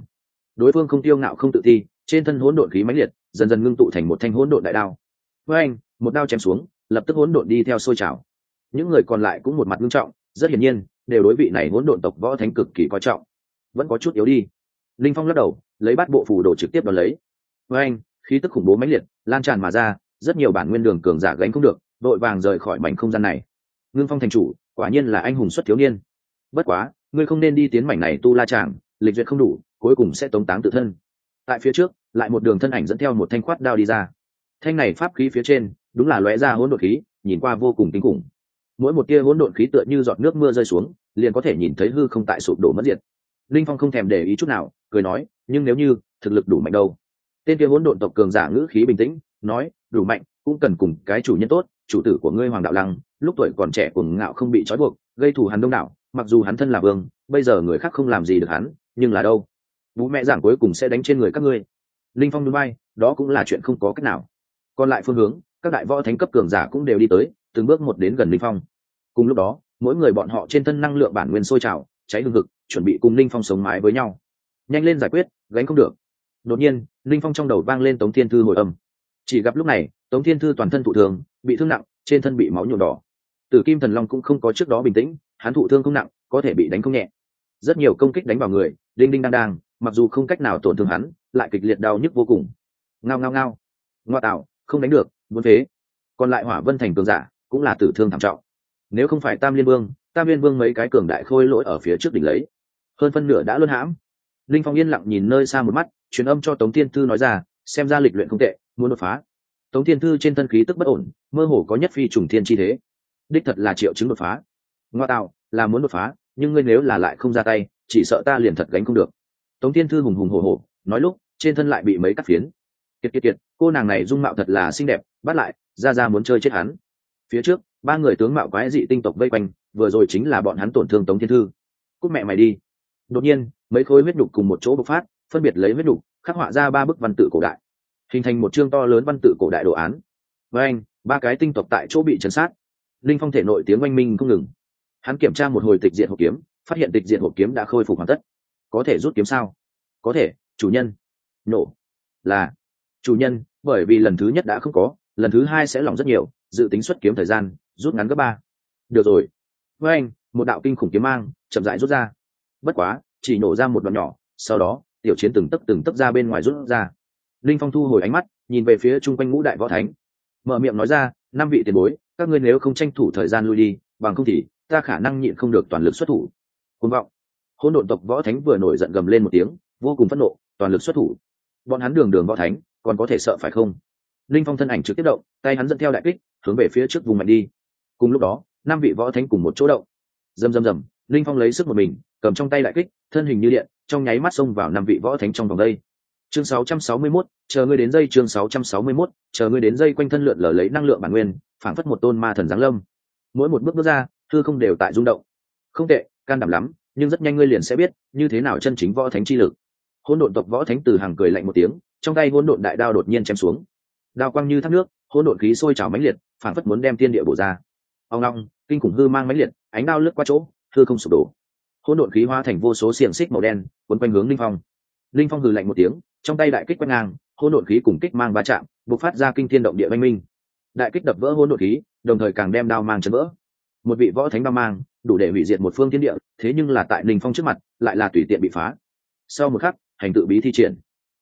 Đối phương không tiêu ngạo không tự ti, trên thân hỗn độn khí mãnh liệt, dần dần ngưng tụ thành một thanh hỗn độn đại đao. Với anh một đao chém xuống, lập tức hỗn độn đi theo sôi trào những người còn lại cũng một mặt nghiêm trọng, rất hiển nhiên, đều đối vị này hỗn độn tộc võ thánh cực kỳ coi trọng. Vẫn có chút yếu đi. Linh phong lắc đầu, lấy bát bộ phù đồ trực tiếp đón lấy. Với anh, khí tức khủng bố mãnh liệt, lan tràn mà ra, rất nhiều bản nguyên đường cường giả gánh không được, đội vàng rời khỏi mảnh không gian này. Ngưng phong thành chủ, quả nhiên là anh hùng xuất thiếu niên. Bất quá, ngươi không nên đi tiến mảnh này tu la tràng, lịch duyệt không đủ, cuối cùng sẽ tống táng tự thân. Tại phía trước, lại một đường thân ảnh dẫn theo một thanh khoát đao đi ra. Thanh này pháp khí phía trên, đúng là lóe ra hỗn độn khí, nhìn qua vô cùng kinh khủng mỗi một tia hỗn độn khí tựa như giọt nước mưa rơi xuống, liền có thể nhìn thấy hư không tại sụp đổ mất diệt. Linh phong không thèm để ý chút nào, cười nói, nhưng nếu như thực lực đủ mạnh đâu? Tên kia hỗn độn tộc cường giả ngữ khí bình tĩnh, nói, đủ mạnh, cũng cần cùng cái chủ nhân tốt, chủ tử của ngươi hoàng đạo lăng, lúc tuổi còn trẻ cuồng ngạo không bị trói buộc, gây thù hắn đông đảo, mặc dù hắn thân là vương, bây giờ người khác không làm gì được hắn, nhưng là đâu? Bố mẹ giảng cuối cùng sẽ đánh trên người các ngươi. Linh phong núi bay đó cũng là chuyện không có cách nào. Còn lại phương hướng, các đại võ thánh cấp cường giả cũng đều đi tới từng bước một đến gần linh phong. Cùng lúc đó, mỗi người bọn họ trên thân năng lượng bản nguyên sôi trào, cháy hương thực chuẩn bị cùng linh phong sống mái với nhau. Nhanh lên giải quyết, gánh không được. Đột nhiên, linh phong trong đầu vang lên tống thiên thư hồi âm. Chỉ gặp lúc này, tống thiên thư toàn thân thụ thường bị thương nặng, trên thân bị máu nhuộm đỏ. Tử kim thần long cũng không có trước đó bình tĩnh, hắn thụ thương không nặng, có thể bị đánh không nhẹ. Rất nhiều công kích đánh vào người, đinh đinh đang đang, mặc dù không cách nào tổn thương hắn, lại kịch liệt đau nhức vô cùng. Ngao ngao ngao. Ngoa tạo, không đánh được, muốn thế còn lại hỏa vân thành cường giả cũng là tử thương thảm trọng. Nếu không phải tam liên vương, tam liên vương mấy cái cường đại khôi lỗi ở phía trước đỉnh lấy. Hơn phân nửa đã luân hãm. Linh phong yên lặng nhìn nơi xa một mắt, truyền âm cho tống thiên thư nói ra, xem ra lịch luyện không tệ, muốn đột phá. Tống thiên thư trên thân khí tức bất ổn, mơ hồ có nhất phi trùng thiên chi thế. Đích thật là triệu chứng đột phá. Ngoa tạo, là muốn đột phá, nhưng ngươi nếu là lại không ra tay, chỉ sợ ta liền thật gánh không được. Tống thiên thư hùng hùng hồ hồ nói lúc, trên thân lại bị mấy cắt phiến. Kiệt kiệt kiệt, cô nàng này dung mạo thật là xinh đẹp, bắt lại, ra ra muốn chơi chết hắn phía trước, ba người tướng mạo quái dị tinh tộc vây quanh, vừa rồi chính là bọn hắn tổn thương tống thiên thư. Cúc mẹ mày đi. Đột nhiên, mấy khối huyết nhục cùng một chỗ bộc phát, phân biệt lấy huyết nhục, khắc họa ra ba bức văn tự cổ đại. Hình thành một chương to lớn văn tự cổ đại đồ án. Với anh, ba cái tinh tộc tại chỗ bị chấn sát. Linh phong thể nội tiếng oanh minh không ngừng. Hắn kiểm tra một hồi tịch diện hộp kiếm, phát hiện tịch diện hộp kiếm đã khôi phục hoàn tất. Có thể rút kiếm sao? Có thể, chủ nhân. Nổ. Là. Chủ nhân, bởi vì lần thứ nhất đã không có, lần thứ hai sẽ lỏng rất nhiều dự tính xuất kiếm thời gian, rút ngắn gấp ba. Được rồi. Với anh, một đạo kinh khủng kiếm mang chậm rãi rút ra. Bất quá, chỉ nổ ra một đoạn nhỏ, sau đó, tiểu chiến từng tấc từng tấc ra bên ngoài rút ra. Linh phong thu hồi ánh mắt, nhìn về phía chung quanh ngũ đại võ thánh. Mở miệng nói ra, năm vị tiền bối, các ngươi nếu không tranh thủ thời gian lui đi, bằng không thì ta khả năng nhịn không được toàn lực xuất thủ. Côn vọng. Hỗn độn tộc võ thánh vừa nổi giận gầm lên một tiếng, vô cùng phẫn nộ, toàn lực xuất thủ. Bọn hắn đường đường võ thánh, còn có thể sợ phải không? Linh phong thân ảnh trực tiếp động, tay hắn dẫn theo đại kích hướng về phía trước vùng mạnh đi. Cùng lúc đó năm vị võ thánh cùng một chỗ động. Rầm rầm rầm linh phong lấy sức một mình cầm trong tay đại kích thân hình như điện trong nháy mắt xông vào năm vị võ thánh trong vòng đây. Chương 661, chờ ngươi đến dây chương 661, chờ ngươi đến dây quanh thân lượn lờ lấy năng lượng bản nguyên phảng phất một tôn ma thần giáng lâm. Mỗi một bước bước ra thư không đều tại rung động. Không tệ can đảm lắm nhưng rất nhanh ngươi liền sẽ biết như thế nào chân chính võ thánh chi lực. Hỗn độn tộc võ thánh từ hàng cười lạnh một tiếng trong tay hỗn độn đại đao đột nhiên chém xuống. Đao quang như thác nước hỗn độn khí sôi trào mãnh liệt phản phất muốn đem tiên địa bổ ra. Ông long kinh khủng hư mang mãnh liệt, ánh đao lướt qua chỗ, hư không sụp đổ. Hỗn độn khí hóa thành vô số xiềng xích màu đen quấn quanh hướng linh phong. Linh phong hừ lạnh một tiếng, trong tay đại kích quét ngang, hỗn độn khí cùng kích mang va chạm, bộc phát ra kinh thiên động địa oanh minh. Đại kích đập vỡ hỗn độn khí, đồng thời càng đem đao mang chấn vỡ. Một vị võ thánh đao mang, đủ để hủy diệt một phương thiên địa, thế nhưng là tại linh phong trước mặt, lại là tùy tiện bị phá. Sau một khắc, hành tự bí thi triển.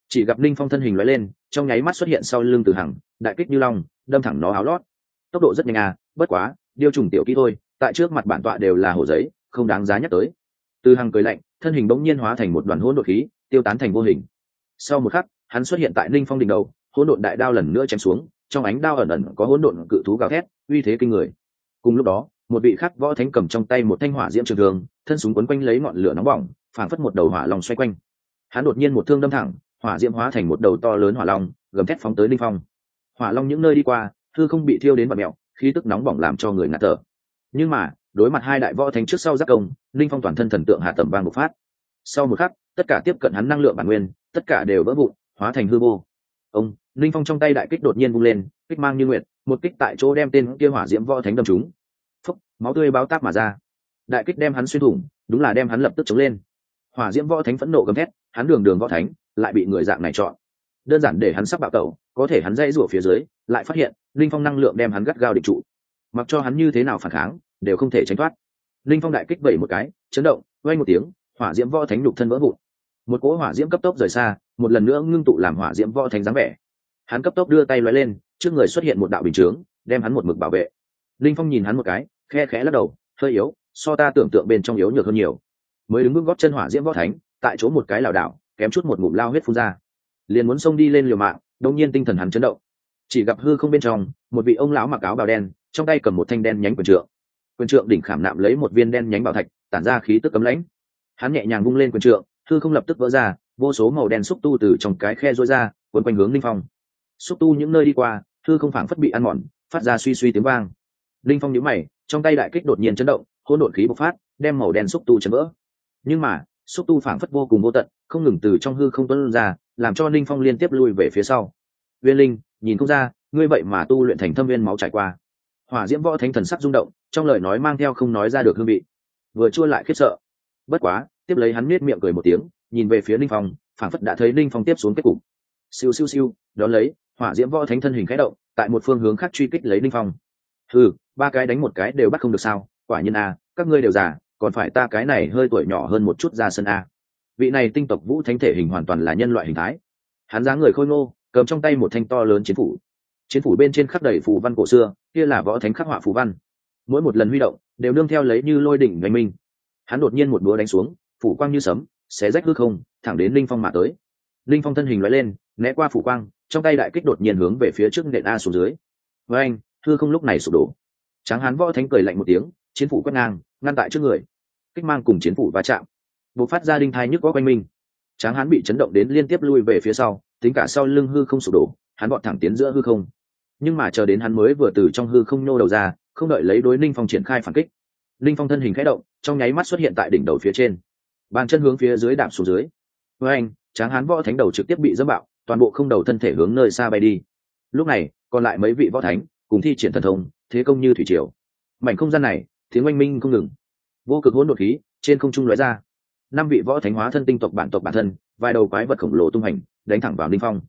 Chỉ gặp linh phong thân hình lóe lên, trong nháy mắt xuất hiện sau lưng từ hằng, đại kích như long, đâm thẳng nó áo lót tốc độ rất nhanh à bất quá, điều trùng tiểu kỹ thôi, tại trước mặt bản tọa đều là hồ giấy, không đáng giá nhắc tới. Từ hằng cười lạnh, thân hình bỗng nhiên hóa thành một đoàn hỗn độn khí, tiêu tán thành vô hình. Sau một khắc, hắn xuất hiện tại ninh phong đỉnh đầu, hỗn độn đại đao lần nữa chém xuống, trong ánh đao ẩn ẩn có hỗn độn cự thú gào thét, uy thế kinh người. Cùng lúc đó, một vị khắc võ thánh cầm trong tay một thanh hỏa diễm trường thường thân súng quấn quanh lấy ngọn lửa nóng bỏng, phảng phất một đầu hỏa lòng xoay quanh. Hắn đột nhiên một thương đâm thẳng, hỏa diễm hóa thành một đầu to lớn hỏa long, gầm thét phóng tới ninh phong. Hỏa long những nơi đi qua thư không bị thiêu đến bật mẹo, khí tức nóng bỏng làm cho người ngạt thở. Nhưng mà, đối mặt hai đại võ thánh trước sau giác công, linh phong toàn thân thần tượng hạ tầm vang một phát. Sau một khắc, tất cả tiếp cận hắn năng lượng bản nguyên, tất cả đều vỡ vụn, hóa thành hư vô. Ông, linh phong trong tay đại kích đột nhiên vung lên, kích mang như nguyện một kích tại chỗ đem tên kia hỏa diễm võ thánh đâm chúng phúc, máu tươi báo táp mà ra. Đại kích đem hắn xuyên thủng, đúng là đem hắn lập tức chống lên. Hỏa diễm võ thánh phẫn nộ gầm thét, hắn đường đường võ thánh, lại bị người dạng này chọn đơn giản để hắn sắp bạo tẩu, có thể hắn dây rủa phía dưới, lại phát hiện, linh phong năng lượng đem hắn gắt gao định trụ. Mặc cho hắn như thế nào phản kháng, đều không thể tránh thoát. Linh phong đại kích vẩy một cái, chấn động quay một tiếng, hỏa diễm võ thánh nhục thân vỡ vụn. Một cỗ hỏa diễm cấp tốc rời xa, một lần nữa ngưng tụ làm hỏa diễm võ thánh dáng vẻ. Hắn cấp tốc đưa tay loay lên, trước người xuất hiện một đạo bình chướng, đem hắn một mực bảo vệ. Linh phong nhìn hắn một cái, khe khẽ lắc đầu, hơi yếu, so ta tưởng tượng bên trong yếu nhược hơn nhiều. Mới đứng bước góp chân hỏa diễm võ thánh, tại chỗ một cái lảo đảo, kém chút một ngụm lao huyết phun ra liền muốn xông đi lên liều mạng đông nhiên tinh thần hắn chấn động. Chỉ gặp hư không bên trong, một vị ông lão mặc áo bào đen, trong tay cầm một thanh đen nhánh quyền trượng. Quyền trượng đỉnh khảm nạm lấy một viên đen nhánh bảo thạch, tản ra khí tức cấm lãnh. Hắn nhẹ nhàng vung lên quyền trượng, hư không lập tức vỡ ra, vô số màu đen xúc tu từ trong cái khe rối ra, quấn quanh hướng linh phong. Xúc tu những nơi đi qua, hư không phảng phất bị ăn mòn, phát ra suy suy tiếng vang. Linh phong nhíu mày, trong tay đại kích đột nhiên chấn động, hỗn độn khí bộc phát, đem màu đen xúc tu chấn vỡ. Nhưng mà, xúc tu phảng phất vô cùng vô tận không ngừng từ trong hư không tuân ra, làm cho ninh phong liên tiếp lui về phía sau. Viên linh, nhìn không ra, ngươi vậy mà tu luyện thành thâm viên máu trải qua. Hỏa diễm võ thánh thần sắc rung động, trong lời nói mang theo không nói ra được hương vị. Vừa chua lại khiếp sợ. Bất quá, tiếp lấy hắn miết miệng cười một tiếng, nhìn về phía ninh phong, phảng phất đã thấy ninh phong tiếp xuống kết cục. Siêu siêu siêu, đón lấy, hỏa diễm võ thánh thân hình khẽ động, tại một phương hướng khác truy kích lấy ninh phong. Ừ ba cái đánh một cái đều bắt không được sao, quả nhiên a, các ngươi đều già, còn phải ta cái này hơi tuổi nhỏ hơn một chút ra sân a vị này tinh tộc vũ thánh thể hình hoàn toàn là nhân loại hình thái. Hắn dáng người khôi ngô, cầm trong tay một thanh to lớn chiến phủ. Chiến phủ bên trên khắc đầy phù văn cổ xưa, kia là võ thánh khắc họa phù văn. Mỗi một lần huy động, đều nương theo lấy như lôi đỉnh đánh minh. Hắn đột nhiên một búa đánh xuống, phủ quang như sấm, xé rách hư không, thẳng đến linh phong mà tới. Linh phong thân hình loại lên, né qua phủ quang, trong tay đại kích đột nhiên hướng về phía trước nện a xuống dưới. Với anh thư không lúc này sụp đổ. Tráng hán võ thánh cười lạnh một tiếng, chiến phủ quét ngang, ngăn tại trước người. Kích mang cùng chiến phủ va chạm bộc phát ra đinh thai nhức có quanh minh tráng hán bị chấn động đến liên tiếp lui về phía sau, tính cả sau lưng hư không sụp đổ, hắn bọn thẳng tiến giữa hư không. Nhưng mà chờ đến hắn mới vừa từ trong hư không nhô đầu ra, không đợi lấy đối ninh phong triển khai phản kích, ninh phong thân hình khẽ động, trong nháy mắt xuất hiện tại đỉnh đầu phía trên. Bàn chân hướng phía dưới đạp xuống dưới. Với anh, tráng hán võ thánh đầu trực tiếp bị dẫm bạo, toàn bộ không đầu thân thể hướng nơi xa bay đi. Lúc này, còn lại mấy vị võ thánh, cùng thi triển thần thông, thế công như thủy triều. Mảnh không gian này, tiếng oanh minh không ngừng. Vô cực hỗn đột khí, trên không trung lóe ra năm vị võ thánh hóa thân tinh tộc bản tộc bản thân, vài đầu quái vật khổng lồ tung hành đánh thẳng vào linh phong.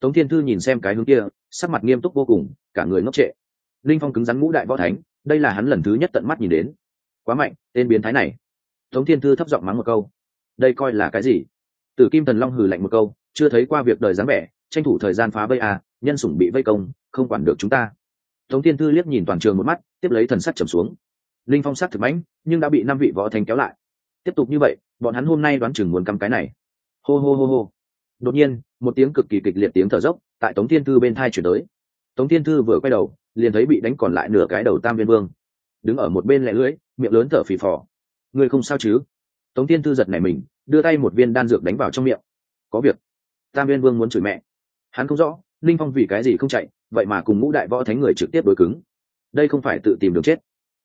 Tống thiên thư nhìn xem cái hướng kia, sắc mặt nghiêm túc vô cùng, cả người ngốc trệ. Linh phong cứng rắn ngũ đại võ thánh, đây là hắn lần thứ nhất tận mắt nhìn đến. Quá mạnh, tên biến thái này. Tống thiên thư thấp giọng mắng một câu. Đây coi là cái gì? Tử kim thần long hừ lạnh một câu, chưa thấy qua việc đời dáng vẻ, tranh thủ thời gian phá vây à nhân sủng bị vây công, không quản được chúng ta. Tống thiên thư liếc nhìn toàn trường một mắt, tiếp lấy thần sắt trầm xuống. Linh phong sắc thực mãnh nhưng đã bị năm vị võ thánh kéo lại tiếp tục như vậy, bọn hắn hôm nay đoán chừng muốn cắm cái này. Hô hô hô hô. Đột nhiên, một tiếng cực kỳ kịch liệt tiếng thở dốc tại tống thiên thư bên thai chuyển tới. Tống thiên thư vừa quay đầu, liền thấy bị đánh còn lại nửa cái đầu tam viên vương. Đứng ở một bên lẹ lưỡi, miệng lớn thở phì phò. Người không sao chứ? Tống thiên thư giật nảy mình, đưa tay một viên đan dược đánh vào trong miệng. Có việc. Tam viên vương muốn chửi mẹ. Hắn không rõ linh phong vì cái gì không chạy, vậy mà cùng ngũ đại võ thánh người trực tiếp đối cứng. Đây không phải tự tìm đường chết.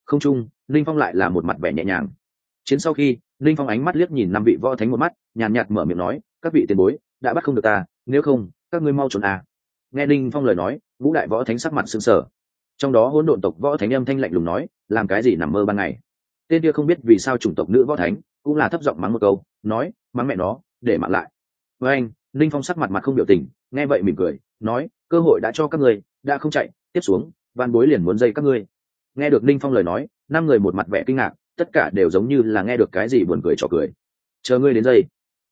Không chung linh phong lại là một mặt vẻ nhẹ nhàng chiến sau khi linh phong ánh mắt liếc nhìn năm vị võ thánh một mắt, nhàn nhạt mở miệng nói, các vị tiền bối, đã bắt không được ta, nếu không, các ngươi mau trốn à. nghe linh phong lời nói, ngũ đại võ thánh sắc mặt sưng sờ. Trong đó hỗn độn tộc võ thánh âm thanh lạnh lùng nói, làm cái gì nằm mơ ban ngày? Tên kia không biết vì sao chủng tộc nữ võ thánh cũng là thấp giọng mắng một câu, nói, mắng mẹ nó, để mặn lại. Với anh linh phong sắc mặt mặt không biểu tình, nghe vậy mỉm cười, nói, cơ hội đã cho các ngươi, đã không chạy, tiếp xuống, van bối liền muốn dây các ngươi. Nghe được linh phong lời nói, năm người một mặt vẻ kinh ngạc tất cả đều giống như là nghe được cái gì buồn cười trò cười. Chờ ngươi đến dây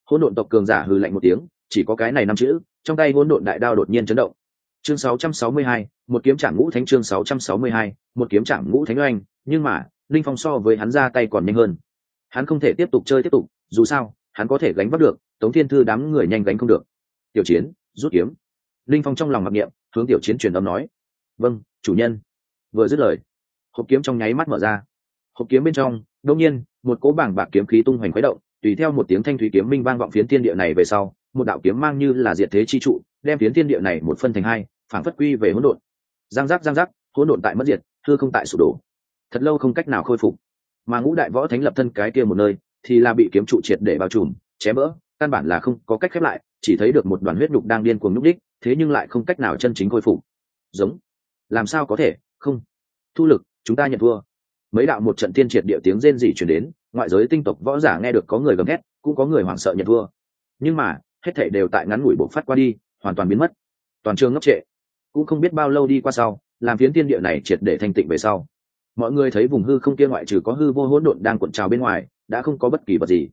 hỗn độn tộc cường giả hừ lạnh một tiếng chỉ có cái này năm chữ trong tay hỗn độn đại đao đột nhiên chấn động. Chương 662, một kiếm chạm ngũ thánh chương 662, một kiếm chạm ngũ thánh oanh nhưng mà linh phong so với hắn ra tay còn nhanh hơn. Hắn không thể tiếp tục chơi tiếp tục dù sao hắn có thể gánh vác được tống thiên thư đám người nhanh gánh không được. Tiểu chiến rút kiếm. Linh phong trong lòng mặc niệm hướng tiểu chiến truyền âm nói. Vâng chủ nhân. Vừa dứt lời hộp kiếm trong nháy mắt mở ra hộp kiếm bên trong đông nhiên, một cỗ bảng bạc kiếm khí tung hoành khuấy động, tùy theo một tiếng thanh thủy kiếm minh vang vọng phiến thiên địa này về sau, một đạo kiếm mang như là diệt thế chi trụ, đem phiến thiên địa này một phân thành hai phản phất quy về hỗn độn. Giang giác giang giác, hỗn độn tại mất diệt hư không tại sụp đổ. Thật lâu không cách nào khôi phục. Mà ngũ đại võ thánh lập thân cái kia một nơi, thì là bị kiếm trụ triệt để bao trùm, chém bỡ, căn bản là không có cách khép lại, chỉ thấy được một đoàn huyết nhục đang điên cuồng nhúc đích, thế nhưng lại không cách nào chân chính khôi phục. Giống. Làm sao có thể? Không. Thu lực, chúng ta nhận thua mấy đạo một trận tiên triệt địa tiếng rên rỉ chuyển đến, ngoại giới tinh tộc võ giả nghe được có người gầm thét, cũng có người hoảng sợ nhận vua nhưng mà, hết thảy đều tại ngắn ngủi bộ phát qua đi, hoàn toàn biến mất. Toàn trường ngốc trệ. Cũng không biết bao lâu đi qua sau, làm phiến tiên địa này triệt để thanh tịnh về sau. Mọi người thấy vùng hư không kia ngoại trừ có hư vô hỗn độn đang cuộn trào bên ngoài, đã không có bất kỳ vật gì.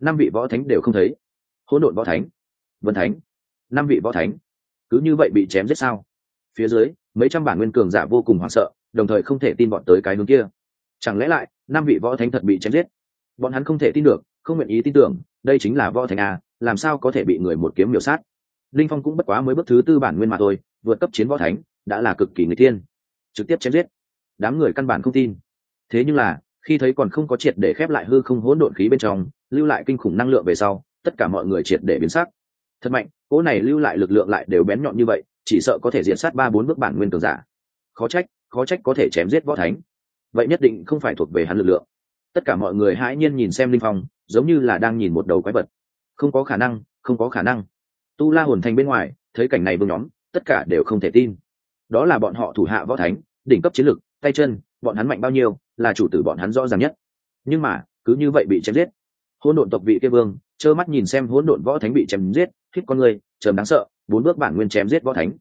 Năm vị võ thánh đều không thấy. Hỗn độn võ thánh, vân thánh, năm vị võ thánh. Cứ như vậy bị chém giết sao? Phía dưới, mấy trăm bản nguyên cường giả vô cùng hoảng sợ, đồng thời không thể tin bọn tới cái hướng kia chẳng lẽ lại, năm vị võ thánh thật bị chém giết? Bọn hắn không thể tin được, không nguyện ý tin tưởng, đây chính là võ thánh a, làm sao có thể bị người một kiếm miểu sát? Linh phong cũng bất quá mới bước thứ tư bản nguyên mà thôi, vượt cấp chiến võ thánh, đã là cực kỳ người tiên. Trực tiếp chém giết. Đám người căn bản không tin. Thế nhưng là, khi thấy còn không có triệt để khép lại hư không hỗn độn khí bên trong, lưu lại kinh khủng năng lượng về sau, tất cả mọi người triệt để biến sắc. Thật mạnh, cỗ này lưu lại lực lượng lại đều bén nhọn như vậy, chỉ sợ có thể diện sát ba bốn bước bản nguyên cường giả. Khó trách khó trách có thể chém giết võ thánh vậy nhất định không phải thuộc về hắn lực lượng. Tất cả mọi người hãi nhiên nhìn xem linh phong, giống như là đang nhìn một đầu quái vật. Không có khả năng, không có khả năng. Tu la hồn thành bên ngoài, thấy cảnh này vương nhóm, tất cả đều không thể tin. Đó là bọn họ thủ hạ võ thánh, đỉnh cấp chiến lực, tay chân, bọn hắn mạnh bao nhiêu, là chủ tử bọn hắn rõ ràng nhất. Nhưng mà, cứ như vậy bị chém giết. Hỗn độn tộc vị kia vương, trơ mắt nhìn xem hỗn độn võ thánh bị chém giết khiết con người, trầm đáng sợ, bốn bước bản nguyên chém giết võ thánh.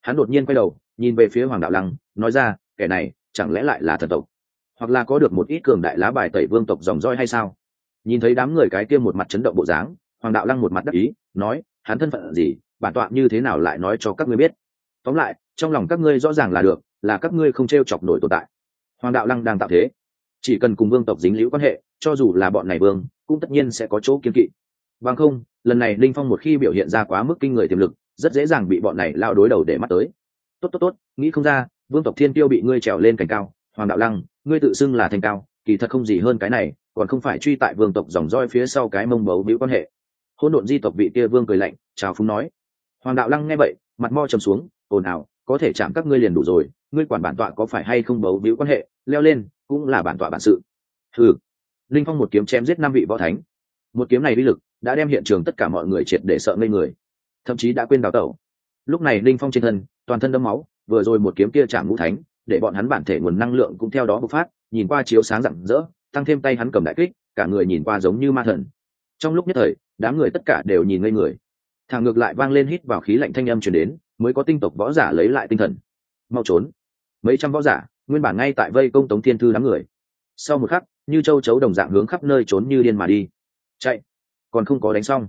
Hắn đột nhiên quay đầu, nhìn về phía hoàng đạo lăng, nói ra, kẻ này, chẳng lẽ lại là thần tộc? Hoặc là có được một ít cường đại lá bài tẩy vương tộc dòng roi hay sao? Nhìn thấy đám người cái kia một mặt chấn động bộ dáng, hoàng đạo lăng một mặt đắc ý, nói, hắn thân phận gì? Bản tọa như thế nào lại nói cho các ngươi biết? Tóm lại, trong lòng các ngươi rõ ràng là được, là các ngươi không t r e o chọc nổi tồn tại. Hoàng đạo lăng đang tạo thế. Chỉ cần cùng vương tộc dính liễu quan hệ, cho dù là bọn này vương, cũng tất nhiên sẽ có chỗ kiên kỵ. Bằng không, lần này linh phong một khi biểu hiện ra quá mức kinh người tiềm lực, rất dễ dàng bị bọn này lao đối đầu để mắt tới. Tốt tốt tốt, nghĩ không ra, vương tộc thiên tiêu bị ngươi trèo lên cành cao. Hoàng đạo lăng ngươi tự xưng là thành cao, kỳ thật không gì hơn cái này, còn không phải truy tại vương tộc dòng roi phía sau cái mông bấu bĩu quan hệ. Hôn độn di tộc vị kia vương cười lạnh, chào phúng nói. Hoàng đạo lăng nghe vậy, mặt mo trầm xuống, ồn ào, có thể chạm các ngươi liền đủ rồi, ngươi quản bản tọa có phải hay không bấu bĩu quan hệ, leo lên, cũng là bản tọa bản sự. Ừ linh phong một kiếm chém giết năm vị võ thánh. Một kiếm này uy lực đã đem hiện trường tất cả mọi người triệt để sợ ngây người, thậm chí đã quên đào tẩu. Lúc này linh phong trên thân, toàn thân đấm máu, vừa rồi một kiếm kia chạm ngũ thánh để bọn hắn bản thể nguồn năng lượng cũng theo đó bộc phát, nhìn qua chiếu sáng rạng rỡ, tăng thêm tay hắn cầm đại kích, cả người nhìn qua giống như ma thần. Trong lúc nhất thời, đám người tất cả đều nhìn ngây người. Thằng ngược lại vang lên hít vào khí lạnh thanh âm chuyển đến, mới có tinh tộc võ giả lấy lại tinh thần. Mau trốn. Mấy trăm võ giả, nguyên bản ngay tại vây công tống thiên thư đám người. Sau một khắc, như châu chấu đồng dạng hướng khắp nơi trốn như điên mà đi. Chạy. Còn không có đánh xong.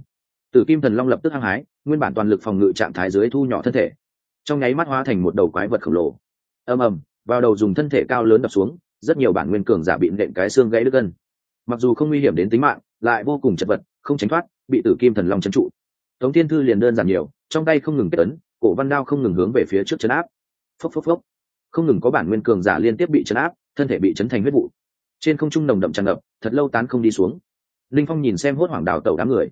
Tử kim thần long lập tức hăng hái, nguyên bản toàn lực phòng ngự trạng thái dưới thu nhỏ thân thể. Trong nháy mắt hóa thành một đầu quái vật khổng lồ ầm ầm, vào đầu dùng thân thể cao lớn đập xuống, rất nhiều bản nguyên cường giả bị nện cái xương gãy đứt gân. Mặc dù không nguy hiểm đến tính mạng, lại vô cùng chật vật, không tránh thoát, bị tử kim thần long trấn trụ. Tống thiên thư liền đơn giản nhiều, trong tay không ngừng kết ấn, cổ văn đao không ngừng hướng về phía trước chấn áp. Phốc phốc phốc. Không ngừng có bản nguyên cường giả liên tiếp bị chấn áp, thân thể bị chấn thành huyết vụ. Trên không trung nồng đậm tràn ngập, thật lâu tán không đi xuống. Linh phong nhìn xem hốt hoảng đào tẩu đám người.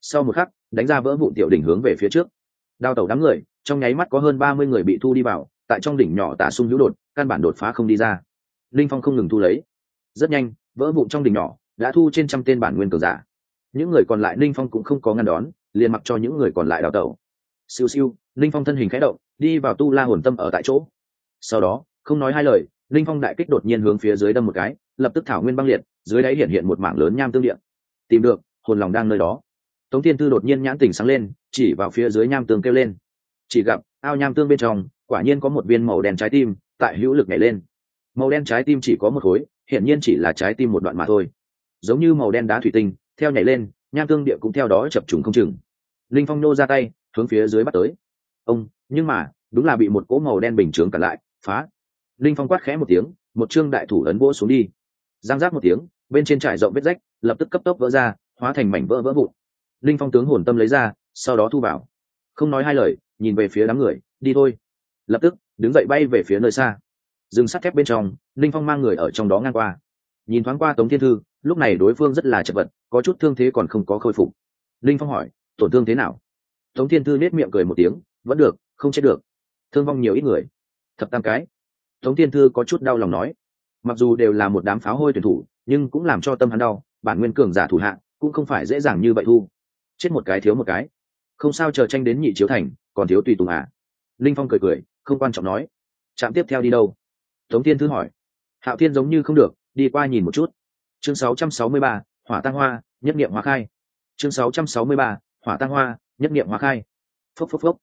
Sau một khắc, đánh ra vỡ vụ tiểu đỉnh hướng về phía trước. Đào tẩu đám người, trong nháy mắt có hơn ba mươi người bị thu đi vào tại trong đỉnh nhỏ tả sung hữu đột, căn bản đột phá không đi ra. Linh phong không ngừng thu lấy. Rất nhanh, vỡ vụ trong đỉnh nhỏ, đã thu trên trăm tên bản nguyên cường giả. Những người còn lại linh phong cũng không có ngăn đón, liền mặc cho những người còn lại đào tẩu. Siêu siêu, linh phong thân hình khẽ động, đi vào tu la hồn tâm ở tại chỗ. Sau đó, không nói hai lời, linh phong đại kích đột nhiên hướng phía dưới đâm một cái, lập tức thảo nguyên băng liệt, dưới đáy hiện hiện một mảng lớn nham tương điện tìm được, hồn lòng đang nơi đó. Tống thiên tư đột nhiên nhãn tỉnh sáng lên, chỉ vào phía dưới nham tương kêu lên. Chỉ gặp, ao nham tương bên trong quả nhiên có một viên màu đen trái tim, tại hữu lực nhảy lên. Màu đen trái tim chỉ có một khối hiện nhiên chỉ là trái tim một đoạn mà thôi. Giống như màu đen đá thủy tinh, theo nhảy lên, nham tương địa cũng theo đó chập trùng không chừng. Linh phong nô ra tay, hướng phía dưới bắt tới. Ông, nhưng mà, đúng là bị một cỗ màu đen bình chướng cản lại, phá. Linh phong quát khẽ một tiếng, một chương đại thủ ấn vỗ xuống đi. Giang giác một tiếng, bên trên trải rộng vết rách, lập tức cấp tốc vỡ ra, hóa thành mảnh vỡ vỡ vụn. Linh phong tướng hồn tâm lấy ra, sau đó thu vào. Không nói hai lời, nhìn về phía đám người, đi thôi lập tức đứng dậy bay về phía nơi xa. Dừng sắt thép bên trong, linh phong mang người ở trong đó ngang qua. Nhìn thoáng qua tống thiên thư, lúc này đối phương rất là chật vật, có chút thương thế còn không có khôi phục. Linh phong hỏi, tổn thương thế nào? Tống thiên thư nết miệng cười một tiếng, vẫn được, không chết được. Thương vong nhiều ít người. Thập tam cái. Tống thiên thư có chút đau lòng nói. Mặc dù đều là một đám pháo hôi tuyển thủ, nhưng cũng làm cho tâm hắn đau, bản nguyên cường giả thủ hạ cũng không phải dễ dàng như vậy thu. Chết một cái thiếu một cái. Không sao, chờ tranh đến nhị chiếu thành, còn thiếu tùy tùng à? Linh phong cười cười không quan trọng nói. Trạm tiếp theo đi đâu? Tống thiên thư hỏi. Hạo thiên giống như không được đi qua nhìn một chút. Chương 663, hỏa tăng hoa nhất nghiệm hóa khai. Chương 663, hỏa tăng hoa nhất nghiệm hóa khai. Phốc phốc phốc.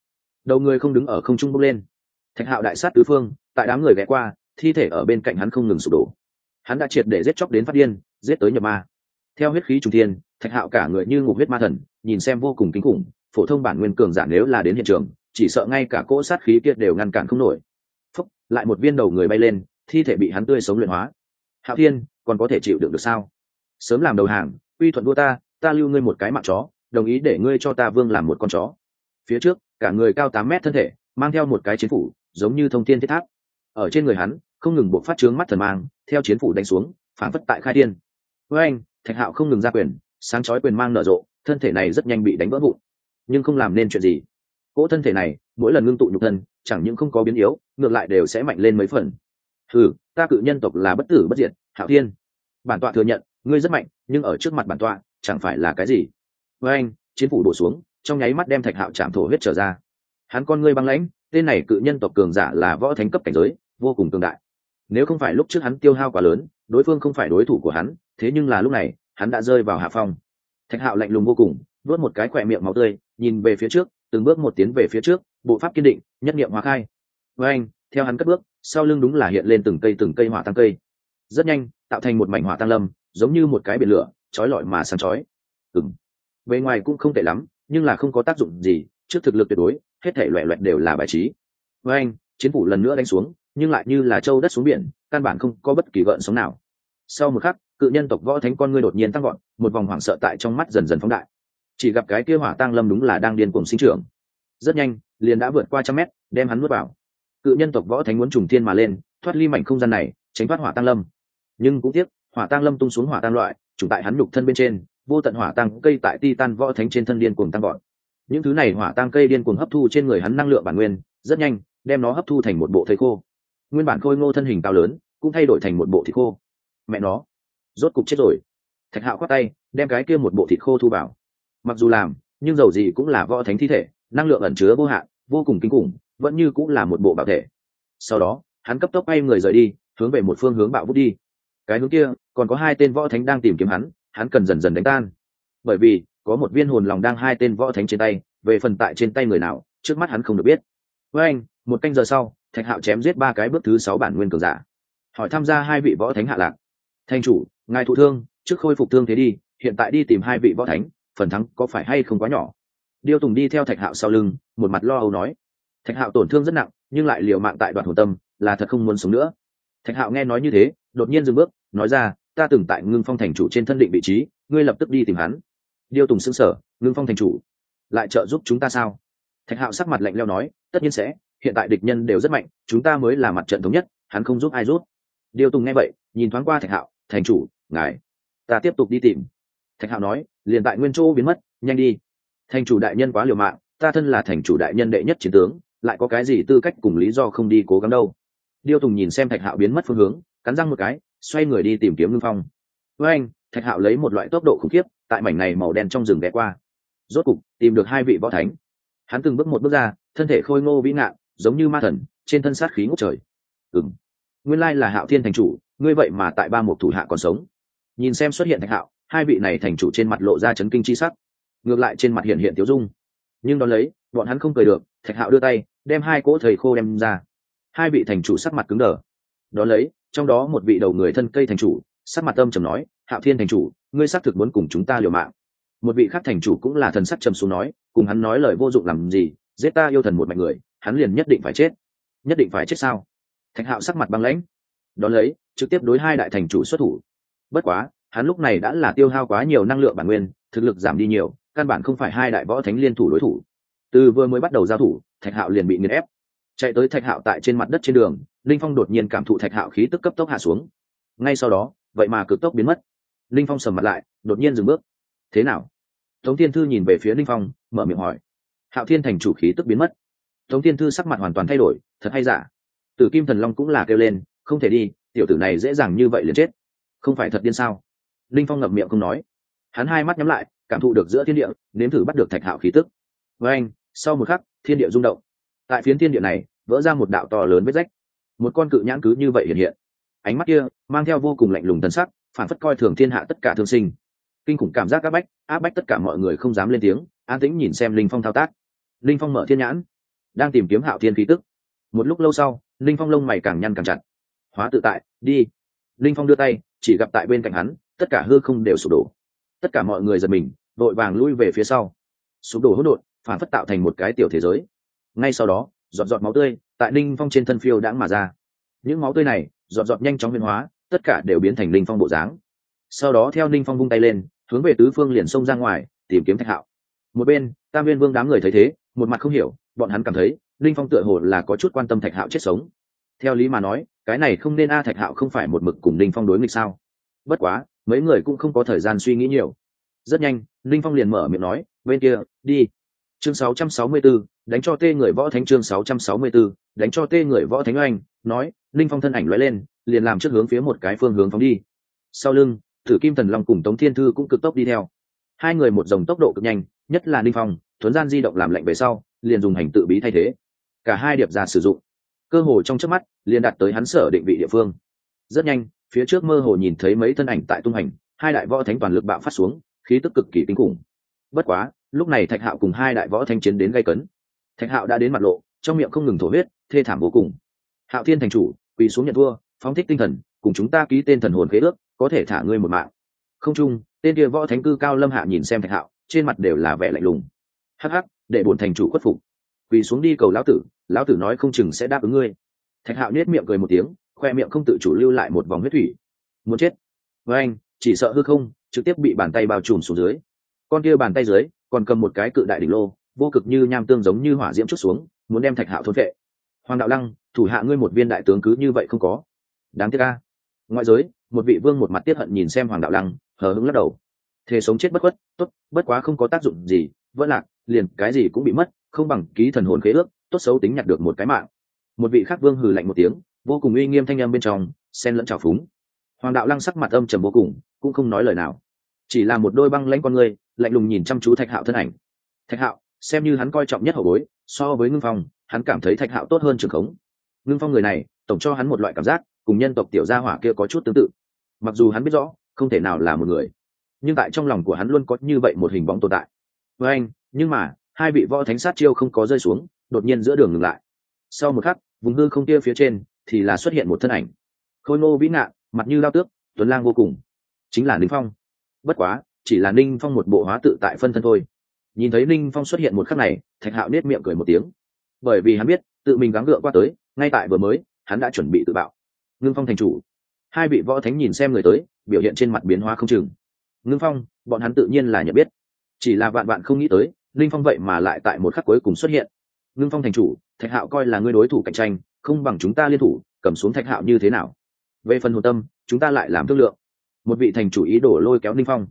Đầu người không đứng ở không trung bốc lên. Thạch hạo đại sát tứ phương tại đám người ghé qua thi thể ở bên cạnh hắn không ngừng sụp đổ. Hắn đã triệt để giết chóc đến phát điên giết tới nhập ma. Theo huyết khí trung thiên thạch hạo cả người như ngục huyết ma thần nhìn xem vô cùng kinh khủng phổ thông bản nguyên cường giả nếu là đến hiện trường chỉ sợ ngay cả cỗ sát khí kia đều ngăn cản không nổi. Phúc, lại một viên đầu người bay lên, thi thể bị hắn tươi sống luyện hóa. Hạo thiên, còn có thể chịu đựng được sao? Sớm làm đầu hàng uy thuận vua ta ta lưu ngươi một cái mạng chó, đồng ý để ngươi cho ta vương làm một con chó. Phía trước, cả người cao tám mét thân thể, mang theo một cái chiến phủ, giống như thông thiên thiết tháp. Ở trên người hắn, không ngừng buộc phát trướng mắt thần mang, theo chiến phủ đánh xuống phản phất tại khai tiên với anh, thạch hạo không ngừng ra quyền, sáng chói quyền mang nở rộ, thân thể này rất nhanh bị đánh vỡ vụn. Nhưng không làm nên chuyện gì cỗ thân thể này, mỗi lần ngưng tụ nhục thân, chẳng những không có biến yếu, ngược lại đều sẽ mạnh lên mấy phần. Thử ta cự nhân tộc là bất tử bất diệt, hạo thiên. Bản tọa thừa nhận, ngươi rất mạnh, nhưng ở trước mặt bản tọa, chẳng phải là cái gì? Với anh, chiến phủ đổ xuống, trong nháy mắt đem thạch hạo chạm thổ huyết trở ra. Hắn con ngươi băng lãnh, tên này cự nhân tộc cường giả là võ thánh cấp cảnh giới, vô cùng cường đại. Nếu không phải lúc trước hắn tiêu hao quá lớn, đối phương không phải đối thủ của hắn, thế nhưng là lúc này, hắn đã rơi vào hạ phong. Thạch hạo lạnh lùng vô cùng vớt một cái khỏe miệng máu tươi, nhìn về phía trước từng bước một tiến về phía trước, bộ pháp kiên định, nhất nghiệm hóa khai. Với anh, theo hắn cất bước, sau lưng đúng là hiện lên từng cây từng cây hỏa tăng cây. Rất nhanh, tạo thành một mảnh hỏa tăng lâm, giống như một cái biển lửa trói lọi mà sáng chói. Ừng bề ngoài cũng không tệ lắm, nhưng là không có tác dụng gì, trước thực lực tuyệt đối, hết thể loẹ loẹt đều là bài trí. Với anh, chiến phủ lần nữa đánh xuống, nhưng lại như là châu đất xuống biển, căn bản không có bất kỳ gợn sóng nào. Sau một khắc, cự nhân tộc võ thánh con ngươi đột nhiên tăng gọn một vòng hoảng sợ tại trong mắt dần dần phóng đại chỉ gặp cái kia hỏa tăng lâm đúng là đang điên cuồng sinh trưởng. Rất nhanh, liền đã vượt qua trăm mét, đem hắn nuốt vào. Cự nhân tộc võ thánh muốn trùng thiên mà lên, thoát ly mảnh không gian này, tránh thoát hỏa tăng lâm. Nhưng cũng tiếc, hỏa tăng lâm tung xuống hỏa tăng loại, chủ tại hắn nhục thân bên trên, vô tận hỏa tăng cây tại ti tan võ thánh trên thân điên cuồng tăng gọn những thứ này hỏa tăng cây điên cuồng hấp thu trên người hắn năng lượng bản nguyên, rất nhanh, đem nó hấp thu thành một bộ thây khô. Nguyên bản khôi ngô thân hình cao lớn, cũng thay đổi thành một bộ thịt khô. Mẹ nó, rốt cục chết rồi. Thạch hạo quát tay, đem cái kia một bộ thịt khô thu vào mặc dù làm, nhưng dầu gì cũng là võ thánh thi thể, năng lượng ẩn chứa vô hạn, vô cùng kinh khủng, vẫn như cũng là một bộ bảo thể. Sau đó, hắn cấp tốc bay người rời đi, hướng về một phương hướng bạo vút đi. Cái hướng kia, còn có hai tên võ thánh đang tìm kiếm hắn hắn cần dần dần đánh tan. Bởi vì, có một viên hồn lòng đang hai tên võ thánh trên tay, về phần tại trên tay người nào, trước mắt hắn không được biết. Với anh, một canh giờ sau, thạch hạo chém giết ba cái bước thứ sáu bản nguyên cường giả. Hỏi tham gia hai vị võ thánh hạ lạc. Thanh chủ, ngài thụ thương, trước khôi phục thương thế đi, hiện tại đi tìm hai vị võ thánh phần thắng có phải hay không quá nhỏ. Điêu tùng đi theo thạch hạo sau lưng, một mặt lo âu nói. Thạch hạo tổn thương rất nặng, nhưng lại liều mạng tại đoạn hồ tâm, là thật không muốn sống nữa. Thạch hạo nghe nói như thế, đột nhiên dừng bước, nói ra, ta từng tại ngưng phong thành chủ trên thân định vị trí, ngươi lập tức đi tìm hắn. Điêu tùng xưng sở ngưng phong thành chủ, lại trợ giúp chúng ta sao? Thạch hạo sắc mặt lạnh leo nói, tất nhiên sẽ, hiện tại địch nhân đều rất mạnh, chúng ta mới là mặt trận thống nhất, hắn không giúp ai giúp. Điêu tùng nghe vậy, nhìn thoáng qua thạch hạo, thành chủ, ngài, ta tiếp tục đi tìm thạch hạo nói, liền tại nguyên chỗ biến mất, nhanh đi. Thành chủ đại nhân quá liều mạng, ta thân là thành chủ đại nhân đệ nhất chiến tướng, lại có cái gì tư cách cùng lý do không đi cố gắng đâu. Điêu tùng nhìn xem thạch hạo biến mất phương hướng, cắn răng một cái, xoay người đi tìm kiếm ngưng phong. Với anh, thạch hạo lấy một loại tốc độ khủng khiếp, tại mảnh này màu đen trong rừng ghé qua. Rốt cục, tìm được hai vị võ thánh. Hắn từng bước một bước ra, thân thể khôi ngô vĩ ngạn, giống như ma thần, trên thân sát khí ngốc trời. Ừng nguyên lai là hạo thiên thành chủ, ngươi vậy mà tại ba một thủ hạ còn sống. Nhìn xem xuất hiện thạch hạo hai vị này thành chủ trên mặt lộ ra chấn kinh chi sắc, ngược lại trên mặt hiện hiện tiếu dung. Nhưng đón lấy, bọn hắn không cười được, thạch hạo đưa tay, đem hai cỗ thầy khô đem ra. Hai vị thành chủ sắc mặt cứng đờ. Đón lấy, trong đó một vị đầu người thân cây thành chủ, sắc mặt tâm trầm nói, hạo thiên thành chủ, ngươi xác thực muốn cùng chúng ta liều mạng. Một vị khác thành chủ cũng là thần sắc trầm xuống nói, cùng hắn nói lời vô dụng làm gì, giết ta yêu thần một mạnh người, hắn liền nhất định phải chết. Nhất định phải chết sao? Thạch hạo sắc mặt băng lãnh. Đón lấy, trực tiếp đối hai đại thành chủ xuất thủ. Bất quá hắn lúc này đã là tiêu hao quá nhiều năng lượng bản nguyên, thực lực giảm đi nhiều, căn bản không phải hai đại võ thánh liên thủ đối thủ. Từ vừa mới bắt đầu giao thủ, thạch hạo liền bị nghiền ép. Chạy tới thạch hạo tại trên mặt đất trên đường, linh phong đột nhiên cảm thụ thạch hạo khí tức cấp tốc hạ xuống. Ngay sau đó, vậy mà cực tốc biến mất. Linh phong sầm mặt lại, đột nhiên dừng bước. Thế nào? Tống thiên thư nhìn về phía linh phong, mở miệng hỏi. Hạo thiên thành chủ khí tức biến mất. Tống thiên thư sắc mặt hoàn toàn thay đổi, thật hay giả? Tử kim thần long cũng là kêu lên, không thể đi, tiểu tử này dễ dàng như vậy liền chết. Không phải thật điên sao? Linh phong ngậm miệng không nói. Hắn hai mắt nhắm lại, cảm thụ được giữa thiên địa, nếm thử bắt được thạch hạo khí tức. Với anh, sau một khắc, thiên địa rung động. Tại phiến thiên địa này, vỡ ra một đạo to lớn vết rách. Một con cự nhãn cứ như vậy hiện hiện. Ánh mắt kia, mang theo vô cùng lạnh lùng tân sắc, phản phất coi thường thiên hạ tất cả thương sinh. Kinh khủng cảm giác áp bách áp bách tất cả mọi người không dám lên tiếng, an tĩnh nhìn xem linh phong thao tác. Linh phong mở thiên nhãn, đang tìm kiếm hạo thiên khí tức. Một lúc lâu sau, linh phong lông mày càng nhăn càng chặt. Hóa tự tại, đi. Linh phong đưa tay, chỉ gặp tại bên cạnh hắn tất cả hư không đều sụp đổ. Tất cả mọi người giật mình vội vàng lui về phía sau. Sụp đổ hỗn độn, phản phất tạo thành một cái tiểu thế giới. Ngay sau đó, giọt giọt máu tươi tại linh phong trên thân phiêu đãng mà ra. Những máu tươi này, giọt giọt nhanh chóng biến hóa, tất cả đều biến thành linh phong bộ dáng. Sau đó theo linh phong vung tay lên, hướng về tứ phương liền xông ra ngoài, tìm kiếm thạch hạo. Một bên, tam viên vương đám người thấy thế, một mặt không hiểu, bọn hắn cảm thấy linh phong tựa hồ là có chút quan tâm thạch hạo chết sống. Theo lý mà nói, cái này không nên a thạch hạo không phải một mực cùng linh phong đối nghịch sao? Bất quá mấy người cũng không có thời gian suy nghĩ nhiều. Rất nhanh ninh phong liền mở miệng nói bên kia đi. Chương 664, đánh cho tê người võ thánh chương 664, đánh cho tê người võ thánh oanh nói ninh phong thân ảnh lóe lên liền làm trước hướng phía một cái phương hướng phóng đi. Sau lưng thử kim thần long cùng tống thiên thư cũng cực tốc đi theo. Hai người một dòng tốc độ cực nhanh nhất là ninh phong thuấn gian di động làm lệnh về sau liền dùng hành tự bí thay thế. Cả hai điệp ra sử dụng. Cơ hồ trong trước mắt liền đạt tới hắn sở định vị địa phương. Rất nhanh phía trước mơ hồ nhìn thấy mấy thân ảnh tại tung hành, hai đại võ thánh toàn lực bạo phát xuống, khí tức cực kỳ kinh khủng. Bất quá, lúc này thạch hạo cùng hai đại võ thánh chiến đến gây cấn. Thạch hạo đã đến mặt lộ, trong miệng không ngừng thổ huyết, thê thảm vô cùng. Hạo thiên thành chủ, quỳ xuống nhận thua phóng thích tinh thần, cùng chúng ta ký tên thần hồn khế ước, có thể thả ngươi một mạng. Không chung, tên kia võ thánh cư cao lâm hạ nhìn xem thạch hạo, trên mặt đều là vẻ lạnh lùng. Hắc hắc, để bổn thành chủ khuất phục. Quỳ xuống đi cầu lão tử lão tử nói không chừng sẽ đáp ứng ngươi. Thạch hạo nết miệng cười một tiếng khoe miệng không tự chủ lưu lại một vòng huyết thủy. Muốn chết. Với anh, chỉ sợ hư không, trực tiếp bị bàn tay bao trùm xuống dưới. Con kia bàn tay dưới, còn cầm một cái cự đại đỉnh lô, vô cực như nham tương giống như hỏa diễm chút xuống, muốn đem thạch hạo thôn vệ hoàng đạo lăng, thủ hạ ngươi một viên đại tướng cứ như vậy không có. Đáng tiếc ca ngoại giới, một vị vương một mặt tiết hận nhìn xem hoàng đạo lăng, hờ hững lắc đầu. Thế sống chết bất khuất, tốt, bất quá không có tác dụng gì vỡ lạc, liền cái gì cũng bị mất, không bằng ký thần hồn khế ước, tốt xấu tính nhặt được một cái mạng. Một vị khác vương hừ lạnh một tiếng vô cùng uy nghiêm thanh âm bên trong, sen lẫn trào phúng. Hoàng đạo lăng sắc mặt âm trầm vô cùng, cũng không nói lời nào. Chỉ là một đôi băng lãnh con người, lạnh lùng nhìn chăm chú thạch hạo thân ảnh. Thạch hạo, xem như hắn coi trọng nhất hậu bối, so với ngưng phong, hắn cảm thấy thạch hạo tốt hơn trường khống. Ngưng phong người này, tổng cho hắn một loại cảm giác, cùng nhân tộc tiểu gia hỏa kia có chút tương tự. Mặc dù hắn biết rõ, không thể nào là một người, nhưng tại trong lòng của hắn luôn có như vậy một hình bóng tồn tại. Với anh, nhưng mà, hai vị võ thánh sát chiêu không có rơi xuống, đột nhiên giữa đường ngừng lại. Sau một khắc, vùng hư không kia phía trên thì là xuất hiện một thân ảnh. Khôi ngô vĩ ngạn, mặt như lao tước, tuấn lang vô cùng. Chính là ninh phong. Bất quá, chỉ là ninh phong một bộ hóa tự tại phân thân thôi. Nhìn thấy ninh phong xuất hiện một khắc này, thạch hạo nết miệng cười một tiếng. Bởi vì hắn biết, tự mình gắng gượng qua tới, ngay tại vừa mới, hắn đã chuẩn bị tự bạo. Ngưng phong thành chủ. Hai vị võ thánh nhìn xem người tới, biểu hiện trên mặt biến hóa không chừng. Ngưng phong, bọn hắn tự nhiên là nhận biết. Chỉ là vạn vạn không nghĩ tới, Ninh phong vậy mà lại tại một khắc cuối cùng xuất hiện. Ngưng phong thành chủ, thạch hạo coi là ngươi đối thủ cạnh tranh không bằng chúng ta liên thủ, cầm xuống thạch hạo như thế nào? Về phần hồn tâm, chúng ta lại làm thương lượng. Một vị thành chủ ý đổ lôi kéo linh phong.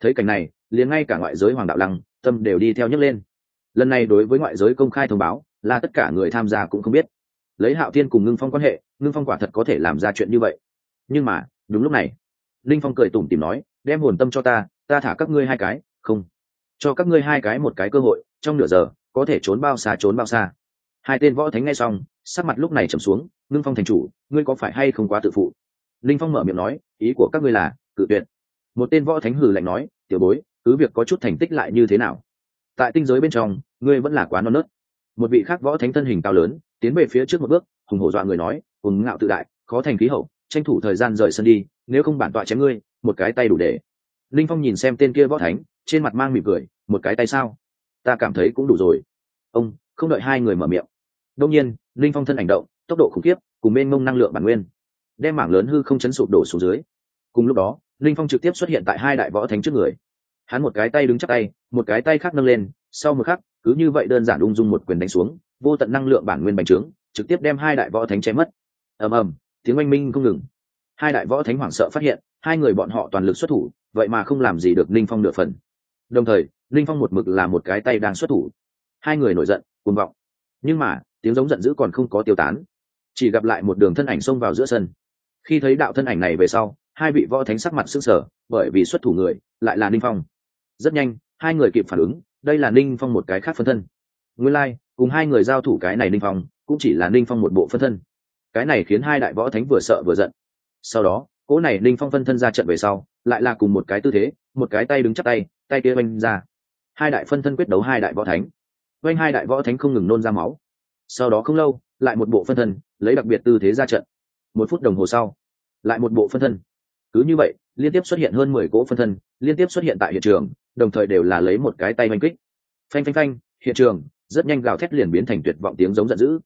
Thấy cảnh này, liền ngay cả ngoại giới hoàng đạo lăng, tâm đều đi theo nhấc lên. Lần này đối với ngoại giới công khai thông báo, là tất cả người tham gia cũng không biết. Lấy hạo thiên cùng ngưng phong quan hệ, ngưng phong quả thật có thể làm ra chuyện như vậy. Nhưng mà, đúng lúc này linh phong cười tủm tìm nói, đem hồn tâm cho ta ta thả các ngươi hai cái, không. Cho các ngươi hai cái một cái cơ hội, trong nửa giờ, có thể trốn bao xa, trốn bao xa. Hai tên võ thánh ngay xong sắc mặt lúc này trầm xuống, ngưng phong thành chủ, ngươi có phải hay không quá tự phụ? Linh phong mở miệng nói, ý của các ngươi là, cự tuyệt. Một tên võ thánh hử lạnh nói, tiểu bối, cứ việc có chút thành tích lại như thế nào? Tại tinh giới bên trong, ngươi vẫn là quá non nớt. Một vị khác võ thánh thân hình cao lớn, tiến về phía trước một bước, hùng hổ dọa người nói hùng ngạo tự đại, khó thành khí hậu, tranh thủ thời gian rời sân đi, nếu không bản tọa chém ngươi, một cái tay đủ để. Linh phong nhìn xem tên kia võ thánh, trên mặt mang mỉm cười, một cái tay sao? Ta cảm thấy cũng đủ rồi. Ông, không đợi hai người mở miệng. Đông nhiên linh phong thân ảnh động, tốc độ khủng khiếp, cùng bên mông năng lượng bản nguyên, đem mảng lớn hư không chấn sụp đổ xuống dưới. Cùng lúc đó, linh phong trực tiếp xuất hiện tại hai đại võ thánh trước người. Hắn một cái tay đứng chắc tay, một cái tay khác nâng lên, sau một khắc, cứ như vậy đơn giản ung dung một quyền đánh xuống, vô tận năng lượng bản nguyên bành trướng, trực tiếp đem hai đại võ thánh chém mất. Ầm ầm, tiếng oanh minh không ngừng. Hai đại võ thánh hoảng sợ phát hiện, hai người bọn họ toàn lực xuất thủ, vậy mà không làm gì được ninh phong nửa phần. Đồng thời ninh phong một mực là một cái tay đang xuất thủ. Hai người nổi giận, cuồng vọng. Nhưng mà tiếng giống giận dữ còn không có tiêu tán. Chỉ gặp lại một đường thân ảnh xông vào giữa sân. Khi thấy đạo thân ảnh này về sau hai vị võ thánh sắc mặt sưng sở bởi vì xuất thủ người lại là ninh phong. Rất nhanh hai người kịp phản ứng đây là ninh phong một cái khác phân thân. Nguyên lai、like, cùng hai người giao thủ cái này ninh phong cũng chỉ là ninh phong một bộ phân thân. Cái này khiến hai đại võ thánh vừa sợ vừa giận. Sau đó cỗ này ninh phong phân thân ra trận về sau lại là cùng một cái tư thế một cái tay đứng chắc tay tay kia oanh ra. Hai đại phân thân quyết đấu hai đại võ thánh. Oanh hai đại võ thánh không ngừng nôn ra máu sau đó không lâu, lại một bộ phân thân, lấy đặc biệt tư thế ra trận. Một phút đồng hồ sau, lại một bộ phân thân. Cứ như vậy, liên tiếp xuất hiện hơn mười cỗ phân thân, liên tiếp xuất hiện tại hiện trường, đồng thời đều là lấy một cái tay oanh kích. Phanh phanh phanh, hiện trường, rất nhanh gào thét liền biến thành tuyệt vọng tiếng giống giận dữ.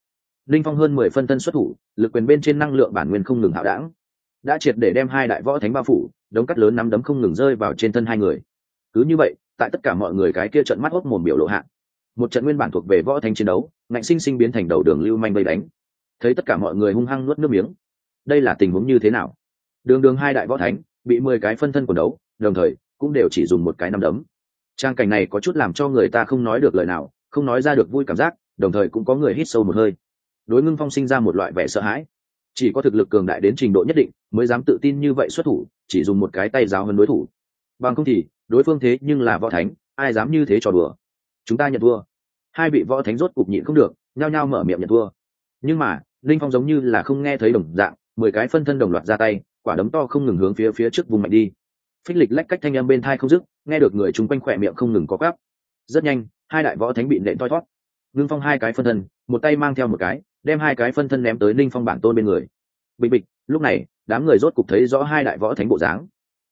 Linh phong hơn mười phân thân xuất thủ, lực quyền bên trên năng lượng bản nguyên không ngừng hạo đảng đã triệt để đem hai đại võ thánh bao phủ, đống cắt lớn nắm đấm không ngừng rơi vào trên thân hai người. Cứ như vậy, tại tất cả mọi người cái kia trận mắt hốc mồm biểu lộ hạn một trận nguyên bản thuộc về võ thánh chiến đấu ngạnh sinh sinh biến thành đầu đường lưu manh vây đánh. Thấy tất cả mọi người hung hăng nuốt nước miếng. Đây là tình huống như thế nào? Đường đường hai đại võ thánh bị mười cái phân thân quần đấu, đồng thời cũng đều chỉ dùng một cái nắm đấm. Trang cảnh này có chút làm cho người ta không nói được lời nào, không nói ra được vui cảm giác, đồng thời cũng có người hít sâu một hơi. Đối ngưng phong sinh ra một loại vẻ sợ hãi. Chỉ có thực lực cường đại đến trình độ nhất định mới dám tự tin như vậy xuất thủ, chỉ dùng một cái tay giáo hơn đối thủ. Bằng không thì, đối phương thế nhưng là võ thánh, ai dám như thế trò đùa? Chúng ta nhận thua hai vị võ thánh rốt cục nhịn không được, nhao nhao mở miệng nhận thua. Nhưng mà, linh phong giống như là không nghe thấy đồng dạng, mười cái phân thân đồng loạt ra tay, quả đấm to không ngừng hướng phía phía trước vùng mạnh đi. Phích lịch lách cách thanh âm bên thai không dứt, nghe được người chung quanh khỏe miệng không ngừng có cắp rất nhanh, hai đại võ thánh bị nện toi thoát. Ngưng phong hai cái phân thân, một tay mang theo một cái, đem hai cái phân thân ném tới linh phong bản tôn bên người. Bịch bịch, lúc này, đám người rốt cục thấy rõ hai đại võ thánh bộ dáng.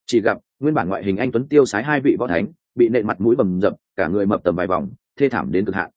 Chỉ gặp, nguyên bản ngoại hình anh tuấn tiêu sái hai vị võ thánh, bị nện mặt mũi bầm dập, cả người mập tầm vài vòng thê thảm đến cực hạn.